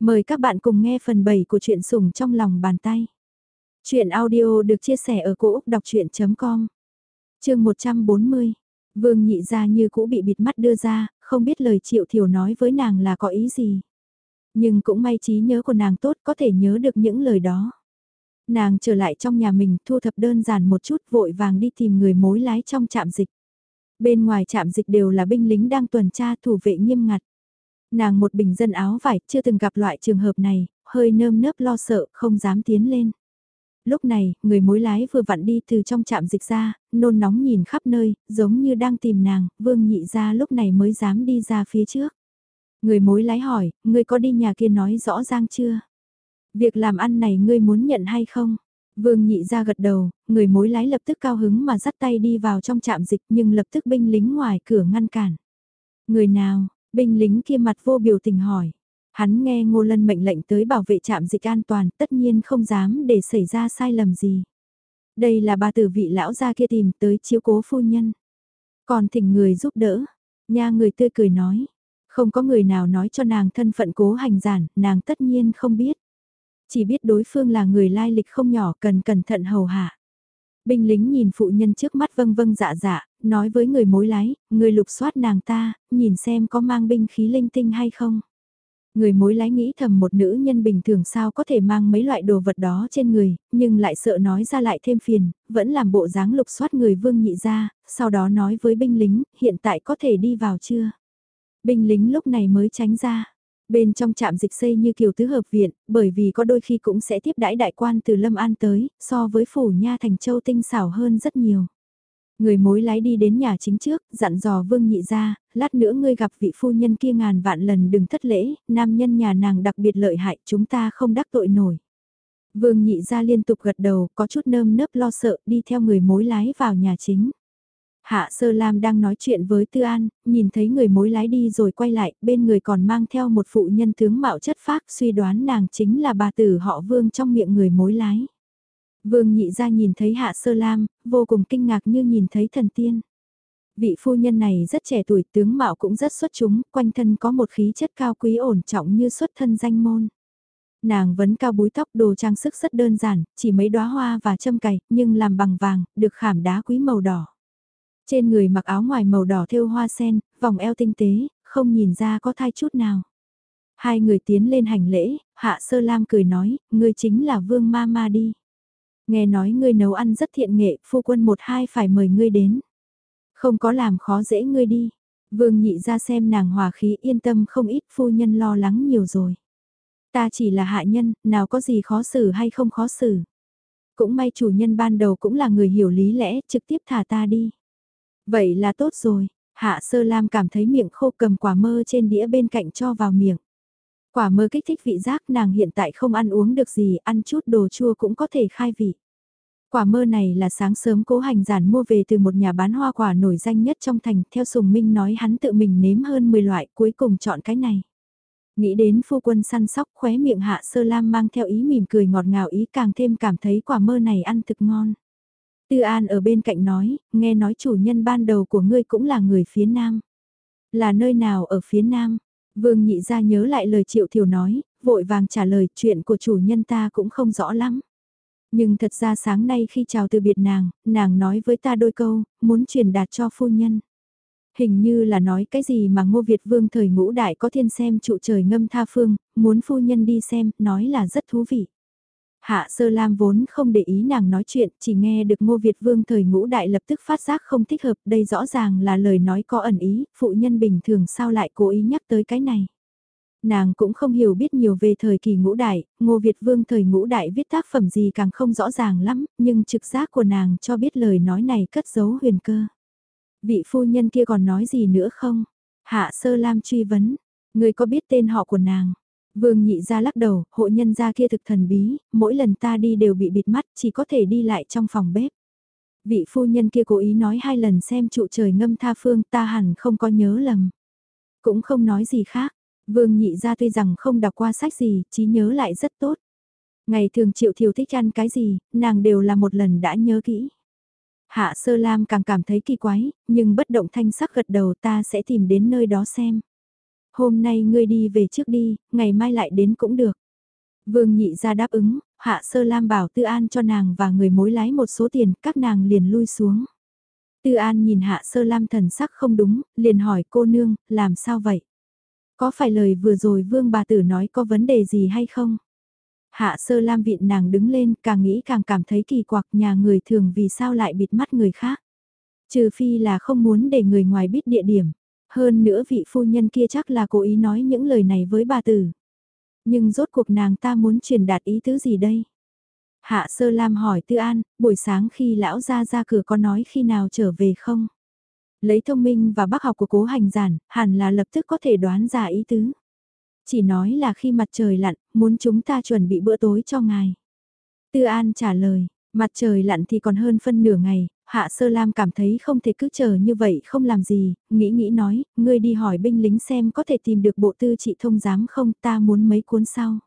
Mời các bạn cùng nghe phần 7 của truyện sủng trong lòng bàn tay. Chuyện audio được chia sẻ ở cỗ đọc chuyện.com Trường 140 Vương nhị ra như cũ bị bịt mắt đưa ra, không biết lời triệu thiểu nói với nàng là có ý gì. Nhưng cũng may trí nhớ của nàng tốt có thể nhớ được những lời đó. Nàng trở lại trong nhà mình thu thập đơn giản một chút vội vàng đi tìm người mối lái trong trạm dịch. Bên ngoài trạm dịch đều là binh lính đang tuần tra thủ vệ nghiêm ngặt. Nàng một bình dân áo vải chưa từng gặp loại trường hợp này, hơi nơm nớp lo sợ, không dám tiến lên. Lúc này, người mối lái vừa vặn đi từ trong trạm dịch ra, nôn nóng nhìn khắp nơi, giống như đang tìm nàng, vương nhị ra lúc này mới dám đi ra phía trước. Người mối lái hỏi, ngươi có đi nhà kia nói rõ ràng chưa? Việc làm ăn này ngươi muốn nhận hay không? Vương nhị ra gật đầu, người mối lái lập tức cao hứng mà dắt tay đi vào trong trạm dịch nhưng lập tức binh lính ngoài cửa ngăn cản. Người nào, Binh lính kia mặt vô biểu tình hỏi. Hắn nghe Ngô Lân mệnh lệnh tới bảo vệ trạm dịch an toàn, tất nhiên không dám để xảy ra sai lầm gì. Đây là bà tử vị lão gia kia tìm tới chiếu cố phu nhân. Còn thỉnh người giúp đỡ. Nha người tươi cười nói. Không có người nào nói cho nàng thân phận cố hành giản, nàng tất nhiên không biết. Chỉ biết đối phương là người lai lịch không nhỏ cần cẩn thận hầu hạ. Binh lính nhìn phụ nhân trước mắt vâng vâng dạ dạ, nói với người mối lái, người lục soát nàng ta, nhìn xem có mang binh khí linh tinh hay không. Người mối lái nghĩ thầm một nữ nhân bình thường sao có thể mang mấy loại đồ vật đó trên người, nhưng lại sợ nói ra lại thêm phiền, vẫn làm bộ dáng lục soát người vương nhị ra, sau đó nói với binh lính, hiện tại có thể đi vào chưa? Binh lính lúc này mới tránh ra. Bên trong trạm dịch xây như kiều tứ hợp viện, bởi vì có đôi khi cũng sẽ tiếp đãi đại quan từ Lâm An tới, so với phủ nha thành châu tinh xảo hơn rất nhiều. Người mối lái đi đến nhà chính trước, dặn dò vương nhị ra, lát nữa ngươi gặp vị phu nhân kia ngàn vạn lần đừng thất lễ, nam nhân nhà nàng đặc biệt lợi hại chúng ta không đắc tội nổi. Vương nhị ra liên tục gật đầu, có chút nơm nớp lo sợ, đi theo người mối lái vào nhà chính. Hạ Sơ Lam đang nói chuyện với Tư An, nhìn thấy người mối lái đi rồi quay lại, bên người còn mang theo một phụ nhân tướng mạo chất phác suy đoán nàng chính là bà tử họ Vương trong miệng người mối lái. Vương nhị ra nhìn thấy Hạ Sơ Lam, vô cùng kinh ngạc như nhìn thấy thần tiên. Vị phu nhân này rất trẻ tuổi, tướng mạo cũng rất xuất chúng, quanh thân có một khí chất cao quý ổn trọng như xuất thân danh môn. Nàng vấn cao búi tóc đồ trang sức rất đơn giản, chỉ mấy đóa hoa và châm cài, nhưng làm bằng vàng, được khảm đá quý màu đỏ. Trên người mặc áo ngoài màu đỏ thêu hoa sen, vòng eo tinh tế, không nhìn ra có thai chút nào. Hai người tiến lên hành lễ, Hạ Sơ Lam cười nói, ngươi chính là Vương Ma Ma đi. Nghe nói ngươi nấu ăn rất thiện nghệ, phu quân một hai phải mời ngươi đến. Không có làm khó dễ ngươi đi. Vương nhị ra xem nàng hòa khí yên tâm không ít phu nhân lo lắng nhiều rồi. Ta chỉ là hạ nhân, nào có gì khó xử hay không khó xử. Cũng may chủ nhân ban đầu cũng là người hiểu lý lẽ, trực tiếp thả ta đi. Vậy là tốt rồi, Hạ Sơ Lam cảm thấy miệng khô cầm quả mơ trên đĩa bên cạnh cho vào miệng. Quả mơ kích thích vị giác nàng hiện tại không ăn uống được gì, ăn chút đồ chua cũng có thể khai vị. Quả mơ này là sáng sớm cố hành giản mua về từ một nhà bán hoa quả nổi danh nhất trong thành, theo Sùng Minh nói hắn tự mình nếm hơn 10 loại, cuối cùng chọn cái này. Nghĩ đến phu quân săn sóc khóe miệng hạ sơ lam mang theo ý mỉm cười ngọt ngào ý càng thêm cảm thấy quả mơ này ăn thực ngon. Tư An ở bên cạnh nói, nghe nói chủ nhân ban đầu của ngươi cũng là người phía Nam. Là nơi nào ở phía Nam? Vương nhị ra nhớ lại lời triệu thiểu nói, vội vàng trả lời chuyện của chủ nhân ta cũng không rõ lắm. Nhưng thật ra sáng nay khi chào từ biệt nàng, nàng nói với ta đôi câu, muốn truyền đạt cho phu nhân. Hình như là nói cái gì mà Ngô Việt Vương thời ngũ đại có thiên xem trụ trời ngâm tha phương, muốn phu nhân đi xem, nói là rất thú vị. Hạ Sơ Lam vốn không để ý nàng nói chuyện, chỉ nghe được Ngô Việt Vương thời ngũ đại lập tức phát giác không thích hợp, đây rõ ràng là lời nói có ẩn ý, phụ nhân bình thường sao lại cố ý nhắc tới cái này. Nàng cũng không hiểu biết nhiều về thời kỳ ngũ đại, Ngô Việt Vương thời ngũ đại viết tác phẩm gì càng không rõ ràng lắm, nhưng trực giác của nàng cho biết lời nói này cất giấu huyền cơ. Vị phu nhân kia còn nói gì nữa không? Hạ Sơ Lam truy vấn, người có biết tên họ của nàng? Vương nhị ra lắc đầu, hộ nhân gia kia thực thần bí, mỗi lần ta đi đều bị bịt mắt, chỉ có thể đi lại trong phòng bếp. Vị phu nhân kia cố ý nói hai lần xem trụ trời ngâm tha phương ta hẳn không có nhớ lầm. Cũng không nói gì khác, vương nhị ra tuy rằng không đọc qua sách gì, trí nhớ lại rất tốt. Ngày thường triệu thiều thích ăn cái gì, nàng đều là một lần đã nhớ kỹ. Hạ sơ lam càng cảm thấy kỳ quái, nhưng bất động thanh sắc gật đầu ta sẽ tìm đến nơi đó xem. Hôm nay ngươi đi về trước đi, ngày mai lại đến cũng được. Vương nhị ra đáp ứng, hạ sơ lam bảo tư an cho nàng và người mối lái một số tiền, các nàng liền lui xuống. Tư an nhìn hạ sơ lam thần sắc không đúng, liền hỏi cô nương, làm sao vậy? Có phải lời vừa rồi vương bà tử nói có vấn đề gì hay không? Hạ sơ lam viện nàng đứng lên càng nghĩ càng cảm thấy kỳ quặc nhà người thường vì sao lại bịt mắt người khác. Trừ phi là không muốn để người ngoài biết địa điểm. Hơn nữa vị phu nhân kia chắc là cố ý nói những lời này với bà tử. Nhưng rốt cuộc nàng ta muốn truyền đạt ý tứ gì đây? Hạ sơ lam hỏi tư an, buổi sáng khi lão ra ra cửa có nói khi nào trở về không? Lấy thông minh và bác học của cố hành giản, hẳn là lập tức có thể đoán ra ý tứ. Chỉ nói là khi mặt trời lặn, muốn chúng ta chuẩn bị bữa tối cho ngài. Tư An trả lời, mặt trời lặn thì còn hơn phân nửa ngày, Hạ Sơ Lam cảm thấy không thể cứ chờ như vậy không làm gì, nghĩ nghĩ nói, ngươi đi hỏi binh lính xem có thể tìm được bộ tư trị thông giám không, ta muốn mấy cuốn sau.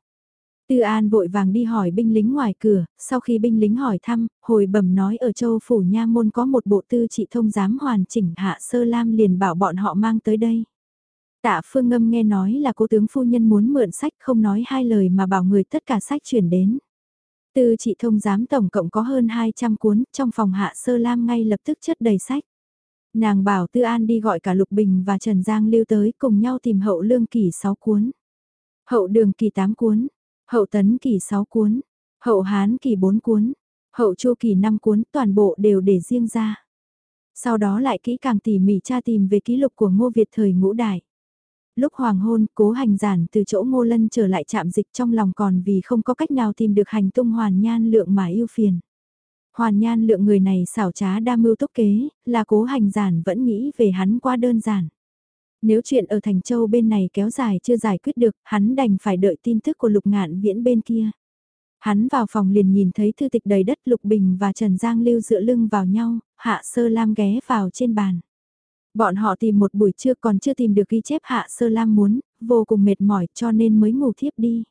Tư An vội vàng đi hỏi binh lính ngoài cửa, sau khi binh lính hỏi thăm, hồi bẩm nói ở châu Phủ Nha Môn có một bộ tư trị thông giám hoàn chỉnh Hạ Sơ Lam liền bảo bọn họ mang tới đây. Tạ Phương Ngâm nghe nói là cố tướng phu nhân muốn mượn sách không nói hai lời mà bảo người tất cả sách chuyển đến từ trị thông giám tổng cộng có hơn 200 cuốn, trong phòng Hạ Sơ Lam ngay lập tức chất đầy sách. Nàng bảo Tư An đi gọi cả Lục Bình và Trần Giang lưu tới cùng nhau tìm hậu lương kỳ 6 cuốn. Hậu đường kỳ 8 cuốn, hậu tấn kỳ 6 cuốn, hậu hán kỳ 4 cuốn, hậu chu kỳ 5 cuốn toàn bộ đều để riêng ra. Sau đó lại kỹ càng tỉ mỉ tra tìm về ký lục của Ngô Việt thời ngũ đại. Lúc hoàng hôn, cố hành giản từ chỗ ngô lân trở lại trạm dịch trong lòng còn vì không có cách nào tìm được hành tung hoàn nhan lượng mà yêu phiền. Hoàn nhan lượng người này xảo trá đa mưu tốc kế, là cố hành giản vẫn nghĩ về hắn quá đơn giản. Nếu chuyện ở Thành Châu bên này kéo dài chưa giải quyết được, hắn đành phải đợi tin tức của lục ngạn viễn bên kia. Hắn vào phòng liền nhìn thấy thư tịch đầy đất Lục Bình và Trần Giang Lưu dựa lưng vào nhau, Hạ Sơ Lam ghé vào trên bàn. Bọn họ tìm một buổi trưa còn chưa tìm được ghi chép Hạ Sơ Lam muốn, vô cùng mệt mỏi cho nên mới ngủ thiếp đi.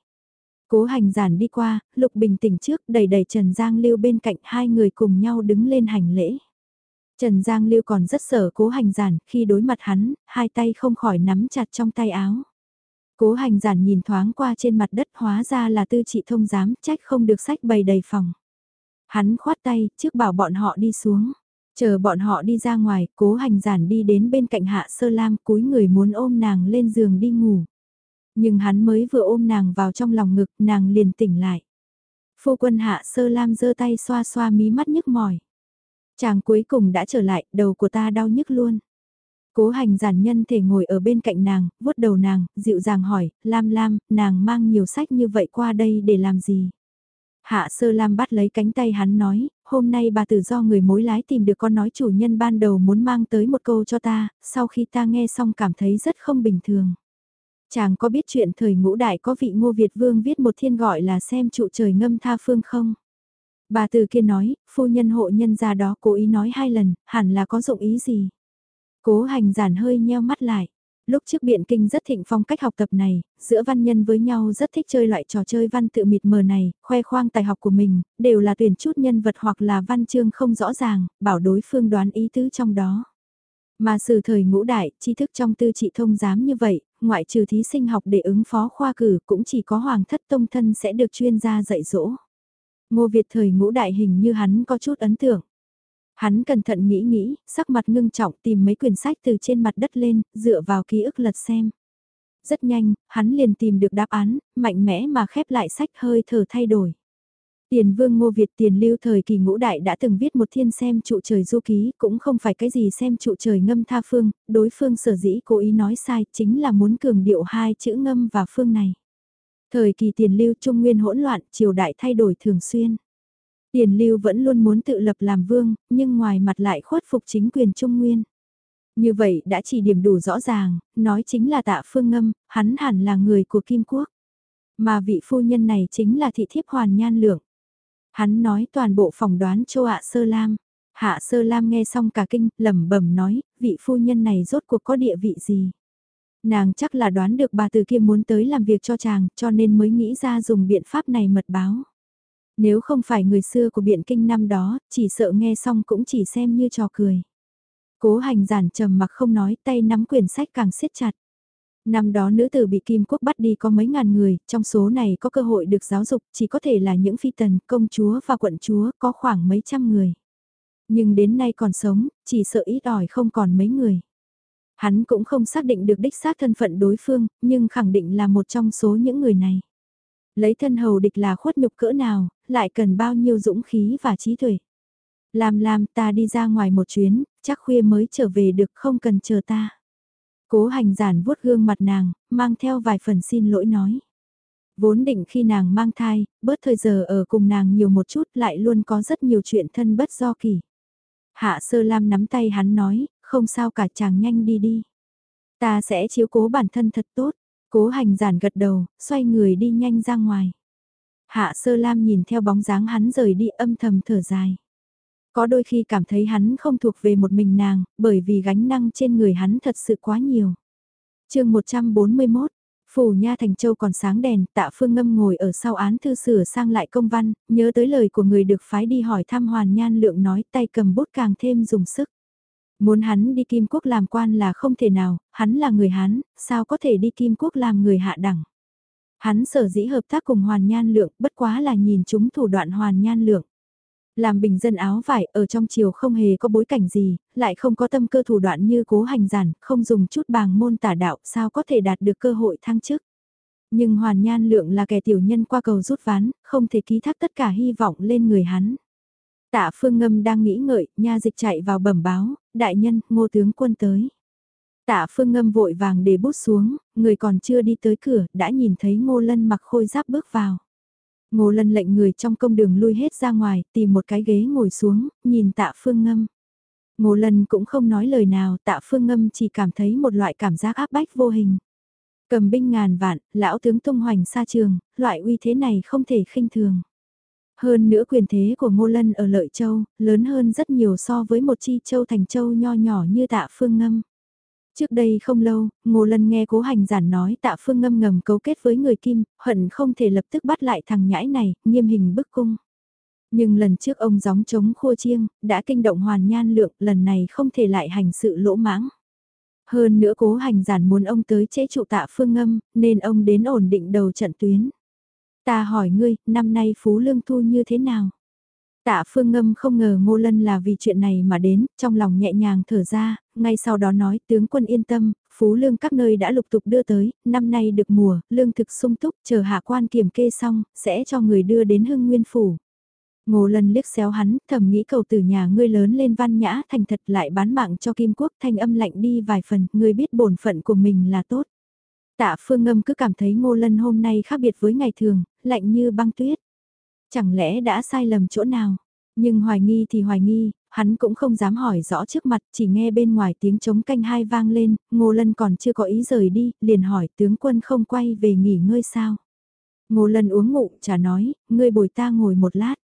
Cố hành giản đi qua, Lục Bình tỉnh trước đầy đầy Trần Giang Lưu bên cạnh hai người cùng nhau đứng lên hành lễ. Trần Giang Lưu còn rất sợ cố hành giản, khi đối mặt hắn, hai tay không khỏi nắm chặt trong tay áo. Cố hành giản nhìn thoáng qua trên mặt đất hóa ra là tư trị thông giám, trách không được sách bày đầy phòng. Hắn khoát tay, trước bảo bọn họ đi xuống. Chờ bọn họ đi ra ngoài, cố hành giản đi đến bên cạnh hạ sơ lam cúi người muốn ôm nàng lên giường đi ngủ. Nhưng hắn mới vừa ôm nàng vào trong lòng ngực, nàng liền tỉnh lại. Phu quân hạ sơ lam giơ tay xoa xoa mí mắt nhức mỏi. Chàng cuối cùng đã trở lại, đầu của ta đau nhức luôn. Cố hành giản nhân thể ngồi ở bên cạnh nàng, vuốt đầu nàng, dịu dàng hỏi, Lam Lam, nàng mang nhiều sách như vậy qua đây để làm gì? Hạ sơ lam bắt lấy cánh tay hắn nói, hôm nay bà tử do người mối lái tìm được con nói chủ nhân ban đầu muốn mang tới một câu cho ta, sau khi ta nghe xong cảm thấy rất không bình thường. Chàng có biết chuyện thời ngũ đại có vị ngô Việt vương viết một thiên gọi là xem trụ trời ngâm tha phương không? Bà từ kia nói, phu nhân hộ nhân ra đó cố ý nói hai lần, hẳn là có dụng ý gì? Cố hành giản hơi nheo mắt lại. Lúc trước biện kinh rất thịnh phong cách học tập này, giữa văn nhân với nhau rất thích chơi loại trò chơi văn tự mịt mờ này, khoe khoang tài học của mình, đều là tuyển chút nhân vật hoặc là văn chương không rõ ràng, bảo đối phương đoán ý tứ trong đó. Mà từ thời ngũ đại, tri thức trong tư trị thông giám như vậy, ngoại trừ thí sinh học để ứng phó khoa cử cũng chỉ có hoàng thất tông thân sẽ được chuyên gia dạy dỗ. Ngô Việt thời ngũ đại hình như hắn có chút ấn tượng. Hắn cẩn thận nghĩ nghĩ, sắc mặt ngưng trọng tìm mấy quyển sách từ trên mặt đất lên, dựa vào ký ức lật xem. Rất nhanh, hắn liền tìm được đáp án, mạnh mẽ mà khép lại sách hơi thở thay đổi. Tiền vương Ngô Việt tiền lưu thời kỳ ngũ đại đã từng viết một thiên xem trụ trời du ký, cũng không phải cái gì xem trụ trời ngâm tha phương, đối phương sở dĩ cố ý nói sai chính là muốn cường điệu hai chữ ngâm và phương này. Thời kỳ tiền lưu trung nguyên hỗn loạn, triều đại thay đổi thường xuyên. Tiền lưu vẫn luôn muốn tự lập làm vương, nhưng ngoài mặt lại khuất phục chính quyền Trung Nguyên. Như vậy đã chỉ điểm đủ rõ ràng, nói chính là tạ phương ngâm, hắn hẳn là người của Kim Quốc. Mà vị phu nhân này chính là thị thiếp hoàn nhan lượng. Hắn nói toàn bộ phỏng đoán châu ạ sơ lam. Hạ sơ lam nghe xong cả kinh, lẩm bẩm nói, vị phu nhân này rốt cuộc có địa vị gì. Nàng chắc là đoán được bà từ kia muốn tới làm việc cho chàng, cho nên mới nghĩ ra dùng biện pháp này mật báo. Nếu không phải người xưa của biện kinh năm đó, chỉ sợ nghe xong cũng chỉ xem như trò cười. Cố hành giản trầm mặc không nói tay nắm quyển sách càng siết chặt. Năm đó nữ tử bị Kim Quốc bắt đi có mấy ngàn người, trong số này có cơ hội được giáo dục chỉ có thể là những phi tần, công chúa và quận chúa có khoảng mấy trăm người. Nhưng đến nay còn sống, chỉ sợ ít ỏi không còn mấy người. Hắn cũng không xác định được đích xác thân phận đối phương, nhưng khẳng định là một trong số những người này. Lấy thân hầu địch là khuất nhục cỡ nào, lại cần bao nhiêu dũng khí và trí tuệ. Làm làm ta đi ra ngoài một chuyến, chắc khuya mới trở về được không cần chờ ta. Cố hành giản vuốt gương mặt nàng, mang theo vài phần xin lỗi nói. Vốn định khi nàng mang thai, bớt thời giờ ở cùng nàng nhiều một chút lại luôn có rất nhiều chuyện thân bất do kỳ. Hạ sơ lam nắm tay hắn nói, không sao cả chàng nhanh đi đi. Ta sẽ chiếu cố bản thân thật tốt, cố hành giản gật đầu, xoay người đi nhanh ra ngoài. Hạ sơ lam nhìn theo bóng dáng hắn rời đi âm thầm thở dài. Có đôi khi cảm thấy hắn không thuộc về một mình nàng, bởi vì gánh năng trên người hắn thật sự quá nhiều. chương 141, Phủ Nha Thành Châu còn sáng đèn, tạ phương ngâm ngồi ở sau án thư sửa sang lại công văn, nhớ tới lời của người được phái đi hỏi thăm hoàn nhan lượng nói tay cầm bút càng thêm dùng sức. Muốn hắn đi Kim Quốc làm quan là không thể nào, hắn là người Hán, sao có thể đi Kim Quốc làm người hạ đẳng. Hắn sở dĩ hợp tác cùng hoàn nhan lượng bất quá là nhìn chúng thủ đoạn hoàn nhan lượng. Làm bình dân áo vải ở trong chiều không hề có bối cảnh gì, lại không có tâm cơ thủ đoạn như cố hành giản, không dùng chút bàng môn tả đạo sao có thể đạt được cơ hội thăng chức. Nhưng hoàn nhan lượng là kẻ tiểu nhân qua cầu rút ván, không thể ký thác tất cả hy vọng lên người hắn. Tạ phương ngâm đang nghĩ ngợi, nha dịch chạy vào bẩm báo, đại nhân, ngô tướng quân tới. Tạ phương ngâm vội vàng để bút xuống, người còn chưa đi tới cửa, đã nhìn thấy ngô lân mặc khôi giáp bước vào. Ngô lân lệnh người trong công đường lui hết ra ngoài, tìm một cái ghế ngồi xuống, nhìn tạ phương ngâm. Ngô lân cũng không nói lời nào, tạ phương ngâm chỉ cảm thấy một loại cảm giác áp bách vô hình. Cầm binh ngàn vạn, lão tướng tung hoành xa trường, loại uy thế này không thể khinh thường. Hơn nữa quyền thế của Ngô Lân ở Lợi Châu, lớn hơn rất nhiều so với một chi châu thành châu nho nhỏ như tạ phương ngâm. Trước đây không lâu, Ngô Lân nghe cố hành giản nói tạ phương ngâm ngầm cấu kết với người Kim, hận không thể lập tức bắt lại thằng nhãi này, nghiêm hình bức cung. Nhưng lần trước ông gióng chống khua chiêng, đã kinh động hoàn nhan lượng, lần này không thể lại hành sự lỗ mãng. Hơn nữa cố hành giản muốn ông tới chế trụ tạ phương ngâm, nên ông đến ổn định đầu trận tuyến. Ta hỏi ngươi, năm nay Phú Lương Thu như thế nào? Tạ Phương Ngâm không ngờ Ngô Lân là vì chuyện này mà đến, trong lòng nhẹ nhàng thở ra, ngay sau đó nói tướng quân yên tâm, Phú Lương các nơi đã lục tục đưa tới, năm nay được mùa, lương thực sung túc, chờ hạ quan kiểm kê xong, sẽ cho người đưa đến hưng nguyên phủ. Ngô Lân liếc xéo hắn, thầm nghĩ cầu từ nhà ngươi lớn lên văn nhã thành thật lại bán mạng cho Kim Quốc thanh âm lạnh đi vài phần, ngươi biết bổn phận của mình là tốt. Tạ Phương Ngâm cứ cảm thấy Ngô Lân hôm nay khác biệt với ngày thường, lạnh như băng tuyết. Chẳng lẽ đã sai lầm chỗ nào? Nhưng hoài nghi thì hoài nghi, hắn cũng không dám hỏi rõ trước mặt, chỉ nghe bên ngoài tiếng trống canh hai vang lên, Ngô Lân còn chưa có ý rời đi, liền hỏi tướng quân không quay về nghỉ ngơi sao? Ngô Lân uống ngụ, trả nói, ngươi bồi ta ngồi một lát.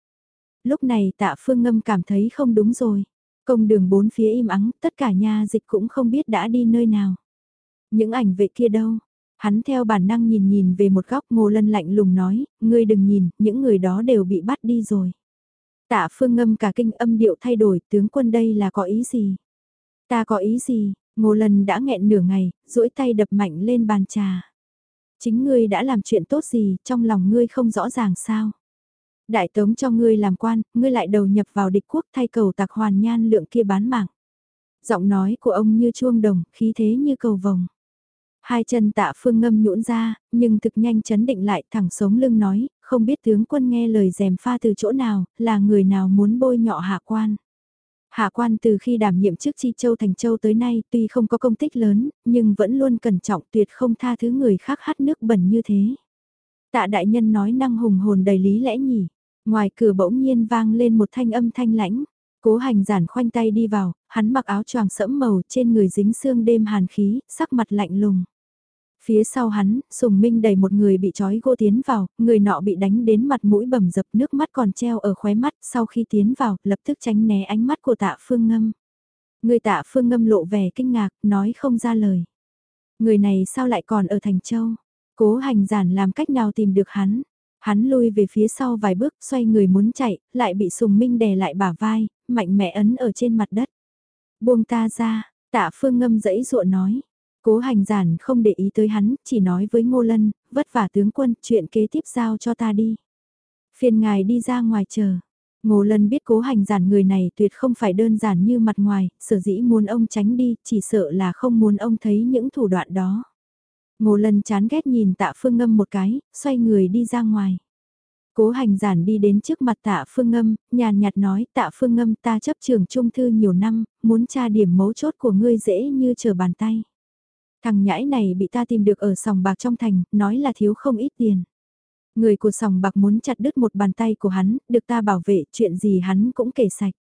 Lúc này tạ phương ngâm cảm thấy không đúng rồi. Công đường bốn phía im ắng, tất cả nhà dịch cũng không biết đã đi nơi nào. Những ảnh vệ kia đâu, Hắn theo bản năng nhìn nhìn về một góc ngô lân lạnh lùng nói, ngươi đừng nhìn, những người đó đều bị bắt đi rồi. Tạ phương ngâm cả kinh âm điệu thay đổi, tướng quân đây là có ý gì? Ta có ý gì? Ngô lân đã nghẹn nửa ngày, duỗi tay đập mạnh lên bàn trà. Chính ngươi đã làm chuyện tốt gì, trong lòng ngươi không rõ ràng sao? Đại tống cho ngươi làm quan, ngươi lại đầu nhập vào địch quốc thay cầu tạc hoàn nhan lượng kia bán mạng. Giọng nói của ông như chuông đồng, khí thế như cầu vồng. Hai chân tạ phương ngâm nhũn ra, nhưng thực nhanh chấn định lại thẳng sống lưng nói, không biết tướng quân nghe lời dèm pha từ chỗ nào, là người nào muốn bôi nhọ hạ quan. Hạ quan từ khi đảm nhiệm chức chi châu thành châu tới nay tuy không có công tích lớn, nhưng vẫn luôn cẩn trọng tuyệt không tha thứ người khác hát nước bẩn như thế. Tạ đại nhân nói năng hùng hồn đầy lý lẽ nhỉ, ngoài cửa bỗng nhiên vang lên một thanh âm thanh lãnh. Cố hành giản khoanh tay đi vào, hắn mặc áo choàng sẫm màu trên người dính xương đêm hàn khí, sắc mặt lạnh lùng. Phía sau hắn, Sùng Minh đẩy một người bị trói gô tiến vào, người nọ bị đánh đến mặt mũi bầm dập nước mắt còn treo ở khóe mắt, sau khi tiến vào, lập tức tránh né ánh mắt của tạ phương ngâm. Người tạ phương ngâm lộ vẻ kinh ngạc, nói không ra lời. Người này sao lại còn ở Thành Châu? Cố hành giản làm cách nào tìm được hắn? Hắn lui về phía sau vài bước, xoay người muốn chạy, lại bị Sùng Minh đè lại bả vai, mạnh mẽ ấn ở trên mặt đất. Buông ta ra, tạ phương ngâm dẫy dụa nói. Cố hành giản không để ý tới hắn, chỉ nói với Ngô Lân, vất vả tướng quân, chuyện kế tiếp giao cho ta đi. Phiền ngài đi ra ngoài chờ. Ngô Lân biết cố hành giản người này tuyệt không phải đơn giản như mặt ngoài, sở dĩ muốn ông tránh đi, chỉ sợ là không muốn ông thấy những thủ đoạn đó. Ngô Lân chán ghét nhìn tạ phương ngâm một cái, xoay người đi ra ngoài. Cố hành giản đi đến trước mặt tạ phương ngâm, nhàn nhạt nói tạ phương ngâm ta chấp trường trung thư nhiều năm, muốn tra điểm mấu chốt của ngươi dễ như chờ bàn tay. Thằng nhãi này bị ta tìm được ở sòng bạc trong thành, nói là thiếu không ít tiền. Người của sòng bạc muốn chặt đứt một bàn tay của hắn, được ta bảo vệ, chuyện gì hắn cũng kể sạch.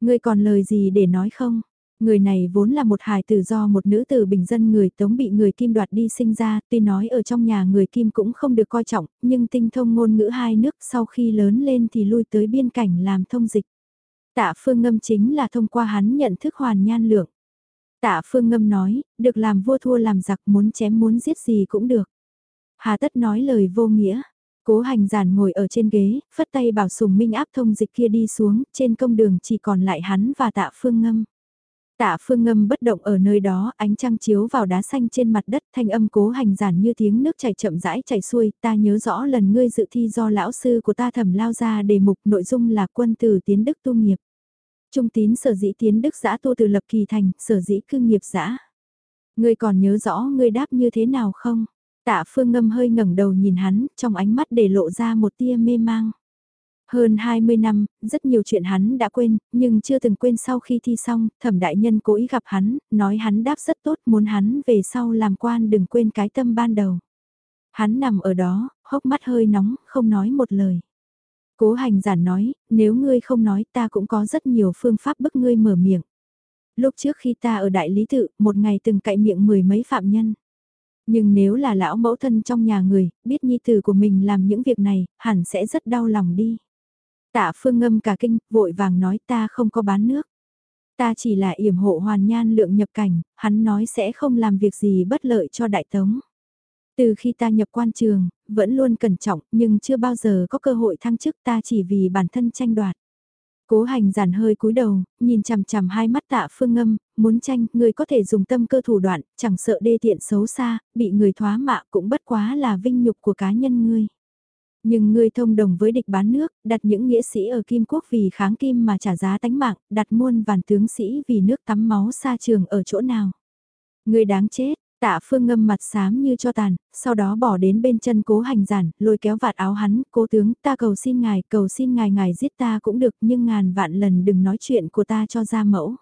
Ngươi còn lời gì để nói không? Người này vốn là một hài tử do một nữ tử bình dân người tống bị người kim đoạt đi sinh ra, tuy nói ở trong nhà người kim cũng không được coi trọng, nhưng tinh thông ngôn ngữ hai nước sau khi lớn lên thì lui tới biên cảnh làm thông dịch. Tạ phương ngâm chính là thông qua hắn nhận thức hoàn nhan lượng. Tạ phương ngâm nói, được làm vua thua làm giặc muốn chém muốn giết gì cũng được. Hà tất nói lời vô nghĩa. Cố hành giản ngồi ở trên ghế, phất tay bảo sùng minh áp thông dịch kia đi xuống, trên công đường chỉ còn lại hắn và tạ phương ngâm. Tạ phương ngâm bất động ở nơi đó, ánh trăng chiếu vào đá xanh trên mặt đất, thanh âm cố hành giản như tiếng nước chảy chậm rãi chảy xuôi, ta nhớ rõ lần ngươi dự thi do lão sư của ta thẩm lao ra đề mục nội dung là quân tử tiến đức tu nghiệp. Trung tín sở dĩ tiến đức giã tu từ lập kỳ thành, sở dĩ cư nghiệp giã. Ngươi còn nhớ rõ ngươi đáp như thế nào không? Tạ phương ngâm hơi ngẩng đầu nhìn hắn, trong ánh mắt để lộ ra một tia mê mang. Hơn 20 năm, rất nhiều chuyện hắn đã quên, nhưng chưa từng quên sau khi thi xong, thẩm đại nhân cố ý gặp hắn, nói hắn đáp rất tốt muốn hắn về sau làm quan đừng quên cái tâm ban đầu. Hắn nằm ở đó, hốc mắt hơi nóng, không nói một lời. Cố hành giản nói, nếu ngươi không nói ta cũng có rất nhiều phương pháp bức ngươi mở miệng. Lúc trước khi ta ở đại lý tự, một ngày từng cậy miệng mười mấy phạm nhân. Nhưng nếu là lão mẫu thân trong nhà người, biết nhi tử của mình làm những việc này, hẳn sẽ rất đau lòng đi. Tạ phương ngâm cả kinh, vội vàng nói ta không có bán nước. Ta chỉ là yểm hộ hoàn nhan lượng nhập cảnh, hắn nói sẽ không làm việc gì bất lợi cho đại tống. Từ khi ta nhập quan trường, vẫn luôn cẩn trọng nhưng chưa bao giờ có cơ hội thăng chức ta chỉ vì bản thân tranh đoạt. Cố hành giản hơi cúi đầu, nhìn chằm chằm hai mắt tạ phương ngâm, muốn tranh, người có thể dùng tâm cơ thủ đoạn, chẳng sợ đê tiện xấu xa, bị người thoá mạ cũng bất quá là vinh nhục của cá nhân ngươi. Nhưng ngươi thông đồng với địch bán nước, đặt những nghĩa sĩ ở Kim Quốc vì kháng kim mà trả giá tánh mạng, đặt muôn vàn tướng sĩ vì nước tắm máu xa trường ở chỗ nào. Ngươi đáng chết, tạ phương ngâm mặt xám như cho tàn, sau đó bỏ đến bên chân cố hành giản, lôi kéo vạt áo hắn, cố tướng, ta cầu xin ngài, cầu xin ngài ngài giết ta cũng được nhưng ngàn vạn lần đừng nói chuyện của ta cho ra mẫu.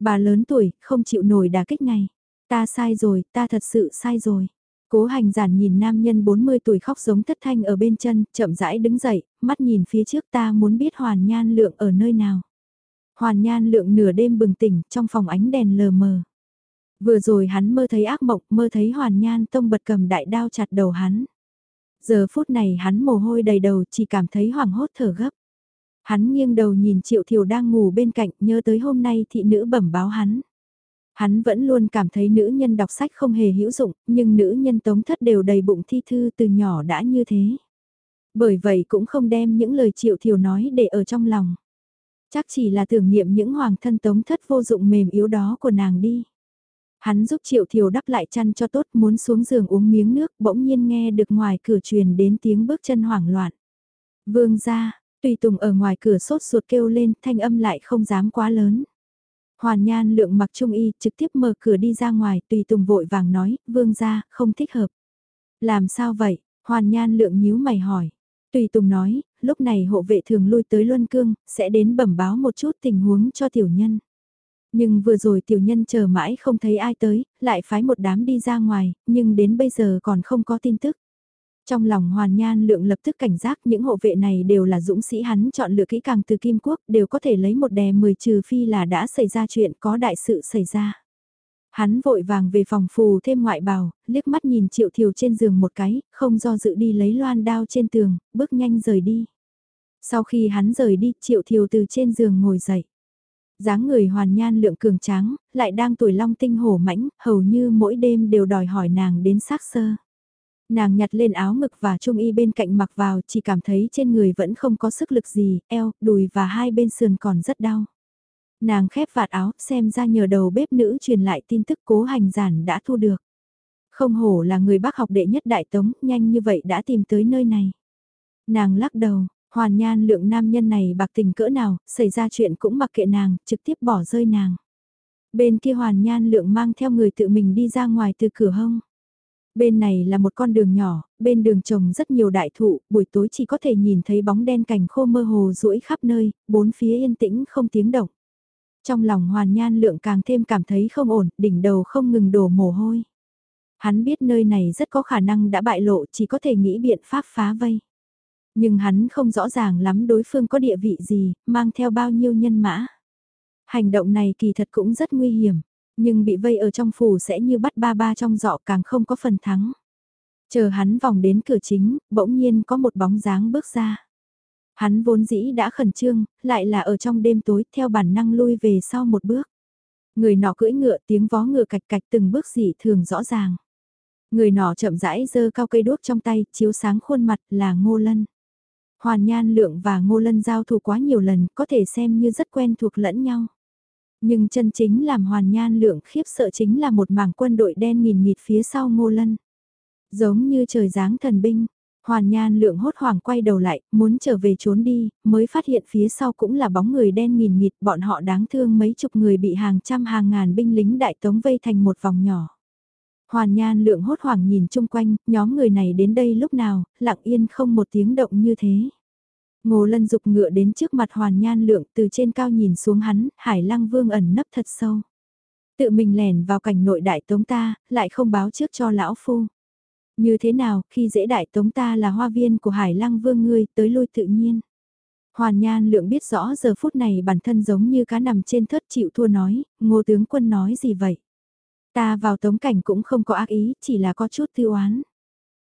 Bà lớn tuổi, không chịu nổi đả kích này. Ta sai rồi, ta thật sự sai rồi. Cố hành giản nhìn nam nhân 40 tuổi khóc giống thất thanh ở bên chân, chậm rãi đứng dậy, mắt nhìn phía trước ta muốn biết hoàn nhan lượng ở nơi nào. Hoàn nhan lượng nửa đêm bừng tỉnh trong phòng ánh đèn lờ mờ. Vừa rồi hắn mơ thấy ác mộng, mơ thấy hoàn nhan tông bật cầm đại đao chặt đầu hắn. Giờ phút này hắn mồ hôi đầy đầu chỉ cảm thấy hoảng hốt thở gấp. Hắn nghiêng đầu nhìn Triệu Thiều đang ngủ bên cạnh nhớ tới hôm nay thị nữ bẩm báo hắn. Hắn vẫn luôn cảm thấy nữ nhân đọc sách không hề hữu dụng, nhưng nữ nhân tống thất đều đầy bụng thi thư từ nhỏ đã như thế. Bởi vậy cũng không đem những lời triệu thiều nói để ở trong lòng. Chắc chỉ là tưởng niệm những hoàng thân tống thất vô dụng mềm yếu đó của nàng đi. Hắn giúp triệu thiều đắp lại chăn cho tốt muốn xuống giường uống miếng nước bỗng nhiên nghe được ngoài cửa truyền đến tiếng bước chân hoảng loạn. Vương ra, tùy tùng ở ngoài cửa sốt ruột kêu lên thanh âm lại không dám quá lớn. Hoàn Nhan lượng mặc trung y trực tiếp mở cửa đi ra ngoài tùy tùng vội vàng nói, vương ra, không thích hợp. Làm sao vậy? Hoàn Nhan lượng nhíu mày hỏi. Tùy tùng nói, lúc này hộ vệ thường lui tới Luân Cương, sẽ đến bẩm báo một chút tình huống cho tiểu nhân. Nhưng vừa rồi tiểu nhân chờ mãi không thấy ai tới, lại phái một đám đi ra ngoài, nhưng đến bây giờ còn không có tin tức. Trong lòng Hoàn Nhan lượng lập tức cảnh giác những hộ vệ này đều là dũng sĩ hắn chọn lựa kỹ càng từ Kim Quốc đều có thể lấy một đè mười trừ phi là đã xảy ra chuyện có đại sự xảy ra. Hắn vội vàng về phòng phù thêm ngoại bào, liếc mắt nhìn triệu thiều trên giường một cái, không do dự đi lấy loan đao trên tường, bước nhanh rời đi. Sau khi hắn rời đi, triệu thiều từ trên giường ngồi dậy dáng người hoàn nhan lượng cường tráng, lại đang tuổi long tinh hổ mãnh, hầu như mỗi đêm đều đòi hỏi nàng đến xác sơ. Nàng nhặt lên áo ngực và trung y bên cạnh mặc vào chỉ cảm thấy trên người vẫn không có sức lực gì, eo, đùi và hai bên sườn còn rất đau. Nàng khép vạt áo, xem ra nhờ đầu bếp nữ truyền lại tin tức cố hành giản đã thu được. Không hổ là người bác học đệ nhất đại tống, nhanh như vậy đã tìm tới nơi này. Nàng lắc đầu, hoàn nhan lượng nam nhân này bạc tình cỡ nào, xảy ra chuyện cũng mặc kệ nàng, trực tiếp bỏ rơi nàng. Bên kia hoàn nhan lượng mang theo người tự mình đi ra ngoài từ cửa hông. Bên này là một con đường nhỏ, bên đường trồng rất nhiều đại thụ, buổi tối chỉ có thể nhìn thấy bóng đen cành khô mơ hồ rũi khắp nơi, bốn phía yên tĩnh không tiếng động. Trong lòng hoàn nhan lượng càng thêm cảm thấy không ổn, đỉnh đầu không ngừng đổ mồ hôi. Hắn biết nơi này rất có khả năng đã bại lộ chỉ có thể nghĩ biện pháp phá vây. Nhưng hắn không rõ ràng lắm đối phương có địa vị gì, mang theo bao nhiêu nhân mã. Hành động này kỳ thật cũng rất nguy hiểm, nhưng bị vây ở trong phủ sẽ như bắt ba ba trong dọ càng không có phần thắng. Chờ hắn vòng đến cửa chính, bỗng nhiên có một bóng dáng bước ra. Hắn vốn dĩ đã khẩn trương, lại là ở trong đêm tối theo bản năng lui về sau một bước. Người nọ cưỡi ngựa tiếng vó ngựa cạch cạch từng bước dị thường rõ ràng. Người nọ chậm rãi giơ cao cây đuốc trong tay, chiếu sáng khuôn mặt là Ngô Lân. Hoàn Nhan Lượng và Ngô Lân giao thủ quá nhiều lần, có thể xem như rất quen thuộc lẫn nhau. Nhưng chân chính làm Hoàn Nhan Lượng khiếp sợ chính là một mảng quân đội đen nghìn nghịt phía sau Ngô Lân. Giống như trời giáng thần binh, Hoàn Nhan Lượng hốt hoảng quay đầu lại, muốn trở về trốn đi, mới phát hiện phía sau cũng là bóng người đen nghìn nghịt, bọn họ đáng thương mấy chục người bị hàng trăm hàng ngàn binh lính đại tống vây thành một vòng nhỏ. Hoàn Nhan lượng hốt hoảng nhìn chung quanh, nhóm người này đến đây lúc nào, lặng yên không một tiếng động như thế. Ngô lân dục ngựa đến trước mặt Hoàn Nhan lượng từ trên cao nhìn xuống hắn, Hải Lăng Vương ẩn nấp thật sâu. Tự mình lẻn vào cảnh nội đại tống ta, lại không báo trước cho lão phu. Như thế nào, khi dễ đại tống ta là hoa viên của Hải Lăng Vương ngươi, tới lui tự nhiên. Hoàn Nhan lượng biết rõ giờ phút này bản thân giống như cá nằm trên thớt chịu thua nói, ngô tướng quân nói gì vậy? Ta vào tống cảnh cũng không có ác ý, chỉ là có chút tư oán.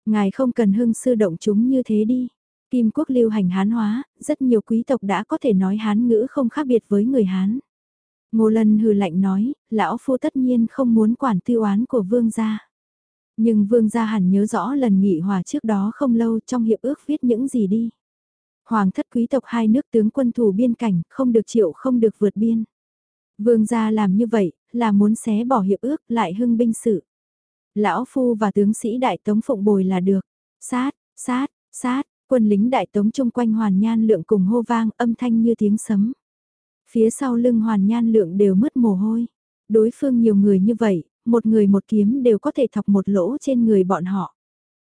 Ngài không cần hưng sư động chúng như thế đi. Kim quốc lưu hành hán hóa, rất nhiều quý tộc đã có thể nói hán ngữ không khác biệt với người hán. Ngô Lân hừ lạnh nói, lão phu tất nhiên không muốn quản tư oán của vương gia. Nhưng vương gia hẳn nhớ rõ lần nghị hòa trước đó không lâu trong hiệp ước viết những gì đi. Hoàng thất quý tộc hai nước tướng quân thủ biên cảnh, không được chịu không được vượt biên. Vương gia làm như vậy, là muốn xé bỏ hiệp ước lại hưng binh sự. Lão Phu và tướng sĩ Đại Tống phụng bồi là được. Sát, sát, sát, quân lính Đại Tống chung quanh Hoàn Nhan Lượng cùng hô vang âm thanh như tiếng sấm. Phía sau lưng Hoàn Nhan Lượng đều mất mồ hôi. Đối phương nhiều người như vậy, một người một kiếm đều có thể thọc một lỗ trên người bọn họ.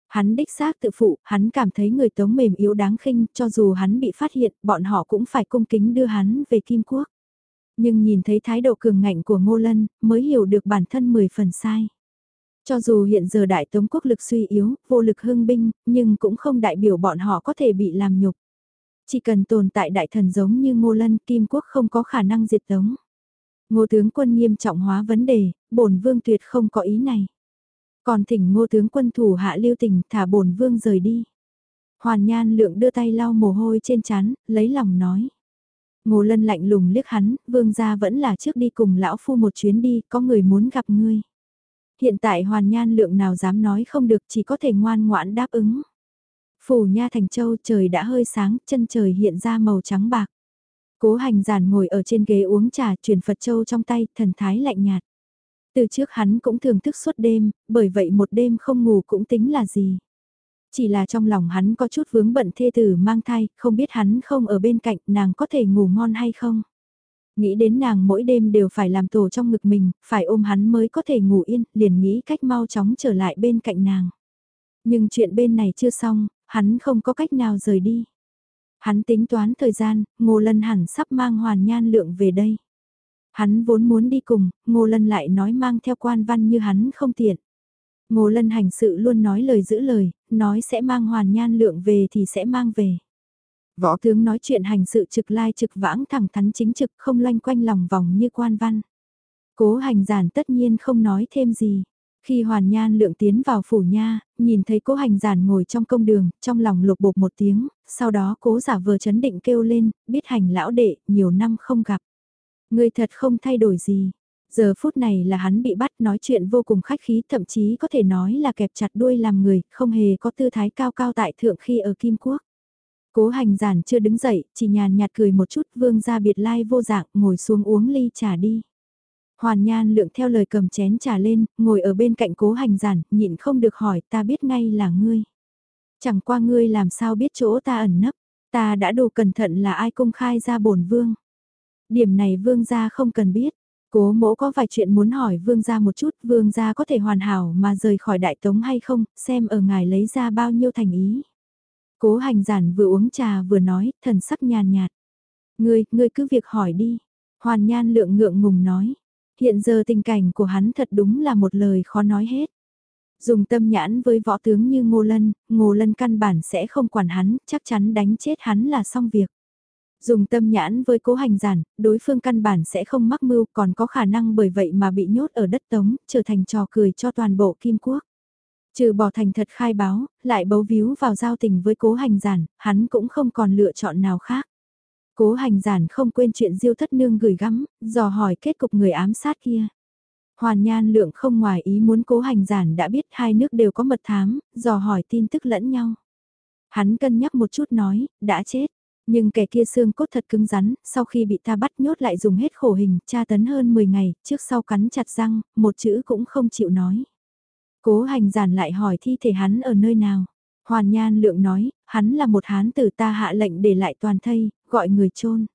Hắn đích xác tự phụ, hắn cảm thấy người tống mềm yếu đáng khinh, cho dù hắn bị phát hiện, bọn họ cũng phải cung kính đưa hắn về Kim Quốc. Nhưng nhìn thấy thái độ cường ngạnh của Ngô Lân, mới hiểu được bản thân 10 phần sai. Cho dù hiện giờ đại tống quốc lực suy yếu, vô lực hưng binh, nhưng cũng không đại biểu bọn họ có thể bị làm nhục. Chỉ cần tồn tại đại thần giống như Ngô Lân, Kim Quốc không có khả năng diệt tống. Ngô tướng quân nghiêm trọng hóa vấn đề, bổn vương tuyệt không có ý này. Còn thỉnh ngô tướng quân thủ hạ lưu tình thả bổn vương rời đi. Hoàn nhan lượng đưa tay lau mồ hôi trên chán, lấy lòng nói. Ngô Lân lạnh lùng liếc hắn, vương gia vẫn là trước đi cùng lão phu một chuyến đi, có người muốn gặp ngươi. Hiện tại hoàn nhan lượng nào dám nói không được chỉ có thể ngoan ngoãn đáp ứng. Phủ nha thành châu trời đã hơi sáng, chân trời hiện ra màu trắng bạc. Cố hành giản ngồi ở trên ghế uống trà chuyển Phật châu trong tay, thần thái lạnh nhạt. Từ trước hắn cũng thường thức suốt đêm, bởi vậy một đêm không ngủ cũng tính là gì. Chỉ là trong lòng hắn có chút vướng bận thê tử mang thai, không biết hắn không ở bên cạnh nàng có thể ngủ ngon hay không. Nghĩ đến nàng mỗi đêm đều phải làm tổ trong ngực mình, phải ôm hắn mới có thể ngủ yên, liền nghĩ cách mau chóng trở lại bên cạnh nàng. Nhưng chuyện bên này chưa xong, hắn không có cách nào rời đi. Hắn tính toán thời gian, Ngô Lân hẳn sắp mang hoàn nhan lượng về đây. Hắn vốn muốn đi cùng, Ngô Lân lại nói mang theo quan văn như hắn không tiện. Ngô Lân hành sự luôn nói lời giữ lời, nói sẽ mang hoàn nhan lượng về thì sẽ mang về. Võ tướng nói chuyện hành sự trực lai trực vãng thẳng thắn chính trực không loanh quanh lòng vòng như quan văn. Cố hành giản tất nhiên không nói thêm gì. Khi hoàn nhan lượng tiến vào phủ nha, nhìn thấy cố hành giản ngồi trong công đường, trong lòng lục bột một tiếng, sau đó cố giả vờ chấn định kêu lên, biết hành lão đệ, nhiều năm không gặp. Người thật không thay đổi gì, Giờ phút này là hắn bị bắt nói chuyện vô cùng khách khí thậm chí có thể nói là kẹp chặt đuôi làm người, không hề có tư thái cao cao tại thượng khi ở Kim Quốc. Cố hành giản chưa đứng dậy, chỉ nhàn nhạt cười một chút vương ra biệt lai vô dạng ngồi xuống uống ly trà đi. Hoàn Nhan lượng theo lời cầm chén trà lên, ngồi ở bên cạnh cố hành giản, nhịn không được hỏi ta biết ngay là ngươi. Chẳng qua ngươi làm sao biết chỗ ta ẩn nấp, ta đã đủ cẩn thận là ai công khai ra bổn vương. Điểm này vương gia không cần biết, cố mỗ có vài chuyện muốn hỏi vương gia một chút, vương gia có thể hoàn hảo mà rời khỏi đại tống hay không, xem ở ngài lấy ra bao nhiêu thành ý. Cố hành giản vừa uống trà vừa nói, thần sắc nhàn nhạt. Ngươi, ngươi cứ việc hỏi đi. Hoàn nhan lượng ngượng ngùng nói. Hiện giờ tình cảnh của hắn thật đúng là một lời khó nói hết. Dùng tâm nhãn với võ tướng như Ngô Lân, Ngô Lân căn bản sẽ không quản hắn, chắc chắn đánh chết hắn là xong việc. Dùng tâm nhãn với cố hành giản, đối phương căn bản sẽ không mắc mưu còn có khả năng bởi vậy mà bị nhốt ở đất tống, trở thành trò cười cho toàn bộ kim quốc. Trừ bỏ thành thật khai báo, lại bấu víu vào giao tình với cố hành giản, hắn cũng không còn lựa chọn nào khác. Cố hành giản không quên chuyện diêu thất nương gửi gắm, dò hỏi kết cục người ám sát kia. Hoàn Nhan Lượng không ngoài ý muốn cố hành giản đã biết hai nước đều có mật thám, dò hỏi tin tức lẫn nhau. Hắn cân nhắc một chút nói, đã chết. Nhưng kẻ kia xương cốt thật cứng rắn, sau khi bị ta bắt nhốt lại dùng hết khổ hình, tra tấn hơn 10 ngày, trước sau cắn chặt răng, một chữ cũng không chịu nói. Cố hành giản lại hỏi thi thể hắn ở nơi nào. Hoàn Nhan Lượng nói, hắn là một hán tử ta hạ lệnh để lại toàn thây, gọi người chôn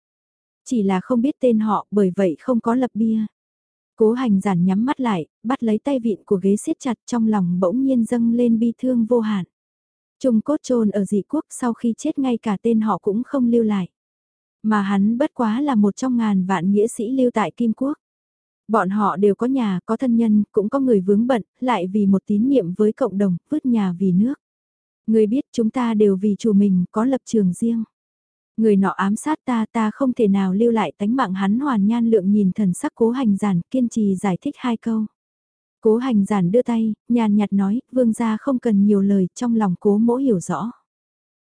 Chỉ là không biết tên họ bởi vậy không có lập bia. Cố hành giản nhắm mắt lại, bắt lấy tay vịn của ghế siết chặt trong lòng bỗng nhiên dâng lên bi thương vô hạn. Trung cốt trôn ở dị quốc sau khi chết ngay cả tên họ cũng không lưu lại. Mà hắn bất quá là một trong ngàn vạn nghĩa sĩ lưu tại Kim Quốc. Bọn họ đều có nhà, có thân nhân, cũng có người vướng bận, lại vì một tín niệm với cộng đồng, vứt nhà vì nước. Người biết chúng ta đều vì chủ mình có lập trường riêng. Người nọ ám sát ta ta không thể nào lưu lại tánh mạng hắn hoàn nhan lượng nhìn thần sắc cố hành giản kiên trì giải thích hai câu. Cố hành giản đưa tay, nhàn nhạt nói, vương gia không cần nhiều lời trong lòng cố mỗ hiểu rõ.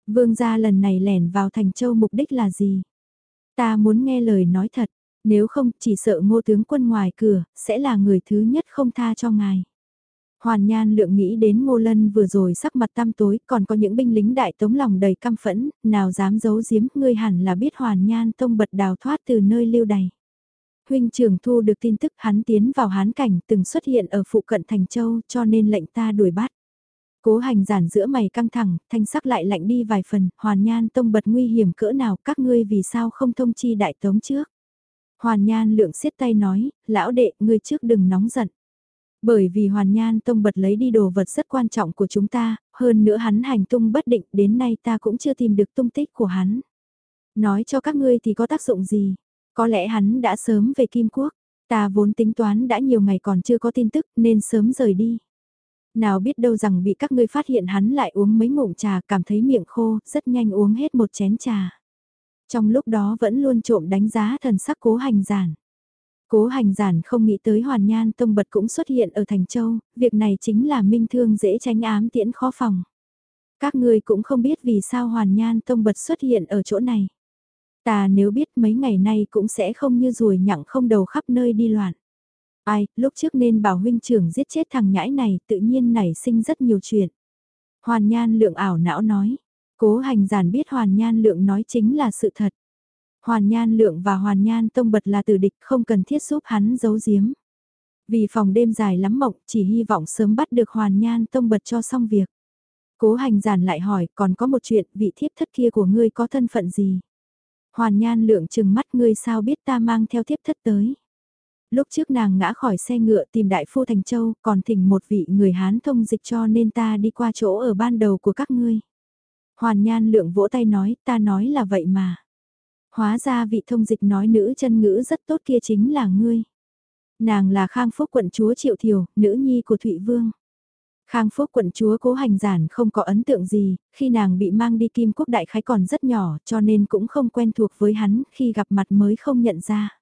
Vương gia lần này lẻn vào thành châu mục đích là gì? Ta muốn nghe lời nói thật, nếu không chỉ sợ ngô tướng quân ngoài cửa, sẽ là người thứ nhất không tha cho ngài. Hoàn Nhan lượng nghĩ đến Ngô Lân vừa rồi sắc mặt tăm tối, còn có những binh lính đại tống lòng đầy căm phẫn, nào dám giấu giếm, ngươi hẳn là biết Hoàn Nhan tông bật đào thoát từ nơi lưu đày. Huynh trưởng thu được tin tức hắn tiến vào hán cảnh từng xuất hiện ở phụ cận Thành Châu cho nên lệnh ta đuổi bắt. Cố hành giản giữa mày căng thẳng, thanh sắc lại lạnh đi vài phần, Hoàn Nhan tông bật nguy hiểm cỡ nào các ngươi vì sao không thông chi đại tống trước. Hoàn Nhan lượng xiết tay nói, lão đệ, ngươi trước đừng nóng giận. Bởi vì Hoàn Nhan Tông bật lấy đi đồ vật rất quan trọng của chúng ta, hơn nữa hắn hành tung bất định, đến nay ta cũng chưa tìm được tung tích của hắn. Nói cho các ngươi thì có tác dụng gì? Có lẽ hắn đã sớm về Kim Quốc, ta vốn tính toán đã nhiều ngày còn chưa có tin tức nên sớm rời đi. Nào biết đâu rằng bị các ngươi phát hiện hắn lại uống mấy ngụm trà cảm thấy miệng khô, rất nhanh uống hết một chén trà. Trong lúc đó vẫn luôn trộm đánh giá thần sắc cố hành giản. Cố hành giản không nghĩ tới hoàn nhan tông bật cũng xuất hiện ở Thành Châu, việc này chính là minh thương dễ tránh ám tiễn khó phòng. Các ngươi cũng không biết vì sao hoàn nhan tông bật xuất hiện ở chỗ này. Ta nếu biết mấy ngày nay cũng sẽ không như ruồi nhặng không đầu khắp nơi đi loạn. Ai, lúc trước nên bảo huynh trưởng giết chết thằng nhãi này tự nhiên nảy sinh rất nhiều chuyện. Hoàn nhan lượng ảo não nói. Cố hành giản biết hoàn nhan lượng nói chính là sự thật. Hoàn Nhan Lượng và Hoàn Nhan Tông bật là tử địch không cần thiết giúp hắn giấu giếm. Vì phòng đêm dài lắm mộng chỉ hy vọng sớm bắt được Hoàn Nhan Tông bật cho xong việc. Cố hành giản lại hỏi còn có một chuyện vị thiếp thất kia của ngươi có thân phận gì? Hoàn Nhan Lượng chừng mắt ngươi sao biết ta mang theo thiếp thất tới. Lúc trước nàng ngã khỏi xe ngựa tìm đại phu Thành Châu còn thỉnh một vị người Hán thông dịch cho nên ta đi qua chỗ ở ban đầu của các ngươi. Hoàn Nhan Lượng vỗ tay nói ta nói là vậy mà. Hóa ra vị thông dịch nói nữ chân ngữ rất tốt kia chính là ngươi. Nàng là Khang Phúc quận chúa Triệu Thiều, nữ nhi của Thụy Vương. Khang Phúc quận chúa cố hành giản không có ấn tượng gì, khi nàng bị mang đi Kim Quốc Đại Khái còn rất nhỏ cho nên cũng không quen thuộc với hắn, khi gặp mặt mới không nhận ra.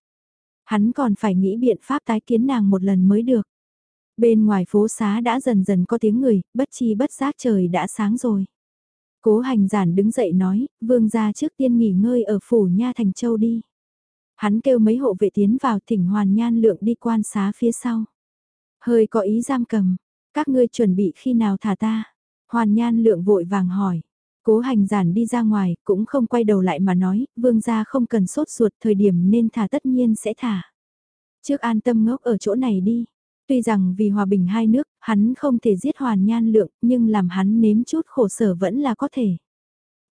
Hắn còn phải nghĩ biện pháp tái kiến nàng một lần mới được. Bên ngoài phố xá đã dần dần có tiếng người, bất chi bất giác trời đã sáng rồi. Cố hành giản đứng dậy nói, vương gia trước tiên nghỉ ngơi ở phủ nha thành châu đi. Hắn kêu mấy hộ vệ tiến vào thỉnh hoàn nhan lượng đi quan xá phía sau. Hơi có ý giam cầm, các ngươi chuẩn bị khi nào thả ta. Hoàn nhan lượng vội vàng hỏi. Cố hành giản đi ra ngoài, cũng không quay đầu lại mà nói, vương gia không cần sốt ruột thời điểm nên thả tất nhiên sẽ thả. Trước an tâm ngốc ở chỗ này đi. Tuy rằng vì hòa bình hai nước, hắn không thể giết hoàn nhan lượng, nhưng làm hắn nếm chút khổ sở vẫn là có thể.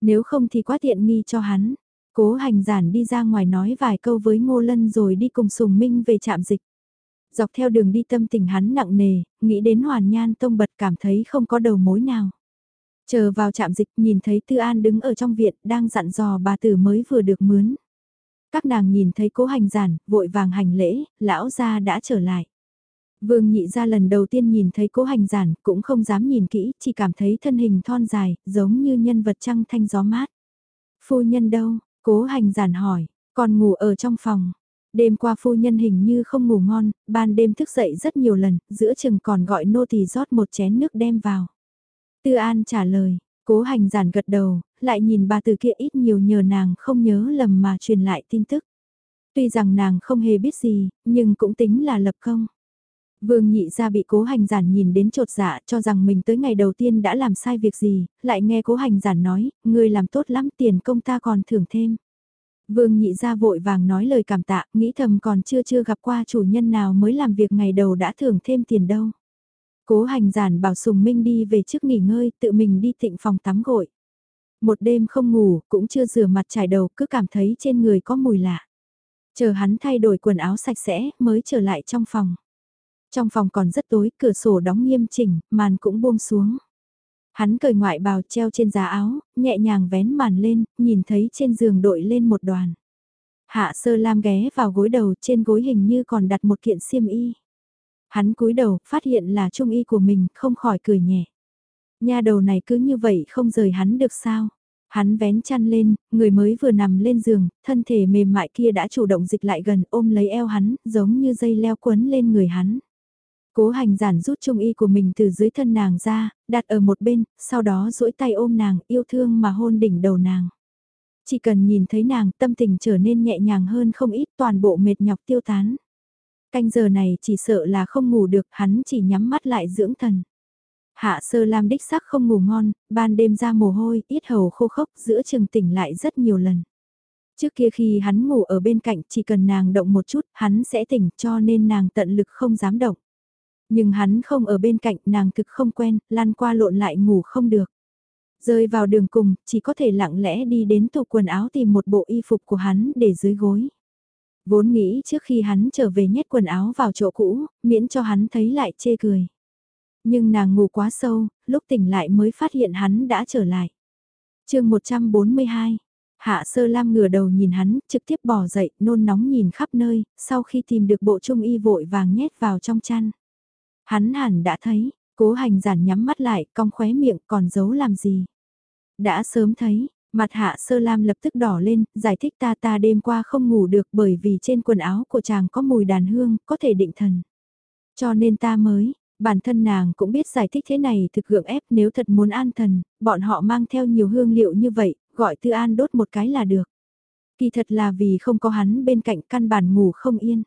Nếu không thì quá tiện nghi cho hắn. Cố hành giản đi ra ngoài nói vài câu với Ngô Lân rồi đi cùng Sùng Minh về trạm dịch. Dọc theo đường đi tâm tình hắn nặng nề, nghĩ đến hoàn nhan tông bật cảm thấy không có đầu mối nào. Chờ vào trạm dịch nhìn thấy Tư An đứng ở trong viện đang dặn dò bà tử mới vừa được mướn. Các nàng nhìn thấy cố hành giản, vội vàng hành lễ, lão gia đã trở lại. Vương nhị ra lần đầu tiên nhìn thấy cố hành giản, cũng không dám nhìn kỹ, chỉ cảm thấy thân hình thon dài, giống như nhân vật trăng thanh gió mát. Phu nhân đâu, cố hành giản hỏi, còn ngủ ở trong phòng. Đêm qua phu nhân hình như không ngủ ngon, ban đêm thức dậy rất nhiều lần, giữa chừng còn gọi nô tỳ rót một chén nước đem vào. Tư An trả lời, cố hành giản gật đầu, lại nhìn bà từ kia ít nhiều nhờ nàng không nhớ lầm mà truyền lại tin tức. Tuy rằng nàng không hề biết gì, nhưng cũng tính là lập công. Vương nhị ra bị cố hành giản nhìn đến trột dạ cho rằng mình tới ngày đầu tiên đã làm sai việc gì, lại nghe cố hành giản nói, người làm tốt lắm tiền công ta còn thưởng thêm. Vương nhị ra vội vàng nói lời cảm tạ, nghĩ thầm còn chưa chưa gặp qua chủ nhân nào mới làm việc ngày đầu đã thưởng thêm tiền đâu. Cố hành giản bảo Sùng Minh đi về trước nghỉ ngơi, tự mình đi tịnh phòng tắm gội. Một đêm không ngủ, cũng chưa rửa mặt trải đầu, cứ cảm thấy trên người có mùi lạ. Chờ hắn thay đổi quần áo sạch sẽ, mới trở lại trong phòng. Trong phòng còn rất tối, cửa sổ đóng nghiêm chỉnh, màn cũng buông xuống. Hắn cởi ngoại bào treo trên giá áo, nhẹ nhàng vén màn lên, nhìn thấy trên giường đội lên một đoàn. Hạ sơ lam ghé vào gối đầu trên gối hình như còn đặt một kiện xiêm y. Hắn cúi đầu, phát hiện là trung y của mình, không khỏi cười nhẹ. Nha đầu này cứ như vậy không rời hắn được sao? Hắn vén chăn lên, người mới vừa nằm lên giường, thân thể mềm mại kia đã chủ động dịch lại gần ôm lấy eo hắn, giống như dây leo quấn lên người hắn. Cố hành giản rút trung y của mình từ dưới thân nàng ra, đặt ở một bên, sau đó duỗi tay ôm nàng, yêu thương mà hôn đỉnh đầu nàng. Chỉ cần nhìn thấy nàng, tâm tình trở nên nhẹ nhàng hơn không ít toàn bộ mệt nhọc tiêu tán. Canh giờ này chỉ sợ là không ngủ được, hắn chỉ nhắm mắt lại dưỡng thần. Hạ sơ lam đích sắc không ngủ ngon, ban đêm ra mồ hôi, ít hầu khô khốc, giữa chừng tỉnh lại rất nhiều lần. Trước kia khi hắn ngủ ở bên cạnh chỉ cần nàng động một chút, hắn sẽ tỉnh cho nên nàng tận lực không dám động. Nhưng hắn không ở bên cạnh nàng thực không quen, lăn qua lộn lại ngủ không được. Rơi vào đường cùng, chỉ có thể lặng lẽ đi đến tủ quần áo tìm một bộ y phục của hắn để dưới gối. Vốn nghĩ trước khi hắn trở về nhét quần áo vào chỗ cũ, miễn cho hắn thấy lại chê cười. Nhưng nàng ngủ quá sâu, lúc tỉnh lại mới phát hiện hắn đã trở lại. chương 142 Hạ sơ lam ngửa đầu nhìn hắn, trực tiếp bỏ dậy, nôn nóng nhìn khắp nơi, sau khi tìm được bộ trung y vội vàng nhét vào trong chăn. Hắn hẳn đã thấy, cố hành giản nhắm mắt lại, cong khóe miệng còn giấu làm gì. Đã sớm thấy, mặt hạ sơ lam lập tức đỏ lên, giải thích ta ta đêm qua không ngủ được bởi vì trên quần áo của chàng có mùi đàn hương, có thể định thần. Cho nên ta mới, bản thân nàng cũng biết giải thích thế này thực gượng ép nếu thật muốn an thần, bọn họ mang theo nhiều hương liệu như vậy, gọi tư an đốt một cái là được. Kỳ thật là vì không có hắn bên cạnh căn bản ngủ không yên.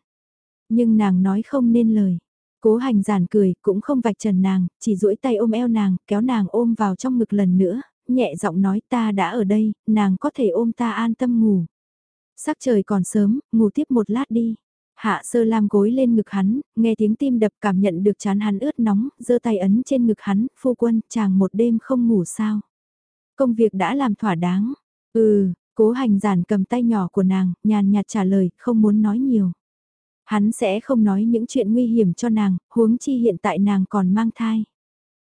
Nhưng nàng nói không nên lời. Cố hành giản cười, cũng không vạch trần nàng, chỉ duỗi tay ôm eo nàng, kéo nàng ôm vào trong ngực lần nữa, nhẹ giọng nói ta đã ở đây, nàng có thể ôm ta an tâm ngủ. Sắc trời còn sớm, ngủ tiếp một lát đi. Hạ sơ lam gối lên ngực hắn, nghe tiếng tim đập cảm nhận được chán hắn ướt nóng, giơ tay ấn trên ngực hắn, phu quân, chàng một đêm không ngủ sao. Công việc đã làm thỏa đáng. Ừ, cố hành giản cầm tay nhỏ của nàng, nhàn nhạt trả lời, không muốn nói nhiều. Hắn sẽ không nói những chuyện nguy hiểm cho nàng, huống chi hiện tại nàng còn mang thai.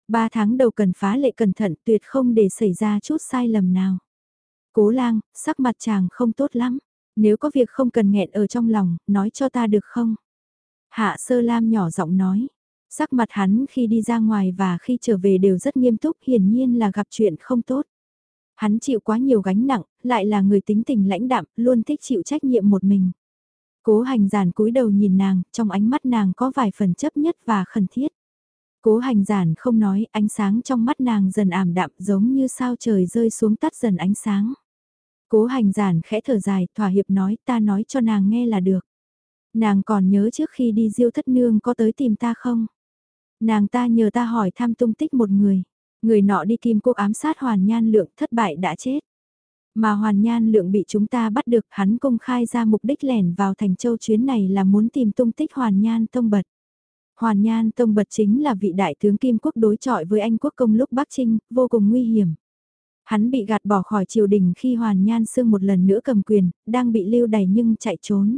Ba tháng đầu cần phá lệ cẩn thận tuyệt không để xảy ra chút sai lầm nào. Cố lang, sắc mặt chàng không tốt lắm. Nếu có việc không cần nghẹn ở trong lòng, nói cho ta được không? Hạ sơ lam nhỏ giọng nói. Sắc mặt hắn khi đi ra ngoài và khi trở về đều rất nghiêm túc hiển nhiên là gặp chuyện không tốt. Hắn chịu quá nhiều gánh nặng, lại là người tính tình lãnh đạm, luôn thích chịu trách nhiệm một mình. Cố hành giản cúi đầu nhìn nàng, trong ánh mắt nàng có vài phần chấp nhất và khẩn thiết. Cố hành giản không nói, ánh sáng trong mắt nàng dần ảm đạm giống như sao trời rơi xuống tắt dần ánh sáng. Cố hành giản khẽ thở dài, thỏa hiệp nói ta nói cho nàng nghe là được. Nàng còn nhớ trước khi đi diêu thất nương có tới tìm ta không? Nàng ta nhờ ta hỏi thăm tung tích một người. Người nọ đi kim quốc ám sát hoàn nhan lượng thất bại đã chết. Mà hoàn nhan lượng bị chúng ta bắt được hắn công khai ra mục đích lẻn vào thành châu chuyến này là muốn tìm tung tích hoàn nhan tông bật. Hoàn Nhan Tông bật chính là vị đại tướng Kim Quốc đối chọi với Anh Quốc công lúc Bắc Trinh, vô cùng nguy hiểm. Hắn bị gạt bỏ khỏi triều đình khi Hoàn Nhan Sương một lần nữa cầm quyền, đang bị lưu đày nhưng chạy trốn.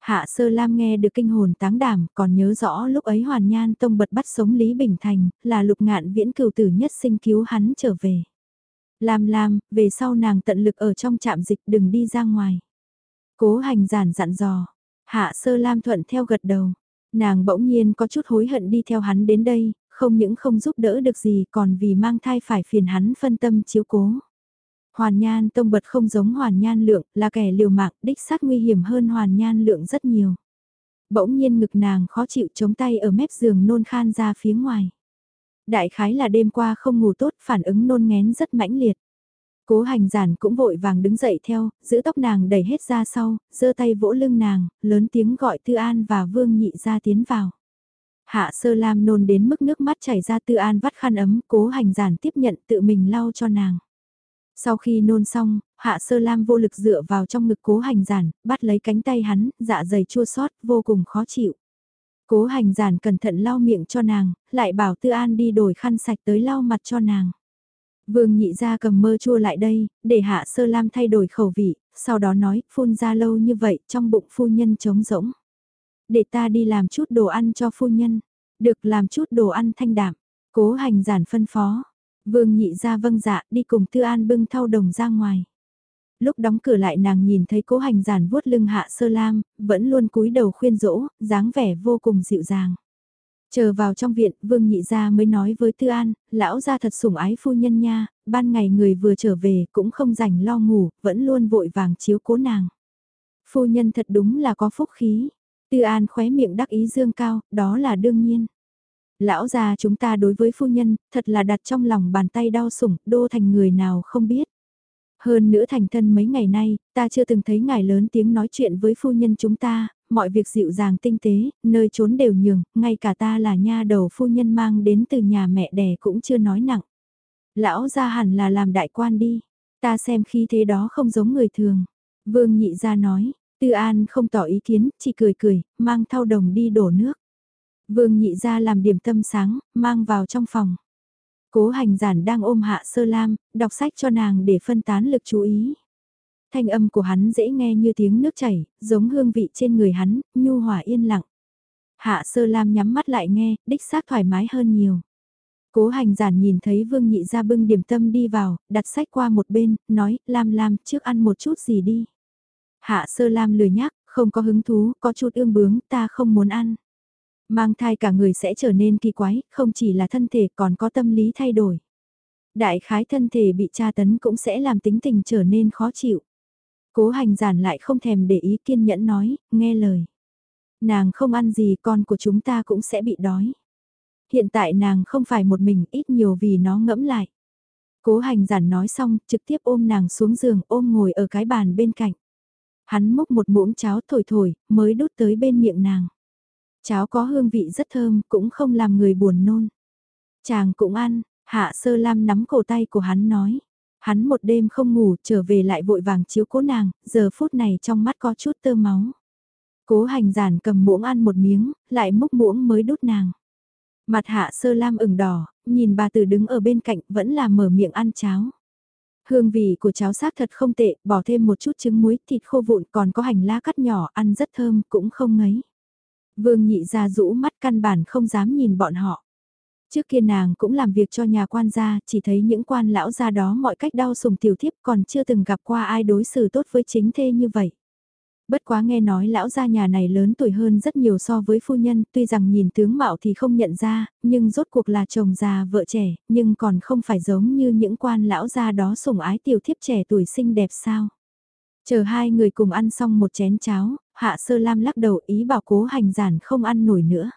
Hạ Sơ Lam nghe được kinh hồn táng đảm, còn nhớ rõ lúc ấy Hoàn Nhan Tông bật bắt sống Lý Bình Thành, là lục ngạn viễn cửu tử nhất sinh cứu hắn trở về. Lam Lam, về sau nàng tận lực ở trong trạm dịch đừng đi ra ngoài. Cố hành giản dặn dò, Hạ Sơ Lam thuận theo gật đầu. Nàng bỗng nhiên có chút hối hận đi theo hắn đến đây, không những không giúp đỡ được gì còn vì mang thai phải phiền hắn phân tâm chiếu cố. Hoàn Nhan Tông bật không giống Hoàn Nhan Lượng, là kẻ liều mạng, đích xác nguy hiểm hơn Hoàn Nhan Lượng rất nhiều. Bỗng nhiên ngực nàng khó chịu chống tay ở mép giường nôn khan ra phía ngoài. Đại khái là đêm qua không ngủ tốt, phản ứng nôn ngén rất mãnh liệt. Cố hành giản cũng vội vàng đứng dậy theo, giữ tóc nàng đẩy hết ra sau, giơ tay vỗ lưng nàng, lớn tiếng gọi Tư An và Vương Nhị ra tiến vào. Hạ sơ lam nôn đến mức nước mắt chảy ra Tư An vắt khăn ấm, cố hành giản tiếp nhận tự mình lau cho nàng. Sau khi nôn xong, hạ sơ lam vô lực dựa vào trong ngực cố hành giản, bắt lấy cánh tay hắn, dạ dày chua xót vô cùng khó chịu. Cố hành giản cẩn thận lau miệng cho nàng, lại bảo Tư An đi đổi khăn sạch tới lau mặt cho nàng. Vương nhị ra cầm mơ chua lại đây, để hạ sơ lam thay đổi khẩu vị, sau đó nói, phun ra lâu như vậy, trong bụng phu nhân trống rỗng. Để ta đi làm chút đồ ăn cho phu nhân, được làm chút đồ ăn thanh đạm, cố hành giản phân phó. Vương nhị ra vâng dạ, đi cùng Tư An bưng thau đồng ra ngoài. Lúc đóng cửa lại nàng nhìn thấy cố hành giản vuốt lưng hạ sơ lam, vẫn luôn cúi đầu khuyên dỗ, dáng vẻ vô cùng dịu dàng. Chờ vào trong viện, Vương Nhị Gia mới nói với Tư An, lão gia thật sủng ái phu nhân nha, ban ngày người vừa trở về cũng không rảnh lo ngủ, vẫn luôn vội vàng chiếu cố nàng. Phu nhân thật đúng là có phúc khí. Tư An khóe miệng đắc ý dương cao, đó là đương nhiên. Lão gia chúng ta đối với phu nhân, thật là đặt trong lòng bàn tay đau sủng, đô thành người nào không biết. Hơn nữa thành thân mấy ngày nay, ta chưa từng thấy ngài lớn tiếng nói chuyện với phu nhân chúng ta, mọi việc dịu dàng tinh tế, nơi trốn đều nhường, ngay cả ta là nha đầu phu nhân mang đến từ nhà mẹ đẻ cũng chưa nói nặng. Lão ra hẳn là làm đại quan đi, ta xem khi thế đó không giống người thường. Vương nhị ra nói, Tư An không tỏ ý kiến, chỉ cười cười, mang thao đồng đi đổ nước. Vương nhị ra làm điểm tâm sáng, mang vào trong phòng. Cố hành giản đang ôm hạ sơ lam, đọc sách cho nàng để phân tán lực chú ý thanh âm của hắn dễ nghe như tiếng nước chảy, giống hương vị trên người hắn, nhu hòa yên lặng. Hạ sơ lam nhắm mắt lại nghe, đích xác thoải mái hơn nhiều. Cố hành giản nhìn thấy vương nhị ra bưng điểm tâm đi vào, đặt sách qua một bên, nói, lam lam, trước ăn một chút gì đi. Hạ sơ lam lười nhắc, không có hứng thú, có chút ương bướng, ta không muốn ăn. Mang thai cả người sẽ trở nên kỳ quái, không chỉ là thân thể còn có tâm lý thay đổi. Đại khái thân thể bị tra tấn cũng sẽ làm tính tình trở nên khó chịu. Cố hành giản lại không thèm để ý kiên nhẫn nói, nghe lời. Nàng không ăn gì con của chúng ta cũng sẽ bị đói. Hiện tại nàng không phải một mình ít nhiều vì nó ngẫm lại. Cố hành giản nói xong, trực tiếp ôm nàng xuống giường ôm ngồi ở cái bàn bên cạnh. Hắn múc một muỗng cháo thổi thổi, mới đút tới bên miệng nàng. Cháo có hương vị rất thơm, cũng không làm người buồn nôn. Chàng cũng ăn, hạ sơ lam nắm cổ tay của hắn nói. Hắn một đêm không ngủ trở về lại vội vàng chiếu cố nàng, giờ phút này trong mắt có chút tơ máu. Cố hành giản cầm muỗng ăn một miếng, lại múc muỗng mới đút nàng. Mặt hạ sơ lam ửng đỏ, nhìn bà tử đứng ở bên cạnh vẫn là mở miệng ăn cháo. Hương vị của cháo xác thật không tệ, bỏ thêm một chút trứng muối, thịt khô vụn còn có hành lá cắt nhỏ ăn rất thơm, cũng không ngấy. Vương nhị ra rũ mắt căn bản không dám nhìn bọn họ. Trước kia nàng cũng làm việc cho nhà quan gia, chỉ thấy những quan lão gia đó mọi cách đau sùng tiểu thiếp còn chưa từng gặp qua ai đối xử tốt với chính thê như vậy. Bất quá nghe nói lão gia nhà này lớn tuổi hơn rất nhiều so với phu nhân, tuy rằng nhìn tướng mạo thì không nhận ra, nhưng rốt cuộc là chồng già vợ trẻ, nhưng còn không phải giống như những quan lão gia đó sủng ái tiểu thiếp trẻ tuổi xinh đẹp sao. Chờ hai người cùng ăn xong một chén cháo, hạ sơ lam lắc đầu ý bảo cố hành giản không ăn nổi nữa.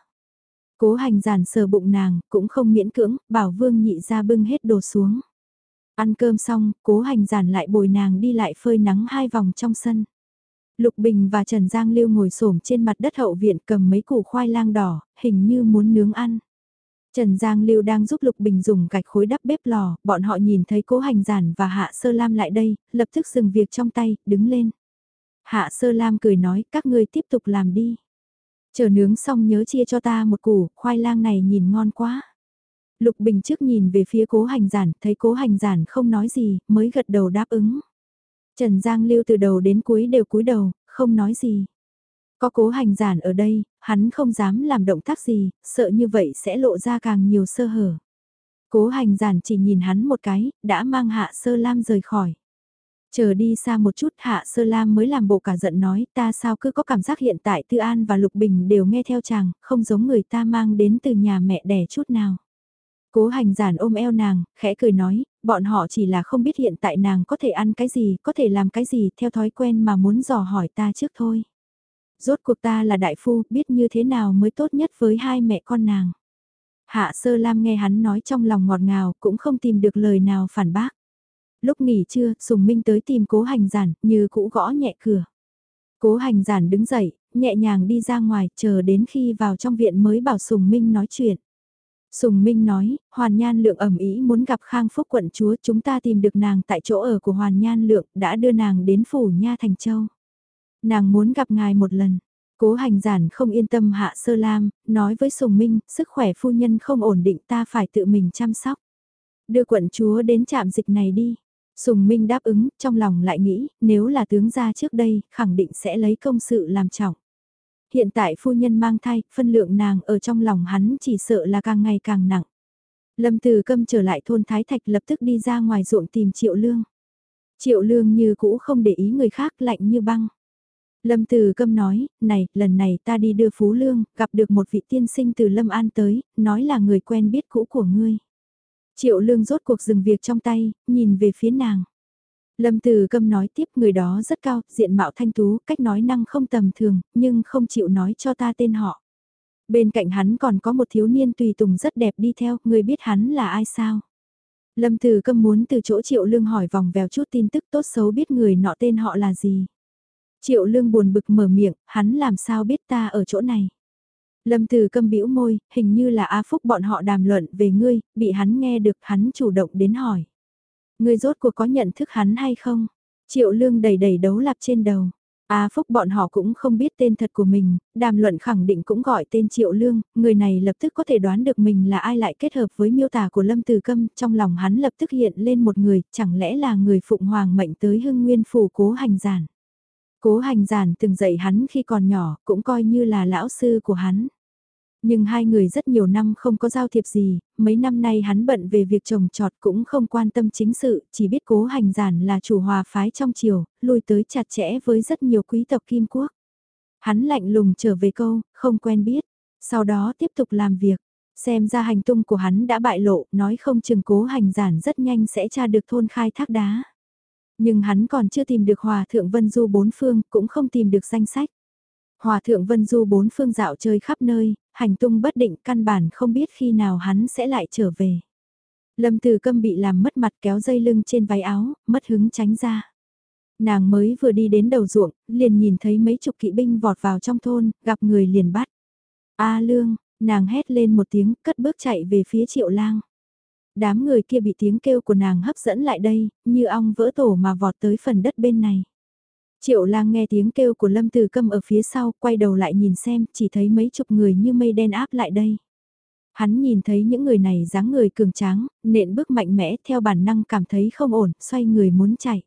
Cố hành giản sờ bụng nàng, cũng không miễn cưỡng, bảo vương nhị ra bưng hết đồ xuống. Ăn cơm xong, cố hành giản lại bồi nàng đi lại phơi nắng hai vòng trong sân. Lục Bình và Trần Giang Lưu ngồi xổm trên mặt đất hậu viện cầm mấy củ khoai lang đỏ, hình như muốn nướng ăn. Trần Giang Lưu đang giúp Lục Bình dùng gạch khối đắp bếp lò, bọn họ nhìn thấy cố hành giản và Hạ Sơ Lam lại đây, lập tức dừng việc trong tay, đứng lên. Hạ Sơ Lam cười nói, các ngươi tiếp tục làm đi. Chờ nướng xong nhớ chia cho ta một củ, khoai lang này nhìn ngon quá. Lục Bình trước nhìn về phía cố hành giản, thấy cố hành giản không nói gì, mới gật đầu đáp ứng. Trần Giang Lưu từ đầu đến cuối đều cúi đầu, không nói gì. Có cố hành giản ở đây, hắn không dám làm động tác gì, sợ như vậy sẽ lộ ra càng nhiều sơ hở. Cố hành giản chỉ nhìn hắn một cái, đã mang hạ sơ lam rời khỏi. Chờ đi xa một chút hạ sơ lam mới làm bộ cả giận nói ta sao cứ có cảm giác hiện tại Tư An và Lục Bình đều nghe theo chàng, không giống người ta mang đến từ nhà mẹ đẻ chút nào. Cố hành giản ôm eo nàng, khẽ cười nói, bọn họ chỉ là không biết hiện tại nàng có thể ăn cái gì, có thể làm cái gì theo thói quen mà muốn dò hỏi ta trước thôi. Rốt cuộc ta là đại phu, biết như thế nào mới tốt nhất với hai mẹ con nàng. Hạ sơ lam nghe hắn nói trong lòng ngọt ngào, cũng không tìm được lời nào phản bác. Lúc nghỉ trưa, Sùng Minh tới tìm cố hành giản, như cũ gõ nhẹ cửa. Cố hành giản đứng dậy, nhẹ nhàng đi ra ngoài, chờ đến khi vào trong viện mới bảo Sùng Minh nói chuyện. Sùng Minh nói, Hoàn Nhan Lượng ẩm ý muốn gặp Khang Phúc quận chúa chúng ta tìm được nàng tại chỗ ở của Hoàn Nhan Lượng đã đưa nàng đến phủ Nha Thành Châu. Nàng muốn gặp ngài một lần. Cố hành giản không yên tâm hạ sơ lam, nói với Sùng Minh, sức khỏe phu nhân không ổn định ta phải tự mình chăm sóc. Đưa quận chúa đến trạm dịch này đi. Sùng Minh đáp ứng, trong lòng lại nghĩ, nếu là tướng gia trước đây, khẳng định sẽ lấy công sự làm trọng. Hiện tại phu nhân mang thai, phân lượng nàng ở trong lòng hắn chỉ sợ là càng ngày càng nặng. Lâm Từ Câm trở lại thôn Thái Thạch lập tức đi ra ngoài ruộng tìm Triệu Lương. Triệu Lương như cũ không để ý người khác lạnh như băng. Lâm Từ Câm nói, này, lần này ta đi đưa Phú Lương, gặp được một vị tiên sinh từ Lâm An tới, nói là người quen biết cũ của ngươi. Triệu Lương rốt cuộc dừng việc trong tay, nhìn về phía nàng. Lâm Từ Câm nói tiếp người đó rất cao, diện mạo thanh tú, cách nói năng không tầm thường, nhưng không chịu nói cho ta tên họ. Bên cạnh hắn còn có một thiếu niên tùy tùng rất đẹp đi theo, người biết hắn là ai sao? Lâm Từ Câm muốn từ chỗ Triệu Lương hỏi vòng vèo chút tin tức tốt xấu biết người nọ tên họ là gì. Triệu Lương buồn bực mở miệng, hắn làm sao biết ta ở chỗ này. Lâm Từ Câm bĩu môi, hình như là A Phúc bọn họ đàm luận về ngươi, bị hắn nghe được hắn chủ động đến hỏi. Ngươi rốt cuộc có nhận thức hắn hay không? Triệu Lương đầy đầy đấu lạp trên đầu. A Phúc bọn họ cũng không biết tên thật của mình, đàm luận khẳng định cũng gọi tên Triệu Lương, người này lập tức có thể đoán được mình là ai lại kết hợp với miêu tả của Lâm Từ Câm, trong lòng hắn lập tức hiện lên một người, chẳng lẽ là người Phụng Hoàng mệnh tới hưng nguyên phủ cố hành giản. Cố hành giản từng dạy hắn khi còn nhỏ, cũng coi như là lão sư của hắn. Nhưng hai người rất nhiều năm không có giao thiệp gì, mấy năm nay hắn bận về việc trồng trọt cũng không quan tâm chính sự, chỉ biết cố hành giản là chủ hòa phái trong triều, lui tới chặt chẽ với rất nhiều quý tộc kim quốc. Hắn lạnh lùng trở về câu, không quen biết, sau đó tiếp tục làm việc. Xem ra hành tung của hắn đã bại lộ, nói không chừng cố hành giản rất nhanh sẽ tra được thôn khai thác đá. Nhưng hắn còn chưa tìm được hòa thượng Vân Du bốn phương, cũng không tìm được danh sách. Hòa thượng Vân Du bốn phương dạo chơi khắp nơi, hành tung bất định căn bản không biết khi nào hắn sẽ lại trở về. Lâm Từ Câm bị làm mất mặt kéo dây lưng trên váy áo, mất hứng tránh ra. Nàng mới vừa đi đến đầu ruộng, liền nhìn thấy mấy chục kỵ binh vọt vào trong thôn, gặp người liền bắt. A Lương, nàng hét lên một tiếng, cất bước chạy về phía Triệu Lang. Đám người kia bị tiếng kêu của nàng hấp dẫn lại đây, như ong vỡ tổ mà vọt tới phần đất bên này. Triệu lang nghe tiếng kêu của Lâm Từ Câm ở phía sau, quay đầu lại nhìn xem, chỉ thấy mấy chục người như mây đen áp lại đây. Hắn nhìn thấy những người này dáng người cường tráng, nện bước mạnh mẽ theo bản năng cảm thấy không ổn, xoay người muốn chạy.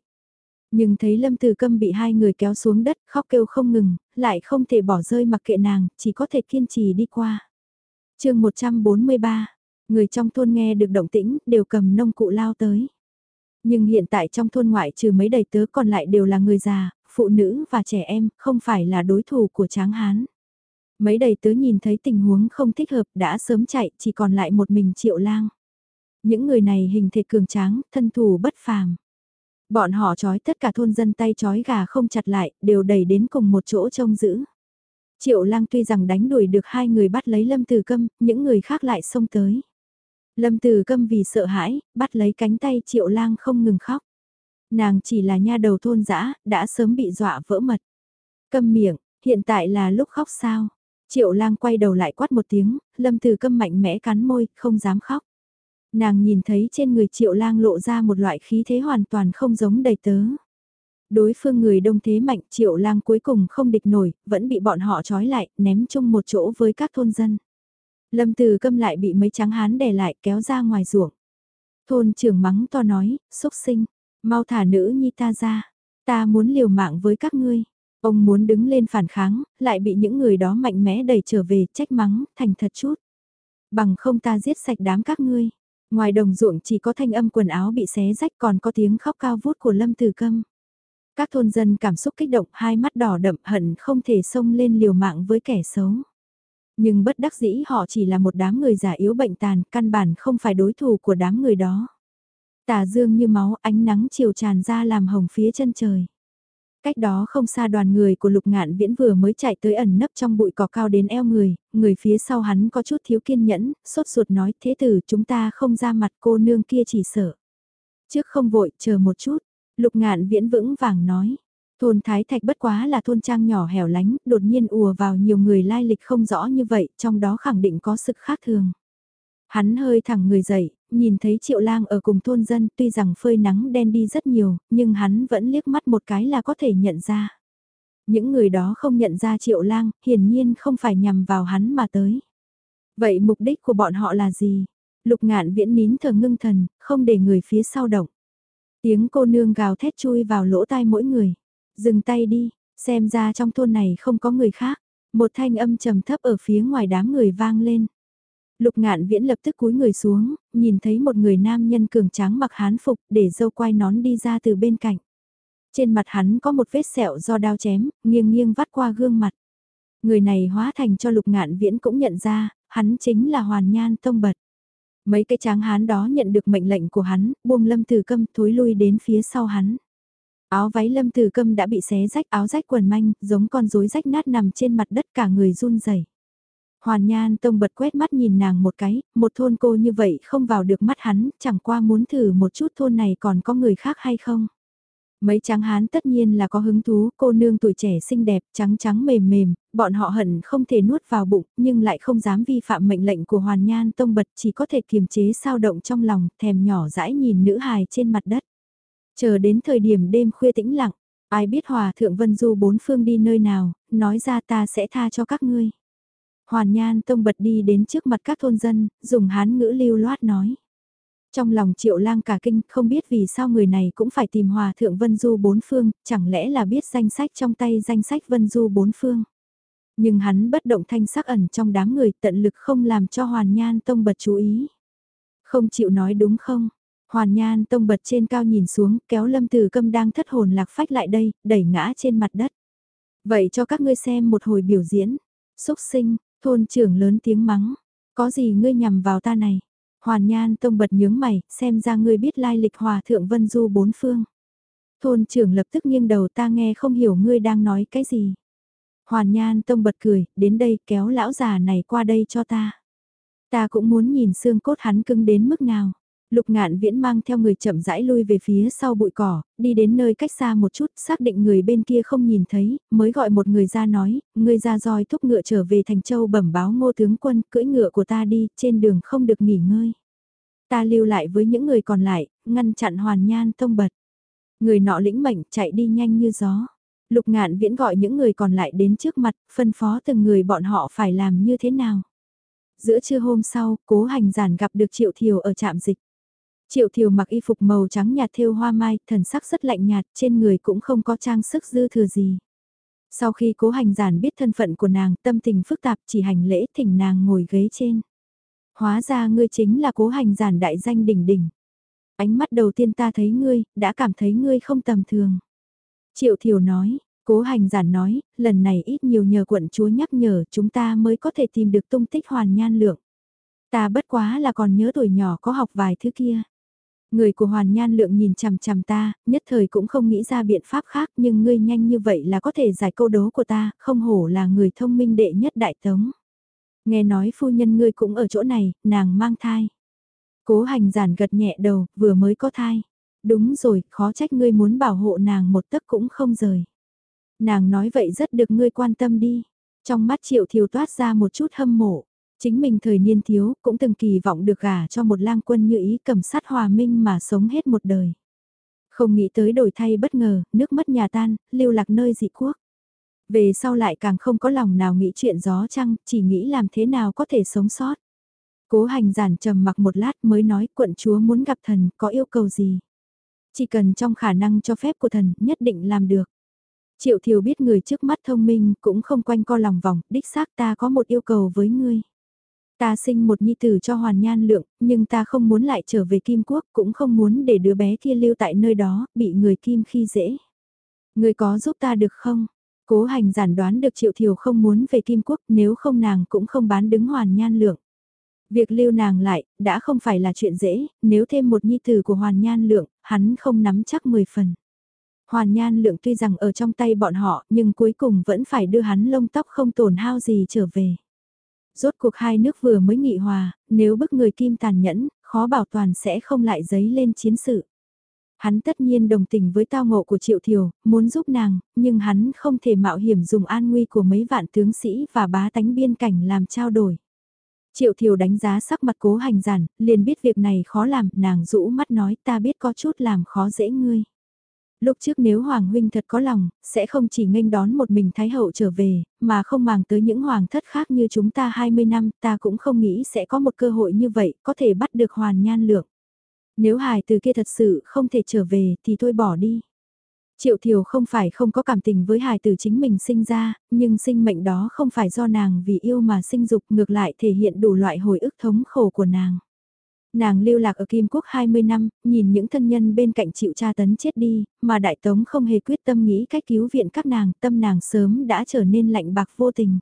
Nhưng thấy Lâm Từ Câm bị hai người kéo xuống đất, khóc kêu không ngừng, lại không thể bỏ rơi mặc kệ nàng, chỉ có thể kiên trì đi qua. chương 143, người trong thôn nghe được động tĩnh, đều cầm nông cụ lao tới. Nhưng hiện tại trong thôn ngoại trừ mấy đầy tớ còn lại đều là người già, phụ nữ và trẻ em, không phải là đối thủ của Tráng Hán. Mấy đầy tớ nhìn thấy tình huống không thích hợp đã sớm chạy, chỉ còn lại một mình triệu lang. Những người này hình thể cường tráng, thân thủ bất phàm. Bọn họ trói tất cả thôn dân tay trói gà không chặt lại, đều đẩy đến cùng một chỗ trông giữ. Triệu lang tuy rằng đánh đuổi được hai người bắt lấy lâm từ câm, những người khác lại xông tới. Lâm từ câm vì sợ hãi, bắt lấy cánh tay triệu lang không ngừng khóc. Nàng chỉ là nha đầu thôn dã đã sớm bị dọa vỡ mật. Câm miệng, hiện tại là lúc khóc sao? Triệu lang quay đầu lại quát một tiếng, lâm từ câm mạnh mẽ cắn môi, không dám khóc. Nàng nhìn thấy trên người triệu lang lộ ra một loại khí thế hoàn toàn không giống đầy tớ. Đối phương người đông thế mạnh triệu lang cuối cùng không địch nổi, vẫn bị bọn họ trói lại, ném chung một chỗ với các thôn dân. Lâm từ câm lại bị mấy trắng hán đè lại kéo ra ngoài ruộng. Thôn trưởng mắng to nói, xúc sinh, mau thả nữ nhi ta ra, ta muốn liều mạng với các ngươi. Ông muốn đứng lên phản kháng, lại bị những người đó mạnh mẽ đẩy trở về, trách mắng, thành thật chút. Bằng không ta giết sạch đám các ngươi. Ngoài đồng ruộng chỉ có thanh âm quần áo bị xé rách còn có tiếng khóc cao vút của Lâm Tử Câm. Các thôn dân cảm xúc kích động, hai mắt đỏ đậm hận không thể xông lên liều mạng với kẻ xấu. Nhưng bất đắc dĩ họ chỉ là một đám người già yếu bệnh tàn, căn bản không phải đối thủ của đám người đó. Tà dương như máu ánh nắng chiều tràn ra làm hồng phía chân trời. Cách đó không xa đoàn người của lục ngạn viễn vừa mới chạy tới ẩn nấp trong bụi cỏ cao đến eo người, người phía sau hắn có chút thiếu kiên nhẫn, sốt ruột nói thế tử chúng ta không ra mặt cô nương kia chỉ sợ. Trước không vội, chờ một chút, lục ngạn viễn vững vàng nói. Thôn Thái Thạch bất quá là thôn trang nhỏ hẻo lánh, đột nhiên ùa vào nhiều người lai lịch không rõ như vậy, trong đó khẳng định có sự khác thường. Hắn hơi thẳng người dậy, nhìn thấy Triệu Lang ở cùng thôn dân tuy rằng phơi nắng đen đi rất nhiều, nhưng hắn vẫn liếc mắt một cái là có thể nhận ra. Những người đó không nhận ra Triệu Lang, hiển nhiên không phải nhằm vào hắn mà tới. Vậy mục đích của bọn họ là gì? Lục ngạn viễn nín thờ ngưng thần, không để người phía sau động. Tiếng cô nương gào thét chui vào lỗ tai mỗi người. Dừng tay đi, xem ra trong thôn này không có người khác. Một thanh âm trầm thấp ở phía ngoài đám người vang lên. Lục ngạn viễn lập tức cúi người xuống, nhìn thấy một người nam nhân cường tráng mặc hán phục để dâu quai nón đi ra từ bên cạnh. Trên mặt hắn có một vết sẹo do đao chém, nghiêng nghiêng vắt qua gương mặt. Người này hóa thành cho lục ngạn viễn cũng nhận ra, hắn chính là Hoàn Nhan Tông Bật. Mấy cái tráng hán đó nhận được mệnh lệnh của hắn, buông lâm từ câm thối lui đến phía sau hắn. Áo váy lâm từ câm đã bị xé rách áo rách quần manh, giống con rối rách nát nằm trên mặt đất cả người run rẩy. Hoàn Nhan Tông bật quét mắt nhìn nàng một cái, một thôn cô như vậy không vào được mắt hắn, chẳng qua muốn thử một chút thôn này còn có người khác hay không. Mấy tráng hán tất nhiên là có hứng thú, cô nương tuổi trẻ xinh đẹp, trắng trắng mềm mềm, bọn họ hận không thể nuốt vào bụng, nhưng lại không dám vi phạm mệnh lệnh của Hoàn Nhan Tông bật chỉ có thể kiềm chế sao động trong lòng, thèm nhỏ dãi nhìn nữ hài trên mặt đất. Chờ đến thời điểm đêm khuya tĩnh lặng, ai biết Hòa Thượng Vân Du bốn phương đi nơi nào, nói ra ta sẽ tha cho các ngươi. Hoàn Nhan Tông bật đi đến trước mặt các thôn dân, dùng hán ngữ lưu loát nói. Trong lòng triệu lang cả kinh không biết vì sao người này cũng phải tìm hòa thượng Vân Du bốn phương, chẳng lẽ là biết danh sách trong tay danh sách Vân Du bốn phương. Nhưng hắn bất động thanh sắc ẩn trong đám người tận lực không làm cho Hoàn Nhan Tông bật chú ý. Không chịu nói đúng không? Hoàn Nhan Tông bật trên cao nhìn xuống kéo lâm từ câm đang thất hồn lạc phách lại đây, đẩy ngã trên mặt đất. Vậy cho các ngươi xem một hồi biểu diễn. Xúc sinh, Thôn trưởng lớn tiếng mắng, có gì ngươi nhằm vào ta này? Hoàn Nhan Tông bật nhướng mày, xem ra ngươi biết lai lịch hòa thượng Vân Du bốn phương. Thôn trưởng lập tức nghiêng đầu ta nghe không hiểu ngươi đang nói cái gì. Hoàn Nhan Tông bật cười, đến đây kéo lão già này qua đây cho ta. Ta cũng muốn nhìn xương cốt hắn cứng đến mức nào. Lục ngạn viễn mang theo người chậm rãi lui về phía sau bụi cỏ, đi đến nơi cách xa một chút, xác định người bên kia không nhìn thấy, mới gọi một người ra nói, người ra roi thúc ngựa trở về thành châu bẩm báo ngô tướng quân, cưỡi ngựa của ta đi, trên đường không được nghỉ ngơi. Ta lưu lại với những người còn lại, ngăn chặn hoàn nhan tông bật. Người nọ lĩnh mệnh chạy đi nhanh như gió. Lục ngạn viễn gọi những người còn lại đến trước mặt, phân phó từng người bọn họ phải làm như thế nào. Giữa trưa hôm sau, cố hành giản gặp được Triệu Thiều ở trạm dịch. Triệu Thiều mặc y phục màu trắng nhạt thêu hoa mai, thần sắc rất lạnh nhạt, trên người cũng không có trang sức dư thừa gì. Sau khi cố hành giản biết thân phận của nàng, tâm tình phức tạp chỉ hành lễ thỉnh nàng ngồi ghế trên. Hóa ra ngươi chính là cố hành giản đại danh đỉnh đỉnh. Ánh mắt đầu tiên ta thấy ngươi, đã cảm thấy ngươi không tầm thường. Triệu Thiều nói, cố hành giản nói, lần này ít nhiều nhờ quận chúa nhắc nhở chúng ta mới có thể tìm được tung tích hoàn nhan lượng. Ta bất quá là còn nhớ tuổi nhỏ có học vài thứ kia. Người của Hoàn Nhan Lượng nhìn chằm chằm ta, nhất thời cũng không nghĩ ra biện pháp khác nhưng ngươi nhanh như vậy là có thể giải câu đố của ta, không hổ là người thông minh đệ nhất đại tống. Nghe nói phu nhân ngươi cũng ở chỗ này, nàng mang thai. Cố hành giản gật nhẹ đầu, vừa mới có thai. Đúng rồi, khó trách ngươi muốn bảo hộ nàng một tấc cũng không rời. Nàng nói vậy rất được ngươi quan tâm đi. Trong mắt triệu thiều toát ra một chút hâm mộ. Chính mình thời niên thiếu cũng từng kỳ vọng được gả cho một lang quân như ý cầm sát hòa minh mà sống hết một đời. Không nghĩ tới đổi thay bất ngờ, nước mất nhà tan, lưu lạc nơi dị quốc. Về sau lại càng không có lòng nào nghĩ chuyện gió trăng, chỉ nghĩ làm thế nào có thể sống sót. Cố hành giản trầm mặc một lát mới nói quận chúa muốn gặp thần có yêu cầu gì. Chỉ cần trong khả năng cho phép của thần nhất định làm được. Triệu thiều biết người trước mắt thông minh cũng không quanh co lòng vòng, đích xác ta có một yêu cầu với ngươi. Ta sinh một nhi tử cho hoàn nhan lượng, nhưng ta không muốn lại trở về Kim Quốc, cũng không muốn để đứa bé kia lưu tại nơi đó, bị người Kim khi dễ. Người có giúp ta được không? Cố hành giản đoán được Triệu Thiều không muốn về Kim Quốc, nếu không nàng cũng không bán đứng hoàn nhan lượng. Việc lưu nàng lại, đã không phải là chuyện dễ, nếu thêm một nhi tử của hoàn nhan lượng, hắn không nắm chắc 10 phần. Hoàn nhan lượng tuy rằng ở trong tay bọn họ, nhưng cuối cùng vẫn phải đưa hắn lông tóc không tổn hao gì trở về. Rốt cuộc hai nước vừa mới nghị hòa, nếu bức người kim tàn nhẫn, khó bảo toàn sẽ không lại giấy lên chiến sự. Hắn tất nhiên đồng tình với tao ngộ của Triệu Thiều, muốn giúp nàng, nhưng hắn không thể mạo hiểm dùng an nguy của mấy vạn tướng sĩ và bá tánh biên cảnh làm trao đổi. Triệu Thiều đánh giá sắc mặt cố hành giản, liền biết việc này khó làm, nàng rũ mắt nói ta biết có chút làm khó dễ ngươi. Lúc trước nếu Hoàng Huynh thật có lòng, sẽ không chỉ nghênh đón một mình Thái Hậu trở về, mà không màng tới những hoàng thất khác như chúng ta 20 năm, ta cũng không nghĩ sẽ có một cơ hội như vậy, có thể bắt được hoàn nhan lượng. Nếu hài từ kia thật sự không thể trở về thì thôi bỏ đi. Triệu Thiều không phải không có cảm tình với hài tử chính mình sinh ra, nhưng sinh mệnh đó không phải do nàng vì yêu mà sinh dục ngược lại thể hiện đủ loại hồi ức thống khổ của nàng. Nàng lưu lạc ở Kim Quốc 20 năm, nhìn những thân nhân bên cạnh chịu tra tấn chết đi, mà Đại Tống không hề quyết tâm nghĩ cách cứu viện các nàng, tâm nàng sớm đã trở nên lạnh bạc vô tình.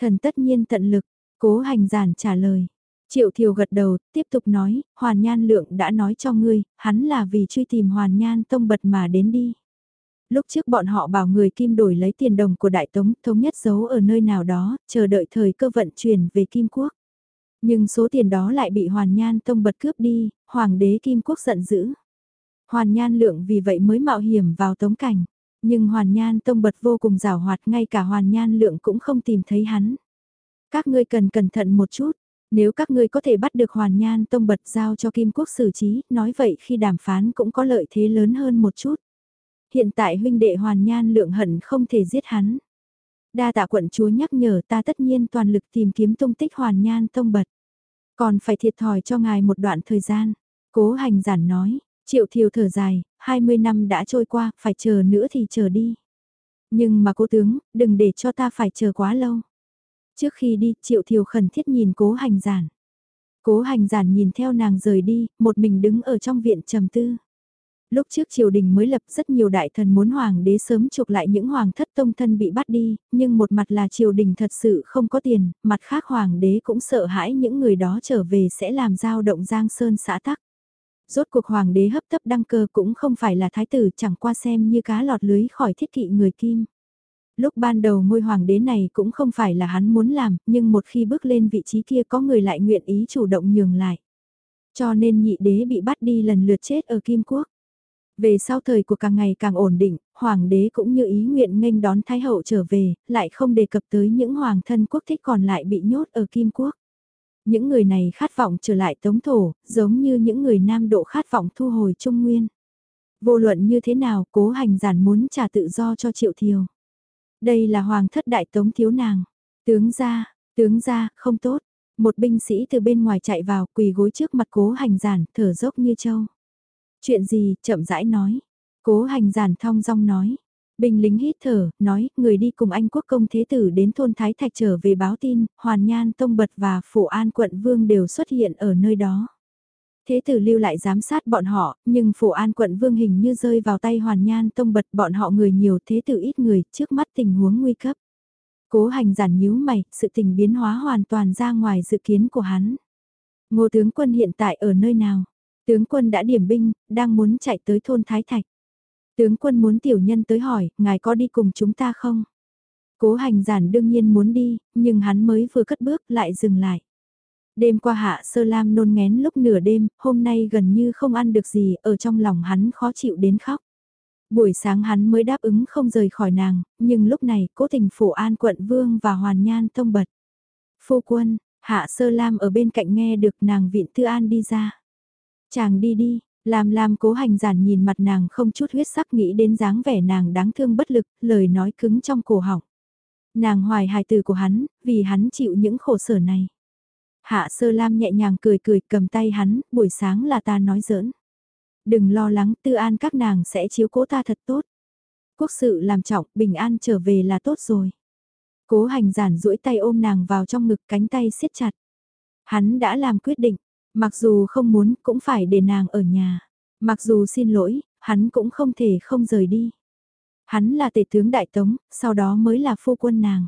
Thần tất nhiên tận lực, cố hành giản trả lời. Triệu Thiều gật đầu, tiếp tục nói, Hoàn Nhan Lượng đã nói cho ngươi, hắn là vì truy tìm Hoàn Nhan Tông Bật mà đến đi. Lúc trước bọn họ bảo người Kim đổi lấy tiền đồng của Đại Tống, thống nhất giấu ở nơi nào đó, chờ đợi thời cơ vận chuyển về Kim Quốc. Nhưng số tiền đó lại bị Hoàn Nhan Tông bật cướp đi, Hoàng đế Kim Quốc giận dữ. Hoàn Nhan Lượng vì vậy mới mạo hiểm vào tống cảnh. Nhưng Hoàn Nhan Tông bật vô cùng rào hoạt ngay cả Hoàn Nhan Lượng cũng không tìm thấy hắn. Các ngươi cần cẩn thận một chút, nếu các ngươi có thể bắt được Hoàn Nhan Tông bật giao cho Kim Quốc xử trí, nói vậy khi đàm phán cũng có lợi thế lớn hơn một chút. Hiện tại huynh đệ Hoàn Nhan Lượng hận không thể giết hắn. Đa tạ quận chúa nhắc nhở ta tất nhiên toàn lực tìm kiếm tung tích hoàn nhan tông bật. Còn phải thiệt thòi cho ngài một đoạn thời gian. Cố hành giản nói, triệu thiều thở dài, 20 năm đã trôi qua, phải chờ nữa thì chờ đi. Nhưng mà cố tướng, đừng để cho ta phải chờ quá lâu. Trước khi đi, triệu thiều khẩn thiết nhìn cố hành giản. Cố hành giản nhìn theo nàng rời đi, một mình đứng ở trong viện trầm tư lúc trước triều đình mới lập rất nhiều đại thần muốn hoàng đế sớm chuộc lại những hoàng thất tông thân bị bắt đi, nhưng một mặt là triều đình thật sự không có tiền, mặt khác hoàng đế cũng sợ hãi những người đó trở về sẽ làm dao động giang sơn xã tắc. Rốt cuộc hoàng đế hấp tấp đăng cơ cũng không phải là thái tử chẳng qua xem như cá lọt lưới khỏi thiết kỵ người kim. Lúc ban đầu ngôi hoàng đế này cũng không phải là hắn muốn làm, nhưng một khi bước lên vị trí kia có người lại nguyện ý chủ động nhường lại. Cho nên nhị đế bị bắt đi lần lượt chết ở Kim Quốc. Về sau thời của càng ngày càng ổn định, hoàng đế cũng như ý nguyện nghênh đón thái hậu trở về, lại không đề cập tới những hoàng thân quốc thích còn lại bị nhốt ở Kim Quốc. Những người này khát vọng trở lại tống thổ, giống như những người nam độ khát vọng thu hồi trung nguyên. Vô luận như thế nào, cố hành giản muốn trả tự do cho triệu thiều. Đây là hoàng thất đại tống thiếu nàng. Tướng ra, tướng ra, không tốt. Một binh sĩ từ bên ngoài chạy vào quỳ gối trước mặt cố hành giản, thở dốc như châu. Chuyện gì, chậm rãi nói. Cố hành giản thong dong nói. Binh lính hít thở, nói, người đi cùng anh quốc công thế tử đến thôn Thái Thạch trở về báo tin, Hoàn Nhan Tông Bật và Phủ An quận Vương đều xuất hiện ở nơi đó. Thế tử lưu lại giám sát bọn họ, nhưng Phủ An quận Vương hình như rơi vào tay Hoàn Nhan Tông Bật bọn họ người nhiều thế tử ít người, trước mắt tình huống nguy cấp. Cố hành giản nhíu mày, sự tình biến hóa hoàn toàn ra ngoài dự kiến của hắn. Ngô tướng quân hiện tại ở nơi nào? Tướng quân đã điểm binh, đang muốn chạy tới thôn Thái Thạch. Tướng quân muốn tiểu nhân tới hỏi, ngài có đi cùng chúng ta không? Cố hành giản đương nhiên muốn đi, nhưng hắn mới vừa cất bước lại dừng lại. Đêm qua hạ sơ lam nôn ngén lúc nửa đêm, hôm nay gần như không ăn được gì, ở trong lòng hắn khó chịu đến khóc. Buổi sáng hắn mới đáp ứng không rời khỏi nàng, nhưng lúc này cố tình phủ an quận vương và hoàn nhan tông bật. Phu quân, hạ sơ lam ở bên cạnh nghe được nàng viện tư an đi ra. Chàng đi đi, làm làm cố hành giản nhìn mặt nàng không chút huyết sắc nghĩ đến dáng vẻ nàng đáng thương bất lực, lời nói cứng trong cổ họng. Nàng hoài hài từ của hắn, vì hắn chịu những khổ sở này. Hạ sơ lam nhẹ nhàng cười cười cầm tay hắn, buổi sáng là ta nói giỡn. Đừng lo lắng tư an các nàng sẽ chiếu cố ta thật tốt. Quốc sự làm trọng, bình an trở về là tốt rồi. Cố hành giản duỗi tay ôm nàng vào trong ngực cánh tay siết chặt. Hắn đã làm quyết định, mặc dù không muốn cũng phải để nàng ở nhà. Mặc dù xin lỗi, hắn cũng không thể không rời đi. Hắn là tể tướng đại tống, sau đó mới là phu quân nàng.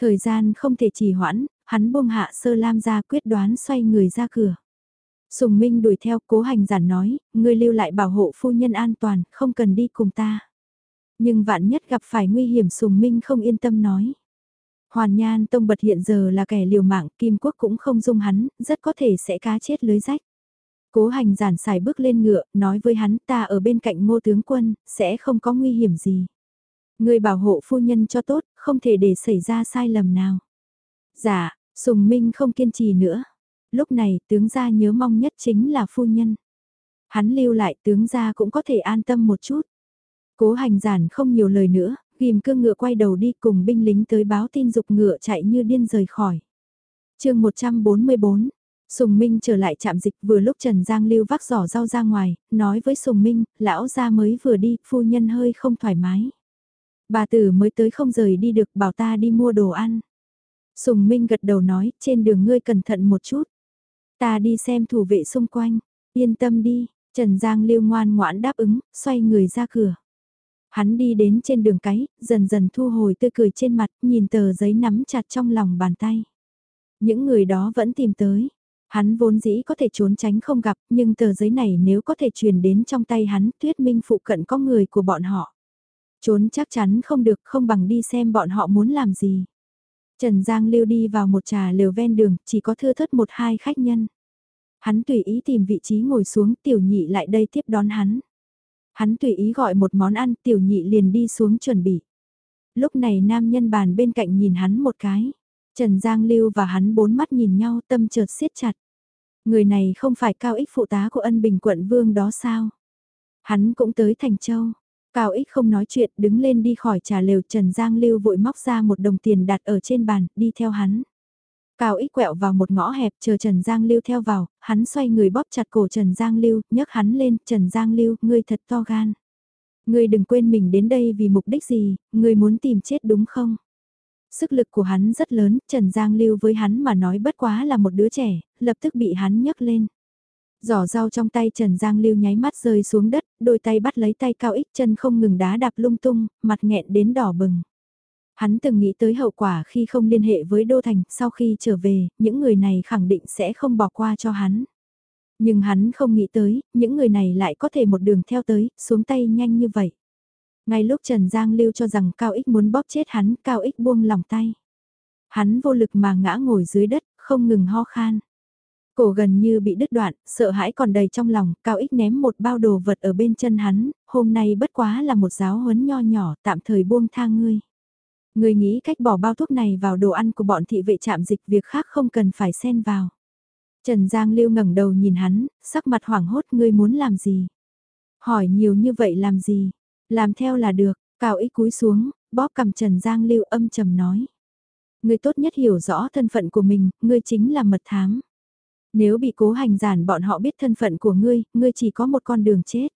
Thời gian không thể trì hoãn, hắn buông hạ sơ lam ra quyết đoán xoay người ra cửa. Sùng Minh đuổi theo cố hành giản nói, ngươi lưu lại bảo hộ phu nhân an toàn, không cần đi cùng ta. Nhưng vạn nhất gặp phải nguy hiểm Sùng Minh không yên tâm nói. Hoàn Nhan Tông Bật hiện giờ là kẻ liều mạng, Kim Quốc cũng không dung hắn, rất có thể sẽ cá chết lưới rách. Cố hành giản xài bước lên ngựa, nói với hắn ta ở bên cạnh ngô tướng quân, sẽ không có nguy hiểm gì. Người bảo hộ phu nhân cho tốt, không thể để xảy ra sai lầm nào. Dạ, Sùng Minh không kiên trì nữa. Lúc này tướng gia nhớ mong nhất chính là phu nhân. Hắn lưu lại tướng gia cũng có thể an tâm một chút. Cố hành giản không nhiều lời nữa, ghim cương ngựa quay đầu đi cùng binh lính tới báo tin dục ngựa chạy như điên rời khỏi. chương 144, Sùng Minh trở lại trạm dịch vừa lúc Trần Giang Lưu vác giỏ rau ra ngoài, nói với Sùng Minh, lão gia mới vừa đi, phu nhân hơi không thoải mái. Bà tử mới tới không rời đi được bảo ta đi mua đồ ăn. Sùng Minh gật đầu nói, trên đường ngươi cẩn thận một chút. Ta đi xem thủ vệ xung quanh, yên tâm đi, Trần Giang Lưu ngoan ngoãn đáp ứng, xoay người ra cửa. Hắn đi đến trên đường cái, dần dần thu hồi tươi cười trên mặt, nhìn tờ giấy nắm chặt trong lòng bàn tay. Những người đó vẫn tìm tới. Hắn vốn dĩ có thể trốn tránh không gặp, nhưng tờ giấy này nếu có thể truyền đến trong tay hắn, thuyết minh phụ cận có người của bọn họ. Trốn chắc chắn không được, không bằng đi xem bọn họ muốn làm gì. Trần Giang lưu đi vào một trà lều ven đường, chỉ có thưa thớt một hai khách nhân. Hắn tùy ý tìm vị trí ngồi xuống, tiểu nhị lại đây tiếp đón hắn. Hắn tùy ý gọi một món ăn, tiểu nhị liền đi xuống chuẩn bị. Lúc này nam nhân bàn bên cạnh nhìn hắn một cái. Trần Giang Lưu và hắn bốn mắt nhìn nhau tâm chợt siết chặt. Người này không phải cao ích phụ tá của ân bình quận vương đó sao? Hắn cũng tới Thành Châu. Cao ích không nói chuyện đứng lên đi khỏi trà lều Trần Giang Lưu vội móc ra một đồng tiền đặt ở trên bàn, đi theo hắn. Cao ích quẹo vào một ngõ hẹp chờ Trần Giang Lưu theo vào, hắn xoay người bóp chặt cổ Trần Giang Lưu, nhấc hắn lên, Trần Giang Lưu, ngươi thật to gan. Ngươi đừng quên mình đến đây vì mục đích gì, ngươi muốn tìm chết đúng không? Sức lực của hắn rất lớn, Trần Giang Lưu với hắn mà nói bất quá là một đứa trẻ, lập tức bị hắn nhấc lên. Giỏ rau trong tay Trần Giang Lưu nháy mắt rơi xuống đất, đôi tay bắt lấy tay cao ích chân không ngừng đá đạp lung tung, mặt nghẹn đến đỏ bừng. Hắn từng nghĩ tới hậu quả khi không liên hệ với Đô Thành, sau khi trở về, những người này khẳng định sẽ không bỏ qua cho hắn. Nhưng hắn không nghĩ tới, những người này lại có thể một đường theo tới, xuống tay nhanh như vậy. Ngay lúc Trần Giang lưu cho rằng Cao Ích muốn bóp chết hắn, Cao Ích buông lòng tay. Hắn vô lực mà ngã ngồi dưới đất, không ngừng ho khan. Cổ gần như bị đứt đoạn, sợ hãi còn đầy trong lòng, Cao Ích ném một bao đồ vật ở bên chân hắn, hôm nay bất quá là một giáo huấn nho nhỏ, tạm thời buông tha ngươi người nghĩ cách bỏ bao thuốc này vào đồ ăn của bọn thị vệ trạm dịch việc khác không cần phải xen vào. Trần Giang Lưu ngẩng đầu nhìn hắn, sắc mặt hoảng hốt ngươi muốn làm gì? Hỏi nhiều như vậy làm gì? Làm theo là được, Cao Ích cúi xuống, bóp cầm Trần Giang Lưu âm trầm nói. Ngươi tốt nhất hiểu rõ thân phận của mình, ngươi chính là mật thám. Nếu bị cố hành giản bọn họ biết thân phận của ngươi, ngươi chỉ có một con đường chết.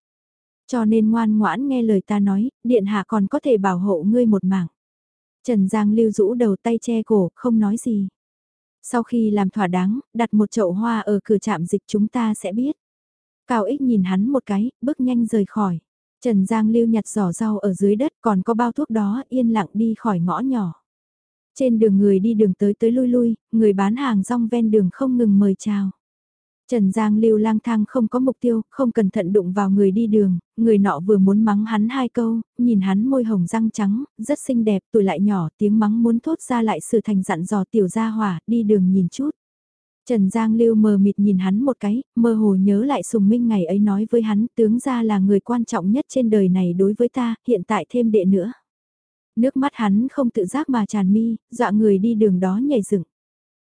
Cho nên ngoan ngoãn nghe lời ta nói, điện hạ còn có thể bảo hộ ngươi một mạng. Trần Giang lưu rũ đầu tay che cổ, không nói gì. Sau khi làm thỏa đáng, đặt một chậu hoa ở cửa trạm dịch chúng ta sẽ biết. Cao ích nhìn hắn một cái, bước nhanh rời khỏi. Trần Giang lưu nhặt giỏ rau ở dưới đất còn có bao thuốc đó yên lặng đi khỏi ngõ nhỏ. Trên đường người đi đường tới tới lui lui, người bán hàng rong ven đường không ngừng mời chào. Trần Giang lưu lang thang không có mục tiêu, không cẩn thận đụng vào người đi đường, người nọ vừa muốn mắng hắn hai câu, nhìn hắn môi hồng răng trắng, rất xinh đẹp, tuổi lại nhỏ, tiếng mắng muốn thốt ra lại sự thành dặn dò tiểu gia hỏa, đi đường nhìn chút. Trần Giang Lưu mờ mịt nhìn hắn một cái, mơ hồ nhớ lại Sùng Minh ngày ấy nói với hắn tướng ra là người quan trọng nhất trên đời này đối với ta, hiện tại thêm đệ nữa. Nước mắt hắn không tự giác mà tràn mi, dọa người đi đường đó nhảy dựng.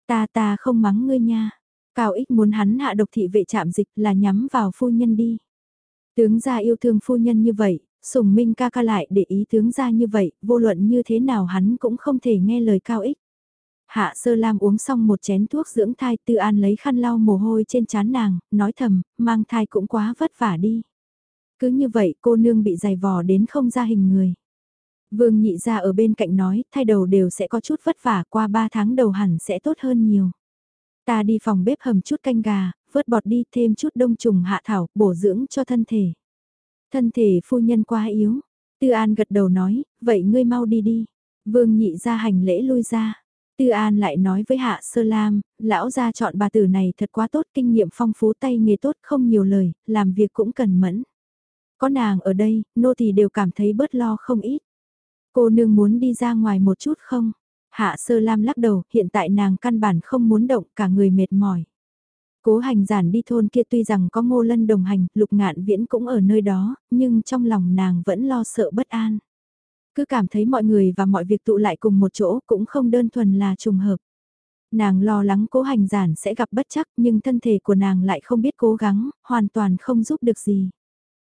Ta ta không mắng ngươi nha. Cao ích muốn hắn hạ độc thị vệ trạm dịch là nhắm vào phu nhân đi. Tướng gia yêu thương phu nhân như vậy, sùng minh ca ca lại để ý tướng gia như vậy, vô luận như thế nào hắn cũng không thể nghe lời cao ích. Hạ sơ lam uống xong một chén thuốc dưỡng thai tư an lấy khăn lau mồ hôi trên trán nàng, nói thầm, mang thai cũng quá vất vả đi. Cứ như vậy cô nương bị dày vò đến không ra hình người. Vương nhị ra ở bên cạnh nói, thay đầu đều sẽ có chút vất vả qua 3 tháng đầu hẳn sẽ tốt hơn nhiều. Ta đi phòng bếp hầm chút canh gà, vớt bọt đi thêm chút đông trùng hạ thảo, bổ dưỡng cho thân thể. Thân thể phu nhân quá yếu. Tư An gật đầu nói, vậy ngươi mau đi đi. Vương nhị ra hành lễ lui ra. Tư An lại nói với Hạ Sơ Lam, lão gia chọn bà tử này thật quá tốt, kinh nghiệm phong phú tay nghề tốt không nhiều lời, làm việc cũng cần mẫn. Có nàng ở đây, nô tỳ đều cảm thấy bớt lo không ít. Cô nương muốn đi ra ngoài một chút không? Hạ Sơ Lam lắc đầu, hiện tại nàng căn bản không muốn động, cả người mệt mỏi. Cố hành giản đi thôn kia tuy rằng có ngô lân đồng hành, lục ngạn viễn cũng ở nơi đó, nhưng trong lòng nàng vẫn lo sợ bất an. Cứ cảm thấy mọi người và mọi việc tụ lại cùng một chỗ cũng không đơn thuần là trùng hợp. Nàng lo lắng cố hành giản sẽ gặp bất chắc nhưng thân thể của nàng lại không biết cố gắng, hoàn toàn không giúp được gì.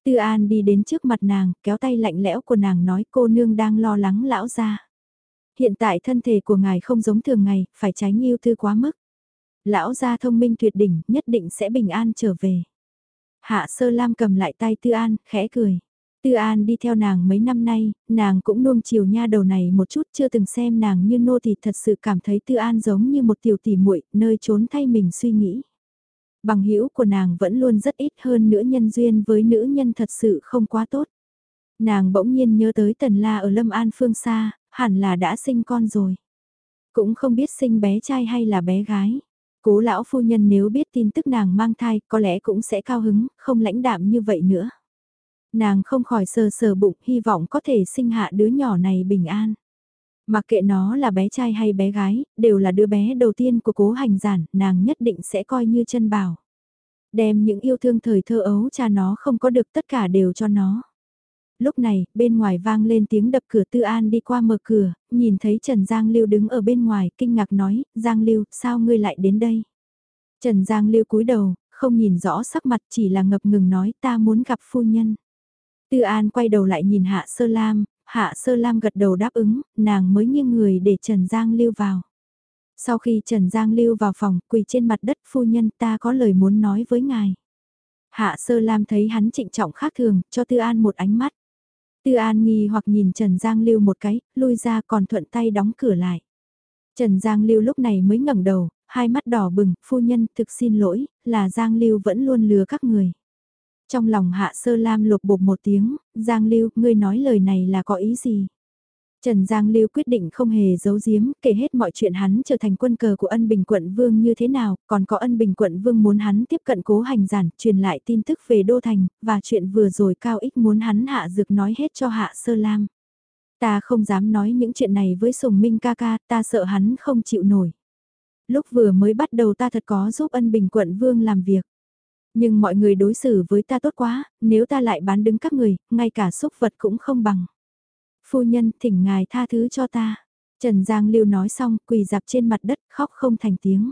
Tư An đi đến trước mặt nàng, kéo tay lạnh lẽo của nàng nói cô nương đang lo lắng lão ra. Hiện tại thân thể của ngài không giống thường ngày, phải tránh yêu thư quá mức. Lão gia thông minh tuyệt đỉnh, nhất định sẽ bình an trở về. Hạ sơ lam cầm lại tay Tư An, khẽ cười. Tư An đi theo nàng mấy năm nay, nàng cũng nuông chiều nha đầu này một chút chưa từng xem nàng như nô thì thật sự cảm thấy Tư An giống như một tiểu tỷ muội nơi trốn thay mình suy nghĩ. Bằng hữu của nàng vẫn luôn rất ít hơn nữa nhân duyên với nữ nhân thật sự không quá tốt. Nàng bỗng nhiên nhớ tới Tần La ở Lâm An phương xa, hẳn là đã sinh con rồi. Cũng không biết sinh bé trai hay là bé gái. Cố lão phu nhân nếu biết tin tức nàng mang thai có lẽ cũng sẽ cao hứng, không lãnh đạm như vậy nữa. Nàng không khỏi sờ sờ bụng hy vọng có thể sinh hạ đứa nhỏ này bình an. Mặc kệ nó là bé trai hay bé gái, đều là đứa bé đầu tiên của cố hành giản, nàng nhất định sẽ coi như chân bảo. Đem những yêu thương thời thơ ấu cha nó không có được tất cả đều cho nó. Lúc này, bên ngoài vang lên tiếng đập cửa Tư An đi qua mở cửa, nhìn thấy Trần Giang Lưu đứng ở bên ngoài, kinh ngạc nói, Giang Lưu, sao ngươi lại đến đây? Trần Giang Lưu cúi đầu, không nhìn rõ sắc mặt chỉ là ngập ngừng nói ta muốn gặp phu nhân. Tư An quay đầu lại nhìn Hạ Sơ Lam, Hạ Sơ Lam gật đầu đáp ứng, nàng mới nghiêng người để Trần Giang Lưu vào. Sau khi Trần Giang Lưu vào phòng, quỳ trên mặt đất phu nhân ta có lời muốn nói với ngài. Hạ Sơ Lam thấy hắn trịnh trọng khác thường, cho Tư An một ánh mắt. Tư An nghi hoặc nhìn Trần Giang Lưu một cái, lui ra còn thuận tay đóng cửa lại. Trần Giang Lưu lúc này mới ngẩng đầu, hai mắt đỏ bừng, phu nhân thực xin lỗi, là Giang Lưu vẫn luôn lừa các người. Trong lòng hạ sơ lam lục bột một tiếng, Giang Lưu, ngươi nói lời này là có ý gì? Trần Giang Lưu quyết định không hề giấu giếm, kể hết mọi chuyện hắn trở thành quân cờ của ân bình quận vương như thế nào, còn có ân bình quận vương muốn hắn tiếp cận cố hành giản, truyền lại tin tức về Đô Thành, và chuyện vừa rồi Cao Ích muốn hắn hạ dược nói hết cho hạ sơ lam. Ta không dám nói những chuyện này với Sùng Minh ca ca, ta sợ hắn không chịu nổi. Lúc vừa mới bắt đầu ta thật có giúp ân bình quận vương làm việc. Nhưng mọi người đối xử với ta tốt quá, nếu ta lại bán đứng các người, ngay cả xúc vật cũng không bằng. Phu nhân thỉnh ngài tha thứ cho ta. Trần Giang Lưu nói xong, quỳ dạp trên mặt đất, khóc không thành tiếng.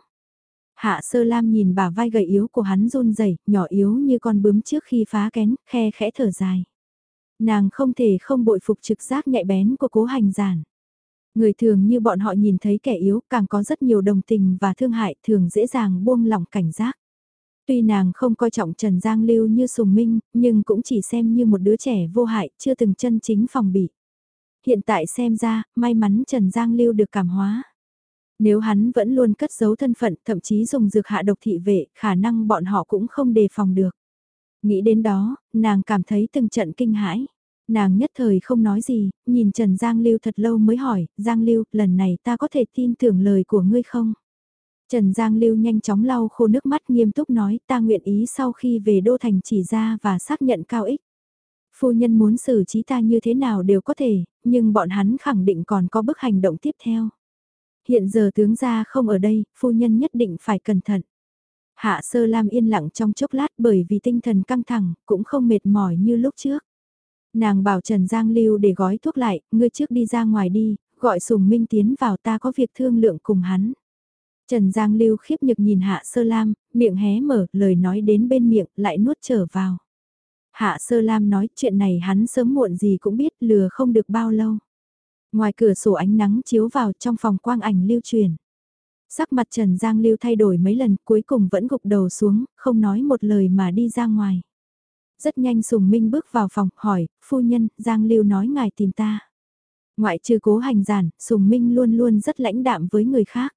Hạ sơ lam nhìn bả vai gầy yếu của hắn run rẩy nhỏ yếu như con bướm trước khi phá kén, khe khẽ thở dài. Nàng không thể không bội phục trực giác nhạy bén của cố hành giản. Người thường như bọn họ nhìn thấy kẻ yếu càng có rất nhiều đồng tình và thương hại thường dễ dàng buông lỏng cảnh giác. Tuy nàng không coi trọng Trần Giang Lưu như sùng minh, nhưng cũng chỉ xem như một đứa trẻ vô hại, chưa từng chân chính phòng bị. Hiện tại xem ra, may mắn Trần Giang Lưu được cảm hóa. Nếu hắn vẫn luôn cất giấu thân phận, thậm chí dùng dược hạ độc thị vệ, khả năng bọn họ cũng không đề phòng được. Nghĩ đến đó, nàng cảm thấy từng trận kinh hãi. Nàng nhất thời không nói gì, nhìn Trần Giang Lưu thật lâu mới hỏi, Giang Lưu, lần này ta có thể tin tưởng lời của ngươi không? Trần Giang Lưu nhanh chóng lau khô nước mắt nghiêm túc nói ta nguyện ý sau khi về Đô Thành chỉ ra và xác nhận cao ích. Phu nhân muốn xử trí ta như thế nào đều có thể, nhưng bọn hắn khẳng định còn có bước hành động tiếp theo. hiện giờ tướng gia không ở đây, phu nhân nhất định phải cẩn thận. Hạ sơ lam yên lặng trong chốc lát bởi vì tinh thần căng thẳng, cũng không mệt mỏi như lúc trước. Nàng bảo Trần Giang Lưu để gói thuốc lại, ngươi trước đi ra ngoài đi, gọi Sùng Minh tiến vào ta có việc thương lượng cùng hắn. Trần Giang Lưu khiếp nhược nhìn Hạ Sơ Lam, miệng hé mở, lời nói đến bên miệng, lại nuốt trở vào. Hạ Sơ Lam nói chuyện này hắn sớm muộn gì cũng biết lừa không được bao lâu. Ngoài cửa sổ ánh nắng chiếu vào trong phòng quang ảnh lưu truyền. Sắc mặt Trần Giang Lưu thay đổi mấy lần cuối cùng vẫn gục đầu xuống, không nói một lời mà đi ra ngoài. Rất nhanh Sùng Minh bước vào phòng, hỏi, phu nhân, Giang Lưu nói ngài tìm ta. Ngoại trừ cố hành giản, Sùng Minh luôn luôn rất lãnh đạm với người khác.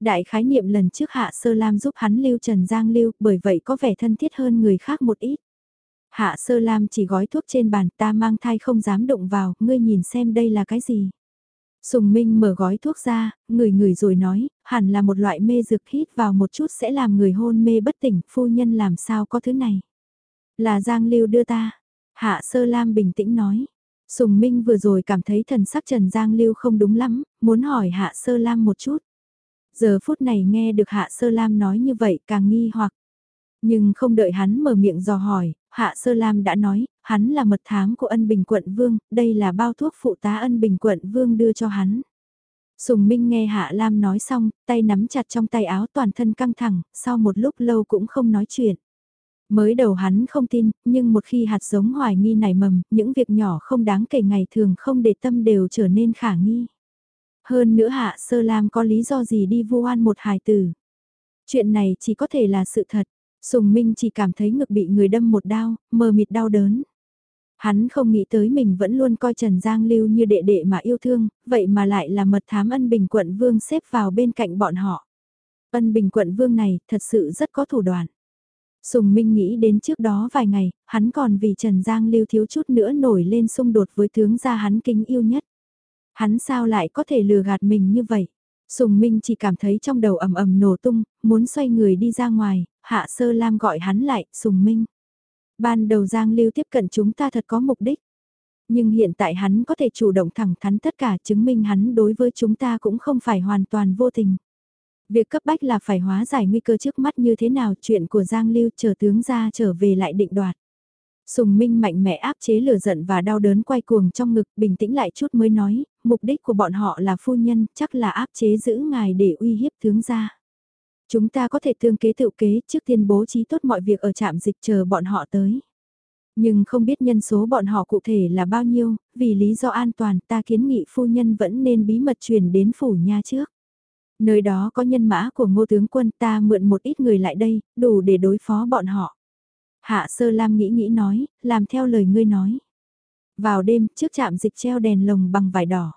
Đại khái niệm lần trước Hạ Sơ Lam giúp hắn lưu Trần Giang Lưu, bởi vậy có vẻ thân thiết hơn người khác một ít. Hạ Sơ Lam chỉ gói thuốc trên bàn ta mang thai không dám động vào, ngươi nhìn xem đây là cái gì. Sùng Minh mở gói thuốc ra, người người rồi nói, hẳn là một loại mê dược hít vào một chút sẽ làm người hôn mê bất tỉnh, phu nhân làm sao có thứ này. Là Giang Lưu đưa ta. Hạ Sơ Lam bình tĩnh nói. Sùng Minh vừa rồi cảm thấy thần sắc Trần Giang Lưu không đúng lắm, muốn hỏi Hạ Sơ Lam một chút. Giờ phút này nghe được Hạ Sơ Lam nói như vậy càng nghi hoặc. Nhưng không đợi hắn mở miệng dò hỏi, Hạ Sơ Lam đã nói, hắn là mật thám của ân bình quận vương, đây là bao thuốc phụ tá ân bình quận vương đưa cho hắn. Sùng Minh nghe Hạ Lam nói xong, tay nắm chặt trong tay áo toàn thân căng thẳng, sau một lúc lâu cũng không nói chuyện. Mới đầu hắn không tin, nhưng một khi hạt giống hoài nghi nảy mầm, những việc nhỏ không đáng kể ngày thường không để tâm đều trở nên khả nghi. Hơn nữa Hạ Sơ Lam có lý do gì đi vu oan một hài tử. Chuyện này chỉ có thể là sự thật. Sùng Minh chỉ cảm thấy ngực bị người đâm một đau, mờ mịt đau đớn. Hắn không nghĩ tới mình vẫn luôn coi Trần Giang Lưu như đệ đệ mà yêu thương, vậy mà lại là mật thám ân bình quận vương xếp vào bên cạnh bọn họ. Ân bình quận vương này thật sự rất có thủ đoạn. Sùng Minh nghĩ đến trước đó vài ngày, hắn còn vì Trần Giang Lưu thiếu chút nữa nổi lên xung đột với tướng gia hắn kính yêu nhất. Hắn sao lại có thể lừa gạt mình như vậy? Sùng Minh chỉ cảm thấy trong đầu ầm ầm nổ tung, muốn xoay người đi ra ngoài, Hạ Sơ Lam gọi hắn lại, Sùng Minh. Ban đầu Giang Lưu tiếp cận chúng ta thật có mục đích. Nhưng hiện tại hắn có thể chủ động thẳng thắn tất cả chứng minh hắn đối với chúng ta cũng không phải hoàn toàn vô tình. Việc cấp bách là phải hóa giải nguy cơ trước mắt như thế nào chuyện của Giang Lưu chờ tướng ra trở về lại định đoạt. Sùng Minh mạnh mẽ áp chế lửa giận và đau đớn quay cuồng trong ngực bình tĩnh lại chút mới nói, mục đích của bọn họ là phu nhân, chắc là áp chế giữ ngài để uy hiếp tướng gia. Chúng ta có thể tương kế tự kế trước tiên bố trí tốt mọi việc ở trạm dịch chờ bọn họ tới. Nhưng không biết nhân số bọn họ cụ thể là bao nhiêu, vì lý do an toàn ta kiến nghị phu nhân vẫn nên bí mật truyền đến phủ nha trước. Nơi đó có nhân mã của ngô tướng quân ta mượn một ít người lại đây, đủ để đối phó bọn họ. Hạ sơ lam nghĩ nghĩ nói, làm theo lời ngươi nói. Vào đêm, trước trạm dịch treo đèn lồng bằng vải đỏ.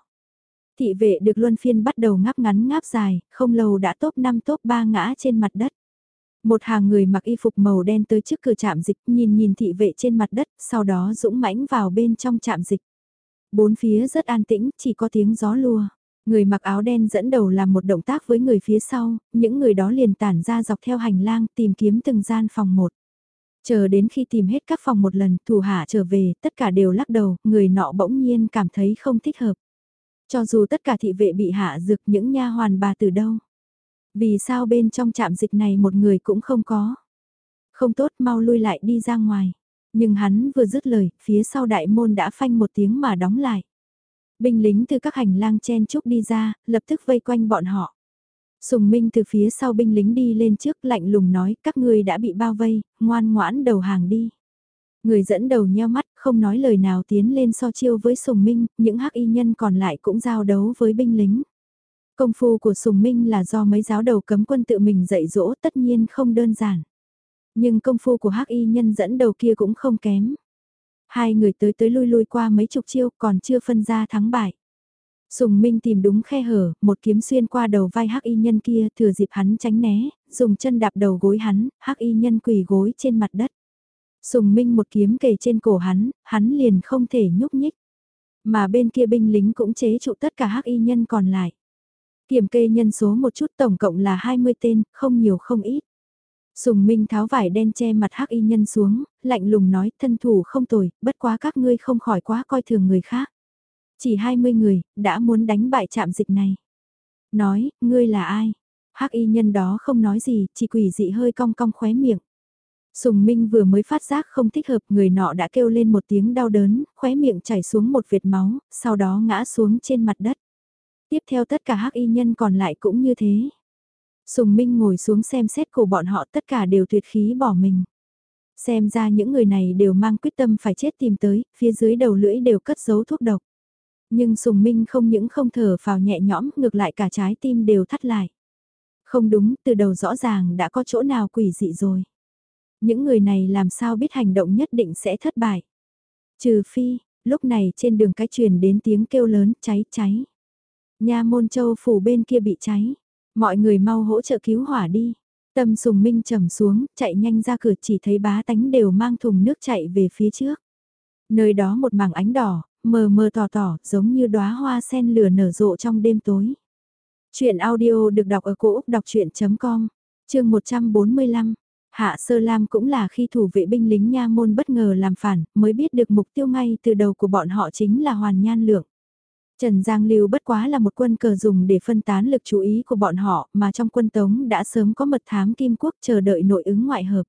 Thị vệ được luân phiên bắt đầu ngáp ngắn ngáp dài, không lâu đã top 5 top 3 ngã trên mặt đất. Một hàng người mặc y phục màu đen tới trước cửa trạm dịch nhìn nhìn thị vệ trên mặt đất, sau đó dũng mãnh vào bên trong trạm dịch. Bốn phía rất an tĩnh, chỉ có tiếng gió lùa. Người mặc áo đen dẫn đầu làm một động tác với người phía sau, những người đó liền tản ra dọc theo hành lang tìm kiếm từng gian phòng một. Chờ đến khi tìm hết các phòng một lần, thủ hạ trở về, tất cả đều lắc đầu, người nọ bỗng nhiên cảm thấy không thích hợp. Cho dù tất cả thị vệ bị hạ dược những nha hoàn bà từ đâu. Vì sao bên trong trạm dịch này một người cũng không có. Không tốt mau lui lại đi ra ngoài. Nhưng hắn vừa dứt lời, phía sau đại môn đã phanh một tiếng mà đóng lại. Binh lính từ các hành lang chen chúc đi ra, lập tức vây quanh bọn họ. Sùng Minh từ phía sau binh lính đi lên trước lạnh lùng nói các ngươi đã bị bao vây, ngoan ngoãn đầu hàng đi. Người dẫn đầu nheo mắt không nói lời nào tiến lên so chiêu với Sùng Minh, những hắc y nhân còn lại cũng giao đấu với binh lính. Công phu của Sùng Minh là do mấy giáo đầu cấm quân tự mình dạy dỗ tất nhiên không đơn giản. Nhưng công phu của hắc y nhân dẫn đầu kia cũng không kém. Hai người tới tới lui lui qua mấy chục chiêu còn chưa phân ra thắng bại. Sùng Minh tìm đúng khe hở, một kiếm xuyên qua đầu vai hắc y nhân kia thừa dịp hắn tránh né, dùng chân đạp đầu gối hắn, hắc y nhân quỳ gối trên mặt đất. Sùng Minh một kiếm kề trên cổ hắn, hắn liền không thể nhúc nhích. Mà bên kia binh lính cũng chế trụ tất cả hắc y nhân còn lại. Kiểm kê nhân số một chút tổng cộng là 20 tên, không nhiều không ít. Sùng Minh tháo vải đen che mặt hắc y nhân xuống, lạnh lùng nói thân thủ không tồi, bất quá các ngươi không khỏi quá coi thường người khác. Chỉ 20 người, đã muốn đánh bại trạm dịch này. Nói, ngươi là ai? hắc y nhân đó không nói gì, chỉ quỷ dị hơi cong cong khóe miệng. Sùng Minh vừa mới phát giác không thích hợp, người nọ đã kêu lên một tiếng đau đớn, khóe miệng chảy xuống một vệt máu, sau đó ngã xuống trên mặt đất. Tiếp theo tất cả hắc y nhân còn lại cũng như thế. Sùng Minh ngồi xuống xem xét cổ bọn họ tất cả đều tuyệt khí bỏ mình. Xem ra những người này đều mang quyết tâm phải chết tìm tới, phía dưới đầu lưỡi đều cất giấu thuốc độc. Nhưng Sùng Minh không những không thở vào nhẹ nhõm, ngược lại cả trái tim đều thắt lại. Không đúng, từ đầu rõ ràng đã có chỗ nào quỷ dị rồi. Những người này làm sao biết hành động nhất định sẽ thất bại. Trừ phi, lúc này trên đường cái truyền đến tiếng kêu lớn cháy cháy. nhà môn châu phủ bên kia bị cháy. Mọi người mau hỗ trợ cứu hỏa đi. Tâm sùng minh trầm xuống, chạy nhanh ra cửa chỉ thấy bá tánh đều mang thùng nước chạy về phía trước. Nơi đó một mảng ánh đỏ, mờ mờ tỏ tỏ, giống như đóa hoa sen lửa nở rộ trong đêm tối. Chuyện audio được đọc ở cổ Úc đọc chuyện.com, chương 145. Hạ Sơ Lam cũng là khi thủ vệ binh lính nha môn bất ngờ làm phản, mới biết được mục tiêu ngay từ đầu của bọn họ chính là Hoàn Nhan Lượng. Trần Giang Lưu bất quá là một quân cờ dùng để phân tán lực chú ý của bọn họ mà trong quân tống đã sớm có mật thám kim quốc chờ đợi nội ứng ngoại hợp.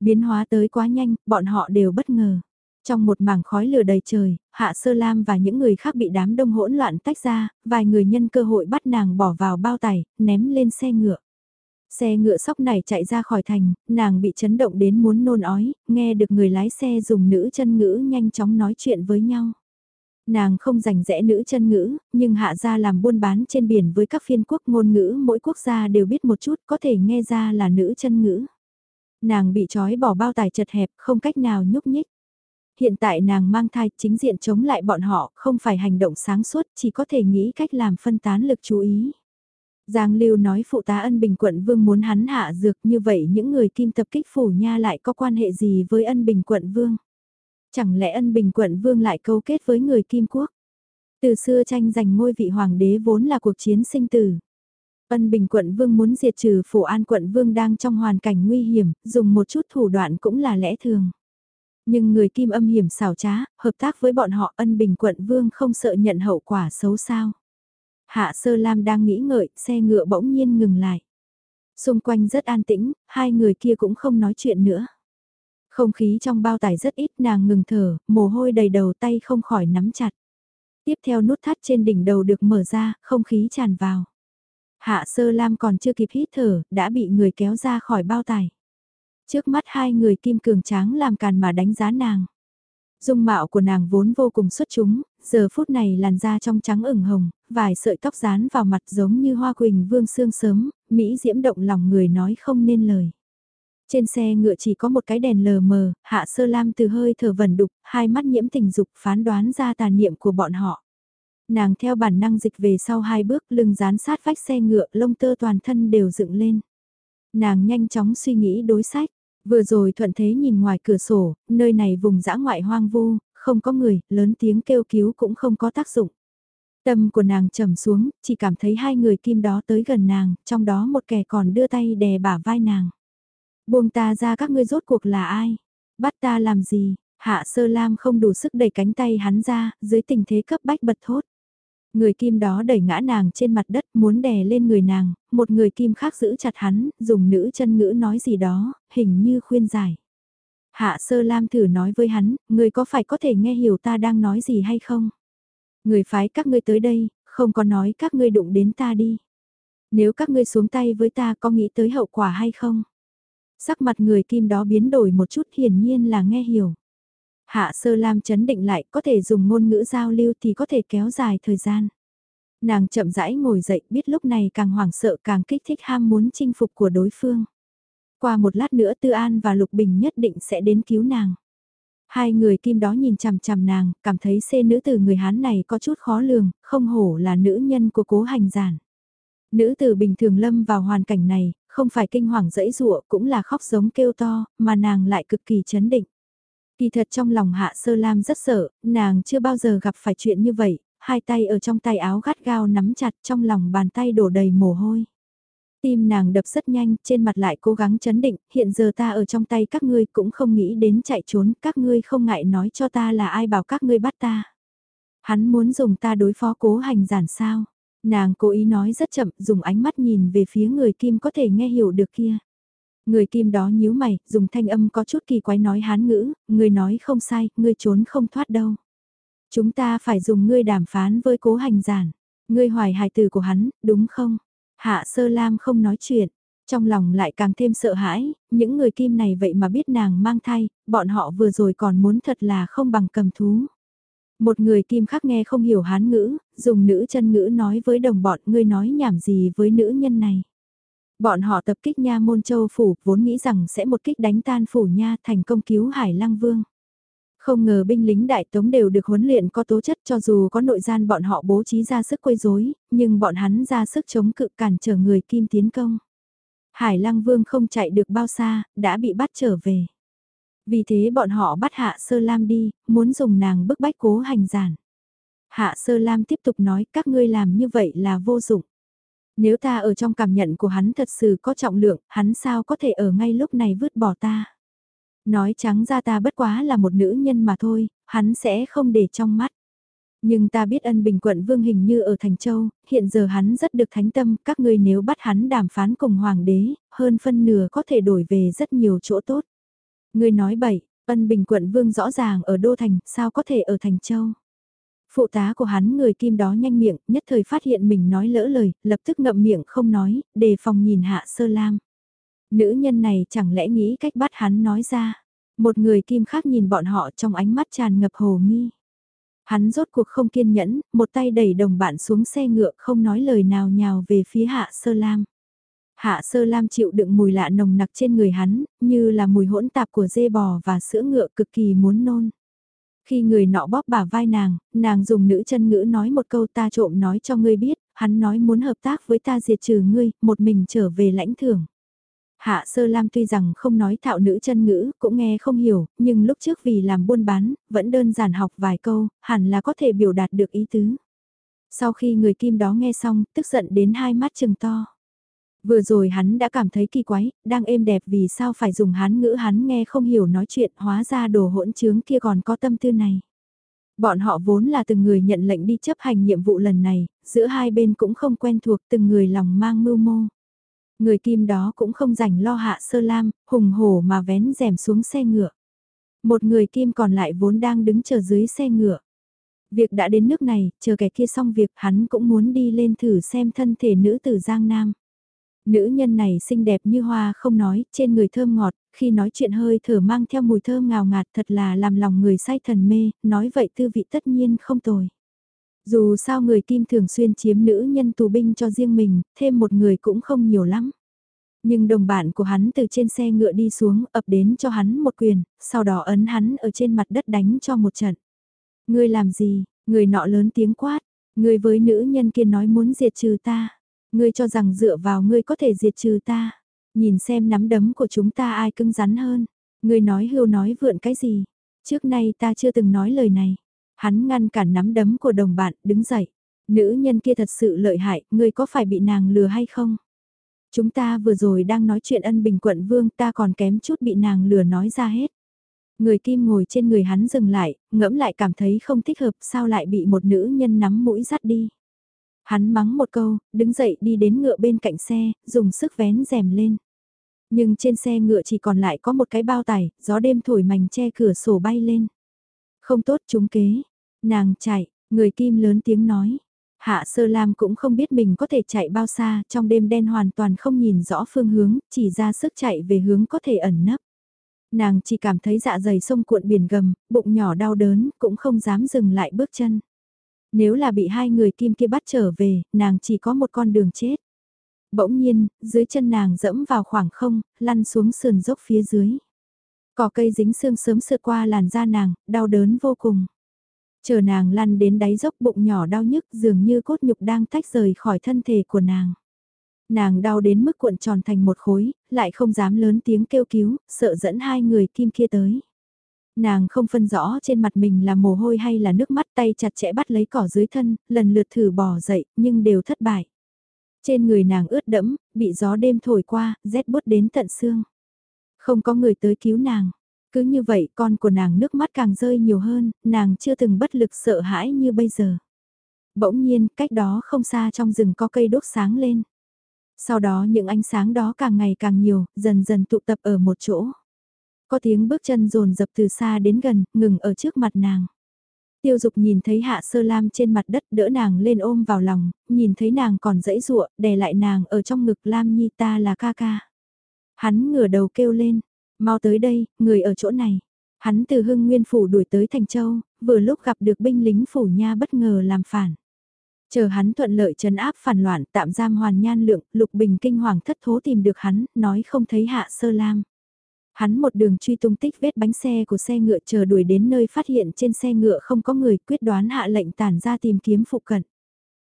Biến hóa tới quá nhanh, bọn họ đều bất ngờ. Trong một mảng khói lửa đầy trời, Hạ Sơ Lam và những người khác bị đám đông hỗn loạn tách ra, vài người nhân cơ hội bắt nàng bỏ vào bao tải, ném lên xe ngựa. Xe ngựa sóc này chạy ra khỏi thành, nàng bị chấn động đến muốn nôn ói, nghe được người lái xe dùng nữ chân ngữ nhanh chóng nói chuyện với nhau. Nàng không rành rẽ nữ chân ngữ, nhưng hạ ra làm buôn bán trên biển với các phiên quốc ngôn ngữ mỗi quốc gia đều biết một chút có thể nghe ra là nữ chân ngữ. Nàng bị trói bỏ bao tài chật hẹp, không cách nào nhúc nhích. Hiện tại nàng mang thai chính diện chống lại bọn họ, không phải hành động sáng suốt, chỉ có thể nghĩ cách làm phân tán lực chú ý. Giang Lưu nói phụ tá ân bình quận vương muốn hắn hạ dược như vậy những người kim tập kích phủ nha lại có quan hệ gì với ân bình quận vương? Chẳng lẽ ân bình quận vương lại câu kết với người kim quốc? Từ xưa tranh giành ngôi vị hoàng đế vốn là cuộc chiến sinh tử. Ân bình quận vương muốn diệt trừ phủ an quận vương đang trong hoàn cảnh nguy hiểm, dùng một chút thủ đoạn cũng là lẽ thường. Nhưng người kim âm hiểm xảo trá, hợp tác với bọn họ ân bình quận vương không sợ nhận hậu quả xấu sao. Hạ Sơ Lam đang nghĩ ngợi, xe ngựa bỗng nhiên ngừng lại. Xung quanh rất an tĩnh, hai người kia cũng không nói chuyện nữa. Không khí trong bao tải rất ít nàng ngừng thở, mồ hôi đầy đầu tay không khỏi nắm chặt. Tiếp theo nút thắt trên đỉnh đầu được mở ra, không khí tràn vào. Hạ Sơ Lam còn chưa kịp hít thở, đã bị người kéo ra khỏi bao tải. Trước mắt hai người kim cường tráng làm càn mà đánh giá nàng. Dung mạo của nàng vốn vô cùng xuất chúng, giờ phút này làn da trong trắng ửng hồng, vài sợi tóc dán vào mặt giống như hoa quỳnh vương sương sớm, Mỹ diễm động lòng người nói không nên lời. Trên xe ngựa chỉ có một cái đèn lờ mờ, hạ sơ lam từ hơi thở vẩn đục, hai mắt nhiễm tình dục phán đoán ra tà niệm của bọn họ. Nàng theo bản năng dịch về sau hai bước lưng dán sát vách xe ngựa lông tơ toàn thân đều dựng lên. Nàng nhanh chóng suy nghĩ đối sách, vừa rồi thuận thế nhìn ngoài cửa sổ, nơi này vùng dã ngoại hoang vu, không có người, lớn tiếng kêu cứu cũng không có tác dụng. Tâm của nàng trầm xuống, chỉ cảm thấy hai người kim đó tới gần nàng, trong đó một kẻ còn đưa tay đè bả vai nàng. Buông ta ra các ngươi rốt cuộc là ai? Bắt ta làm gì? Hạ sơ lam không đủ sức đẩy cánh tay hắn ra, dưới tình thế cấp bách bật thốt. Người kim đó đẩy ngã nàng trên mặt đất muốn đè lên người nàng, một người kim khác giữ chặt hắn, dùng nữ chân ngữ nói gì đó, hình như khuyên giải. Hạ sơ lam thử nói với hắn, người có phải có thể nghe hiểu ta đang nói gì hay không? Người phái các ngươi tới đây, không có nói các ngươi đụng đến ta đi. Nếu các ngươi xuống tay với ta có nghĩ tới hậu quả hay không? Sắc mặt người kim đó biến đổi một chút hiển nhiên là nghe hiểu. Hạ sơ lam chấn định lại có thể dùng ngôn ngữ giao lưu thì có thể kéo dài thời gian. Nàng chậm rãi ngồi dậy biết lúc này càng hoảng sợ càng kích thích ham muốn chinh phục của đối phương. Qua một lát nữa Tư An và Lục Bình nhất định sẽ đến cứu nàng. Hai người kim đó nhìn chằm chằm nàng, cảm thấy xê nữ từ người Hán này có chút khó lường, không hổ là nữ nhân của cố hành giản. Nữ tử bình thường lâm vào hoàn cảnh này, không phải kinh hoàng dẫy dụa cũng là khóc giống kêu to, mà nàng lại cực kỳ chấn định. Kỳ thật trong lòng hạ sơ lam rất sợ, nàng chưa bao giờ gặp phải chuyện như vậy, hai tay ở trong tay áo gắt gao nắm chặt trong lòng bàn tay đổ đầy mồ hôi. Tim nàng đập rất nhanh, trên mặt lại cố gắng chấn định, hiện giờ ta ở trong tay các ngươi cũng không nghĩ đến chạy trốn, các ngươi không ngại nói cho ta là ai bảo các ngươi bắt ta. Hắn muốn dùng ta đối phó cố hành giản sao. Nàng cố ý nói rất chậm, dùng ánh mắt nhìn về phía người kim có thể nghe hiểu được kia. Người kim đó nhíu mày, dùng thanh âm có chút kỳ quái nói hán ngữ, người nói không sai, ngươi trốn không thoát đâu. Chúng ta phải dùng ngươi đàm phán với cố hành giản. Ngươi hoài hài từ của hắn, đúng không? Hạ sơ lam không nói chuyện, trong lòng lại càng thêm sợ hãi, những người kim này vậy mà biết nàng mang thai, bọn họ vừa rồi còn muốn thật là không bằng cầm thú. Một người kim khác nghe không hiểu hán ngữ, dùng nữ chân ngữ nói với đồng bọn ngươi nói nhảm gì với nữ nhân này. Bọn họ tập kích nha môn châu phủ, vốn nghĩ rằng sẽ một kích đánh tan phủ nha thành công cứu Hải Lăng Vương. Không ngờ binh lính đại tống đều được huấn luyện có tố chất cho dù có nội gian bọn họ bố trí ra sức quấy rối, nhưng bọn hắn ra sức chống cự cản trở người kim tiến công. Hải Lăng Vương không chạy được bao xa, đã bị bắt trở về. Vì thế bọn họ bắt Hạ Sơ Lam đi, muốn dùng nàng bức bách cố hành giản. Hạ Sơ Lam tiếp tục nói các ngươi làm như vậy là vô dụng. Nếu ta ở trong cảm nhận của hắn thật sự có trọng lượng, hắn sao có thể ở ngay lúc này vứt bỏ ta. Nói trắng ra ta bất quá là một nữ nhân mà thôi, hắn sẽ không để trong mắt. Nhưng ta biết ân bình quận vương hình như ở Thành Châu, hiện giờ hắn rất được thánh tâm, các ngươi nếu bắt hắn đàm phán cùng hoàng đế, hơn phân nửa có thể đổi về rất nhiều chỗ tốt. Ngươi nói bậy, ân bình quận vương rõ ràng ở Đô Thành, sao có thể ở Thành Châu? Phụ tá của hắn người kim đó nhanh miệng, nhất thời phát hiện mình nói lỡ lời, lập tức ngậm miệng không nói, đề phòng nhìn hạ sơ lam. Nữ nhân này chẳng lẽ nghĩ cách bắt hắn nói ra. Một người kim khác nhìn bọn họ trong ánh mắt tràn ngập hồ nghi. Hắn rốt cuộc không kiên nhẫn, một tay đẩy đồng bạn xuống xe ngựa không nói lời nào nhào về phía hạ sơ lam. Hạ sơ lam chịu đựng mùi lạ nồng nặc trên người hắn, như là mùi hỗn tạp của dê bò và sữa ngựa cực kỳ muốn nôn. Khi người nọ bóp bả vai nàng, nàng dùng nữ chân ngữ nói một câu ta trộm nói cho ngươi biết, hắn nói muốn hợp tác với ta diệt trừ ngươi, một mình trở về lãnh thưởng. Hạ Sơ Lam tuy rằng không nói thạo nữ chân ngữ, cũng nghe không hiểu, nhưng lúc trước vì làm buôn bán, vẫn đơn giản học vài câu, hẳn là có thể biểu đạt được ý tứ. Sau khi người kim đó nghe xong, tức giận đến hai mắt trừng to. Vừa rồi hắn đã cảm thấy kỳ quái, đang êm đẹp vì sao phải dùng hán ngữ hắn nghe không hiểu nói chuyện hóa ra đồ hỗn trướng kia còn có tâm tư này. Bọn họ vốn là từng người nhận lệnh đi chấp hành nhiệm vụ lần này, giữa hai bên cũng không quen thuộc từng người lòng mang mưu mô. Người kim đó cũng không rảnh lo hạ sơ lam, hùng hổ mà vén rèm xuống xe ngựa. Một người kim còn lại vốn đang đứng chờ dưới xe ngựa. Việc đã đến nước này, chờ kẻ kia xong việc hắn cũng muốn đi lên thử xem thân thể nữ tử Giang Nam. Nữ nhân này xinh đẹp như hoa không nói, trên người thơm ngọt, khi nói chuyện hơi thở mang theo mùi thơm ngào ngạt thật là làm lòng người say thần mê, nói vậy tư vị tất nhiên không tồi. Dù sao người Kim thường xuyên chiếm nữ nhân tù binh cho riêng mình, thêm một người cũng không nhiều lắm. Nhưng đồng bạn của hắn từ trên xe ngựa đi xuống ập đến cho hắn một quyền, sau đó ấn hắn ở trên mặt đất đánh cho một trận. Ngươi làm gì, người nọ lớn tiếng quát, ngươi với nữ nhân kia nói muốn diệt trừ ta. Ngươi cho rằng dựa vào ngươi có thể diệt trừ ta. Nhìn xem nắm đấm của chúng ta ai cứng rắn hơn. Ngươi nói hưu nói vượn cái gì. Trước nay ta chưa từng nói lời này. Hắn ngăn cản nắm đấm của đồng bạn, đứng dậy. Nữ nhân kia thật sự lợi hại, ngươi có phải bị nàng lừa hay không? Chúng ta vừa rồi đang nói chuyện ân bình quận vương ta còn kém chút bị nàng lừa nói ra hết. Người kim ngồi trên người hắn dừng lại, ngẫm lại cảm thấy không thích hợp sao lại bị một nữ nhân nắm mũi dắt đi. Hắn mắng một câu, đứng dậy đi đến ngựa bên cạnh xe, dùng sức vén rèm lên. Nhưng trên xe ngựa chỉ còn lại có một cái bao tải, gió đêm thổi mảnh che cửa sổ bay lên. Không tốt chúng kế. Nàng chạy, người kim lớn tiếng nói. Hạ Sơ Lam cũng không biết mình có thể chạy bao xa, trong đêm đen hoàn toàn không nhìn rõ phương hướng, chỉ ra sức chạy về hướng có thể ẩn nấp. Nàng chỉ cảm thấy dạ dày sông cuộn biển gầm, bụng nhỏ đau đớn, cũng không dám dừng lại bước chân. Nếu là bị hai người kim kia bắt trở về, nàng chỉ có một con đường chết. Bỗng nhiên, dưới chân nàng dẫm vào khoảng không, lăn xuống sườn dốc phía dưới. Cỏ cây dính xương sớm sượt qua làn da nàng, đau đớn vô cùng. Chờ nàng lăn đến đáy dốc bụng nhỏ đau nhức dường như cốt nhục đang tách rời khỏi thân thể của nàng. Nàng đau đến mức cuộn tròn thành một khối, lại không dám lớn tiếng kêu cứu, sợ dẫn hai người kim kia tới. Nàng không phân rõ trên mặt mình là mồ hôi hay là nước mắt tay chặt chẽ bắt lấy cỏ dưới thân, lần lượt thử bò dậy, nhưng đều thất bại. Trên người nàng ướt đẫm, bị gió đêm thổi qua, rét bút đến tận xương. Không có người tới cứu nàng. Cứ như vậy con của nàng nước mắt càng rơi nhiều hơn, nàng chưa từng bất lực sợ hãi như bây giờ. Bỗng nhiên, cách đó không xa trong rừng có cây đốt sáng lên. Sau đó những ánh sáng đó càng ngày càng nhiều, dần dần tụ tập ở một chỗ. Có tiếng bước chân rồn dập từ xa đến gần, ngừng ở trước mặt nàng. Tiêu dục nhìn thấy hạ sơ lam trên mặt đất đỡ nàng lên ôm vào lòng, nhìn thấy nàng còn dãy ruộng đè lại nàng ở trong ngực lam nhi ta là ca ca. Hắn ngửa đầu kêu lên, mau tới đây, người ở chỗ này. Hắn từ hưng nguyên phủ đuổi tới Thành Châu, vừa lúc gặp được binh lính phủ nha bất ngờ làm phản. Chờ hắn thuận lợi trấn áp phản loạn tạm giam hoàn nhan lượng, lục bình kinh hoàng thất thố tìm được hắn, nói không thấy hạ sơ lam. Hắn một đường truy tung tích vết bánh xe của xe ngựa chờ đuổi đến nơi phát hiện trên xe ngựa không có người quyết đoán hạ lệnh tản ra tìm kiếm phụ cận.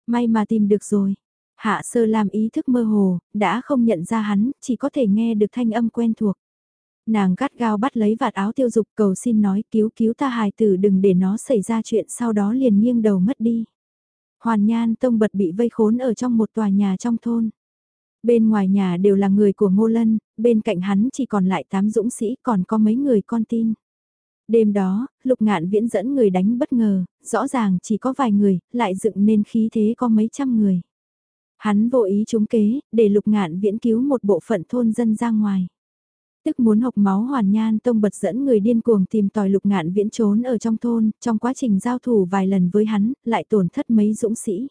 May mà tìm được rồi. Hạ sơ lam ý thức mơ hồ, đã không nhận ra hắn, chỉ có thể nghe được thanh âm quen thuộc. Nàng gắt gao bắt lấy vạt áo tiêu dục cầu xin nói cứu cứu ta hài tử đừng để nó xảy ra chuyện sau đó liền nghiêng đầu mất đi. Hoàn Nhan Tông bật bị vây khốn ở trong một tòa nhà trong thôn. Bên ngoài nhà đều là người của Ngô Lân, bên cạnh hắn chỉ còn lại tám dũng sĩ còn có mấy người con tin. Đêm đó, lục ngạn viễn dẫn người đánh bất ngờ, rõ ràng chỉ có vài người, lại dựng nên khí thế có mấy trăm người. Hắn vô ý trúng kế, để lục ngạn viễn cứu một bộ phận thôn dân ra ngoài. Tức muốn học máu hoàn nhan tông bật dẫn người điên cuồng tìm tòi lục ngạn viễn trốn ở trong thôn, trong quá trình giao thủ vài lần với hắn, lại tổn thất mấy dũng sĩ.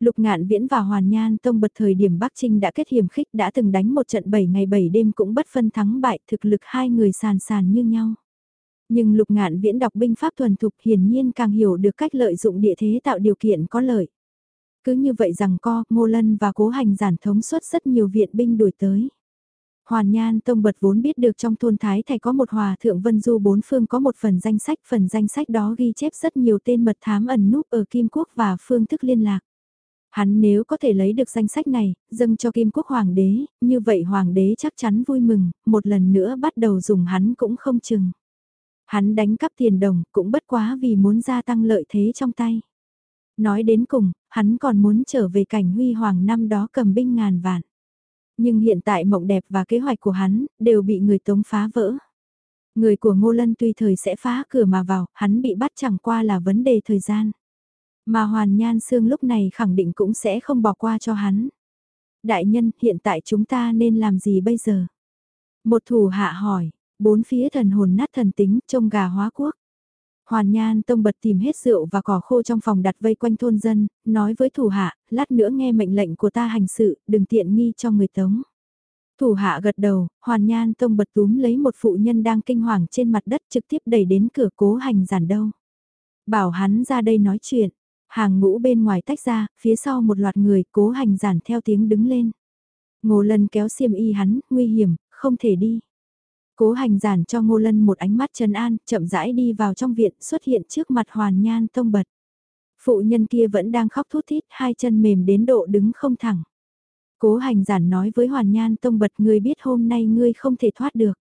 Lục ngạn viễn và hoàn nhan tông bật thời điểm Bắc Trinh đã kết hiểm khích đã từng đánh một trận 7 ngày 7 đêm cũng bất phân thắng bại thực lực hai người sàn sàn như nhau. Nhưng lục ngạn viễn đọc binh pháp thuần thục hiển nhiên càng hiểu được cách lợi dụng địa thế tạo điều kiện có lợi. Cứ như vậy rằng co, Ngô Lân và cố hành giản thống suất rất nhiều viện binh đuổi tới. Hoàn Nhan Tông bật vốn biết được trong thôn Thái Thầy có một hòa thượng vân du bốn phương có một phần danh sách, phần danh sách đó ghi chép rất nhiều tên mật thám ẩn núp ở Kim Quốc và phương thức liên lạc. Hắn nếu có thể lấy được danh sách này, dâng cho Kim Quốc Hoàng đế, như vậy Hoàng đế chắc chắn vui mừng, một lần nữa bắt đầu dùng hắn cũng không chừng. Hắn đánh cắp tiền đồng cũng bất quá vì muốn gia tăng lợi thế trong tay. Nói đến cùng, hắn còn muốn trở về cảnh huy hoàng năm đó cầm binh ngàn vạn. Nhưng hiện tại mộng đẹp và kế hoạch của hắn đều bị người tống phá vỡ. Người của Ngô Lân tuy thời sẽ phá cửa mà vào, hắn bị bắt chẳng qua là vấn đề thời gian. Mà Hoàn Nhan Sương lúc này khẳng định cũng sẽ không bỏ qua cho hắn. Đại nhân, hiện tại chúng ta nên làm gì bây giờ? Một thủ hạ hỏi, bốn phía thần hồn nát thần tính, trông gà hóa quốc. Hoàn Nhan Tông bật tìm hết rượu và cỏ khô trong phòng đặt vây quanh thôn dân, nói với thủ hạ, lát nữa nghe mệnh lệnh của ta hành sự, đừng tiện nghi cho người tống. Thủ hạ gật đầu, Hoàn Nhan Tông bật túm lấy một phụ nhân đang kinh hoàng trên mặt đất trực tiếp đẩy đến cửa cố hành giản đâu. Bảo hắn ra đây nói chuyện, hàng ngũ bên ngoài tách ra, phía sau một loạt người cố hành giản theo tiếng đứng lên. Ngô lần kéo xiêm y hắn, nguy hiểm, không thể đi. Cố hành giản cho Ngô Lân một ánh mắt trấn an, chậm rãi đi vào trong viện xuất hiện trước mặt Hoàn Nhan Tông bật. Phụ nhân kia vẫn đang khóc thút thít, hai chân mềm đến độ đứng không thẳng. Cố hành giản nói với Hoàn Nhan Tông bật ngươi biết hôm nay ngươi không thể thoát được.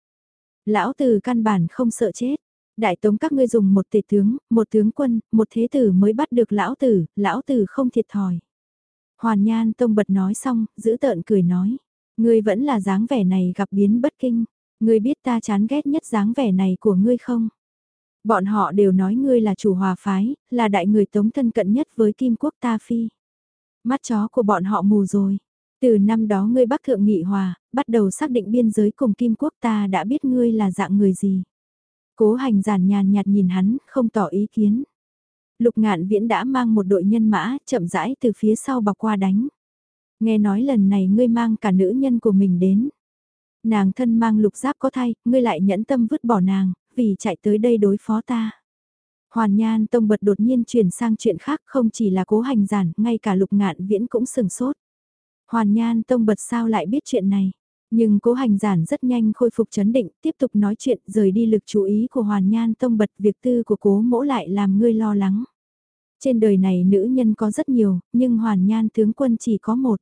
Lão tử căn bản không sợ chết. Đại tống các ngươi dùng một tể tướng, một tướng quân, một thế tử mới bắt được lão tử, lão tử không thiệt thòi. Hoàn Nhan Tông bật nói xong, giữ tợn cười nói. Ngươi vẫn là dáng vẻ này gặp biến bất kinh. Ngươi biết ta chán ghét nhất dáng vẻ này của ngươi không? Bọn họ đều nói ngươi là chủ hòa phái, là đại người tống thân cận nhất với kim quốc ta phi. Mắt chó của bọn họ mù rồi. Từ năm đó ngươi bắc thượng nghị hòa, bắt đầu xác định biên giới cùng kim quốc ta đã biết ngươi là dạng người gì. Cố hành giản nhàn nhạt nhìn hắn, không tỏ ý kiến. Lục ngạn viễn đã mang một đội nhân mã, chậm rãi từ phía sau bọc qua đánh. Nghe nói lần này ngươi mang cả nữ nhân của mình đến. Nàng thân mang lục giáp có thay, ngươi lại nhẫn tâm vứt bỏ nàng, vì chạy tới đây đối phó ta. Hoàn Nhan Tông bật đột nhiên chuyển sang chuyện khác không chỉ là cố hành giản, ngay cả lục ngạn viễn cũng sừng sốt. Hoàn Nhan Tông bật sao lại biết chuyện này. Nhưng cố hành giản rất nhanh khôi phục chấn định, tiếp tục nói chuyện rời đi lực chú ý của Hoàn Nhan Tông bật việc tư của cố mỗ lại làm ngươi lo lắng. Trên đời này nữ nhân có rất nhiều, nhưng Hoàn Nhan tướng quân chỉ có một.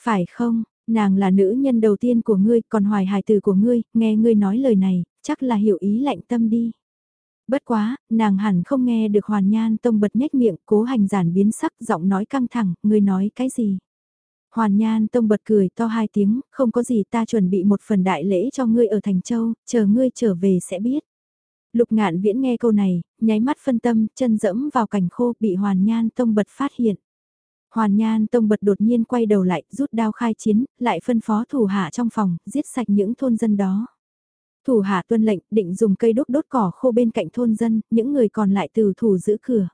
Phải không, Nàng là nữ nhân đầu tiên của ngươi, còn hoài hài tử của ngươi, nghe ngươi nói lời này, chắc là hiểu ý lạnh tâm đi. Bất quá, nàng hẳn không nghe được hoàn nhan tông bật nhếch miệng, cố hành giản biến sắc, giọng nói căng thẳng, ngươi nói cái gì? Hoàn Nhan Tông bật cười to hai tiếng, không có gì ta chuẩn bị một phần đại lễ cho ngươi ở Thành Châu, chờ ngươi trở về sẽ biết. Lục ngạn viễn nghe câu này, nháy mắt phân tâm, chân dẫm vào cảnh khô bị hoàn nhan tông bật phát hiện. Hoàn Nhan Tông bật đột nhiên quay đầu lại, rút đao khai chiến, lại phân phó thủ hạ trong phòng, giết sạch những thôn dân đó. Thủ hạ tuân lệnh, định dùng cây đốt đốt cỏ khô bên cạnh thôn dân, những người còn lại từ thủ giữ cửa.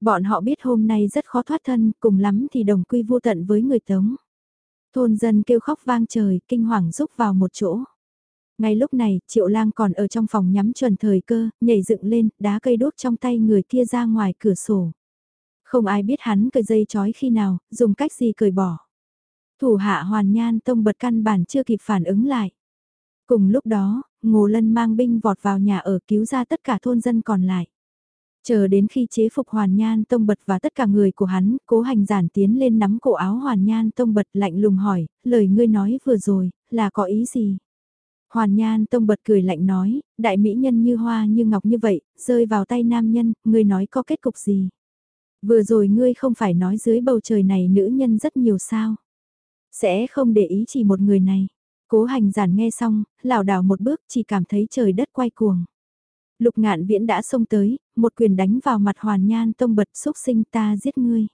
Bọn họ biết hôm nay rất khó thoát thân, cùng lắm thì đồng quy vô tận với người tống. Thôn dân kêu khóc vang trời, kinh hoàng rúc vào một chỗ. Ngay lúc này, Triệu Lang còn ở trong phòng nhắm chuẩn thời cơ, nhảy dựng lên, đá cây đốt trong tay người kia ra ngoài cửa sổ. Không ai biết hắn cởi dây chói khi nào, dùng cách gì cởi bỏ. Thủ hạ hoàn nhan tông bật căn bản chưa kịp phản ứng lại. Cùng lúc đó, Ngô Lân mang binh vọt vào nhà ở cứu ra tất cả thôn dân còn lại. Chờ đến khi chế phục Hoàn Nhan Tông Bật và tất cả người của hắn, cố hành giản tiến lên nắm cổ áo Hoàn Nhan Tông Bật lạnh lùng hỏi, lời ngươi nói vừa rồi, là có ý gì? Hoàn Nhan Tông Bật cười lạnh nói, đại mỹ nhân như hoa như ngọc như vậy, rơi vào tay nam nhân, ngươi nói có kết cục gì? Vừa rồi ngươi không phải nói dưới bầu trời này nữ nhân rất nhiều sao? Sẽ không để ý chỉ một người này. Cố hành giản nghe xong, lảo đảo một bước chỉ cảm thấy trời đất quay cuồng. Lục ngạn viễn đã xông tới, một quyền đánh vào mặt hoàn nhan tông bật xúc sinh ta giết ngươi.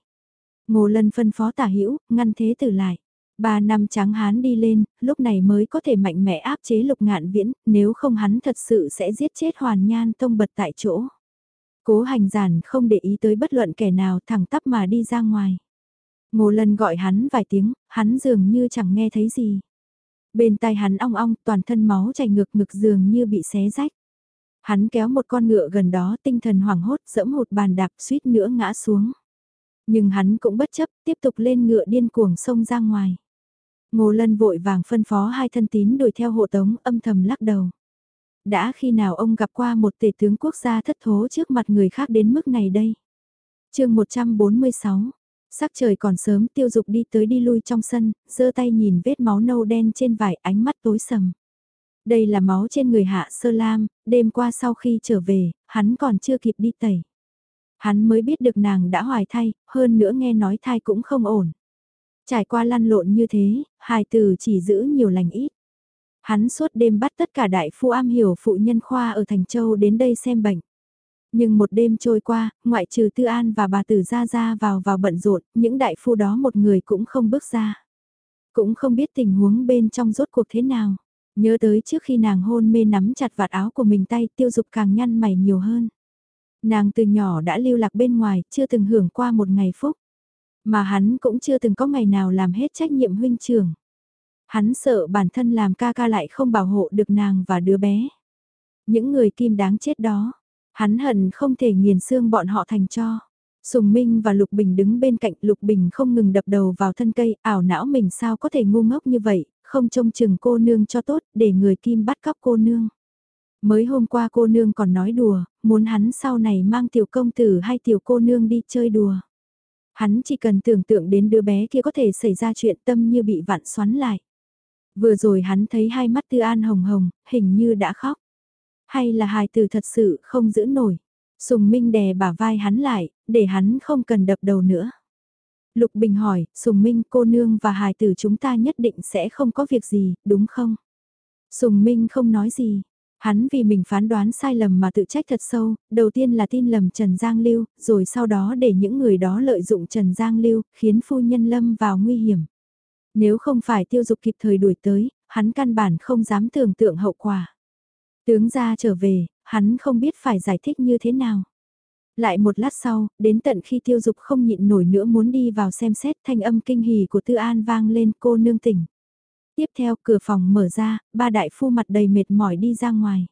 Ngô lân phân phó tả hữu ngăn thế tử lại. Ba năm trắng hán đi lên, lúc này mới có thể mạnh mẽ áp chế lục ngạn viễn, nếu không hắn thật sự sẽ giết chết hoàn nhan tông bật tại chỗ. Cố hành giản không để ý tới bất luận kẻ nào thẳng tắp mà đi ra ngoài. Ngô lân gọi hắn vài tiếng, hắn dường như chẳng nghe thấy gì. Bên tai hắn ong ong toàn thân máu chảy ngược ngực dường như bị xé rách. Hắn kéo một con ngựa gần đó tinh thần hoảng hốt dẫm một bàn đạp suýt nữa ngã xuống. Nhưng hắn cũng bất chấp tiếp tục lên ngựa điên cuồng sông ra ngoài. Ngô Lân vội vàng phân phó hai thân tín đuổi theo hộ tống âm thầm lắc đầu. Đã khi nào ông gặp qua một tể tướng quốc gia thất thố trước mặt người khác đến mức này đây? chương 146 Sắc trời còn sớm tiêu dục đi tới đi lui trong sân, giơ tay nhìn vết máu nâu đen trên vải ánh mắt tối sầm. Đây là máu trên người hạ sơ lam, đêm qua sau khi trở về, hắn còn chưa kịp đi tẩy. Hắn mới biết được nàng đã hoài thai, hơn nữa nghe nói thai cũng không ổn. Trải qua lăn lộn như thế, hài từ chỉ giữ nhiều lành ít. Hắn suốt đêm bắt tất cả đại phu am hiểu phụ nhân khoa ở Thành Châu đến đây xem bệnh. Nhưng một đêm trôi qua, ngoại trừ Tư An và bà Tử ra ra vào vào bận rộn, những đại phu đó một người cũng không bước ra. Cũng không biết tình huống bên trong rốt cuộc thế nào. Nhớ tới trước khi nàng hôn mê nắm chặt vạt áo của mình tay tiêu dục càng nhăn mày nhiều hơn. Nàng từ nhỏ đã lưu lạc bên ngoài, chưa từng hưởng qua một ngày phúc. Mà hắn cũng chưa từng có ngày nào làm hết trách nhiệm huynh trưởng. Hắn sợ bản thân làm ca ca lại không bảo hộ được nàng và đứa bé. Những người kim đáng chết đó, hắn hận không thể nghiền xương bọn họ thành cho. Sùng Minh và Lục Bình đứng bên cạnh Lục Bình không ngừng đập đầu vào thân cây, ảo não mình sao có thể ngu ngốc như vậy, không trông chừng cô nương cho tốt, để người kim bắt cóc cô nương. Mới hôm qua cô nương còn nói đùa, muốn hắn sau này mang tiểu công tử hay tiểu cô nương đi chơi đùa. Hắn chỉ cần tưởng tượng đến đứa bé kia có thể xảy ra chuyện tâm như bị vặn xoắn lại. Vừa rồi hắn thấy hai mắt tư an hồng hồng, hình như đã khóc. Hay là hài tử thật sự không giữ nổi. Sùng Minh đè bả vai hắn lại, để hắn không cần đập đầu nữa. Lục Bình hỏi, Sùng Minh cô nương và hài tử chúng ta nhất định sẽ không có việc gì, đúng không? Sùng Minh không nói gì. Hắn vì mình phán đoán sai lầm mà tự trách thật sâu, đầu tiên là tin lầm Trần Giang Lưu, rồi sau đó để những người đó lợi dụng Trần Giang Lưu, khiến phu nhân lâm vào nguy hiểm. Nếu không phải tiêu dục kịp thời đuổi tới, hắn căn bản không dám tưởng tượng hậu quả. Tướng ra trở về, hắn không biết phải giải thích như thế nào. Lại một lát sau, đến tận khi tiêu dục không nhịn nổi nữa muốn đi vào xem xét thanh âm kinh hỉ của Tư An vang lên cô nương tỉnh. Tiếp theo cửa phòng mở ra, ba đại phu mặt đầy mệt mỏi đi ra ngoài.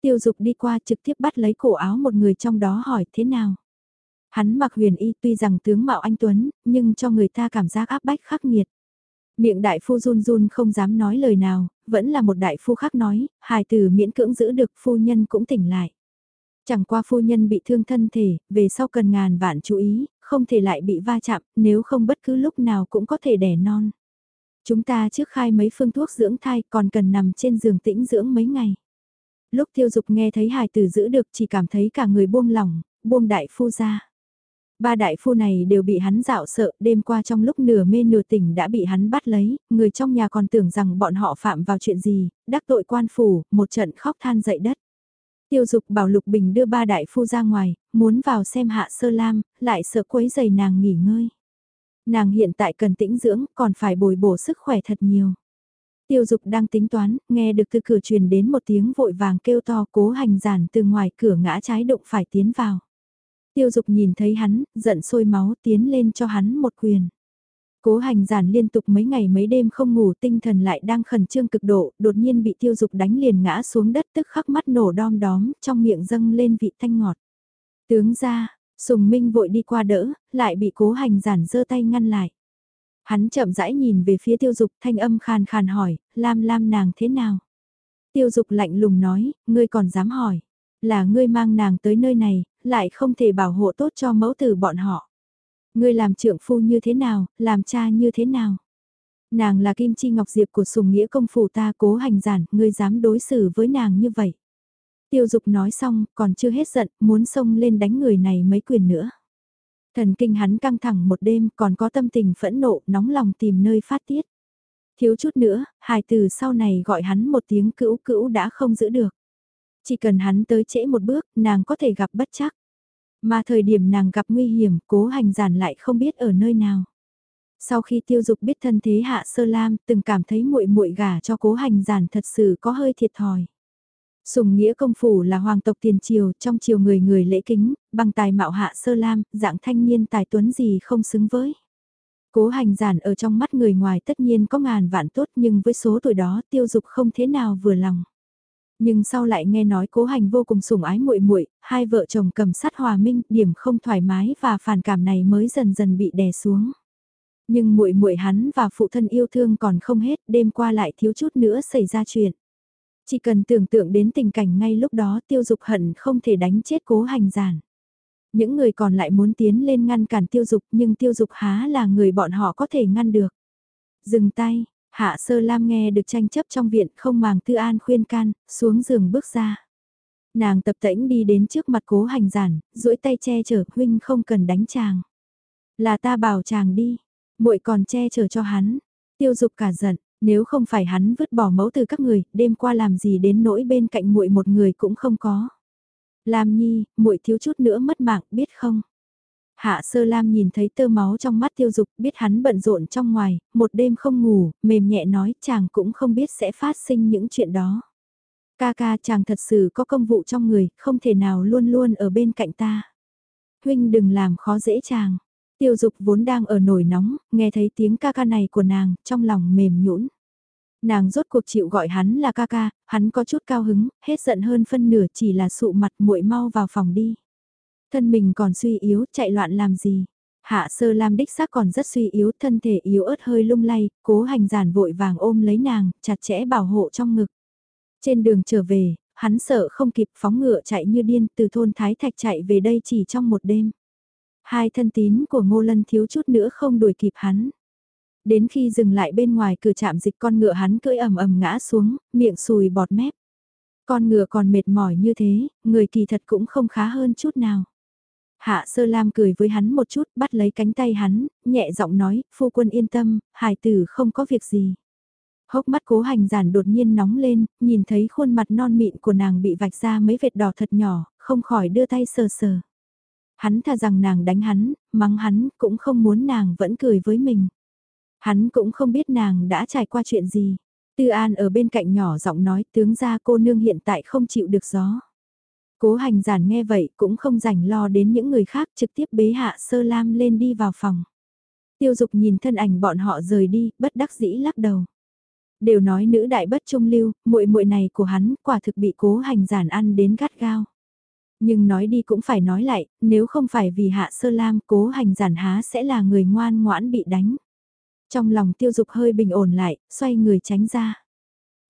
Tiêu dục đi qua trực tiếp bắt lấy cổ áo một người trong đó hỏi thế nào. Hắn mặc huyền y tuy rằng tướng mạo anh Tuấn, nhưng cho người ta cảm giác áp bách khắc nghiệt. Miệng đại phu run run không dám nói lời nào, vẫn là một đại phu khác nói, hài tử miễn cưỡng giữ được phu nhân cũng tỉnh lại. Chẳng qua phu nhân bị thương thân thể, về sau cần ngàn vạn chú ý, không thể lại bị va chạm, nếu không bất cứ lúc nào cũng có thể đẻ non. Chúng ta trước khai mấy phương thuốc dưỡng thai còn cần nằm trên giường tĩnh dưỡng mấy ngày. Lúc tiêu dục nghe thấy hài tử giữ được chỉ cảm thấy cả người buông lỏng, buông đại phu ra. Ba đại phu này đều bị hắn dạo sợ, đêm qua trong lúc nửa mê nửa tỉnh đã bị hắn bắt lấy, người trong nhà còn tưởng rằng bọn họ phạm vào chuyện gì, đắc tội quan phủ, một trận khóc than dậy đất. Tiêu dục bảo Lục Bình đưa ba đại phu ra ngoài, muốn vào xem hạ sơ lam, lại sợ quấy giày nàng nghỉ ngơi. Nàng hiện tại cần tĩnh dưỡng, còn phải bồi bổ sức khỏe thật nhiều. Tiêu dục đang tính toán, nghe được từ cửa truyền đến một tiếng vội vàng kêu to cố hành giản từ ngoài cửa ngã trái đụng phải tiến vào. Tiêu dục nhìn thấy hắn, giận sôi máu tiến lên cho hắn một quyền. Cố hành giản liên tục mấy ngày mấy đêm không ngủ tinh thần lại đang khẩn trương cực độ, đột nhiên bị tiêu dục đánh liền ngã xuống đất tức khắc mắt nổ đom đóm, trong miệng dâng lên vị thanh ngọt. Tướng ra, Sùng Minh vội đi qua đỡ, lại bị cố hành giản giơ tay ngăn lại. Hắn chậm rãi nhìn về phía tiêu dục thanh âm khàn khàn hỏi, Lam Lam nàng thế nào? Tiêu dục lạnh lùng nói, ngươi còn dám hỏi. Là ngươi mang nàng tới nơi này, lại không thể bảo hộ tốt cho mẫu tử bọn họ. Ngươi làm trưởng phu như thế nào, làm cha như thế nào? Nàng là kim chi ngọc diệp của sùng nghĩa công phủ ta cố hành giản, ngươi dám đối xử với nàng như vậy. Tiêu dục nói xong, còn chưa hết giận, muốn xông lên đánh người này mấy quyền nữa. Thần kinh hắn căng thẳng một đêm, còn có tâm tình phẫn nộ, nóng lòng tìm nơi phát tiết. Thiếu chút nữa, hài từ sau này gọi hắn một tiếng cữu cữu đã không giữ được. Chỉ cần hắn tới trễ một bước, nàng có thể gặp bất chắc. Mà thời điểm nàng gặp nguy hiểm, cố hành giản lại không biết ở nơi nào. Sau khi tiêu dục biết thân thế hạ sơ lam, từng cảm thấy muội muội gả cho cố hành giản thật sự có hơi thiệt thòi. Sùng nghĩa công phủ là hoàng tộc tiền triều, trong triều người người lễ kính, bằng tài mạo hạ sơ lam, dạng thanh niên tài tuấn gì không xứng với. Cố hành giản ở trong mắt người ngoài tất nhiên có ngàn vạn tốt nhưng với số tuổi đó tiêu dục không thế nào vừa lòng. Nhưng sau lại nghe nói cố hành vô cùng sủng ái muội muội, hai vợ chồng cầm sắt hòa minh, điểm không thoải mái và phản cảm này mới dần dần bị đè xuống. Nhưng muội muội hắn và phụ thân yêu thương còn không hết, đêm qua lại thiếu chút nữa xảy ra chuyện. Chỉ cần tưởng tượng đến tình cảnh ngay lúc đó tiêu dục hận không thể đánh chết cố hành giản. Những người còn lại muốn tiến lên ngăn cản tiêu dục nhưng tiêu dục há là người bọn họ có thể ngăn được. Dừng tay, hạ sơ lam nghe được tranh chấp trong viện không màng tư an khuyên can, xuống giường bước ra. Nàng tập tễnh đi đến trước mặt cố hành giản, duỗi tay che chở huynh không cần đánh chàng. Là ta bảo chàng đi, muội còn che chở cho hắn. Tiêu dục cả giận, nếu không phải hắn vứt bỏ mẫu từ các người, đêm qua làm gì đến nỗi bên cạnh muội một người cũng không có. Lam Nhi, muội thiếu chút nữa mất mạng, biết không? Hạ Sơ Lam nhìn thấy tơ máu trong mắt Tiêu Dục, biết hắn bận rộn trong ngoài, một đêm không ngủ, mềm nhẹ nói, chàng cũng không biết sẽ phát sinh những chuyện đó. Ca ca chàng thật sự có công vụ trong người, không thể nào luôn luôn ở bên cạnh ta. Huynh đừng làm khó dễ chàng. Tiêu dục vốn đang ở nổi nóng, nghe thấy tiếng ca ca này của nàng, trong lòng mềm nhũn. Nàng rốt cuộc chịu gọi hắn là ca ca, hắn có chút cao hứng, hết giận hơn phân nửa chỉ là sụ mặt muội mau vào phòng đi. Thân mình còn suy yếu, chạy loạn làm gì? Hạ sơ lam đích xác còn rất suy yếu, thân thể yếu ớt hơi lung lay, cố hành giản vội vàng ôm lấy nàng, chặt chẽ bảo hộ trong ngực. Trên đường trở về, hắn sợ không kịp phóng ngựa chạy như điên từ thôn Thái Thạch chạy về đây chỉ trong một đêm. Hai thân tín của Ngô Lân thiếu chút nữa không đuổi kịp hắn. Đến khi dừng lại bên ngoài cửa chạm dịch con ngựa hắn cưỡi ầm ầm ngã xuống, miệng sùi bọt mép. Con ngựa còn mệt mỏi như thế, người kỳ thật cũng không khá hơn chút nào. Hạ sơ lam cười với hắn một chút, bắt lấy cánh tay hắn, nhẹ giọng nói, phu quân yên tâm, hải tử không có việc gì. Hốc mắt cố hành giản đột nhiên nóng lên, nhìn thấy khuôn mặt non mịn của nàng bị vạch ra mấy vệt đỏ thật nhỏ, không khỏi đưa tay sờ sờ. Hắn thà rằng nàng đánh hắn, mắng hắn, cũng không muốn nàng vẫn cười với mình. Hắn cũng không biết nàng đã trải qua chuyện gì. Tư An ở bên cạnh nhỏ giọng nói tướng ra cô nương hiện tại không chịu được gió. Cố hành giản nghe vậy cũng không rảnh lo đến những người khác trực tiếp bế hạ sơ lam lên đi vào phòng. Tiêu dục nhìn thân ảnh bọn họ rời đi, bất đắc dĩ lắc đầu. Đều nói nữ đại bất trung lưu, muội muội này của hắn quả thực bị cố hành giản ăn đến gắt gao. Nhưng nói đi cũng phải nói lại, nếu không phải vì hạ sơ lam cố hành giản há sẽ là người ngoan ngoãn bị đánh. Trong lòng tiêu dục hơi bình ổn lại, xoay người tránh ra.